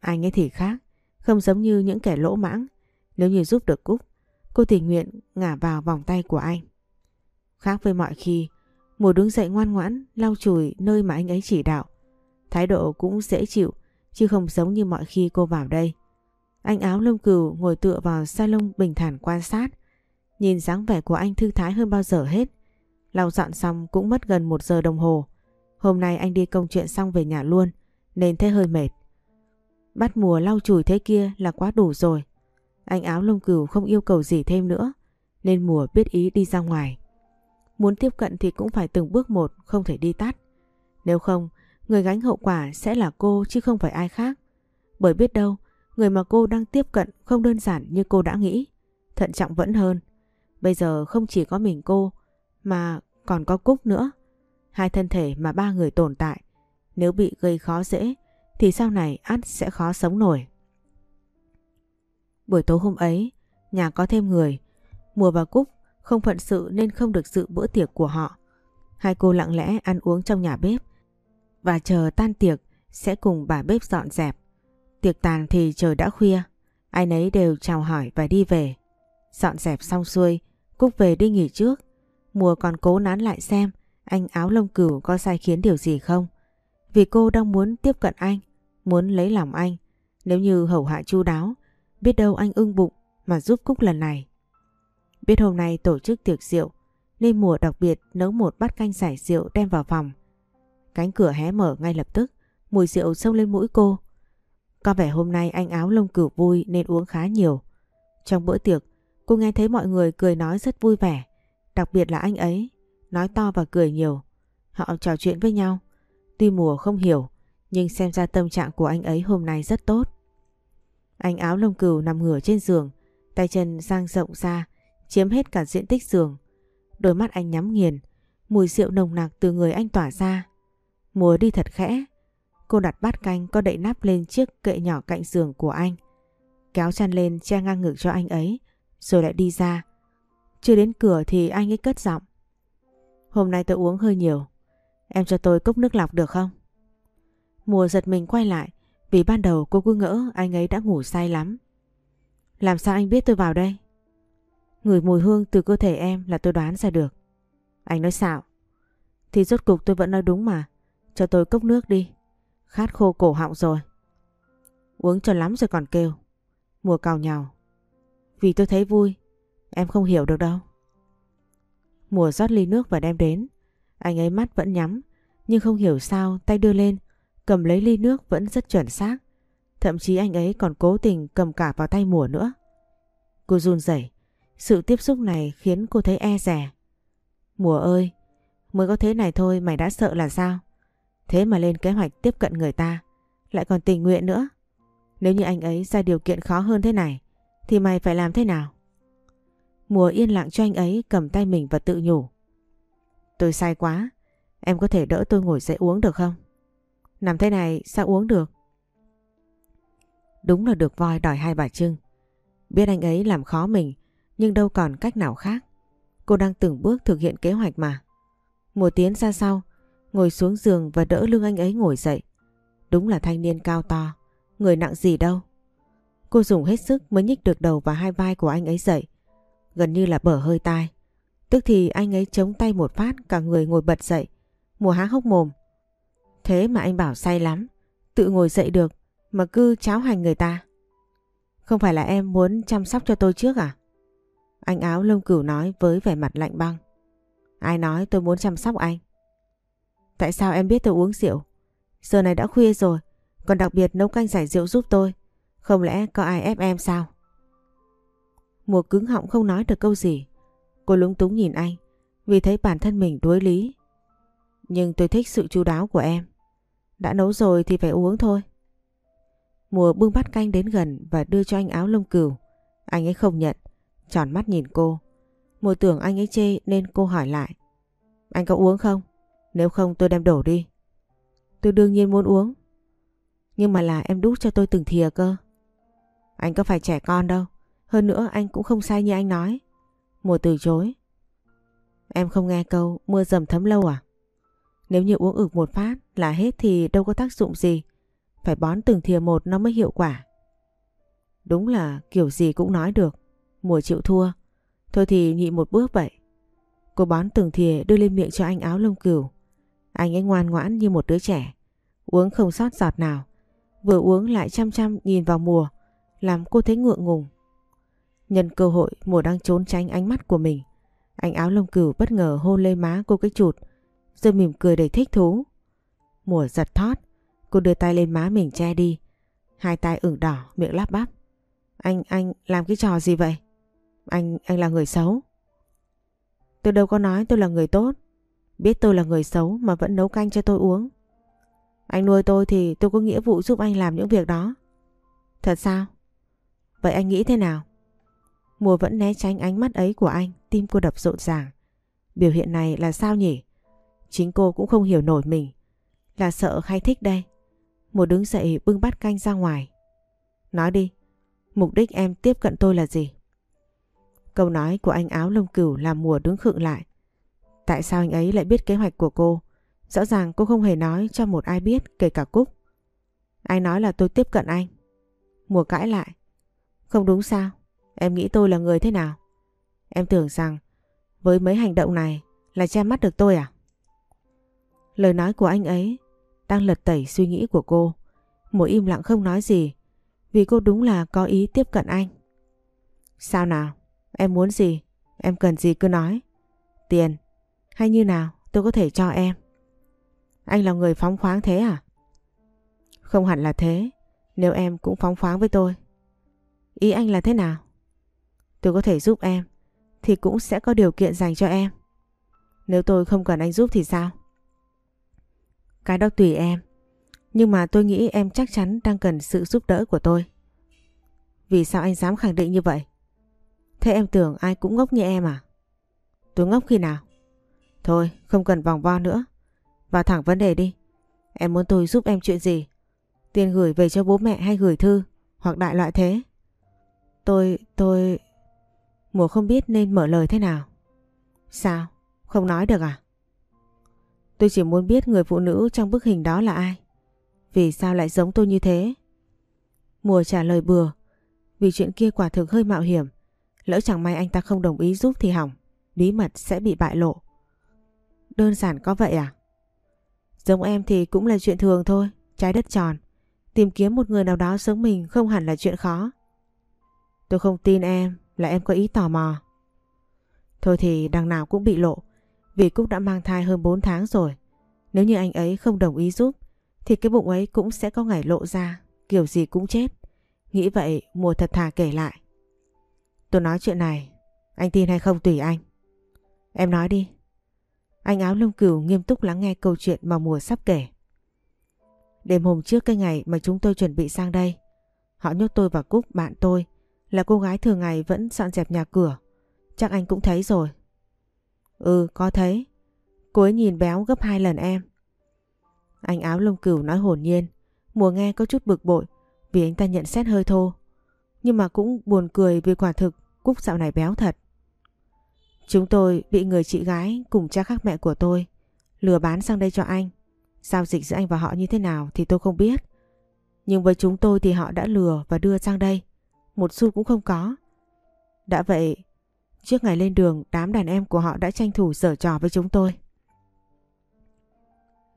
Speaker 1: Anh ấy thì khác, không giống như những kẻ lỗ mãng. Nếu như giúp được Cúc, cô tình nguyện ngả vào vòng tay của anh. Khác với mọi khi, mùa đứng dậy ngoan ngoãn, lau chùi nơi mà anh ấy chỉ đạo. Thái độ cũng dễ chịu, chứ không giống như mọi khi cô vào đây. Anh áo lông cừu ngồi tựa vào salon bình thản quan sát. Nhìn dáng vẻ của anh thư thái hơn bao giờ hết. Lau dọn xong cũng mất gần một giờ đồng hồ. Hôm nay anh đi công chuyện xong về nhà luôn, nên thế hơi mệt. Bắt mùa lau chùi thế kia là quá đủ rồi. Anh áo lông cừu không yêu cầu gì thêm nữa, nên mùa biết ý đi ra ngoài. Muốn tiếp cận thì cũng phải từng bước một, không thể đi tắt. Nếu không, người gánh hậu quả sẽ là cô chứ không phải ai khác. Bởi biết đâu, người mà cô đang tiếp cận không đơn giản như cô đã nghĩ. Thận trọng vẫn hơn. Bây giờ không chỉ có mình cô, mà còn có Cúc nữa. Hai thân thể mà ba người tồn tại. Nếu bị gây khó dễ, thì sau này ắt sẽ khó sống nổi. Buổi tối hôm ấy, nhà có thêm người. Mùa và Cúc không phận sự nên không được dự bữa tiệc của họ. Hai cô lặng lẽ ăn uống trong nhà bếp và chờ tan tiệc sẽ cùng bà bếp dọn dẹp. Tiệc tàn thì trời đã khuya, ai nấy đều chào hỏi và đi về. Dọn dẹp xong xuôi, Cúc về đi nghỉ trước. Mùa còn cố nán lại xem anh áo lông cừu có sai khiến điều gì không. Vì cô đang muốn tiếp cận anh, muốn lấy lòng anh. Nếu như hầu hạ chu đáo, biết đâu anh ưng bụng mà giúp Cúc lần này. Biết hôm nay tổ chức tiệc rượu, nên mùa đặc biệt nấu một bát canh giải rượu đem vào phòng. Cánh cửa hé mở ngay lập tức, mùi rượu xông lên mũi cô. Có vẻ hôm nay anh áo lông cửu vui nên uống khá nhiều. Trong bữa tiệc, cô nghe thấy mọi người cười nói rất vui vẻ. Đặc biệt là anh ấy, nói to và cười nhiều. Họ trò chuyện với nhau. Tuy mùa không hiểu, nhưng xem ra tâm trạng của anh ấy hôm nay rất tốt. Anh áo lông cừu nằm ngửa trên giường, tay chân dang rộng ra, chiếm hết cả diện tích giường. Đôi mắt anh nhắm nghiền, mùi rượu nồng nặc từ người anh tỏa ra. Mùa đi thật khẽ, cô đặt bát canh có đậy nắp lên chiếc kệ nhỏ cạnh giường của anh. Kéo chăn lên che ngang ngực cho anh ấy, rồi lại đi ra. Chưa đến cửa thì anh ấy cất giọng. Hôm nay tôi uống hơi nhiều, em cho tôi cốc nước lọc được không? Mùa giật mình quay lại, vì ban đầu cô cứ ngỡ anh ấy đã ngủ say lắm. Làm sao anh biết tôi vào đây? Ngửi mùi hương từ cơ thể em là tôi đoán ra được. Anh nói xạo. Thì rốt cục tôi vẫn nói đúng mà. Cho tôi cốc nước đi. Khát khô cổ họng rồi. Uống cho lắm rồi còn kêu. Mùa cào nhào. Vì tôi thấy vui. Em không hiểu được đâu. Mùa rót ly nước và đem đến. Anh ấy mắt vẫn nhắm. Nhưng không hiểu sao tay đưa lên. Cầm lấy ly nước vẫn rất chuẩn xác. Thậm chí anh ấy còn cố tình cầm cả vào tay mùa nữa. Cô run rẩy sự tiếp xúc này khiến cô thấy e rẻ. Mùa ơi, mới có thế này thôi mày đã sợ là sao? Thế mà lên kế hoạch tiếp cận người ta, lại còn tình nguyện nữa. Nếu như anh ấy ra điều kiện khó hơn thế này, thì mày phải làm thế nào? Mùa yên lặng cho anh ấy cầm tay mình và tự nhủ. Tôi sai quá, em có thể đỡ tôi ngồi dậy uống được không? Nằm thế này sao uống được? Đúng là được voi đòi hai bà trưng. Biết anh ấy làm khó mình nhưng đâu còn cách nào khác. Cô đang từng bước thực hiện kế hoạch mà. Mùa tiến ra sau, ngồi xuống giường và đỡ lưng anh ấy ngồi dậy. Đúng là thanh niên cao to, người nặng gì đâu. Cô dùng hết sức mới nhích được đầu và hai vai của anh ấy dậy. Gần như là bở hơi tai. Tức thì anh ấy chống tay một phát cả người ngồi bật dậy. Mùa há hốc mồm. Thế mà anh bảo say lắm, tự ngồi dậy được mà cứ cháo hành người ta. Không phải là em muốn chăm sóc cho tôi trước à? Anh áo lông cửu nói với vẻ mặt lạnh băng. Ai nói tôi muốn chăm sóc anh? Tại sao em biết tôi uống rượu? Giờ này đã khuya rồi, còn đặc biệt nấu canh giải rượu giúp tôi. Không lẽ có ai ép em sao? Mùa cứng họng không nói được câu gì. Cô lúng túng nhìn anh vì thấy bản thân mình đối lý. Nhưng tôi thích sự chu đáo của em. Đã nấu rồi thì phải uống thôi. Mùa bưng bát canh đến gần và đưa cho anh áo lông cừu. Anh ấy không nhận, tròn mắt nhìn cô. Mùa tưởng anh ấy chê nên cô hỏi lại. Anh có uống không? Nếu không tôi đem đổ đi. Tôi đương nhiên muốn uống. Nhưng mà là em đút cho tôi từng thìa cơ. Anh có phải trẻ con đâu. Hơn nữa anh cũng không sai như anh nói. Mùa từ chối. Em không nghe câu mưa dầm thấm lâu à? Nếu như uống ực một phát là hết thì đâu có tác dụng gì. Phải bón từng thìa một nó mới hiệu quả. Đúng là kiểu gì cũng nói được. Mùa chịu thua. Thôi thì nhị một bước vậy. Cô bón từng thìa đưa lên miệng cho anh áo lông cừu. Anh ấy ngoan ngoãn như một đứa trẻ. Uống không sót giọt nào. Vừa uống lại chăm chăm nhìn vào mùa. Làm cô thấy ngượng ngùng. Nhân cơ hội, mùa đang trốn tránh ánh mắt của mình. Anh áo lông cừu bất ngờ hôn lên má cô cái chụt. Rồi mỉm cười đầy thích thú. Mùa giật thót. Cô đưa tay lên má mình che đi. Hai tay ửng đỏ, miệng lắp bắp. Anh, anh làm cái trò gì vậy? Anh, anh là người xấu. Tôi đâu có nói tôi là người tốt. Biết tôi là người xấu mà vẫn nấu canh cho tôi uống. Anh nuôi tôi thì tôi có nghĩa vụ giúp anh làm những việc đó. Thật sao? Vậy anh nghĩ thế nào? Mùa vẫn né tránh ánh mắt ấy của anh, tim cô đập rộn ràng. Biểu hiện này là sao nhỉ? Chính cô cũng không hiểu nổi mình. Là sợ hay thích đây? Mùa đứng dậy bưng bát canh ra ngoài. Nói đi, mục đích em tiếp cận tôi là gì? Câu nói của anh áo lông cửu làm mùa đứng khựng lại. Tại sao anh ấy lại biết kế hoạch của cô? Rõ ràng cô không hề nói cho một ai biết kể cả Cúc. Ai nói là tôi tiếp cận anh? Mùa cãi lại. Không đúng sao? Em nghĩ tôi là người thế nào? Em tưởng rằng với mấy hành động này là che mắt được tôi à? Lời nói của anh ấy đang lật tẩy suy nghĩ của cô. Mùa im lặng không nói gì, vì cô đúng là có ý tiếp cận anh. Sao nào? Em muốn gì? Em cần gì cứ nói. Tiền? Hay như nào tôi có thể cho em? Anh là người phóng khoáng thế à? Không hẳn là thế. Nếu em cũng phóng khoáng với tôi. Ý anh là thế nào? Tôi có thể giúp em. Thì cũng sẽ có điều kiện dành cho em. Nếu tôi không cần anh giúp thì sao? Cái đó tùy em. Nhưng mà tôi nghĩ em chắc chắn đang cần sự giúp đỡ của tôi. Vì sao anh dám khẳng định như vậy? Thế em tưởng ai cũng ngốc như em à? Tôi ngốc khi nào? Thôi, không cần vòng vo nữa. Vào thẳng vấn đề đi. Em muốn tôi giúp em chuyện gì? Tiền gửi về cho bố mẹ hay gửi thư? Hoặc đại loại thế? Tôi, tôi... Mùa không biết nên mở lời thế nào. Sao? Không nói được à? Tôi chỉ muốn biết người phụ nữ trong bức hình đó là ai. Vì sao lại giống tôi như thế? Mùa trả lời bừa. Vì chuyện kia quả thực hơi mạo hiểm. Lỡ chẳng may anh ta không đồng ý giúp thì hỏng. Bí mật sẽ bị bại lộ. Đơn giản có vậy à? Giống em thì cũng là chuyện thường thôi. Trái đất tròn. Tìm kiếm một người nào đó giống mình không hẳn là chuyện khó. Tôi không tin em, là em có ý tò mò. Thôi thì đằng nào cũng bị lộ. Vì Cúc đã mang thai hơn 4 tháng rồi. Nếu như anh ấy không đồng ý giúp thì cái bụng ấy cũng sẽ có ngày lộ ra. Kiểu gì cũng chết. Nghĩ vậy mùa thật thà kể lại. Tôi nói chuyện này, anh tin hay không tùy anh. Em nói đi. Anh áo lông cừu nghiêm túc lắng nghe câu chuyện mà mùa sắp kể. Đêm hôm trước cái ngày mà chúng tôi chuẩn bị sang đây, họ nhốt tôi và Cúc bạn tôi là cô gái thường ngày vẫn dọn dẹp nhà cửa. Chắc anh cũng thấy rồi. Ừ, có thấy. Cô ấy nhìn béo gấp hai lần em. Anh áo lông cửu nói hồn nhiên. Mùa nghe có chút bực bội vì anh ta nhận xét hơi thô. Nhưng mà cũng buồn cười vì quả thực Cúc dạo này béo thật. Chúng tôi bị người chị gái cùng cha khác mẹ của tôi lừa bán sang đây cho anh. Giao dịch giữa anh và họ như thế nào thì tôi không biết. Nhưng với chúng tôi thì họ đã lừa và đưa sang đây. Một xu cũng không có. Đã vậy, trước ngày lên đường, đám đàn em của họ đã tranh thủ giở trò với chúng tôi.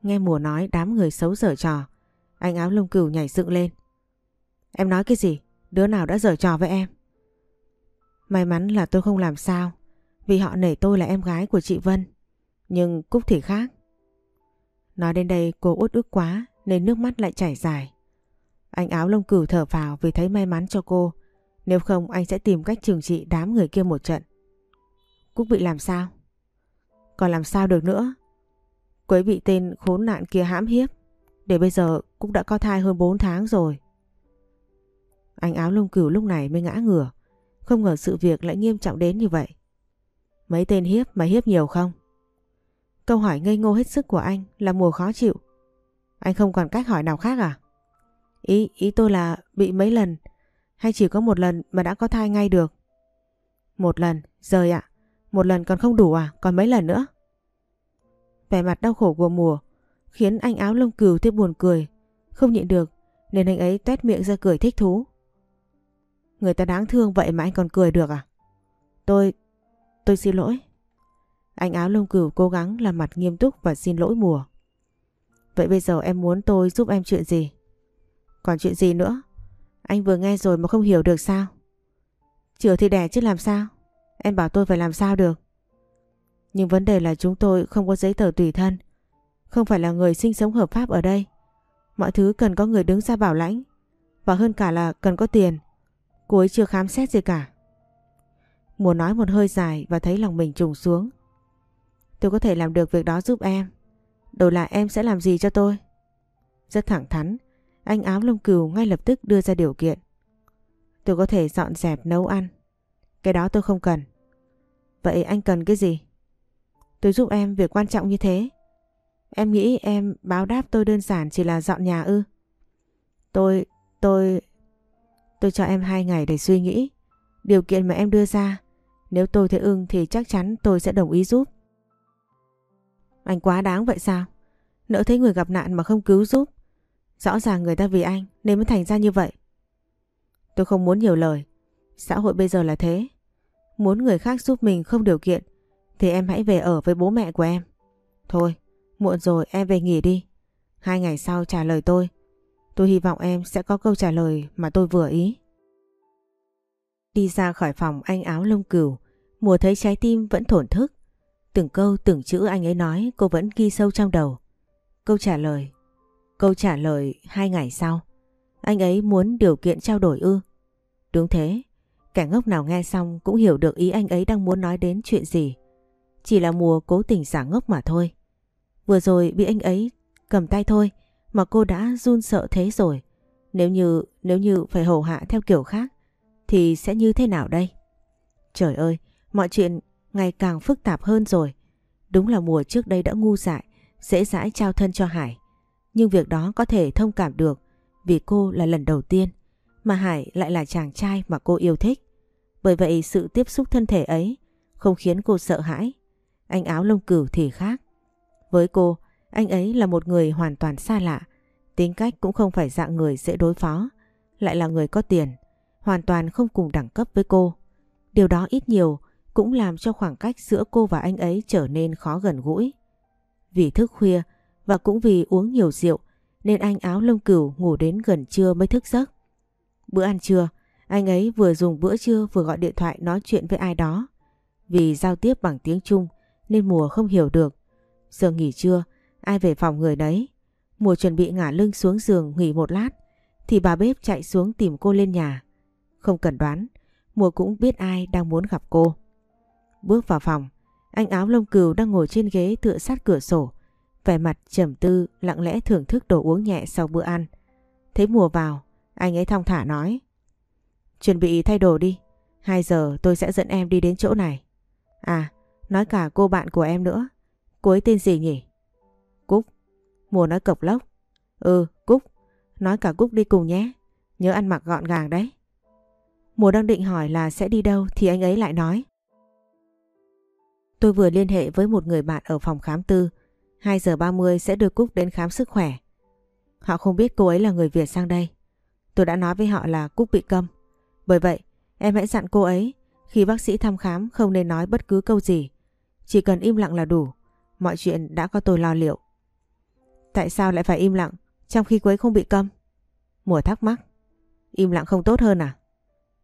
Speaker 1: Nghe mùa nói đám người xấu dở trò. Anh áo lông cừu nhảy dựng lên. Em nói cái gì? Đứa nào đã dở trò với em? May mắn là tôi không làm sao. Vì họ nể tôi là em gái của chị Vân. Nhưng Cúc thì khác. Nói đến đây, cô út ức quá, nên nước mắt lại chảy dài. Anh áo lông cừu thở vào vì thấy may mắn cho cô. Nếu không, anh sẽ tìm cách trừng trị đám người kia một trận. Cúc bị làm sao? Còn làm sao được nữa? Cô ấy bị tên khốn nạn kia hãm hiếp. Để bây giờ Cúc đã có thai hơn 4 tháng rồi. Anh áo lông cừu lúc này mới ngã ngửa. Không ngờ sự việc lại nghiêm trọng đến như vậy. Mấy tên hiếp mà hiếp nhiều không? Câu hỏi ngây ngô hết sức của anh là mùa khó chịu. Anh không còn cách hỏi nào khác à? Ý, ý tôi là bị mấy lần hay chỉ có một lần mà đã có thai ngay được? Một lần, rời ạ. Một lần còn không đủ à? Còn mấy lần nữa? Vẻ mặt đau khổ của mùa khiến anh áo lông cừu thấy buồn cười. Không nhịn được, nên anh ấy tuét miệng ra cười thích thú. Người ta đáng thương vậy mà anh còn cười được à? Tôi... tôi xin lỗi. Anh áo lông cừu cố gắng làm mặt nghiêm túc và xin lỗi mùa. Vậy bây giờ em muốn tôi giúp em chuyện gì? Còn chuyện gì nữa? Anh vừa nghe rồi mà không hiểu được sao? Chữa thì đẻ chứ làm sao? Em bảo tôi phải làm sao được? Nhưng vấn đề là chúng tôi không có giấy tờ tùy thân. Không phải là người sinh sống hợp pháp ở đây. Mọi thứ cần có người đứng ra bảo lãnh. Và hơn cả là cần có tiền. Cô ấy chưa khám xét gì cả. Mùa nói một hơi dài và thấy lòng mình trùng xuống. Tôi có thể làm được việc đó giúp em. Đổi lại em sẽ làm gì cho tôi? Rất thẳng thắn, anh áo lông cừu ngay lập tức đưa ra điều kiện. Tôi có thể dọn dẹp nấu ăn. Cái đó tôi không cần. Vậy anh cần cái gì? Tôi giúp em việc quan trọng như thế. Em nghĩ em báo đáp tôi đơn giản chỉ là dọn nhà ư? Tôi, tôi... Tôi cho em hai ngày để suy nghĩ. Điều kiện mà em đưa ra, nếu tôi thấy ưng thì chắc chắn tôi sẽ đồng ý giúp. Anh quá đáng vậy sao? Nỡ thấy người gặp nạn mà không cứu giúp. Rõ ràng người ta vì anh nên mới thành ra như vậy. Tôi không muốn nhiều lời. Xã hội bây giờ là thế. Muốn người khác giúp mình không điều kiện thì em hãy về ở với bố mẹ của em. Thôi, muộn rồi em về nghỉ đi. Hai ngày sau trả lời tôi. Tôi hy vọng em sẽ có câu trả lời mà tôi vừa ý. Đi ra khỏi phòng anh áo lông cừu, mùa thấy trái tim vẫn thổn thức. Từng câu từng chữ anh ấy nói cô vẫn ghi sâu trong đầu. Câu trả lời. Câu trả lời hai ngày sau. Anh ấy muốn điều kiện trao đổi ư. Đúng thế. Kẻ ngốc nào nghe xong cũng hiểu được ý anh ấy đang muốn nói đến chuyện gì. Chỉ là mùa cố tình giả ngốc mà thôi. Vừa rồi bị anh ấy cầm tay thôi mà cô đã run sợ thế rồi. Nếu như, nếu như phải hầu hạ theo kiểu khác thì sẽ như thế nào đây? Trời ơi, mọi chuyện ngày càng phức tạp hơn rồi. Đúng là mùa trước đây đã ngu dại, dễ dãi trao thân cho Hải. Nhưng việc đó có thể thông cảm được vì cô là lần đầu tiên mà Hải lại là chàng trai mà cô yêu thích. Bởi vậy sự tiếp xúc thân thể ấy không khiến cô sợ hãi. Anh áo lông cừu thì khác. Với cô, anh ấy là một người hoàn toàn xa lạ. Tính cách cũng không phải dạng người dễ đối phó. Lại là người có tiền, hoàn toàn không cùng đẳng cấp với cô. Điều đó ít nhiều cũng làm cho khoảng cách giữa cô và anh ấy trở nên khó gần gũi. Vì thức khuya và cũng vì uống nhiều rượu nên anh áo lông cừu ngủ đến gần trưa mới thức giấc. Bữa ăn trưa, anh ấy vừa dùng bữa trưa vừa gọi điện thoại nói chuyện với ai đó. Vì giao tiếp bằng tiếng Trung nên mùa không hiểu được. Giờ nghỉ trưa, ai về phòng người đấy. Mùa chuẩn bị ngả lưng xuống giường nghỉ một lát thì bà bếp chạy xuống tìm cô lên nhà. Không cần đoán, mùa cũng biết ai đang muốn gặp cô. Bước vào phòng, anh áo lông cừu đang ngồi trên ghế tựa sát cửa sổ. Vẻ mặt trầm tư lặng lẽ thưởng thức đồ uống nhẹ sau bữa ăn. Thấy mùa vào, anh ấy thong thả nói. Chuẩn bị thay đồ đi. 2 giờ tôi sẽ dẫn em đi đến chỗ này. À, nói cả cô bạn của em nữa. Cô ấy tên gì nhỉ? Cúc. Mùa nói cộc lốc. Ừ, Cúc. Nói cả Cúc đi cùng nhé. Nhớ ăn mặc gọn gàng đấy. Mùa đang định hỏi là sẽ đi đâu thì anh ấy lại nói. Tôi vừa liên hệ với một người bạn ở phòng khám tư. 2 giờ 30 sẽ đưa Cúc đến khám sức khỏe. Họ không biết cô ấy là người Việt sang đây. Tôi đã nói với họ là Cúc bị câm. Bởi vậy, em hãy dặn cô ấy khi bác sĩ thăm khám không nên nói bất cứ câu gì. Chỉ cần im lặng là đủ. Mọi chuyện đã có tôi lo liệu. Tại sao lại phải im lặng trong khi Quế không bị câm? Mùa thắc mắc. Im lặng không tốt hơn à?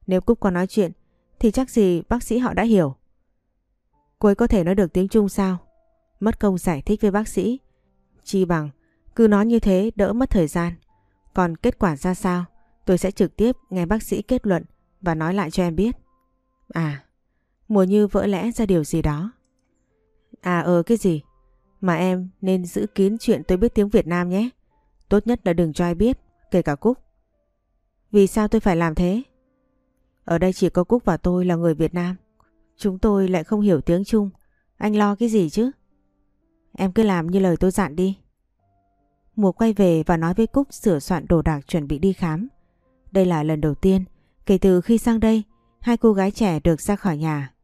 Speaker 1: Nếu Cúc có nói chuyện thì chắc gì bác sĩ họ đã hiểu. Quế có thể nói được tiếng Trung sao? Mất công giải thích với bác sĩ. Chi bằng cứ nói như thế đỡ mất thời gian. Còn kết quả ra sao? Tôi sẽ trực tiếp nghe bác sĩ kết luận và nói lại cho em biết. À, mùa như vỡ lẽ ra điều gì đó. À ờ cái gì? Mà em nên giữ kín chuyện tôi biết tiếng Việt Nam nhé. Tốt nhất là đừng cho ai biết, kể cả Cúc. Vì sao tôi phải làm thế? Ở đây chỉ có Cúc và tôi là người Việt Nam. Chúng tôi lại không hiểu tiếng Trung. Anh lo cái gì chứ? Em cứ làm như lời tôi dặn đi. Mùa quay về và nói với Cúc sửa soạn đồ đạc chuẩn bị đi khám. Đây là lần đầu tiên kể từ khi sang đây hai cô gái trẻ được ra khỏi nhà.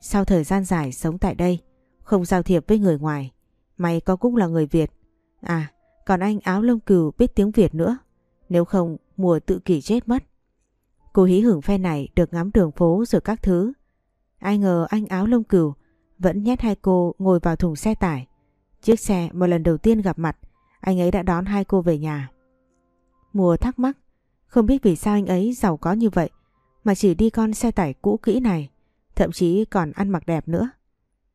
Speaker 1: Sau thời gian dài sống tại đây, không giao thiệp với người ngoài, may có cũng là người Việt. À, còn anh áo lông cừu biết tiếng Việt nữa, nếu không mùa tự kỷ chết mất. Cô hí hưởng phe này được ngắm đường phố rồi các thứ. Ai ngờ anh áo lông cừu vẫn nhét hai cô ngồi vào thùng xe tải. Chiếc xe một lần đầu tiên gặp mặt, anh ấy đã đón hai cô về nhà. Mùa thắc mắc, không biết vì sao anh ấy giàu có như vậy mà chỉ đi con xe tải cũ kỹ này, thậm chí còn ăn mặc đẹp nữa.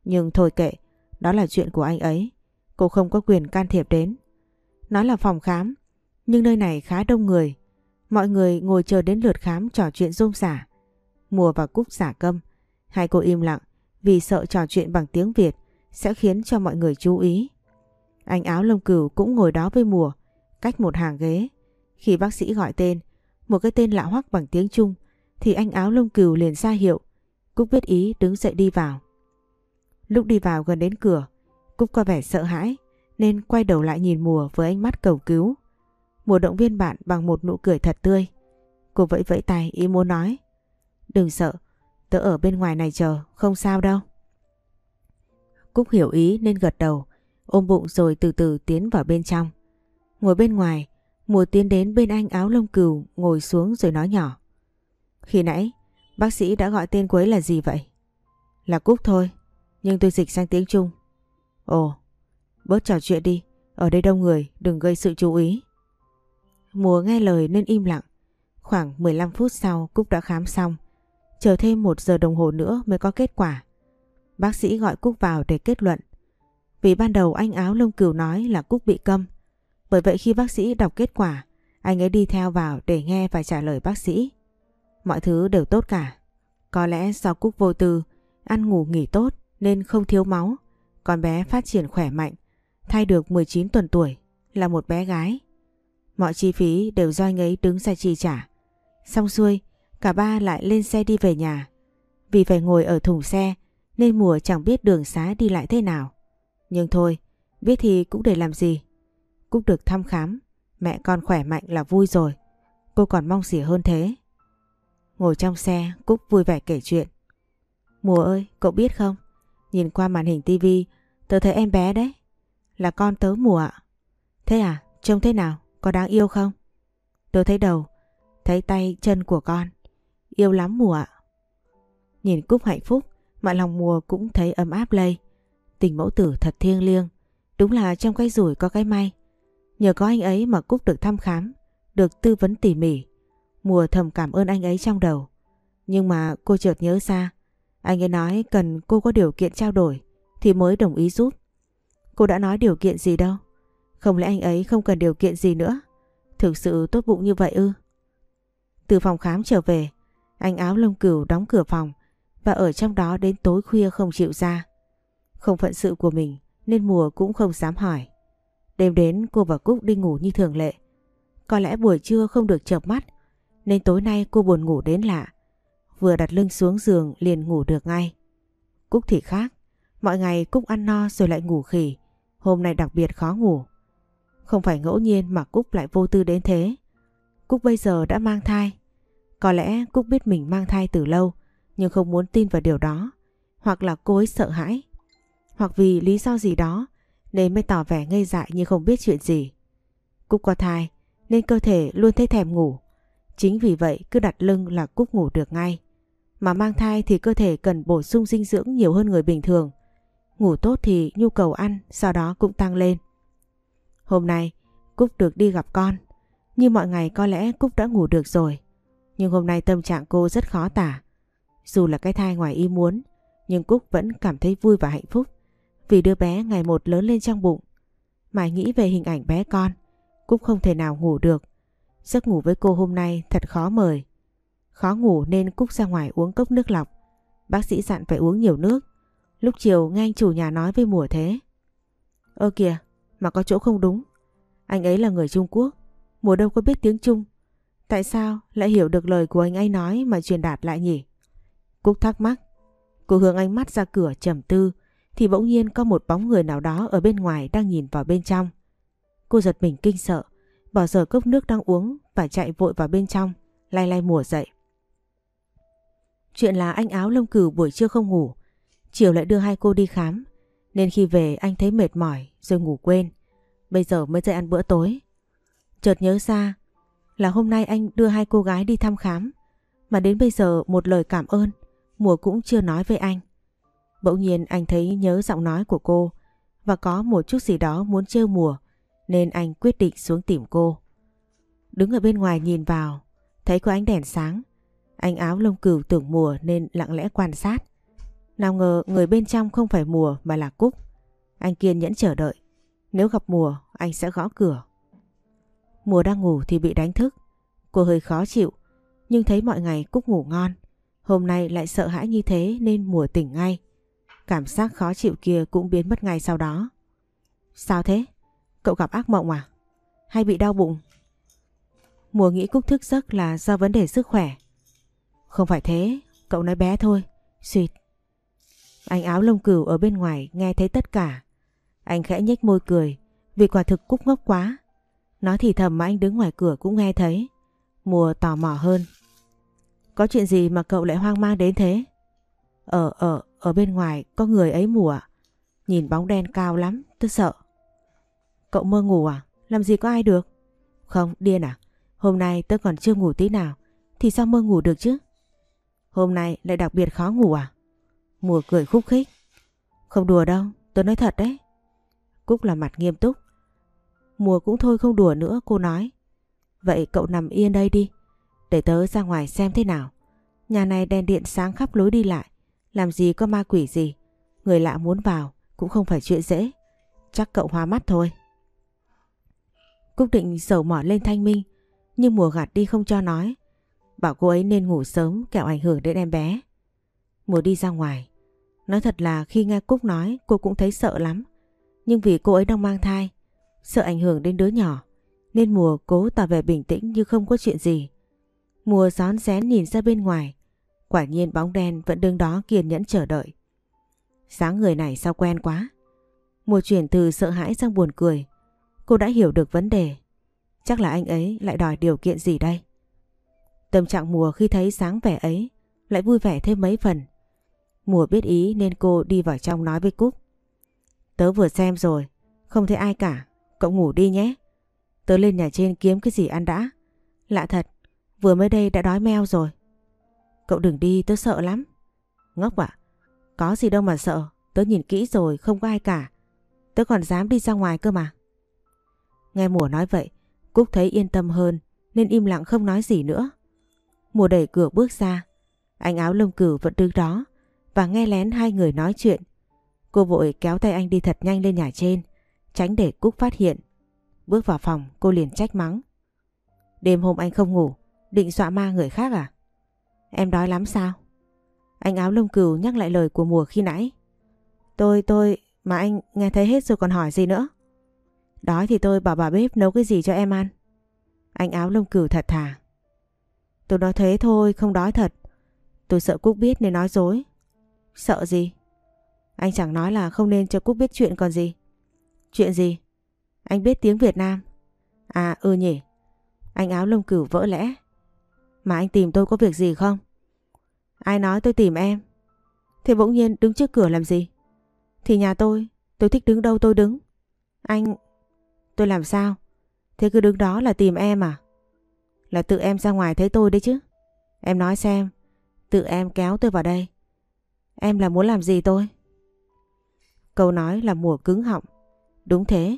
Speaker 1: Nhưng thôi kệ, đó là chuyện của anh ấy, cô không có quyền can thiệp đến. Nó là phòng khám, nhưng nơi này khá đông người. Mọi người ngồi chờ đến lượt khám trò chuyện rôm rả. Mùa và Cúc giả câm, hai cô im lặng vì sợ trò chuyện bằng tiếng Việt sẽ khiến cho mọi người chú ý. Anh áo lông cừu cũng ngồi đó với mùa, cách một hàng ghế. Khi bác sĩ gọi tên, một cái tên lạ hoắc bằng tiếng Trung, thì anh áo lông cừu liền ra hiệu. Cúc biết ý đứng dậy đi vào. Lúc đi vào gần đến cửa, Cúc có vẻ sợ hãi nên quay đầu lại nhìn mùa với ánh mắt cầu cứu. Mùa động viên bạn bằng một nụ cười thật tươi. Cô vẫy vẫy tay ý muốn nói. Đừng sợ, tớ ở bên ngoài này chờ, không sao đâu. Cúc hiểu ý nên gật đầu, ôm bụng rồi từ từ tiến vào bên trong. Ngồi bên ngoài, mùa tiến đến bên anh áo lông cừu ngồi xuống rồi nói nhỏ. Khi nãy, bác sĩ đã gọi tên cô ấy là gì vậy? Là Cúc thôi, nhưng tôi dịch sang tiếng Trung. Ồ, bớt trò chuyện đi, ở đây đông người, đừng gây sự chú ý. Mùa nghe lời nên im lặng. Khoảng 15 phút sau Cúc đã khám xong. Chờ thêm một giờ đồng hồ nữa mới có kết quả. Bác sĩ gọi Cúc vào để kết luận. Vì ban đầu anh áo lông cừu nói là Cúc bị câm. Bởi vậy khi bác sĩ đọc kết quả, anh ấy đi theo vào để nghe và trả lời bác sĩ. Mọi thứ đều tốt cả. Có lẽ do Cúc vô tư, ăn ngủ nghỉ tốt nên không thiếu máu. Con bé phát triển khỏe mạnh, thay được 19 tuần tuổi, là một bé gái. Mọi chi phí đều do anh ấy đứng ra chi trả. Xong xuôi, cả ba lại lên xe đi về nhà. Vì phải ngồi ở thùng xe nên mùa chẳng biết đường xá đi lại thế nào. Nhưng thôi, biết thì cũng để làm gì. Cúc được thăm khám, mẹ con khỏe mạnh là vui rồi. Cô còn mong gì hơn thế. Ngồi trong xe, Cúc vui vẻ kể chuyện. Mùa ơi, cậu biết không? Nhìn qua màn hình tivi, tớ thấy em bé đấy. Là con tớ mùa ạ. Thế à? Trông thế nào? Có đáng yêu không? Tớ thấy đầu, thấy tay chân của con. Yêu lắm mùa ạ. Nhìn Cúc hạnh phúc, mà lòng mùa cũng thấy ấm áp lây. Tình mẫu tử thật thiêng liêng. Đúng là trong cái rủi có cái may. Nhờ có anh ấy mà Cúc được thăm khám, được tư vấn tỉ mỉ. Mùa thầm cảm ơn anh ấy trong đầu. Nhưng mà cô chợt nhớ ra, anh ấy nói cần cô có điều kiện trao đổi thì mới đồng ý giúp. Cô đã nói điều kiện gì đâu. Không lẽ anh ấy không cần điều kiện gì nữa? Thực sự tốt bụng như vậy ư? Từ phòng khám trở về, anh áo lông cừu đóng cửa phòng và ở trong đó đến tối khuya không chịu ra. Không phận sự của mình nên mùa cũng không dám hỏi. Đêm đến cô và Cúc đi ngủ như thường lệ. Có lẽ buổi trưa không được chợp mắt, nên tối nay cô buồn ngủ đến lạ. Vừa đặt lưng xuống giường liền ngủ được ngay. Cúc thì khác. Mọi ngày Cúc ăn no rồi lại ngủ khỉ. Hôm nay đặc biệt khó ngủ. Không phải ngẫu nhiên mà Cúc lại vô tư đến thế. Cúc bây giờ đã mang thai. Có lẽ Cúc biết mình mang thai từ lâu, nhưng không muốn tin vào điều đó. Hoặc là cô ấy sợ hãi. Hoặc vì lý do gì đó nên mới tỏ vẻ ngây dại như không biết chuyện gì. Cúc có thai nên cơ thể luôn thấy thèm ngủ. Chính vì vậy cứ đặt lưng là Cúc ngủ được ngay. Mà mang thai thì cơ thể cần bổ sung dinh dưỡng nhiều hơn người bình thường. Ngủ tốt thì nhu cầu ăn sau đó cũng tăng lên. Hôm nay Cúc được đi gặp con. Như mọi ngày có lẽ Cúc đã ngủ được rồi. Nhưng hôm nay tâm trạng cô rất khó tả. Dù là cái thai ngoài ý muốn, nhưng Cúc vẫn cảm thấy vui và hạnh phúc. Vì đứa bé ngày một lớn lên trong bụng. Mãi nghĩ về hình ảnh bé con, cũng không thể nào ngủ được. Giấc ngủ với cô hôm nay thật khó mời. Khó ngủ nên Cúc ra ngoài uống cốc nước lọc. Bác sĩ dặn phải uống nhiều nước. Lúc chiều nghe anh chủ nhà nói với mùa thế. Ơ kìa, mà có chỗ không đúng. Anh ấy là người Trung Quốc, mùa đâu có biết tiếng Trung. Tại sao lại hiểu được lời của anh ấy nói mà truyền đạt lại nhỉ? Cúc thắc mắc. Cô hướng ánh mắt ra cửa trầm tư thì bỗng nhiên có một bóng người nào đó ở bên ngoài đang nhìn vào bên trong. Cô giật mình kinh sợ, bỏ dở cốc nước đang uống và chạy vội vào bên trong, lay lay mùa dậy. Chuyện là anh áo lông cừu buổi trưa không ngủ, chiều lại đưa hai cô đi khám, nên khi về anh thấy mệt mỏi rồi ngủ quên. Bây giờ mới dậy ăn bữa tối. Chợt nhớ ra là hôm nay anh đưa hai cô gái đi thăm khám, mà đến bây giờ một lời cảm ơn Mùa cũng chưa nói với anh. Bỗng nhiên anh thấy nhớ giọng nói của cô và có một chút gì đó muốn trêu mùa nên anh quyết định xuống tìm cô. Đứng ở bên ngoài nhìn vào, thấy có ánh đèn sáng. Anh áo lông cừu tưởng mùa nên lặng lẽ quan sát. Nào ngờ người bên trong không phải mùa mà là Cúc. Anh kiên nhẫn chờ đợi. Nếu gặp mùa, anh sẽ gõ cửa. Mùa đang ngủ thì bị đánh thức. Cô hơi khó chịu, nhưng thấy mọi ngày Cúc ngủ ngon. Hôm nay lại sợ hãi như thế nên mùa tỉnh ngay. Cảm giác khó chịu kia cũng biến mất ngay sau đó. Sao thế? Cậu gặp ác mộng à? Hay bị đau bụng? Mùa nghĩ Cúc thức giấc là do vấn đề sức khỏe. Không phải thế, cậu nói bé thôi. Xuyệt. Anh áo lông cừu ở bên ngoài nghe thấy tất cả. Anh khẽ nhếch môi cười vì quả thực Cúc ngốc quá. Nói thì thầm mà anh đứng ngoài cửa cũng nghe thấy. Mùa tò mò hơn. Có chuyện gì mà cậu lại hoang mang đến thế? Ở ở ở bên ngoài có người ấy mùa à? Nhìn bóng đen cao lắm, tôi sợ. Cậu mơ ngủ à? Làm gì có ai được? Không, điên à? Hôm nay tôi còn chưa ngủ tí nào, thì sao mơ ngủ được chứ? Hôm nay lại đặc biệt khó ngủ à? Mùa cười khúc khích. Không đùa đâu, tôi nói thật đấy. Cúc là mặt nghiêm túc. Mùa cũng thôi không đùa nữa, cô nói. Vậy cậu nằm yên đây đi, để tớ ra ngoài xem thế nào. Nhà này đèn điện sáng khắp lối đi lại. Làm gì có ma quỷ gì. Người lạ muốn vào, cũng không phải chuyện dễ. Chắc cậu hoa mắt thôi. Cúc định sầu mỏ lên thanh minh. Nhưng mùa gạt đi không cho nói. Bảo cô ấy nên ngủ sớm, kẻo ảnh hưởng đến em bé. Mùa đi ra ngoài. Nói thật là khi nghe Cúc nói, cô cũng thấy sợ lắm. Nhưng vì cô ấy đang mang thai. Sợ ảnh hưởng đến đứa nhỏ. Nên mùa cố tỏ vẻ bình tĩnh như không có chuyện gì. Mùa gión rén nhìn ra bên ngoài. Quả nhiên bóng đen vẫn đứng đó kiên nhẫn chờ đợi. Sáng người này sao quen quá. Mùa chuyển từ sợ hãi sang buồn cười. Cô đã hiểu được vấn đề. Chắc là anh ấy lại đòi điều kiện gì đây? Tâm trạng mùa khi thấy sáng vẻ ấy lại vui vẻ thêm mấy phần. Mùa biết ý nên cô đi vào trong nói với Cúc. Tớ vừa xem rồi, không thấy ai cả, cậu ngủ đi nhé. Tớ lên nhà trên kiếm cái gì ăn đã. Lạ thật, Vừa mới đây đã đói meo rồi. Cậu đừng đi tớ sợ lắm. Ngốc ạ. Có gì đâu mà sợ. Tớ nhìn kỹ rồi không có ai cả. Tớ còn dám đi ra ngoài cơ mà. Nghe mùa nói vậy. Cúc thấy yên tâm hơn nên im lặng không nói gì nữa. Mùa đẩy cửa bước ra. Anh áo lông cửu vẫn đứng đó và nghe lén hai người nói chuyện. Cô vội kéo tay anh đi thật nhanh lên nhà trên, tránh để Cúc phát hiện. Bước vào phòng cô liền trách mắng. Đêm hôm anh không ngủ, Định dọa ma người khác à? Em đói lắm sao? Anh áo lông cừu nhắc lại lời của mùa khi nãy. Tôi, tôi, mà anh nghe thấy hết rồi còn hỏi gì nữa? Đói thì tôi bảo bà bếp nấu cái gì cho em ăn. Anh áo lông cừu thật thà. Tôi nói thế thôi, không đói thật. Tôi sợ Cúc biết nên nói dối. Sợ gì? Anh chẳng nói là không nên cho Cúc biết chuyện còn gì. Chuyện gì? Anh biết tiếng Việt Nam. À ừ nhỉ. Anh áo lông cừu vỡ lẽ. Mà anh tìm tôi có việc gì không? Ai nói tôi tìm em? Thì bỗng nhiên đứng trước cửa làm gì? Thì nhà tôi, tôi thích đứng đâu tôi đứng. Anh... Tôi làm sao? Thế cứ đứng đó là tìm em à? Là tự em ra ngoài thấy tôi đấy chứ. Em nói xem, tự em kéo tôi vào đây. Em là muốn làm gì tôi? Câu nói là mùa cứng họng. Đúng thế,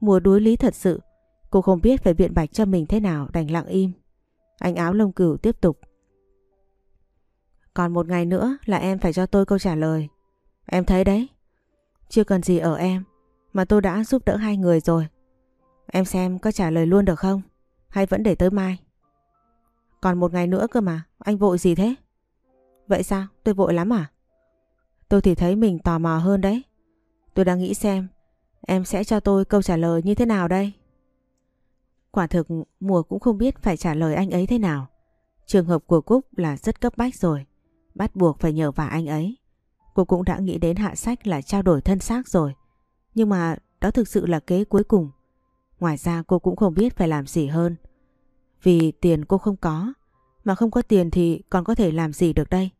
Speaker 1: Mùa đuối lý thật sự. Cô không biết phải biện bạch cho mình thế nào đành lặng im. Anh áo lông cửu tiếp tục. Còn một ngày nữa là em phải cho tôi câu trả lời. Em thấy đấy. Chưa cần gì ở em. Mà tôi đã giúp đỡ hai người rồi. Em xem có trả lời luôn được không? Hay vẫn để tới mai? Còn một ngày nữa cơ mà. Anh vội gì thế? Vậy sao? Tôi vội lắm à? Tôi thì thấy mình tò mò hơn đấy. Tôi đang nghĩ xem, em sẽ cho tôi câu trả lời như thế nào đây? Quả thực, mùa cũng không biết phải trả lời anh ấy thế nào. Trường hợp của Cúc là rất cấp bách rồi. Bắt buộc phải nhờ vả anh ấy. Cô cũng đã nghĩ đến hạ sách là trao đổi thân xác rồi. Nhưng mà đó thực sự là kế cuối cùng. Ngoài ra cô cũng không biết phải làm gì hơn. Vì tiền cô không có. Mà không có tiền thì còn có thể làm gì được đây?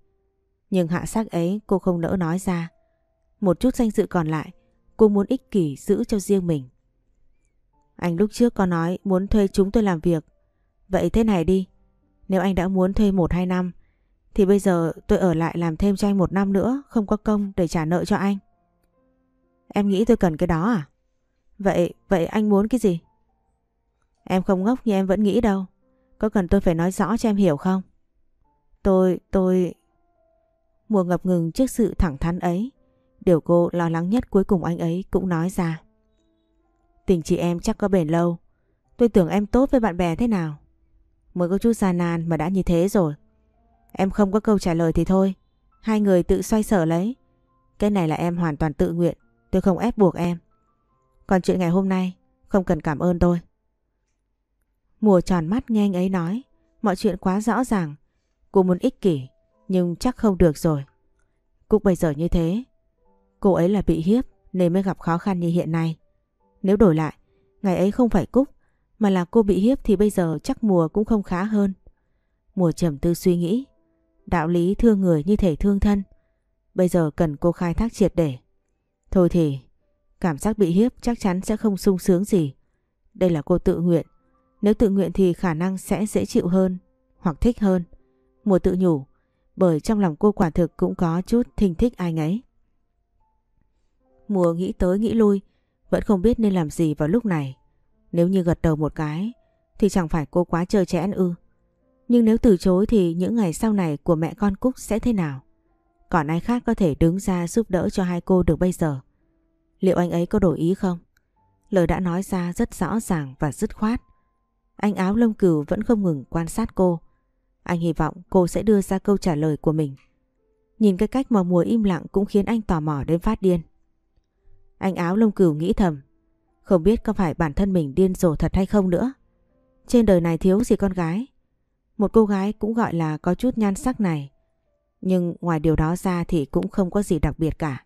Speaker 1: Nhưng hạ sắc ấy cô không nỡ nói ra. Một chút danh dự còn lại, cô muốn ích kỷ giữ cho riêng mình. Anh lúc trước có nói muốn thuê chúng tôi làm việc. Vậy thế này đi, nếu anh đã muốn thuê một hai năm, thì bây giờ tôi ở lại làm thêm cho anh một năm nữa, không có công để trả nợ cho anh. Em nghĩ tôi cần cái đó à? Vậy, vậy anh muốn cái gì? Em không ngốc như em vẫn nghĩ đâu. Có cần tôi phải nói rõ cho em hiểu không? Tôi, tôi... Mùa ngập ngừng trước sự thẳng thắn ấy. Điều cô lo lắng nhất cuối cùng anh ấy cũng nói ra. Tình chị em chắc có bền lâu. Tôi tưởng em tốt với bạn bè thế nào. Mới có chút già nan mà đã như thế rồi. Em không có câu trả lời thì thôi. Hai người tự xoay sở lấy. Cái này là em hoàn toàn tự nguyện. Tôi không ép buộc em. Còn chuyện ngày hôm nay không cần cảm ơn tôi. Mùa tròn mắt nghe anh ấy nói. Mọi chuyện quá rõ ràng. Cô muốn ích kỷ nhưng chắc không được rồi. Cúc bây giờ như thế. Cô ấy là bị hiếp nên mới gặp khó khăn như hiện nay. Nếu đổi lại, ngày ấy không phải Cúc mà là cô bị hiếp thì bây giờ chắc mùa cũng không khá hơn. Mùa trầm tư suy nghĩ. Đạo lý thương người như thể thương thân. Bây giờ cần cô khai thác triệt để. Thôi thì, cảm giác bị hiếp chắc chắn sẽ không sung sướng gì. Đây là cô tự nguyện. Nếu tự nguyện thì khả năng sẽ dễ chịu hơn hoặc thích hơn. Mùa tự nhủ, bởi trong lòng cô quả thực cũng có chút thình thích ai ngấy. Mùa nghĩ tới nghĩ lui, vẫn không biết nên làm gì vào lúc này. Nếu như gật đầu một cái, thì chẳng phải cô quá trơ chẽn ư. Nhưng nếu từ chối thì những ngày sau này của mẹ con Cúc sẽ thế nào? Còn ai khác có thể đứng ra giúp đỡ cho hai cô được bây giờ? Liệu anh ấy có đổi ý không? Lời đã nói ra rất rõ ràng và dứt khoát. Anh áo lông cừu vẫn không ngừng quan sát cô. Anh hy vọng cô sẽ đưa ra câu trả lời của mình. Nhìn cái cách mà mùa im lặng cũng khiến anh tò mò đến phát điên. Anh áo lông cừu nghĩ thầm. Không biết có phải bản thân mình điên rồ thật hay không nữa. Trên đời này thiếu gì con gái. Một cô gái cũng gọi là có chút nhan sắc này. Nhưng ngoài điều đó ra thì cũng không có gì đặc biệt cả.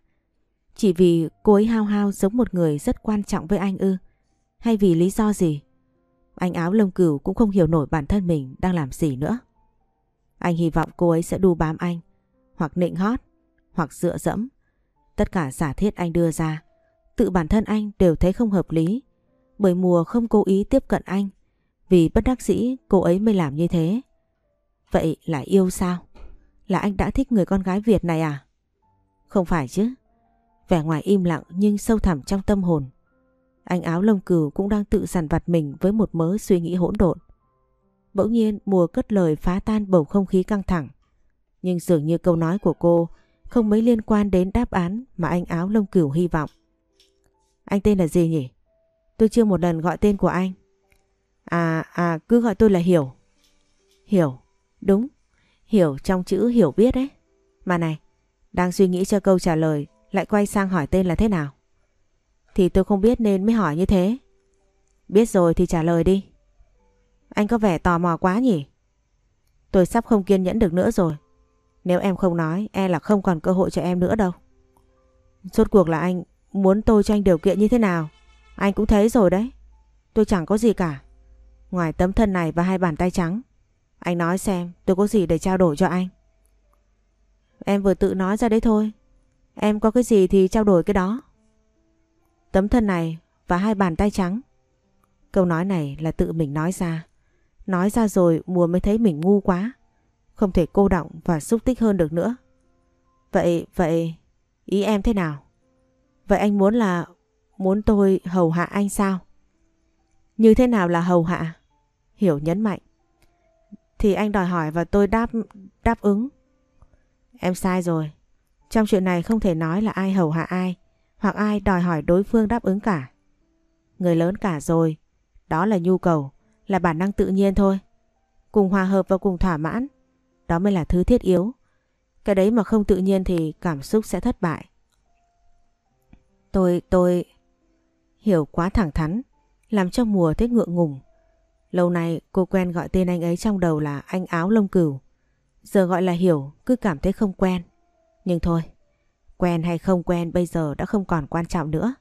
Speaker 1: Chỉ vì cô ấy hao hao giống một người rất quan trọng với anh ư. Hay vì lý do gì? Anh áo lông cừu cũng không hiểu nổi bản thân mình đang làm gì nữa. Anh hy vọng cô ấy sẽ đu bám anh, hoặc nịnh hót, hoặc dựa dẫm. Tất cả giả thiết anh đưa ra, tự bản thân anh đều thấy không hợp lý. Bởi mùa không cố ý tiếp cận anh, vì bất đắc dĩ cô ấy mới làm như thế. Vậy là yêu sao? Là anh đã thích người con gái Việt này à? Không phải chứ. Vẻ ngoài im lặng nhưng sâu thẳm trong tâm hồn. Anh áo lông cừu cũng đang tự dằn vặt mình với một mớ suy nghĩ hỗn độn. Bỗng nhiên mùa cất lời phá tan bầu không khí căng thẳng. Nhưng dường như câu nói của cô không mấy liên quan đến đáp án mà anh áo lông cửu hy vọng. Anh tên là gì nhỉ? Tôi chưa một lần gọi tên của anh. À, à, cứ gọi tôi là Hiểu. Hiểu, đúng. Hiểu trong chữ hiểu biết đấy. Mà này, đang suy nghĩ cho câu trả lời lại quay sang hỏi tên là thế nào? Thì tôi không biết nên mới hỏi như thế. Biết rồi thì trả lời đi. Anh có vẻ tò mò quá nhỉ? Tôi sắp không kiên nhẫn được nữa rồi. Nếu em không nói, e là không còn cơ hội cho em nữa đâu. Rốt cuộc là anh muốn tôi cho anh điều kiện như thế nào? Anh cũng thấy rồi đấy. Tôi chẳng có gì cả. Ngoài tấm thân này và hai bàn tay trắng. Anh nói xem tôi có gì để trao đổi cho anh. Em vừa tự nói ra đấy thôi. Em có cái gì thì trao đổi cái đó. Tấm thân này và hai bàn tay trắng. Câu nói này là tự mình nói ra. Nói ra rồi mùa mới thấy mình ngu quá. Không thể cô động và xúc tích hơn được nữa. Vậy, vậy, ý em thế nào? Vậy anh muốn là, muốn tôi hầu hạ anh sao? Như thế nào là hầu hạ? Hiểu nhấn mạnh. Thì anh đòi hỏi và tôi đáp đáp ứng. Em sai rồi. Trong chuyện này không thể nói là ai hầu hạ ai hoặc ai đòi hỏi đối phương đáp ứng cả. Người lớn cả rồi, đó là nhu cầu, là bản năng tự nhiên thôi. Cùng hòa hợp và cùng thỏa mãn, đó mới là thứ thiết yếu. Cái đấy mà không tự nhiên thì cảm xúc sẽ thất bại. Tôi, tôi... Hiểu quá thẳng thắn, làm cho mùa thấy ngượng ngùng. Lâu nay cô quen gọi tên anh ấy trong đầu là anh áo lông cừu. Giờ gọi là Hiểu cứ cảm thấy không quen. Nhưng thôi, quen hay không quen bây giờ đã không còn quan trọng nữa.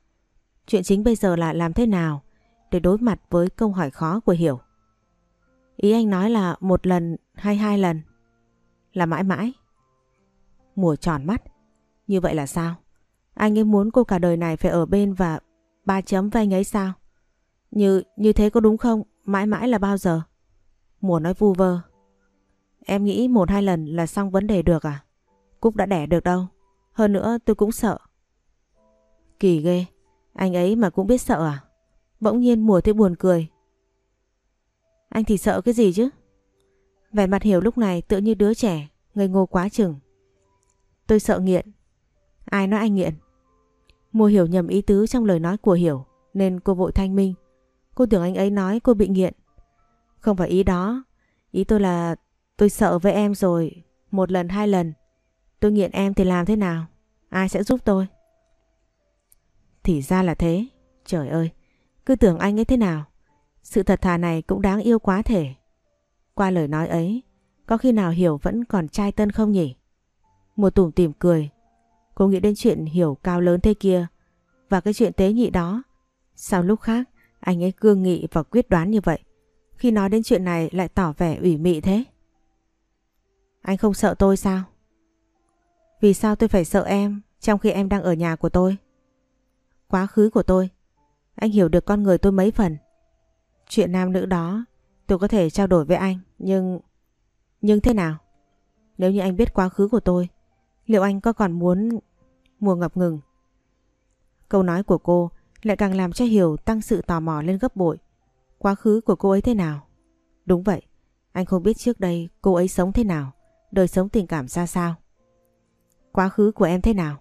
Speaker 1: Chuyện chính bây giờ là làm thế nào để đối mặt với câu hỏi khó của Hiểu. Ý anh nói là một lần hay hai lần? Là mãi mãi. Mùa tròn mắt. Như vậy là sao? Anh ấy muốn cô cả đời này phải ở bên và ba chấm với anh ấy sao? Như như thế có đúng không? Mãi mãi là bao giờ? Mùa nói vu vơ. Em nghĩ một hai lần là xong vấn đề được à? Cúc đã đẻ được đâu. Hơn nữa tôi cũng sợ. Kỳ ghê. Anh ấy mà cũng biết sợ à? Bỗng nhiên mùa thấy buồn cười. Anh thì sợ cái gì chứ? Vẻ mặt hiểu lúc này tựa như đứa trẻ, ngây ngô quá chừng. Tôi sợ nghiện. Ai nói anh nghiện? Mùa hiểu nhầm ý tứ trong lời nói của hiểu, nên cô vội thanh minh. Cô tưởng anh ấy nói cô bị nghiện. Không phải ý đó. Ý tôi là tôi sợ với em rồi. Một lần hai lần. Tôi nghiện em thì làm thế nào? Ai sẽ giúp tôi? Thì ra là thế. Trời ơi. Cứ tưởng anh ấy thế nào. Sự thật thà này cũng đáng yêu quá thể. Qua lời nói ấy, có khi nào Hiểu vẫn còn trai tân không nhỉ? Mùa tủm tỉm cười. Cô nghĩ đến chuyện Hiểu cao lớn thế kia và cái chuyện tế nhị đó. Sao lúc khác anh ấy cương nghị và quyết đoán như vậy? Khi nói đến chuyện này lại tỏ vẻ ủy mị thế. Anh không sợ tôi sao? Vì sao tôi phải sợ em trong khi em đang ở nhà của tôi? Quá khứ của tôi. Anh hiểu được con người tôi mấy phần. Chuyện nam nữ đó, tôi có thể trao đổi với anh, nhưng... Nhưng thế nào? Nếu như anh biết quá khứ của tôi, liệu anh có còn muốn... Mùa ngập ngừng. Câu nói của cô lại càng làm cho Hiểu tăng sự tò mò lên gấp bội. Quá khứ của cô ấy thế nào? Đúng vậy, anh không biết trước đây cô ấy sống thế nào, đời sống tình cảm ra sao. Quá khứ của em thế nào?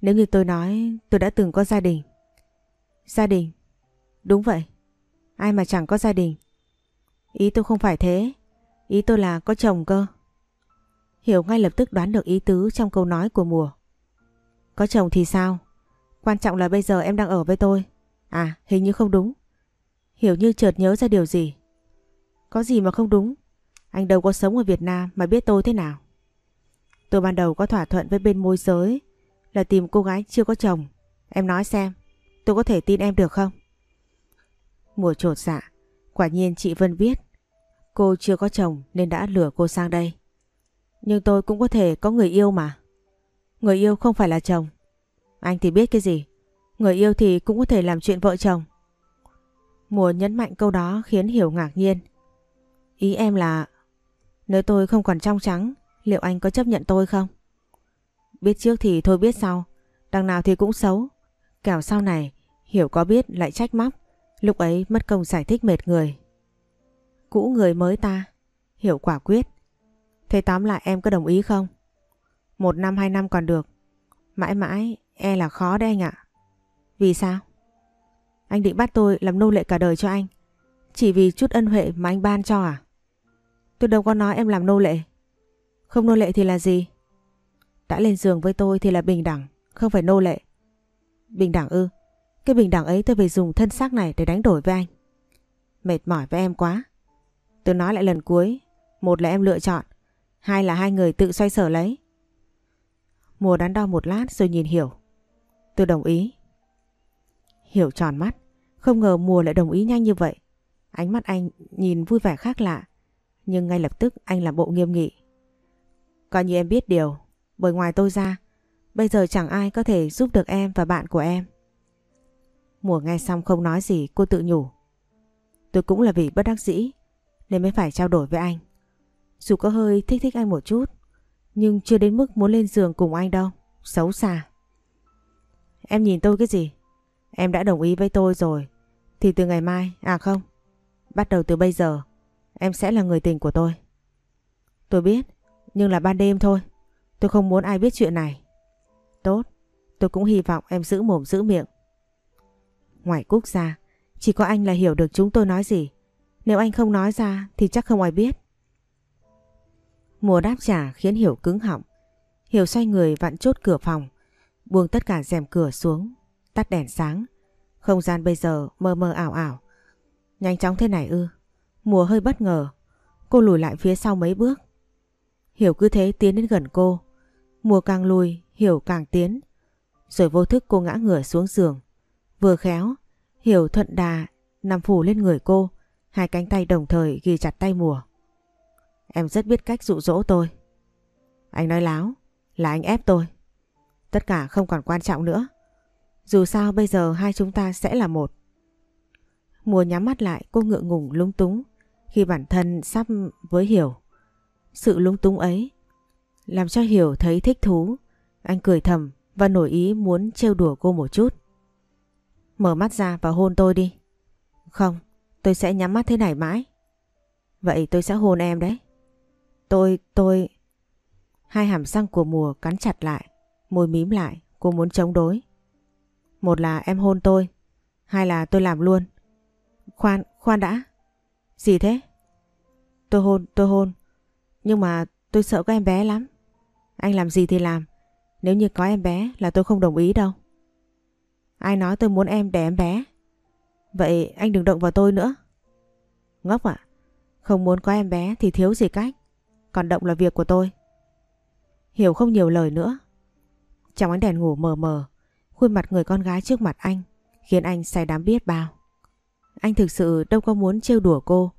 Speaker 1: Nếu như tôi nói tôi đã từng có gia đình. Gia đình? Đúng vậy. Ai mà chẳng có gia đình. Ý tôi không phải thế. Ý tôi là có chồng cơ. Hiểu ngay lập tức đoán được ý tứ trong câu nói của mùa. Có chồng thì sao? Quan trọng là bây giờ em đang ở với tôi. À, hình như không đúng. Hiểu như chợt nhớ ra điều gì. Có gì mà không đúng? Anh đâu có sống ở Việt Nam mà biết tôi thế nào. Tôi ban đầu có thỏa thuận với bên môi giới là tìm cô gái chưa có chồng. Em nói xem, tôi có thể tin em được không? Mùa trột dạ, quả nhiên chị Vân biết cô chưa có chồng nên đã lừa cô sang đây. Nhưng tôi cũng có thể có người yêu mà. Người yêu không phải là chồng. Anh thì biết cái gì? Người yêu thì cũng có thể làm chuyện vợ chồng. Mùa nhấn mạnh câu đó khiến Hiểu ngạc nhiên. Ý em là nếu tôi không còn trong trắng, liệu anh có chấp nhận tôi không? Biết trước thì thôi biết sau. Đằng nào thì cũng xấu. Kẻo sau này, Hiểu có biết lại trách móc. Lúc ấy mất công giải thích mệt người. Cũ người mới ta. Hiểu quả quyết. Thế tóm lại em có đồng ý không? Một năm, hai năm còn được. Mãi mãi e là khó đấy anh ạ. Vì sao? Anh định bắt tôi làm nô lệ cả đời cho anh. Chỉ vì chút ân huệ mà anh ban cho à? Tôi đâu có nói em làm nô lệ. Không nô lệ thì là gì? Đã lên giường với tôi thì là bình đẳng, không phải nô lệ. Bình đẳng ư? Cái bình đẳng ấy tôi phải dùng thân xác này để đánh đổi với anh. Mệt mỏi với em quá. Tôi nói lại lần cuối, một là em lựa chọn, hai là hai người tự xoay sở lấy. Mùa đắn đo một lát rồi nhìn Hiểu. Tôi đồng ý. Hiểu tròn mắt, không ngờ Mùa lại đồng ý nhanh như vậy. Ánh mắt anh nhìn vui vẻ khác lạ, nhưng ngay lập tức anh làm bộ nghiêm nghị. Coi như em biết điều, bởi ngoài tôi ra, bây giờ chẳng ai có thể giúp được em và bạn của em. Mùa nghe xong không nói gì, cô tự nhủ. Tôi cũng là vì bất đắc dĩ, nên mới phải trao đổi với anh. Dù có hơi thích thích anh một chút, nhưng chưa đến mức muốn lên giường cùng anh đâu, xấu xa. Em nhìn tôi cái gì? Em đã đồng ý với tôi rồi, Thì từ ngày mai, à không, bắt đầu từ bây giờ, em sẽ là người tình của tôi. Tôi biết, nhưng là ban đêm thôi. Tôi không muốn ai biết chuyện này. Tốt, tôi cũng hy vọng em giữ mồm giữ miệng. Ngoài quốc gia chỉ có anh là hiểu được chúng tôi nói gì. Nếu anh không nói ra thì chắc không ai biết. Mùa đáp trả khiến Hiểu cứng họng. Hiểu xoay người vặn chốt cửa phòng, buông tất cả rèm cửa xuống, tắt đèn sáng. Không gian bây giờ mơ mơ ảo ảo. Nhanh chóng thế này ư. Mùa hơi bất ngờ. Cô lùi lại phía sau mấy bước. Hiểu cứ thế tiến đến gần cô. Mùa càng lùi, Hiểu càng tiến. Rồi vô thức cô ngã ngửa xuống giường. Vừa khéo, Hiểu thuận đà nằm phủ lên người cô. Hai cánh tay đồng thời ghi chặt tay mùa. Em rất biết cách dụ dỗ tôi. Anh nói láo, là anh ép tôi. Tất cả không còn quan trọng nữa. Dù sao bây giờ hai chúng ta sẽ là một. Mùa nhắm mắt lại cô ngượng ngùng lung túng khi bản thân sắp với Hiểu. Sự lung túng ấy làm cho Hiểu thấy thích thú. Anh cười thầm và nổi ý muốn trêu đùa cô một chút. Mở mắt ra và hôn tôi đi. Không, tôi sẽ nhắm mắt thế này mãi. Vậy tôi sẽ hôn em đấy. Tôi, tôi... Hai hàm răng của mùa cắn chặt lại, môi mím lại, cô muốn chống đối. Một là em hôn tôi, hai là tôi làm luôn. Khoan, khoan đã. Gì thế? Tôi hôn, tôi hôn. Nhưng mà tôi sợ có em bé lắm. Anh làm gì thì làm. Nếu như có em bé là tôi không đồng ý đâu. Ai nói tôi muốn em đẻ em bé? Vậy anh đừng động vào tôi nữa. Ngốc ạ. Không muốn có em bé thì thiếu gì cách. Còn động là việc của tôi. Hiểu không nhiều lời nữa. Trong ánh đèn ngủ mờ mờ, khuôn mặt người con gái trước mặt anh khiến anh say đắm biết bao. Anh thực sự đâu có muốn trêu đùa cô.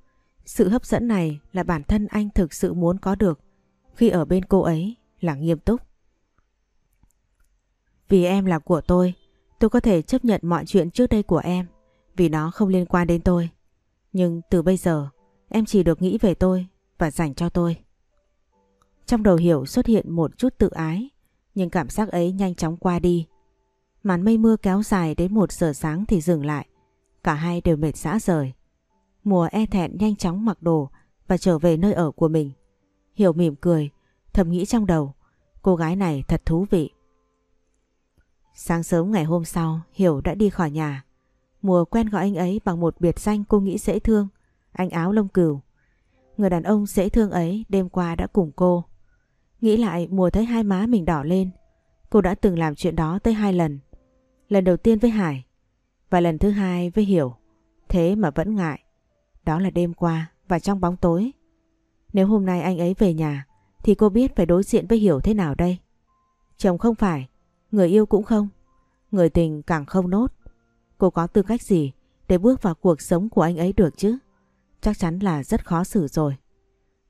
Speaker 1: Sự hấp dẫn này là bản thân anh thực sự muốn có được khi ở bên cô ấy là nghiêm túc. Vì em là của tôi, tôi có thể chấp nhận mọi chuyện trước đây của em vì nó không liên quan đến tôi. Nhưng từ bây giờ, em chỉ được nghĩ về tôi và dành cho tôi. Trong đầu Hiểu xuất hiện một chút tự ái, nhưng cảm giác ấy nhanh chóng qua đi. Màn mây mưa kéo dài đến một giờ sáng thì dừng lại. Cả hai đều mệt rã rời. Mùa e thẹn nhanh chóng mặc đồ và trở về nơi ở của mình. Hiểu mỉm cười, thầm nghĩ trong đầu, cô gái này thật thú vị. Sáng sớm ngày hôm sau, Hiểu đã đi khỏi nhà. Mùa quen gọi anh ấy bằng một biệt danh cô nghĩ dễ thương, anh áo lông cừu. Người đàn ông dễ thương ấy đêm qua đã cùng cô. Nghĩ lại mùa thấy hai má mình đỏ lên. Cô đã từng làm chuyện đó tới hai lần. Lần đầu tiên với Hải và lần thứ hai với Hiểu. Thế mà vẫn ngại. Đó là đêm qua và trong bóng tối. Nếu hôm nay anh ấy về nhà thì cô biết phải đối diện với Hiểu thế nào đây. Chồng không phải, người yêu cũng không, người tình càng không nốt. Cô có tư cách gì để bước vào cuộc sống của anh ấy được chứ? Chắc chắn là rất khó xử rồi.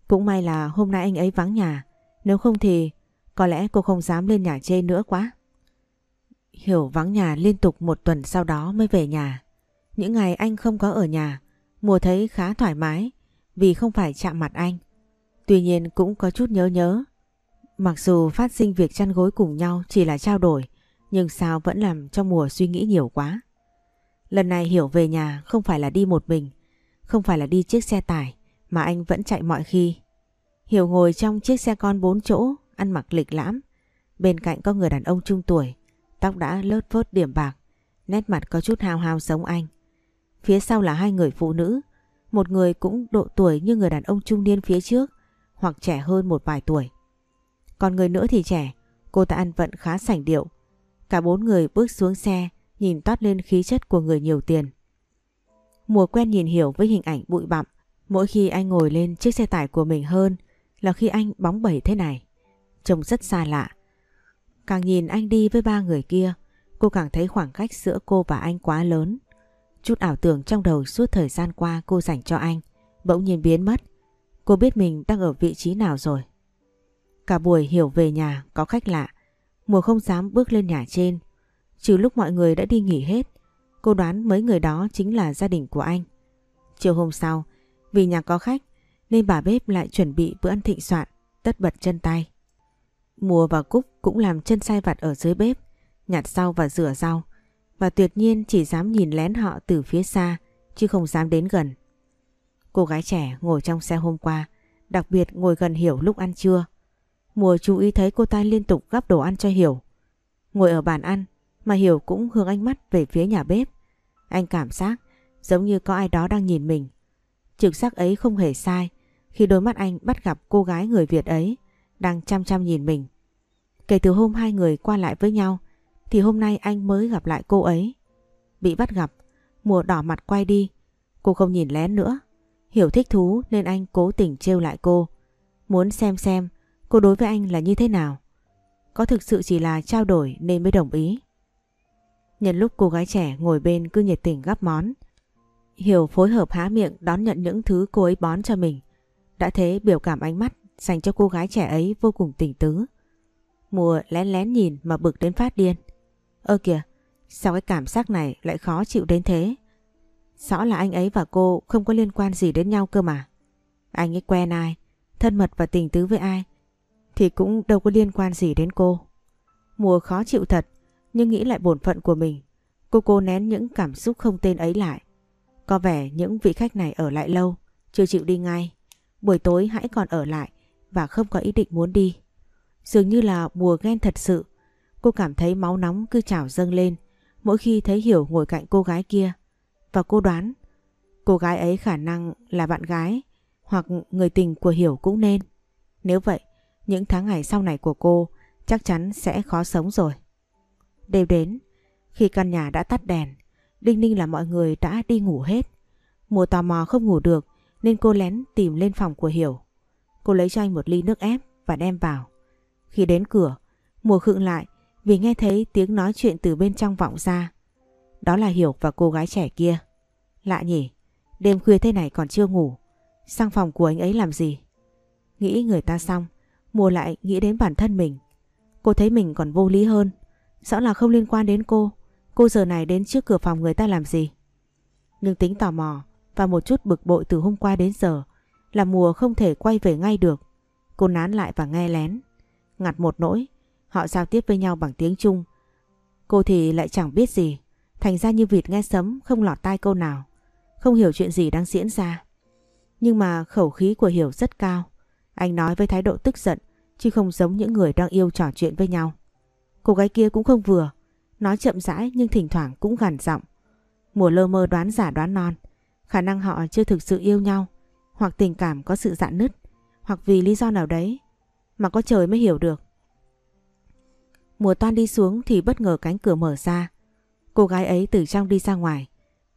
Speaker 1: Cũng may là hôm nay anh ấy vắng nhà, nếu không thì có lẽ cô không dám lên nhà chê nữa quá. Hiểu vắng nhà liên tục một tuần sau đó mới về nhà. Những ngày anh không có ở nhà, mùa thấy khá thoải mái vì không phải chạm mặt anh. Tuy nhiên cũng có chút nhớ nhớ. Mặc dù phát sinh việc chăn gối cùng nhau chỉ là trao đổi, nhưng sao vẫn làm cho mùa suy nghĩ nhiều quá. Lần này Hiểu về nhà không phải là đi một mình, không phải là đi chiếc xe tải mà anh vẫn chạy mọi khi. Hiểu ngồi trong chiếc xe con bốn chỗ, ăn mặc lịch lãm. Bên cạnh có người đàn ông trung tuổi, tóc đã lớt vớt điểm bạc, nét mặt có chút hao hao giống anh. Phía sau là hai người phụ nữ, một người cũng độ tuổi như người đàn ông trung niên phía trước, hoặc trẻ hơn một vài tuổi. Còn người nữa thì trẻ, cô ta ăn vận khá sảnh điệu. Cả bốn người bước xuống xe, nhìn toát lên khí chất của người nhiều tiền. Mùa quen nhìn hiểu với hình ảnh bụi bặm, mỗi khi anh ngồi lên chiếc xe tải của mình hơn là khi anh bóng bẩy thế này. Trông rất xa lạ. Càng nhìn anh đi với ba người kia, cô càng thấy khoảng cách giữa cô và anh quá lớn. Chút ảo tưởng trong đầu suốt thời gian qua cô dành cho anh, bỗng nhiên biến mất. Cô biết mình đang ở vị trí nào rồi. Cả buổi hiểu về nhà có khách lạ, mùa không dám bước lên nhà trên. Trừ lúc mọi người đã đi nghỉ hết, cô đoán mấy người đó chính là gia đình của anh. Chiều hôm sau, vì nhà có khách nên bà bếp lại chuẩn bị bữa ăn thịnh soạn, tất bật chân tay. Mùa và Cúc cũng làm chân sai vặt ở dưới bếp, nhặt rau và rửa rau. và tuyệt nhiên chỉ dám nhìn lén họ từ phía xa chứ không dám đến gần. Cô gái trẻ ngồi trong xe hôm qua, đặc biệt ngồi gần Hiểu lúc ăn trưa. Mùa chú ý thấy cô ta liên tục gắp đồ ăn cho Hiểu. Ngồi ở bàn ăn mà Hiểu cũng hướng ánh mắt về phía nhà bếp. Anh cảm giác giống như có ai đó đang nhìn mình. Trực giác ấy không hề sai khi đôi mắt anh bắt gặp cô gái người Việt ấy đang chăm chăm nhìn mình. Kể từ hôm hai người qua lại với nhau thì hôm nay anh mới gặp lại cô ấy. Bị bắt gặp, mùa đỏ mặt quay đi. Cô không nhìn lén nữa. Hiểu thích thú nên anh cố tình trêu lại cô. Muốn xem xem cô đối với anh là như thế nào. Có thực sự chỉ là trao đổi nên mới đồng ý. Nhân lúc cô gái trẻ ngồi bên cứ nhiệt tình gắp món. Hiểu phối hợp há miệng đón nhận những thứ cô ấy bón cho mình. Đã thế biểu cảm ánh mắt dành cho cô gái trẻ ấy vô cùng tình tứ. Mùa lén lén nhìn mà bực đến phát điên. Ơ kìa, sao cái cảm giác này lại khó chịu đến thế? Rõ là anh ấy và cô không có liên quan gì đến nhau cơ mà. Anh ấy quen ai, thân mật và tình tứ với ai thì cũng đâu có liên quan gì đến cô. Mùa khó chịu thật, nhưng nghĩ lại bổn phận của mình. Cô cô nén những cảm xúc không tên ấy lại. Có vẻ những vị khách này ở lại lâu, chưa chịu đi ngay. Buổi tối hãy còn ở lại và không có ý định muốn đi. Dường như là mùa ghen thật sự. Cô cảm thấy máu nóng cứ trào dâng lên mỗi khi thấy Hiểu ngồi cạnh cô gái kia. Và cô đoán cô gái ấy khả năng là bạn gái hoặc người tình của Hiểu cũng nên. Nếu vậy, những tháng ngày sau này của cô chắc chắn sẽ khó sống rồi. Đêm đến, khi căn nhà đã tắt đèn, đinh ninh là mọi người đã đi ngủ hết. Mùa tò mò không ngủ được nên cô lén tìm lên phòng của Hiểu. Cô lấy cho anh một ly nước ép và đem vào. Khi đến cửa, mùa khựng lại vì nghe thấy tiếng nói chuyện từ bên trong vọng ra. Đó là Hiểu và cô gái trẻ kia. Lạ nhỉ, đêm khuya thế này còn chưa ngủ. Sang phòng của anh ấy làm gì? Nghĩ người ta xong, mùa lại nghĩ đến bản thân mình. Cô thấy mình còn vô lý hơn. Rõ là không liên quan đến cô. Cô giờ này đến trước cửa phòng người ta làm gì? Nhưng tính tò mò và một chút bực bội từ hôm qua đến giờ là mùa không thể quay về ngay được. Cô nán lại và nghe lén. Ngặt một nỗi, họ giao tiếp với nhau bằng tiếng Trung. Cô thì lại chẳng biết gì, thành ra như vịt nghe sấm không lọt tai câu nào. Không hiểu chuyện gì đang diễn ra. Nhưng mà khẩu khí của Hiểu rất cao. Anh nói với thái độ tức giận, chứ không giống những người đang yêu trò chuyện với nhau. Cô gái kia cũng không vừa, nói chậm rãi nhưng thỉnh thoảng cũng gằn giọng. Mùa lơ mơ đoán giả đoán non, khả năng họ chưa thực sự yêu nhau, hoặc tình cảm có sự dạn nứt, hoặc vì lý do nào đấy mà có trời mới hiểu được. Mùa toan đi xuống thì bất ngờ cánh cửa mở ra. Cô gái ấy từ trong đi ra ngoài,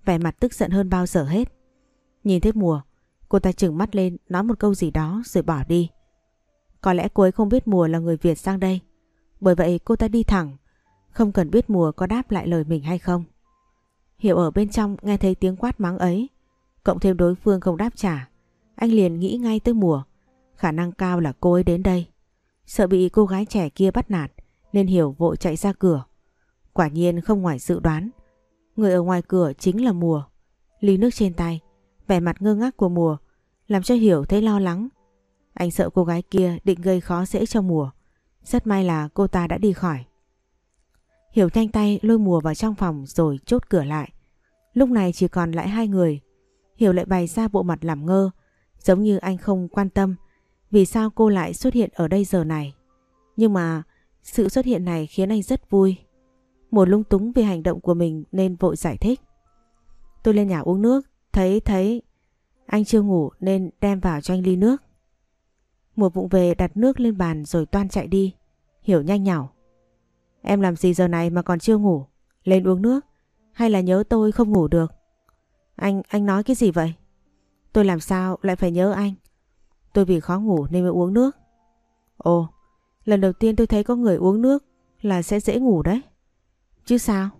Speaker 1: vẻ mặt tức giận hơn bao giờ hết. Nhìn thấy mùa, cô ta chừng mắt lên nói một câu gì đó rồi bỏ đi. Có lẽ cô ấy không biết mùa là người Việt sang đây. Bởi vậy cô ta đi thẳng, không cần biết mùa có đáp lại lời mình hay không. Hiểu ở bên trong nghe thấy tiếng quát mắng ấy, cộng thêm đối phương không đáp trả. Anh liền nghĩ ngay tới mùa, khả năng cao là cô ấy đến đây. Sợ bị cô gái trẻ kia bắt nạt nên Hiểu vội chạy ra cửa. Quả nhiên không ngoài dự đoán, người ở ngoài cửa chính là mùa. Ly nước trên tay, vẻ mặt ngơ ngác của mùa làm cho Hiểu thấy lo lắng. Anh sợ cô gái kia định gây khó dễ cho mùa. Rất may là cô ta đã đi khỏi. Hiểu nhanh tay lôi mùa vào trong phòng rồi chốt cửa lại. Lúc này chỉ còn lại hai người. Hiểu lại bày ra bộ mặt làm ngơ, giống như anh không quan tâm vì sao cô lại xuất hiện ở đây giờ này. Nhưng mà sự xuất hiện này khiến anh rất vui. Mùa lung túng vì hành động của mình nên vội giải thích. Tôi lên nhà uống nước, thấy thấy anh chưa ngủ nên đem vào cho anh ly nước. Mùa vụng về đặt nước lên bàn rồi toan chạy đi. Hiểu nhanh nhảu. Em làm gì giờ này mà còn chưa ngủ? Lên uống nước? Hay là nhớ tôi không ngủ được? Anh, anh nói cái gì vậy? Tôi làm sao lại phải nhớ anh? Tôi vì khó ngủ nên mới uống nước. Ồ, lần đầu tiên tôi thấy có người uống nước là sẽ dễ ngủ đấy. Chứ sao?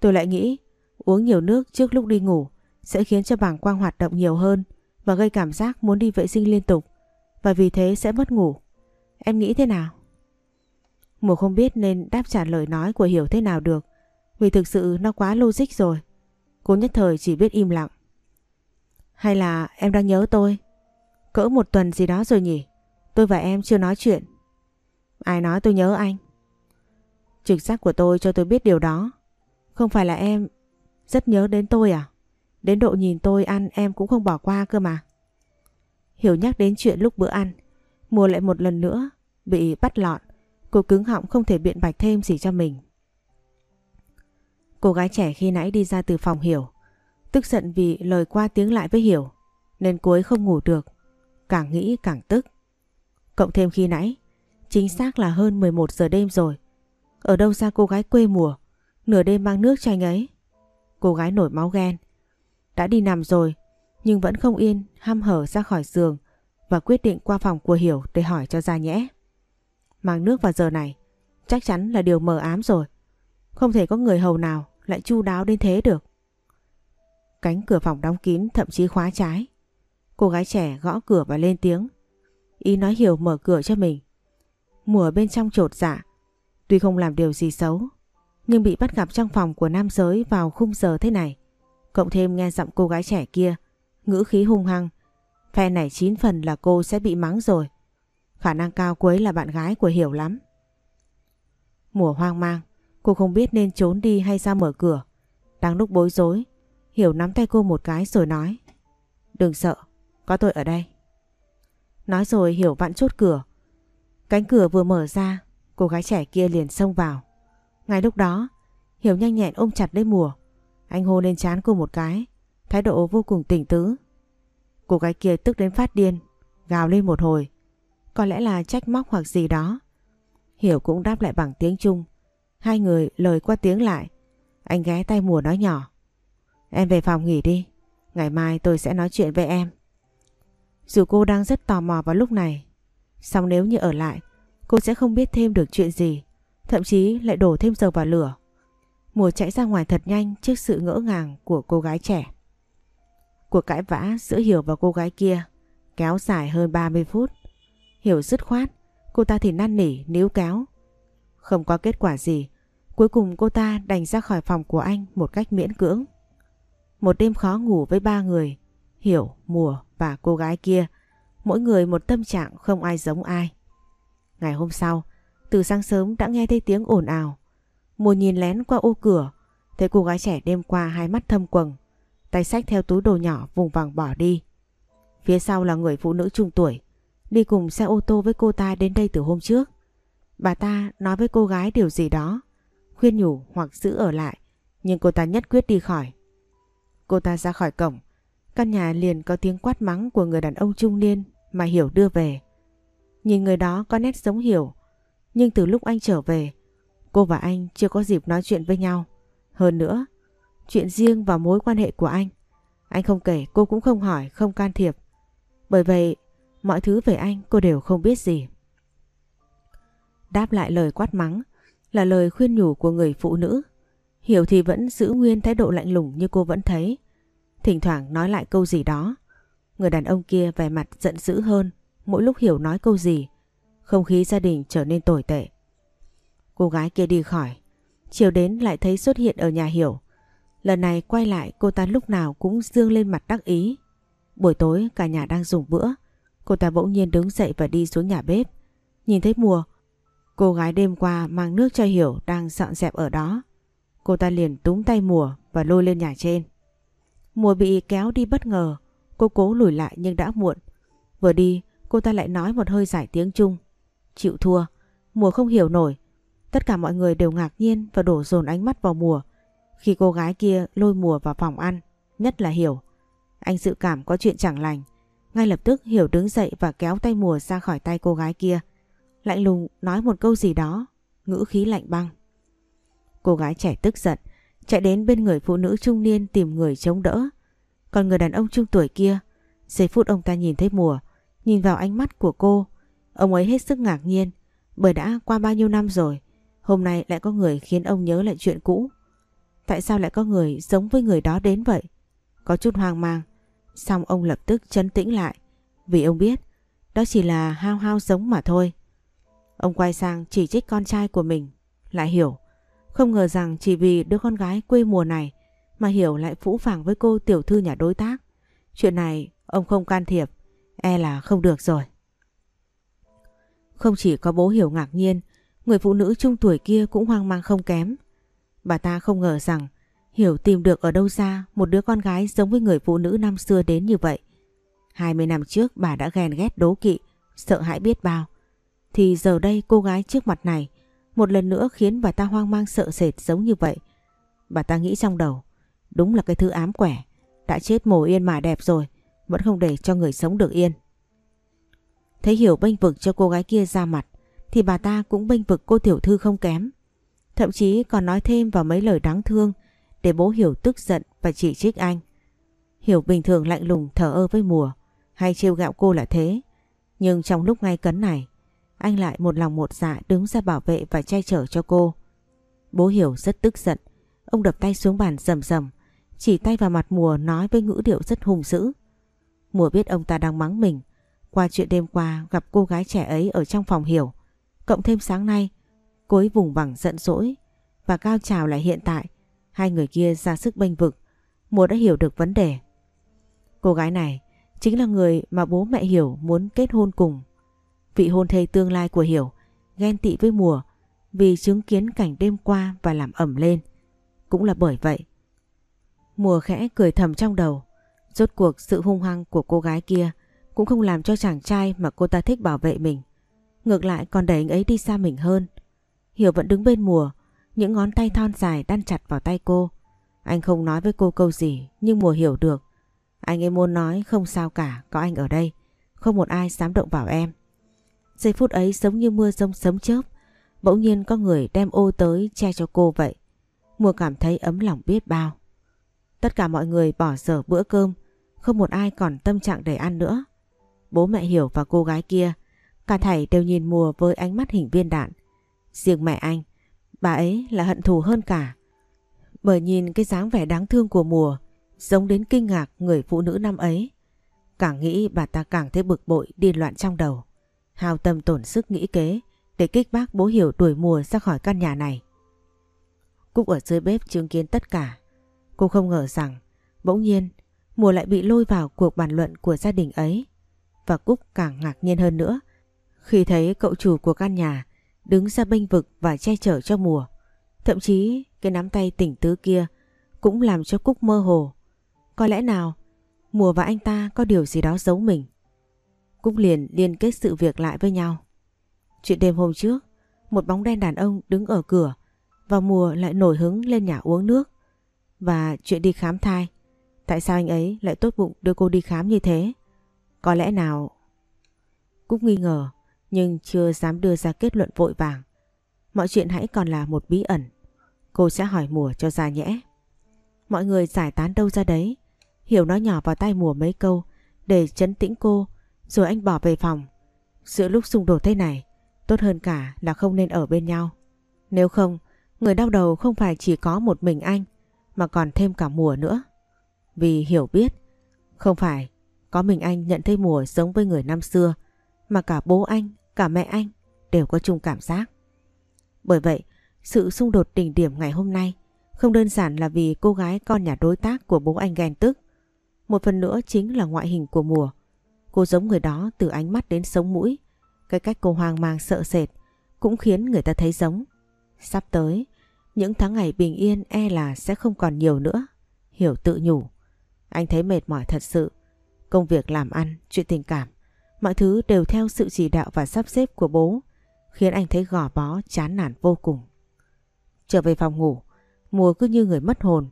Speaker 1: Tôi lại nghĩ uống nhiều nước trước lúc đi ngủ sẽ khiến cho bảng quang hoạt động nhiều hơn và gây cảm giác muốn đi vệ sinh liên tục và vì thế sẽ mất ngủ. Em nghĩ thế nào? Mùa không biết nên đáp trả lời nói của Hiểu thế nào được vì thực sự nó quá logic rồi. Cô nhất thời chỉ biết im lặng. Hay là em đang nhớ tôi? Cỡ một tuần gì đó rồi nhỉ? Tôi và em chưa nói chuyện. Ai nói tôi nhớ anh? Trực giác của tôi cho tôi biết điều đó. Không phải là em rất nhớ đến tôi à? Đến độ nhìn tôi ăn em cũng không bỏ qua cơ mà. Hiểu nhắc đến chuyện lúc bữa ăn. Mùa lại một lần nữa bị bắt lọn. Cô cứng họng không thể biện bạch thêm gì cho mình. Cô gái trẻ khi nãy đi ra từ phòng Hiểu. Tức giận vì lời qua tiếng lại với Hiểu. Nên cô ấy không ngủ được. Càng nghĩ càng tức. Cộng thêm khi nãy. Chính xác là hơn 11 giờ đêm rồi. Ở đâu ra cô gái quê mùa. Nửa đêm mang nước cho anh ấy. Cô gái nổi máu ghen. Đã đi nằm rồi. Nhưng vẫn không yên. Ham hở ra khỏi giường. Và quyết định qua phòng của Hiểu để hỏi cho ra nhẽ. Mang nước vào giờ này. Chắc chắn là điều mờ ám rồi. Không thể có người hầu nào lại chu đáo đến thế được. Cánh cửa phòng đóng kín, thậm chí khóa trái. Cô gái trẻ gõ cửa và lên tiếng. Ý nói hiểu mở cửa cho mình. Mùa bên trong trột dạ. Tuy không làm điều gì xấu. Nhưng bị bắt gặp trong phòng của nam giới vào khung giờ thế này. Cộng thêm nghe giọng cô gái trẻ kia. Ngữ khí hung hăng. Phe này chín phần là cô sẽ bị mắng rồi. Khả năng cao cô ấy là bạn gái của Hiểu lắm. Mùa hoang mang. Cô không biết nên trốn đi hay ra mở cửa. Đang lúc bối rối. Hiểu nắm tay cô một cái rồi nói. Đừng sợ. Có tôi ở đây. Nói rồi Hiểu vặn chốt cửa. Cánh cửa vừa mở ra, cô gái trẻ kia liền xông vào. Ngay lúc đó, Hiểu nhanh nhẹn ôm chặt lấy mùa. Anh hô lên chán cô một cái, thái độ vô cùng tỉnh tứ. Cô gái kia tức đến phát điên, gào lên một hồi. Có lẽ là trách móc hoặc gì đó. Hiểu cũng đáp lại bằng tiếng Trung. Hai người lời qua tiếng lại. Anh ghé tay mùa nói nhỏ. Em về phòng nghỉ đi. Ngày mai tôi sẽ nói chuyện với em. Dù cô đang rất tò mò vào lúc này, song nếu như ở lại, cô sẽ không biết thêm được chuyện gì, thậm chí lại đổ thêm dầu vào lửa. Mùa chạy ra ngoài thật nhanh trước sự ngỡ ngàng của cô gái trẻ. Cuộc cãi vã giữa Hiểu và cô gái kia kéo dài hơn 30 phút. Hiểu dứt khoát, cô ta thì năn nỉ, níu kéo. Không có kết quả gì, cuối cùng cô ta đành ra khỏi phòng của anh một cách miễn cưỡng. Một đêm khó ngủ với ba người, Hiểu, Mùa và cô gái kia, mỗi người một tâm trạng không ai giống ai. Ngày hôm sau, từ sáng sớm đã nghe thấy tiếng ồn ào. Mùa nhìn lén qua ô cửa, thấy cô gái trẻ đêm qua hai mắt thâm quầng, tay sách theo túi đồ nhỏ vùng vằng bỏ đi. Phía sau là người phụ nữ trung tuổi, đi cùng xe ô tô với cô ta đến đây từ hôm trước. Bà ta nói với cô gái điều gì đó, khuyên nhủ hoặc giữ ở lại, nhưng cô ta nhất quyết đi khỏi. Cô ta ra khỏi cổng, Căn nhà liền có tiếng quát mắng của người đàn ông trung niên mà Hiểu đưa về. Nhìn người đó có nét giống Hiểu, nhưng từ lúc anh trở về, cô và anh chưa có dịp nói chuyện với nhau. Hơn nữa, chuyện riêng và mối quan hệ của anh, anh không kể cô cũng không hỏi, không can thiệp. Bởi vậy, mọi thứ về anh cô đều không biết gì. Đáp lại lời quát mắng là lời khuyên nhủ của người phụ nữ. Hiểu thì vẫn giữ nguyên thái độ lạnh lùng như cô vẫn thấy. Thỉnh thoảng nói lại câu gì đó. Người đàn ông kia vẻ mặt giận dữ hơn, mỗi lúc hiểu nói câu gì. Không khí gia đình trở nên tồi tệ. Cô gái kia đi khỏi. Chiều đến lại thấy xuất hiện ở nhà hiểu. Lần này quay lại, cô ta lúc nào cũng dương lên mặt đắc ý. Buổi tối cả nhà đang dùng bữa. Cô ta bỗng nhiên đứng dậy và đi xuống nhà bếp. Nhìn thấy mùa. Cô gái đêm qua mang nước cho Hiểu đang dọn dẹp ở đó. Cô ta liền túng tay mùa và lôi lên nhà trên. Mùa bị kéo đi bất ngờ, cô cố lùi lại nhưng đã muộn. Vừa đi, cô ta lại nói một hơi giải tiếng Trung. Chịu thua, mùa không hiểu nổi. Tất cả mọi người đều ngạc nhiên và đổ dồn ánh mắt vào mùa. Khi cô gái kia lôi mùa vào phòng ăn, nhất là Hiểu. Anh dự cảm có chuyện chẳng lành. Ngay lập tức Hiểu đứng dậy và kéo tay mùa ra khỏi tay cô gái kia. Lạnh lùng nói một câu gì đó, ngữ khí lạnh băng. Cô gái trẻ tức giận, chạy đến bên người phụ nữ trung niên tìm người chống đỡ. Còn người đàn ông trung tuổi kia, giây phút ông ta nhìn thấy mùa, nhìn vào ánh mắt của cô, ông ấy hết sức ngạc nhiên bởi đã qua bao nhiêu năm rồi, hôm nay lại có người khiến ông nhớ lại chuyện cũ. Tại sao lại có người giống với người đó đến vậy? Có chút hoang mang, xong ông lập tức chấn tĩnh lại, vì ông biết đó chỉ là hao hao giống mà thôi. Ông quay sang chỉ trích con trai của mình, lại hiểu không ngờ rằng chỉ vì đứa con gái quê mùa này mà Hiểu lại phũ phàng với cô tiểu thư nhà đối tác. Chuyện này ông không can thiệp, e là không được rồi. Không chỉ có bố Hiểu ngạc nhiên, người phụ nữ trung tuổi kia cũng hoang mang không kém. Bà ta không ngờ rằng Hiểu tìm được ở đâu ra một đứa con gái giống với người phụ nữ năm xưa đến như vậy. 20 năm trước bà đã ghen ghét đố kỵ, sợ hãi biết bao. Thì giờ đây cô gái trước mặt này một lần nữa khiến bà ta hoang mang sợ sệt giống như vậy. Bà ta nghĩ trong đầu, đúng là cái thứ ám quẻ, đã chết mồ yên mà đẹp rồi, vẫn không để cho người sống được yên. Thấy Hiểu bênh vực cho cô gái kia ra mặt, thì bà ta cũng bênh vực cô tiểu thư không kém. Thậm chí còn nói thêm vào mấy lời đáng thương để bố Hiểu tức giận và chỉ trích anh. Hiểu bình thường lạnh lùng thở ơ với mùa, hay trêu gạo cô là thế. Nhưng trong lúc ngay cấn này, anh lại một lòng một dạ đứng ra bảo vệ và che chở cho cô. Bố Hiểu rất tức giận, ông đập tay xuống bàn rầm rầm, chỉ tay vào mặt mùa nói với ngữ điệu rất hung dữ. Mùa biết ông ta đang mắng mình, qua chuyện đêm qua gặp cô gái trẻ ấy ở trong phòng Hiểu, cộng thêm sáng nay, cô ấy vùng vằng giận dỗi và cao trào lại hiện tại, hai người kia ra sức bênh vực, mùa đã hiểu được vấn đề. Cô gái này chính là người mà bố mẹ Hiểu muốn kết hôn cùng Vị hôn thê tương lai của Hiểu ghen tị với mùa vì chứng kiến cảnh đêm qua và làm ẩm lên. Cũng là bởi vậy. Mùa khẽ cười thầm trong đầu. Rốt cuộc sự hung hăng của cô gái kia cũng không làm cho chàng trai mà cô ta thích bảo vệ mình. Ngược lại còn đẩy anh ấy đi xa mình hơn. Hiểu vẫn đứng bên mùa, những ngón tay thon dài đan chặt vào tay cô. Anh không nói với cô câu gì nhưng mùa hiểu được. Anh ấy muốn nói không sao cả, có anh ở đây. Không một ai dám động vào em. Giây phút ấy giống như mưa rông sấm chớp. Bỗng nhiên có người đem ô tới che cho cô vậy. Mùa cảm thấy ấm lòng biết bao. Tất cả mọi người bỏ dở bữa cơm. Không một ai còn tâm trạng để ăn nữa. Bố mẹ Hiểu và cô gái kia. Cả thảy đều nhìn mùa với ánh mắt hình viên đạn. Riêng mẹ anh. Bà ấy là hận thù hơn cả. Bởi nhìn cái dáng vẻ đáng thương của mùa. Giống đến kinh ngạc người phụ nữ năm ấy. Càng nghĩ bà ta càng thấy bực bội, điên loạn trong đầu hao tâm tổn sức nghĩ kế để kích bác bố hiểu đuổi mùa ra khỏi căn nhà này. Cúc ở dưới bếp chứng kiến tất cả. Cô không ngờ rằng, bỗng nhiên, mùa lại bị lôi vào cuộc bàn luận của gia đình ấy. Và Cúc càng ngạc nhiên hơn nữa, khi thấy cậu chủ của căn nhà đứng ra bênh vực và che chở cho mùa. Thậm chí, cái nắm tay tỉnh tứ kia cũng làm cho Cúc mơ hồ. Có lẽ nào, mùa và anh ta có điều gì đó giấu mình cũng liền liên kết sự việc lại với nhau. Chuyện đêm hôm trước, một bóng đen đàn ông đứng ở cửa, vào mùa lại nổi hứng lên nhà uống nước. Và chuyện đi khám thai, tại sao anh ấy lại tốt bụng đưa cô đi khám như thế? Có lẽ nào... Cúc nghi ngờ, nhưng chưa dám đưa ra kết luận vội vàng. Mọi chuyện hãy còn là một bí ẩn. Cô sẽ hỏi mùa cho ra nhẽ. Mọi người giải tán đâu ra đấy. Hiểu nói nhỏ vào tay mùa mấy câu để chấn tĩnh cô rồi anh bỏ về phòng. Giữa lúc xung đột thế này, tốt hơn cả là không nên ở bên nhau. Nếu không, người đau đầu không phải chỉ có một mình anh, mà còn thêm cả mùa nữa. Vì hiểu biết, không phải có mình anh nhận thấy mùa giống với người năm xưa, mà cả bố anh, cả mẹ anh đều có chung cảm giác. Bởi vậy, sự xung đột đỉnh điểm ngày hôm nay không đơn giản là vì cô gái con nhà đối tác của bố anh ghen tức. Một phần nữa chính là ngoại hình của mùa. Cô giống người đó từ ánh mắt đến sống mũi. Cái cách cô hoang mang sợ sệt cũng khiến người ta thấy giống. Sắp tới, những tháng ngày bình yên e là sẽ không còn nhiều nữa. Hiểu tự nhủ. Anh thấy mệt mỏi thật sự. Công việc làm ăn, chuyện tình cảm. Mọi thứ đều theo sự chỉ đạo và sắp xếp của bố. Khiến anh thấy gò bó, chán nản vô cùng. Trở về phòng ngủ, mùa cứ như người mất hồn.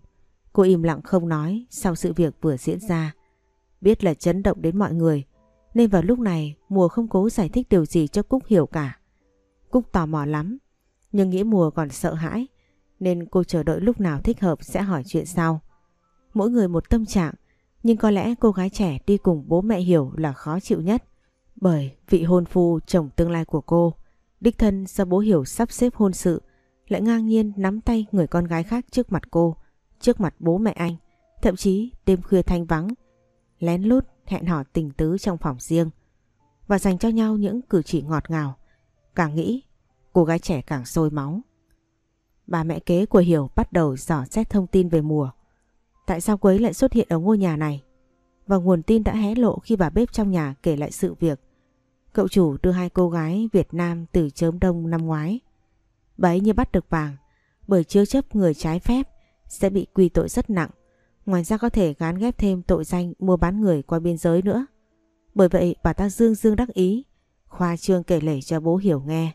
Speaker 1: Cô im lặng không nói sau sự việc vừa diễn ra. Biết là chấn động đến mọi người. Nên vào lúc này mùa không cố giải thích điều gì cho Cúc hiểu cả. Cúc tò mò lắm, nhưng nghĩ mùa còn sợ hãi, nên cô chờ đợi lúc nào thích hợp sẽ hỏi chuyện sau. Mỗi người một tâm trạng, nhưng có lẽ cô gái trẻ đi cùng bố mẹ hiểu là khó chịu nhất. Bởi vị hôn phu chồng tương lai của cô, đích thân do bố hiểu sắp xếp hôn sự, lại ngang nhiên nắm tay người con gái khác trước mặt cô, trước mặt bố mẹ anh, thậm chí đêm khuya thanh vắng, lén lút hẹn hò tình tứ trong phòng riêng và dành cho nhau những cử chỉ ngọt ngào. Càng nghĩ, cô gái trẻ càng sôi máu. Bà mẹ kế của Hiểu bắt đầu dò xét thông tin về mùa. Tại sao cô ấy lại xuất hiện ở ngôi nhà này? Và nguồn tin đã hé lộ khi bà bếp trong nhà kể lại sự việc. Cậu chủ đưa hai cô gái Việt Nam từ chớm đông năm ngoái. Bà ấy như bắt được vàng, Bởi chứa chấp người trái phép sẽ bị quy tội rất nặng. Ngoài ra có thể gán ghép thêm tội danh mua bán người qua biên giới nữa. Bởi vậy bà ta dương dương đắc ý, khoa trương kể lể cho bố hiểu nghe.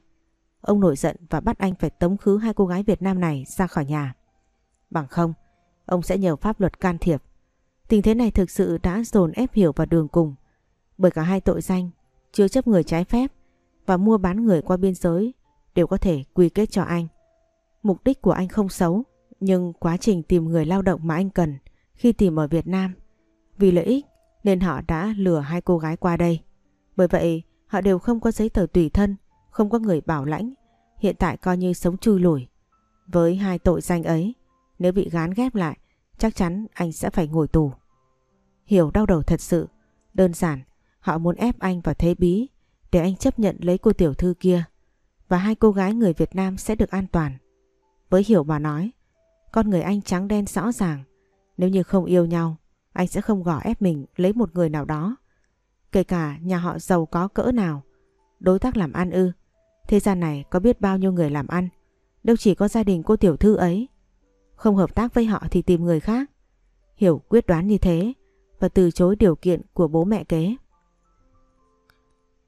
Speaker 1: Ông nổi giận và bắt anh phải tống khứ hai cô gái Việt Nam này ra khỏi nhà. Bằng không, ông sẽ nhờ pháp luật can thiệp. Tình thế này thực sự đã dồn ép Hiểu vào đường cùng. Bởi cả hai tội danh, chứa chấp người trái phép và mua bán người qua biên giới đều có thể quy kết cho anh. Mục đích của anh không xấu, nhưng quá trình tìm người lao động mà anh cần khi tìm ở Việt Nam vì lợi ích nên họ đã lừa hai cô gái qua đây. Bởi vậy họ đều không có giấy tờ tùy thân, không có người bảo lãnh, hiện tại coi như sống chui lủi. Với hai tội danh ấy, nếu bị gán ghép lại, chắc chắn anh sẽ phải ngồi tù. Hiểu đau đầu thật sự, đơn giản, họ muốn ép anh vào thế bí để anh chấp nhận lấy cô tiểu thư kia và hai cô gái người Việt Nam sẽ được an toàn. Với Hiểu mà nói, con người anh trắng đen rõ ràng, nếu như không yêu nhau, anh sẽ không gỏ ép mình lấy một người nào đó. Kể cả nhà họ giàu có cỡ nào, đối tác làm ăn ư. Thế gian này có biết bao nhiêu người làm ăn, đâu chỉ có gia đình cô tiểu thư ấy. Không hợp tác với họ thì tìm người khác. Hiểu quyết đoán như thế và từ chối điều kiện của bố mẹ kế.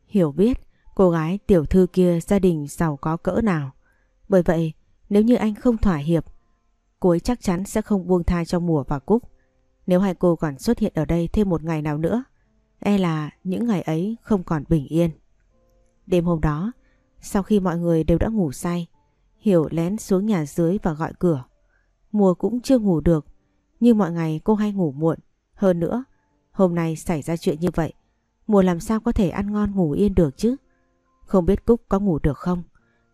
Speaker 1: Hiểu biết cô gái tiểu thư kia gia đình giàu có cỡ nào. Bởi vậy nếu như anh không thỏa hiệp, cô ấy chắc chắn sẽ không buông tha cho mùa và cúc. Nếu hai cô còn xuất hiện ở đây thêm một ngày nào nữa, e là những ngày ấy không còn bình yên. Đêm hôm đó, sau khi mọi người đều đã ngủ say, Hiểu lén xuống nhà dưới và gọi cửa. Mùa cũng chưa ngủ được, như mọi ngày cô hay ngủ muộn. Hơn nữa, hôm nay xảy ra chuyện như vậy, Mùa làm sao có thể ăn ngon ngủ yên được chứ? Không biết Cúc có ngủ được không?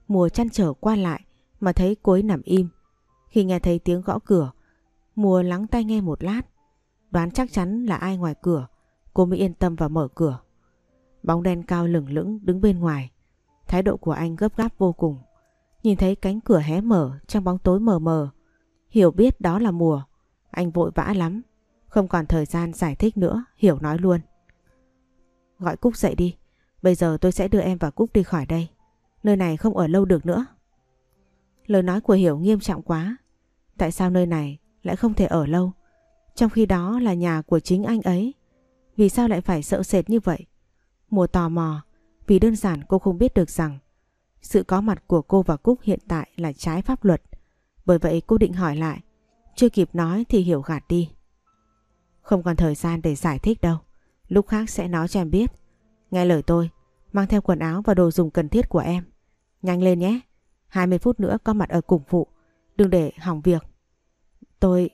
Speaker 1: Mùa chăn trở qua lại mà thấy cô ấy nằm im. Khi nghe thấy tiếng gõ cửa, Mùa lắng tai nghe một lát. Đoán chắc chắn là ai ngoài cửa, cô mới yên tâm và mở cửa. Bóng đen cao lửng lững đứng bên ngoài. Thái độ của anh gấp gáp vô cùng. Nhìn thấy cánh cửa hé mở trong bóng tối mờ mờ. Hiểu biết đó là mùa. Anh vội vã lắm. Không còn thời gian giải thích nữa, Hiểu nói luôn. Gọi Cúc dậy đi. Bây giờ tôi sẽ đưa em và Cúc đi khỏi đây. Nơi này không ở lâu được nữa. Lời nói của Hiểu nghiêm trọng quá. Tại sao nơi này lại không thể ở lâu? Trong khi đó là nhà của chính anh ấy. Vì sao lại phải sợ sệt như vậy? Mùa tò mò vì đơn giản cô không biết được rằng sự có mặt của cô và Cúc hiện tại là trái pháp luật. Bởi vậy cô định hỏi lại. Chưa kịp nói thì Hiểu gạt đi. Không còn thời gian để giải thích đâu. Lúc khác sẽ nói cho em biết. Nghe lời tôi, mang theo quần áo và đồ dùng cần thiết của em. Nhanh lên nhé. 20 phút nữa có mặt ở cùng phụ. Đừng để hỏng việc. Tôi...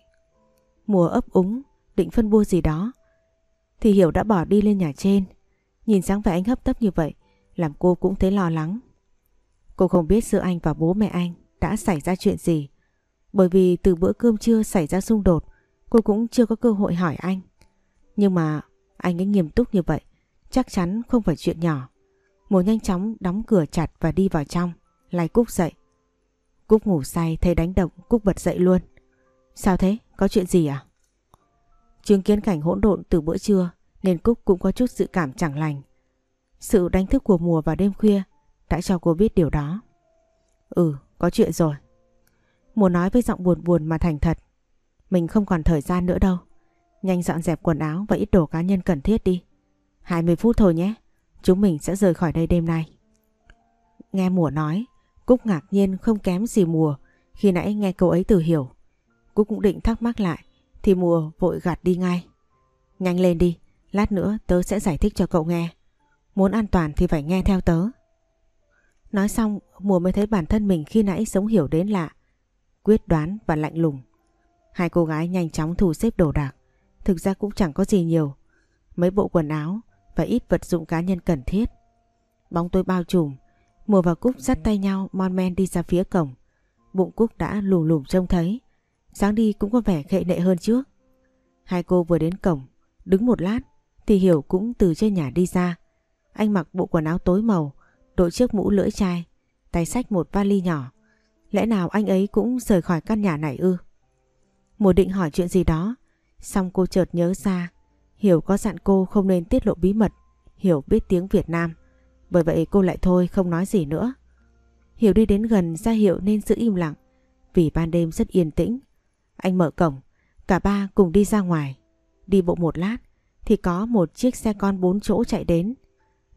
Speaker 1: Mùa ấp úng, định phân bua gì đó. Thì Hiểu đã bỏ đi lên nhà trên. Nhìn sáng vẻ anh hấp tấp như vậy, làm cô cũng thấy lo lắng. Cô không biết giữa anh và bố mẹ anh đã xảy ra chuyện gì. Bởi vì từ bữa cơm trưa xảy ra xung đột, cô cũng chưa có cơ hội hỏi anh. Nhưng mà anh ấy nghiêm túc như vậy, chắc chắn không phải chuyện nhỏ. Mùa nhanh chóng đóng cửa chặt và đi vào trong, lay Cúc dậy. Cúc ngủ say thấy đánh động, Cúc bật dậy luôn. Sao thế? Có chuyện gì à? Chứng kiến cảnh hỗn độn từ bữa trưa nên Cúc cũng có chút dự cảm chẳng lành. Sự đánh thức của mùa vào đêm khuya đã cho cô biết điều đó. Ừ, có chuyện rồi. Mùa nói với giọng buồn buồn mà thành thật. Mình không còn thời gian nữa đâu. Nhanh dọn dẹp quần áo và ít đồ cá nhân cần thiết đi. 20 phút thôi nhé. Chúng mình sẽ rời khỏi đây đêm nay. Nghe mùa nói, Cúc ngạc nhiên không kém gì mùa khi nãy nghe câu ấy từ hiểu. Cúc cũng định thắc mắc lại thì mùa vội gạt đi ngay. Nhanh lên đi, lát nữa tớ sẽ giải thích cho cậu nghe. Muốn an toàn thì phải nghe theo tớ. Nói xong mùa mới thấy bản thân mình khi nãy sống hiểu đến lạ. Quyết đoán và lạnh lùng. Hai cô gái nhanh chóng thu xếp đồ đạc. Thực ra cũng chẳng có gì nhiều. Mấy bộ quần áo và ít vật dụng cá nhân cần thiết. Bóng tôi bao trùm. Mùa và Cúc dắt tay nhau mon men đi ra phía cổng. Bụng Cúc đã lùm lùm trông thấy. Sáng đi cũng có vẻ khệ nệ hơn trước. Hai cô vừa đến cổng, đứng một lát thì Hiểu cũng từ trên nhà đi ra. Anh mặc bộ quần áo tối màu, đội chiếc mũ lưỡi chai, tay xách một vali nhỏ. Lẽ nào anh ấy cũng rời khỏi căn nhà này ư? Mùa định hỏi chuyện gì đó Xong cô chợt nhớ ra Hiểu có dặn cô không nên tiết lộ bí mật Hiểu biết tiếng Việt Nam bởi vậy cô lại thôi không nói gì nữa Hiểu đi đến gần ra hiệu nên giữ im lặng Vì ban đêm rất yên tĩnh. Anh mở cổng, cả ba cùng đi ra ngoài. Đi bộ một lát thì có một chiếc xe con bốn chỗ chạy đến.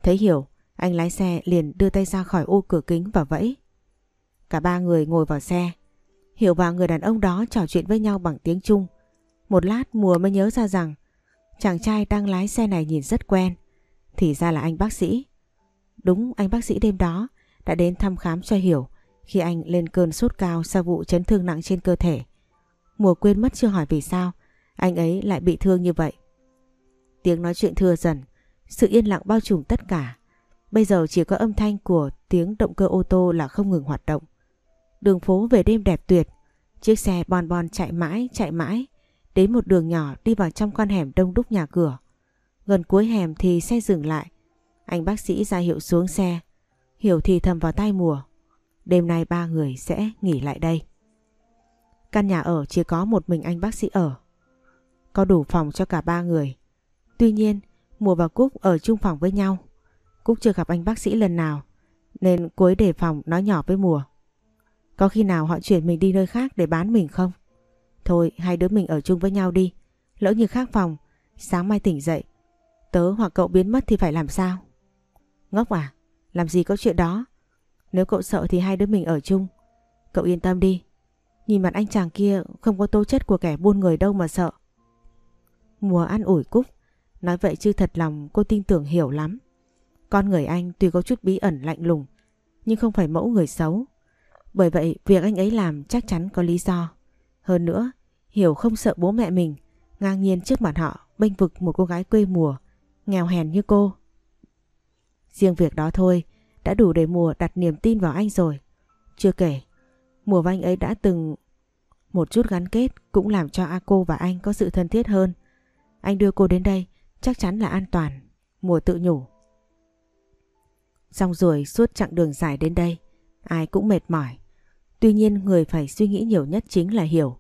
Speaker 1: Thấy Hiểu, anh lái xe liền đưa tay ra khỏi ô cửa kính và vẫy. Cả ba người ngồi vào xe. Hiểu và người đàn ông đó trò chuyện với nhau bằng tiếng Trung. Một lát mùa mới nhớ ra rằng chàng trai đang lái xe này nhìn rất quen. Thì ra là anh bác sĩ. Đúng anh bác sĩ đêm đó đã đến thăm khám cho Hiểu khi anh lên cơn sốt cao sau vụ chấn thương nặng trên cơ thể. Mùa quên mất chưa hỏi vì sao anh ấy lại bị thương như vậy. Tiếng nói chuyện thưa dần, sự yên lặng bao trùm tất cả. Bây giờ chỉ có âm thanh của tiếng động cơ ô tô là không ngừng hoạt động. Đường phố về đêm đẹp tuyệt, chiếc xe bon bon chạy mãi chạy mãi, đến một đường nhỏ đi vào trong con hẻm đông đúc nhà cửa. Gần cuối hẻm thì xe dừng lại, anh bác sĩ ra hiệu xuống xe, hiểu thì thầm vào tay mùa. Đêm nay ba người sẽ nghỉ lại đây. Căn nhà ở chỉ có một mình anh bác sĩ ở. Có đủ phòng cho cả ba người. Tuy nhiên, Mùa và Cúc ở chung phòng với nhau. Cúc chưa gặp anh bác sĩ lần nào, nên cuối đề phòng nói nhỏ với Mùa. Có khi nào họ chuyển mình đi nơi khác để bán mình không? Thôi hai đứa mình ở chung với nhau đi. Lỡ như khác phòng, sáng mai tỉnh dậy. Tớ hoặc cậu biến mất thì phải làm sao? Ngốc à? Làm gì có chuyện đó? Nếu cậu sợ thì hai đứa mình ở chung. Cậu yên tâm đi. Nhìn mặt anh chàng kia không có tố chất của kẻ buôn người đâu mà sợ. Mùa ăn ủi Cúc. Nói vậy chứ thật lòng cô tin tưởng hiểu lắm. Con người anh tuy có chút bí ẩn lạnh lùng, nhưng không phải mẫu người xấu. Bởi vậy việc anh ấy làm chắc chắn có lý do. Hơn nữa, Hiểu không sợ bố mẹ mình, ngang nhiên trước mặt họ bênh vực một cô gái quê mùa, nghèo hèn như cô. Riêng việc đó thôi đã đủ để mùa đặt niềm tin vào anh rồi. Chưa kể, mùa và anh ấy đã từng một chút gắn kết cũng làm cho A cô và anh có sự thân thiết hơn. Anh đưa cô đến đây chắc chắn là an toàn. Mùa tự nhủ. Xong rồi suốt chặng đường dài đến đây, ai cũng mệt mỏi. Tuy nhiên người phải suy nghĩ nhiều nhất chính là Hiểu.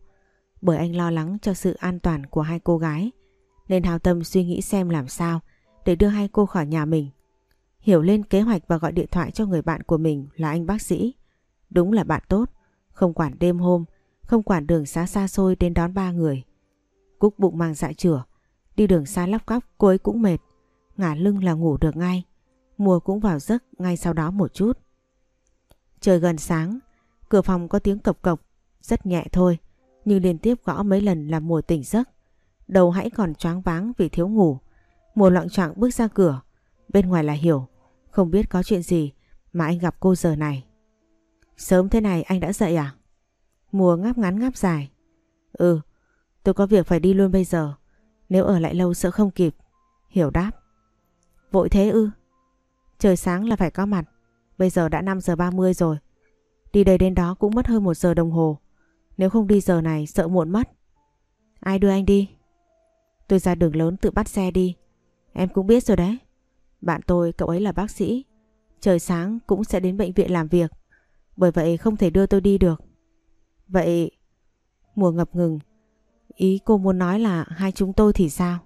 Speaker 1: Bởi anh lo lắng cho sự an toàn của hai cô gái, nên hào tâm suy nghĩ xem làm sao để đưa hai cô khỏi nhà mình. Hiểu lên kế hoạch và gọi điện thoại cho người bạn của mình là anh bác sĩ. Đúng là bạn tốt, không quản đêm hôm, không quản đường xa xa xôi đến đón ba người. Cúc bụng mang dạ chửa, đi đường xa lóc cóc cô ấy cũng mệt, ngả lưng là ngủ được ngay. Mùa cũng vào giấc ngay sau đó một chút. Trời gần sáng, cửa phòng có tiếng cộc cộc, rất nhẹ thôi, nhưng liên tiếp gõ mấy lần làm mùa tỉnh giấc. Đầu hãy còn choáng váng vì thiếu ngủ. Mùa loạn trọng bước ra cửa, bên ngoài là Hiểu, không biết có chuyện gì mà anh gặp cô giờ này. Sớm thế này anh đã dậy à? Mùa ngáp ngắn ngáp dài. Ừ, tôi có việc phải đi luôn bây giờ. Nếu ở lại lâu sợ không kịp. Hiểu đáp. Vội thế ư? Trời sáng là phải có mặt. Bây giờ đã 5 giờ 30 rồi. Đi đây đến đó cũng mất hơn một giờ đồng hồ. Nếu không đi giờ này sợ muộn mất. Ai đưa anh đi? Tôi ra đường lớn tự bắt xe đi. Em cũng biết rồi đấy. Bạn tôi cậu ấy là bác sĩ. Trời sáng cũng sẽ đến bệnh viện làm việc. Bởi vậy không thể đưa tôi đi được. Vậy... Mùa ngập ngừng. Ý cô muốn nói là hai chúng tôi thì sao?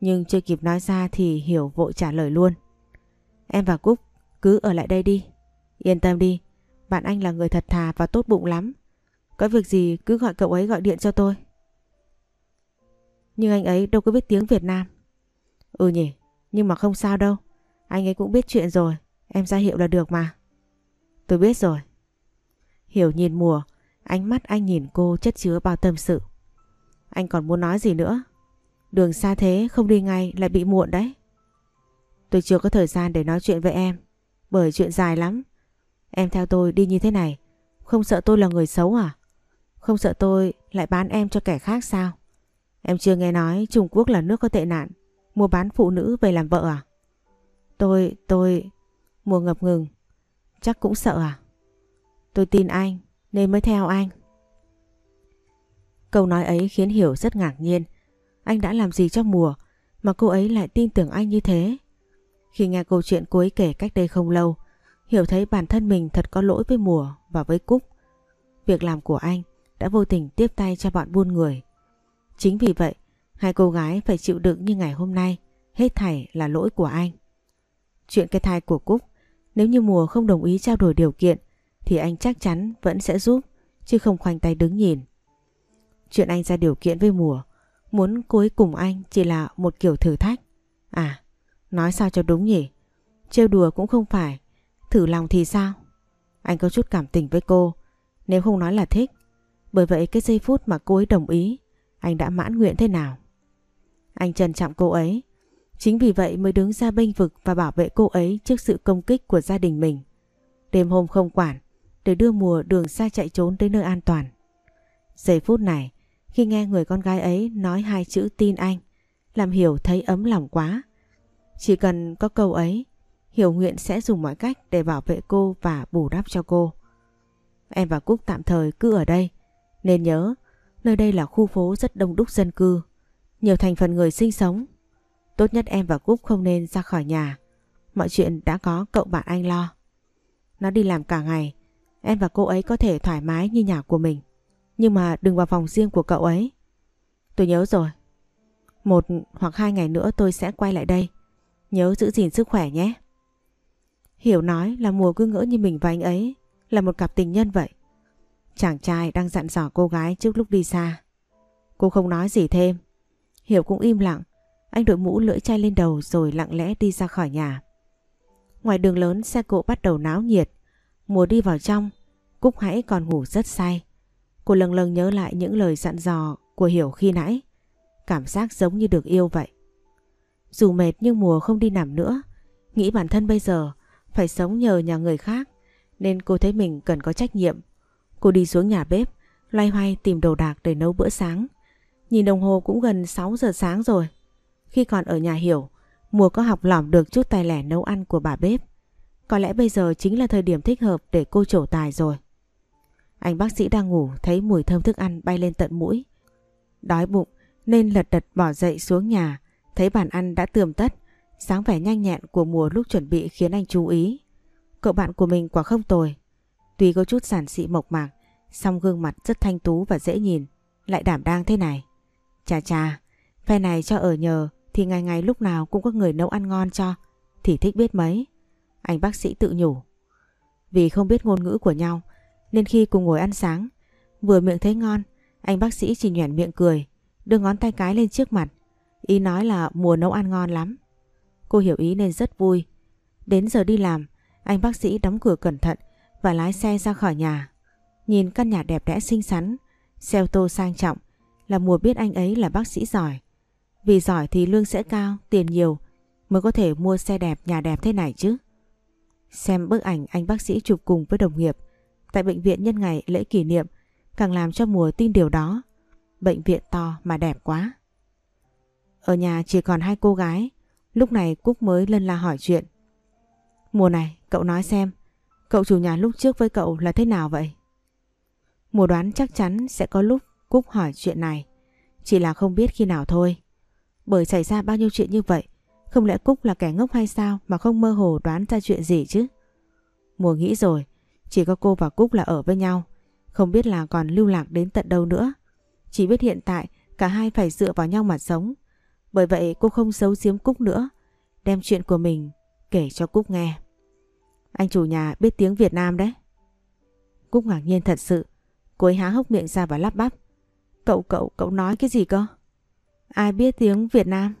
Speaker 1: Nhưng chưa kịp nói ra thì Hiểu vội trả lời luôn. Em và Cúc cứ ở lại đây đi. Yên tâm đi, bạn anh là người thật thà và tốt bụng lắm. Có việc gì cứ gọi cậu ấy gọi điện cho tôi. Nhưng anh ấy đâu có biết tiếng Việt Nam. Ừ nhỉ, nhưng mà không sao đâu. Anh ấy cũng biết chuyện rồi, em ra hiệu là được mà. Tôi biết rồi. Hiểu nhìn mùa, ánh mắt anh nhìn cô chất chứa bao tâm sự. Anh còn muốn nói gì nữa? Đường xa thế không đi ngay lại bị muộn đấy. Tôi chưa có thời gian để nói chuyện với em, bởi chuyện dài lắm. Em theo tôi đi như thế này, không sợ tôi là người xấu à? Không sợ tôi lại bán em cho kẻ khác sao? Em chưa nghe nói Trung Quốc là nước có tệ nạn, mua bán phụ nữ về làm vợ à? Tôi, tôi... Mùa ngập ngừng. Chắc cũng sợ à? Tôi tin anh, nên mới theo anh. Câu nói ấy khiến Hiểu rất ngạc nhiên. Anh đã làm gì cho mùa mà cô ấy lại tin tưởng anh như thế? Khi nghe câu chuyện cô ấy kể cách đây không lâu, Hiểu thấy bản thân mình thật có lỗi với mùa và với Cúc. Việc làm của anh đã vô tình tiếp tay cho bọn buôn người. Chính vì vậy, hai cô gái phải chịu đựng như ngày hôm nay, hết thảy là lỗi của anh. Chuyện cái thai của Cúc, nếu như mùa không đồng ý trao đổi điều kiện, thì anh chắc chắn vẫn sẽ giúp chứ không khoanh tay đứng nhìn. Chuyện anh ra điều kiện với mùa, muốn cuối cùng anh chỉ là một kiểu thử thách. À, nói sao cho đúng nhỉ? Trêu đùa cũng không phải, thử lòng thì sao? Anh có chút cảm tình với cô, nếu không nói là thích. Bởi vậy cái giây phút mà cô ấy đồng ý, anh đã mãn nguyện thế nào? Anh trân trọng cô ấy, chính vì vậy mới đứng ra bênh vực và bảo vệ cô ấy trước sự công kích của gia đình mình. Đêm hôm không quản, để đưa mùa đường xa chạy trốn đến nơi an toàn. Giây phút này, khi nghe người con gái ấy nói hai chữ tin anh, làm Hiểu thấy ấm lòng quá. Chỉ cần có câu ấy, Hiểu nguyện sẽ dùng mọi cách để bảo vệ cô và bù đắp cho cô. Em và Cúc tạm thời cứ ở đây, nên nhớ, nơi đây là khu phố rất đông đúc dân cư, nhiều thành phần người sinh sống. Tốt nhất em và Cúc không nên ra khỏi nhà, mọi chuyện đã có cậu bạn anh lo. Nó đi làm cả ngày, em và cô ấy có thể thoải mái như nhà của mình. Nhưng mà đừng vào phòng riêng của cậu ấy. Tôi nhớ rồi. Một hoặc hai ngày nữa tôi sẽ quay lại đây. Nhớ giữ gìn sức khỏe nhé. Hiểu nói là mùa cứ ngỡ như mình và anh ấy là một cặp tình nhân vậy. Chàng trai đang dặn dò cô gái trước lúc đi xa. Cô không nói gì thêm. Hiểu cũng im lặng. Anh đội mũ lưỡi chai lên đầu rồi lặng lẽ đi ra khỏi nhà. Ngoài đường lớn xe cộ bắt đầu náo nhiệt. Mùa đi vào trong, Cúc hãy còn ngủ rất say. Cô lần lần nhớ lại những lời dặn dò của Hiểu khi nãy. Cảm giác giống như được yêu vậy. Dù mệt nhưng mùa không đi nằm nữa. Nghĩ bản thân bây giờ phải sống nhờ nhà người khác. Nên cô thấy mình cần có trách nhiệm. Cô đi xuống nhà bếp, loay hoay tìm đồ đạc để nấu bữa sáng. Nhìn đồng hồ cũng gần 6 giờ sáng rồi. Khi còn ở nhà Hiểu, Mùa có học lỏm được chút tài lẻ nấu ăn của bà bếp. Có lẽ bây giờ chính là thời điểm thích hợp để cô trổ tài rồi. Anh bác sĩ đang ngủ thấy mùi thơm thức ăn bay lên tận mũi. Đói bụng nên lật đật bỏ dậy xuống nhà, thấy bàn ăn đã tươm tất. Sáng vẻ nhanh nhẹn của mùa lúc chuẩn bị khiến anh chú ý. Cậu bạn của mình quả không tồi. Tuy có chút giản dị mộc mạc, song gương mặt rất thanh tú và dễ nhìn, lại đảm đang thế này. Chà chà, phe này cho ở nhờ thì ngày ngày lúc nào cũng có người nấu ăn ngon cho, thì thích biết mấy. Anh bác sĩ tự nhủ. Vì không biết ngôn ngữ của nhau, nên khi cùng ngồi ăn sáng, vừa miệng thấy ngon, anh bác sĩ chỉ nhoẻn miệng cười, đưa ngón tay cái lên trước mặt. Ý nói là mùa nấu ăn ngon lắm. Cô hiểu ý nên rất vui. Đến giờ đi làm, anh bác sĩ đóng cửa cẩn thận và lái xe ra khỏi nhà. Nhìn căn nhà đẹp đẽ xinh xắn, xe ô tô sang trọng là mùa biết anh ấy là bác sĩ giỏi. Vì giỏi thì lương sẽ cao, tiền nhiều mới có thể mua xe đẹp, nhà đẹp thế này chứ. Xem bức ảnh anh bác sĩ chụp cùng với đồng nghiệp tại bệnh viện nhân ngày lễ kỷ niệm càng làm cho mùa tin điều đó. Bệnh viện to mà đẹp quá. Ở nhà chỉ còn hai cô gái, lúc này Cúc mới lân la hỏi chuyện. Mùa này, cậu nói xem, cậu chủ nhà lúc trước với cậu là thế nào vậy? Mùa đoán chắc chắn sẽ có lúc Cúc hỏi chuyện này, chỉ là không biết khi nào thôi. Bởi xảy ra bao nhiêu chuyện như vậy, Không lẽ Cúc là kẻ ngốc hay sao Mà không mơ hồ đoán ra chuyện gì chứ? Mùa nghĩ rồi, Chỉ có cô và Cúc là ở với nhau, Không biết là còn lưu lạc đến tận đâu nữa. Chỉ biết hiện tại, Cả hai phải dựa vào nhau mà sống. Bởi vậy cô không xấu giếm Cúc nữa, Đem chuyện của mình kể cho Cúc nghe. Anh chủ nhà biết tiếng Việt Nam đấy. Cúc ngạc nhiên thật sự, Cô ấy há hốc miệng ra và lắp bắp. Cậu cậu cậu nói cái gì cơ? Ai biết tiếng Việt Nam?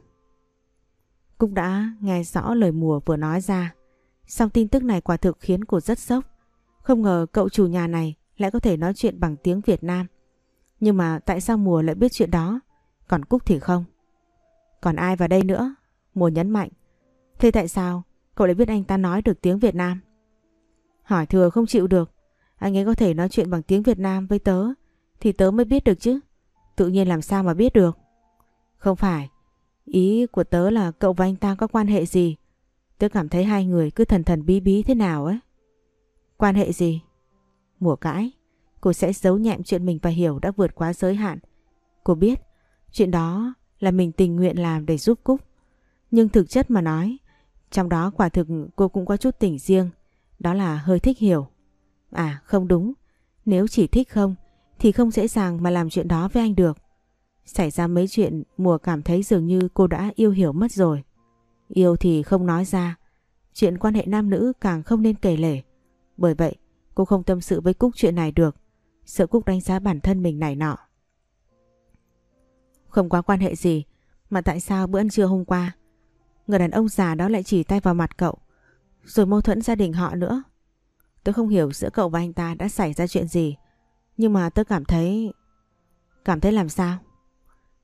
Speaker 1: Cúc đã nghe rõ lời mùa vừa nói ra. Song tin tức này quả thực khiến cô rất sốc. Không ngờ cậu chủ nhà này lại có thể nói chuyện bằng tiếng Việt Nam. Nhưng mà tại sao mùa lại biết chuyện đó? Còn Cúc thì không. Còn ai vào đây nữa? Mùa nhấn mạnh. Thế tại sao cậu lại biết anh ta nói được tiếng Việt Nam? Hỏi thừa không chịu được. Anh ấy có thể nói chuyện bằng tiếng Việt Nam với tớ, thì tớ mới biết được chứ. Tự nhiên làm sao mà biết được? Không phải, ý của tớ là cậu và anh ta có quan hệ gì? Tớ cảm thấy hai người cứ thần thần bí bí thế nào ấy. Quan hệ gì? Mùa cãi, cô sẽ giấu nhẹm chuyện mình và hiểu đã vượt quá giới hạn. Cô biết, chuyện đó là mình tình nguyện làm để giúp Cúc. Nhưng thực chất mà nói, trong đó quả thực cô cũng có chút tình riêng, đó là hơi thích hiểu. À không đúng, nếu chỉ thích không thì không dễ dàng mà làm chuyện đó với anh được. Xảy ra mấy chuyện mùa cảm thấy dường như cô đã yêu hiểu mất rồi. Yêu thì không nói ra. Chuyện quan hệ nam nữ càng không nên kể lể. Bởi vậy cô không tâm sự với Cúc chuyện này được. sợ Cúc đánh giá bản thân mình này nọ. Không có quan hệ gì, mà tại sao bữa ăn trưa hôm qua, người đàn ông già đó lại chỉ tay vào mặt cậu, rồi mâu thuẫn gia đình họ nữa. Tôi không hiểu giữa cậu và anh ta đã xảy ra chuyện gì, nhưng mà tôi cảm thấy... Cảm thấy làm sao?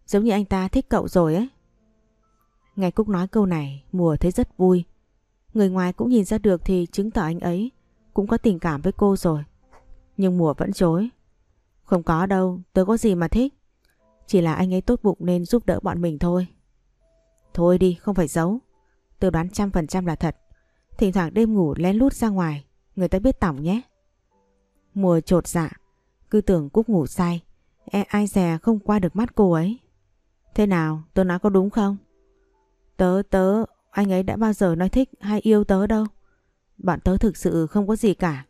Speaker 1: Giống như anh ta thích cậu rồi ấy. Nghe Cúc nói câu này, Mùa thấy rất vui. Người ngoài cũng nhìn ra được thì chứng tỏ anh ấy cũng có tình cảm với cô rồi. Nhưng Mùa vẫn chối. Không có đâu, tớ có gì mà thích. Chỉ là anh ấy tốt bụng nên giúp đỡ bọn mình thôi. Thôi đi, không phải giấu. Tớ đoán trăm phần trăm là thật. Thỉnh thoảng đêm ngủ lén lút ra ngoài, người ta biết tỏng nhé. Mùa trột dạ, cứ tưởng Cúc ngủ say. E ai dè không qua được mắt cô ấy. Thế nào, tớ nói có đúng không? Tớ, tớ, anh ấy đã bao giờ nói thích hay yêu tớ đâu. Bọn tớ thực sự không có gì cả.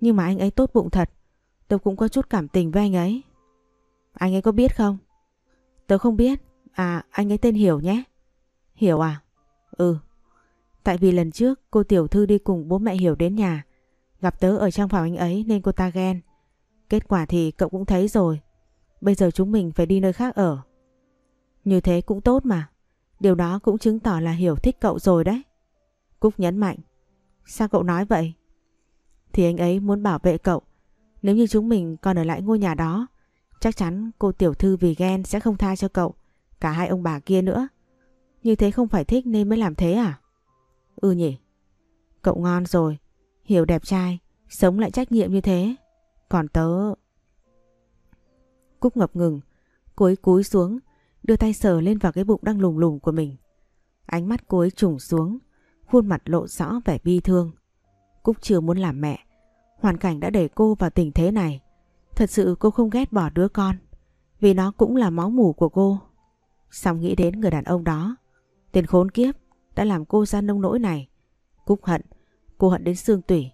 Speaker 1: Nhưng mà anh ấy tốt bụng thật. Tớ cũng có chút cảm tình với anh ấy. Anh ấy có biết không? Tớ không biết. À, anh ấy tên Hiểu nhé. Hiểu à? Ừ. Tại vì lần trước cô Tiểu Thư đi cùng bố mẹ Hiểu đến nhà. Gặp tớ ở trong phòng anh ấy nên cô ta ghen. Kết quả thì cậu cũng thấy rồi. Bây giờ chúng mình phải đi nơi khác ở. Như thế cũng tốt mà. Điều đó cũng chứng tỏ là Hiểu thích cậu rồi đấy. Cúc nhấn mạnh. Sao cậu nói vậy? Thì anh ấy muốn bảo vệ cậu. Nếu như chúng mình còn ở lại ngôi nhà đó, chắc chắn cô tiểu thư vì ghen sẽ không tha cho cậu. Cả hai ông bà kia nữa. Như thế không phải thích nên mới làm thế à? Ừ nhỉ. Cậu ngon rồi. Hiểu đẹp trai. Sống lại trách nhiệm như thế. Còn tớ... Cúc ngập ngừng. Cô ấy cúi xuống đưa tay sờ lên vào cái bụng đang lùng lùng của mình. Ánh mắt cô ấy trùng xuống, khuôn mặt lộ rõ vẻ bi thương. Cúc chưa muốn làm mẹ, hoàn cảnh đã đẩy cô vào tình thế này. Thật sự cô không ghét bỏ đứa con, vì nó cũng là máu mủ của cô. Xong nghĩ đến người đàn ông đó, tên khốn kiếp đã làm cô ra nông nỗi này. Cúc hận, cô hận đến xương tủy.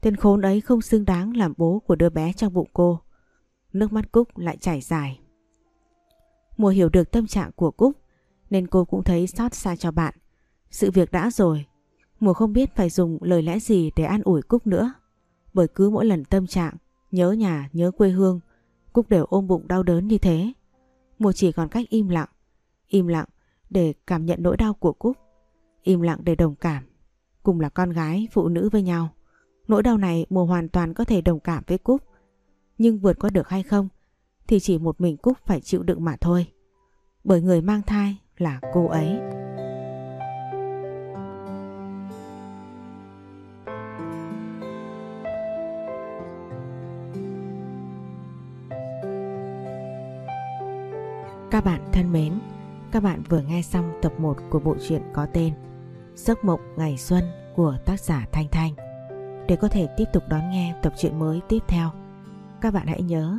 Speaker 1: Tên khốn ấy không xứng đáng làm bố của đứa bé trong bụng cô. Nước mắt Cúc lại chảy dài. Mùa hiểu được tâm trạng của Cúc nên cô cũng thấy xót xa cho bạn. Sự việc đã rồi, mùa không biết phải dùng lời lẽ gì để an ủi Cúc nữa. Bởi cứ mỗi lần tâm trạng, nhớ nhà, nhớ quê hương, Cúc đều ôm bụng đau đớn như thế. Mùa chỉ còn cách im lặng, im lặng để cảm nhận nỗi đau của Cúc, im lặng để đồng cảm. Cùng là con gái, phụ nữ với nhau. Nỗi đau này mùa hoàn toàn có thể đồng cảm với Cúc. Nhưng vượt qua được hay không thì chỉ một mình Cúc phải chịu đựng mà thôi. Bởi người mang thai là cô ấy. Các bạn thân mến, các bạn vừa nghe xong tập 1 của bộ truyện có tên Giấc mộng ngày xuân của tác giả Thanh Thanh. Để có thể tiếp tục đón nghe tập truyện mới tiếp theo, các bạn hãy nhớ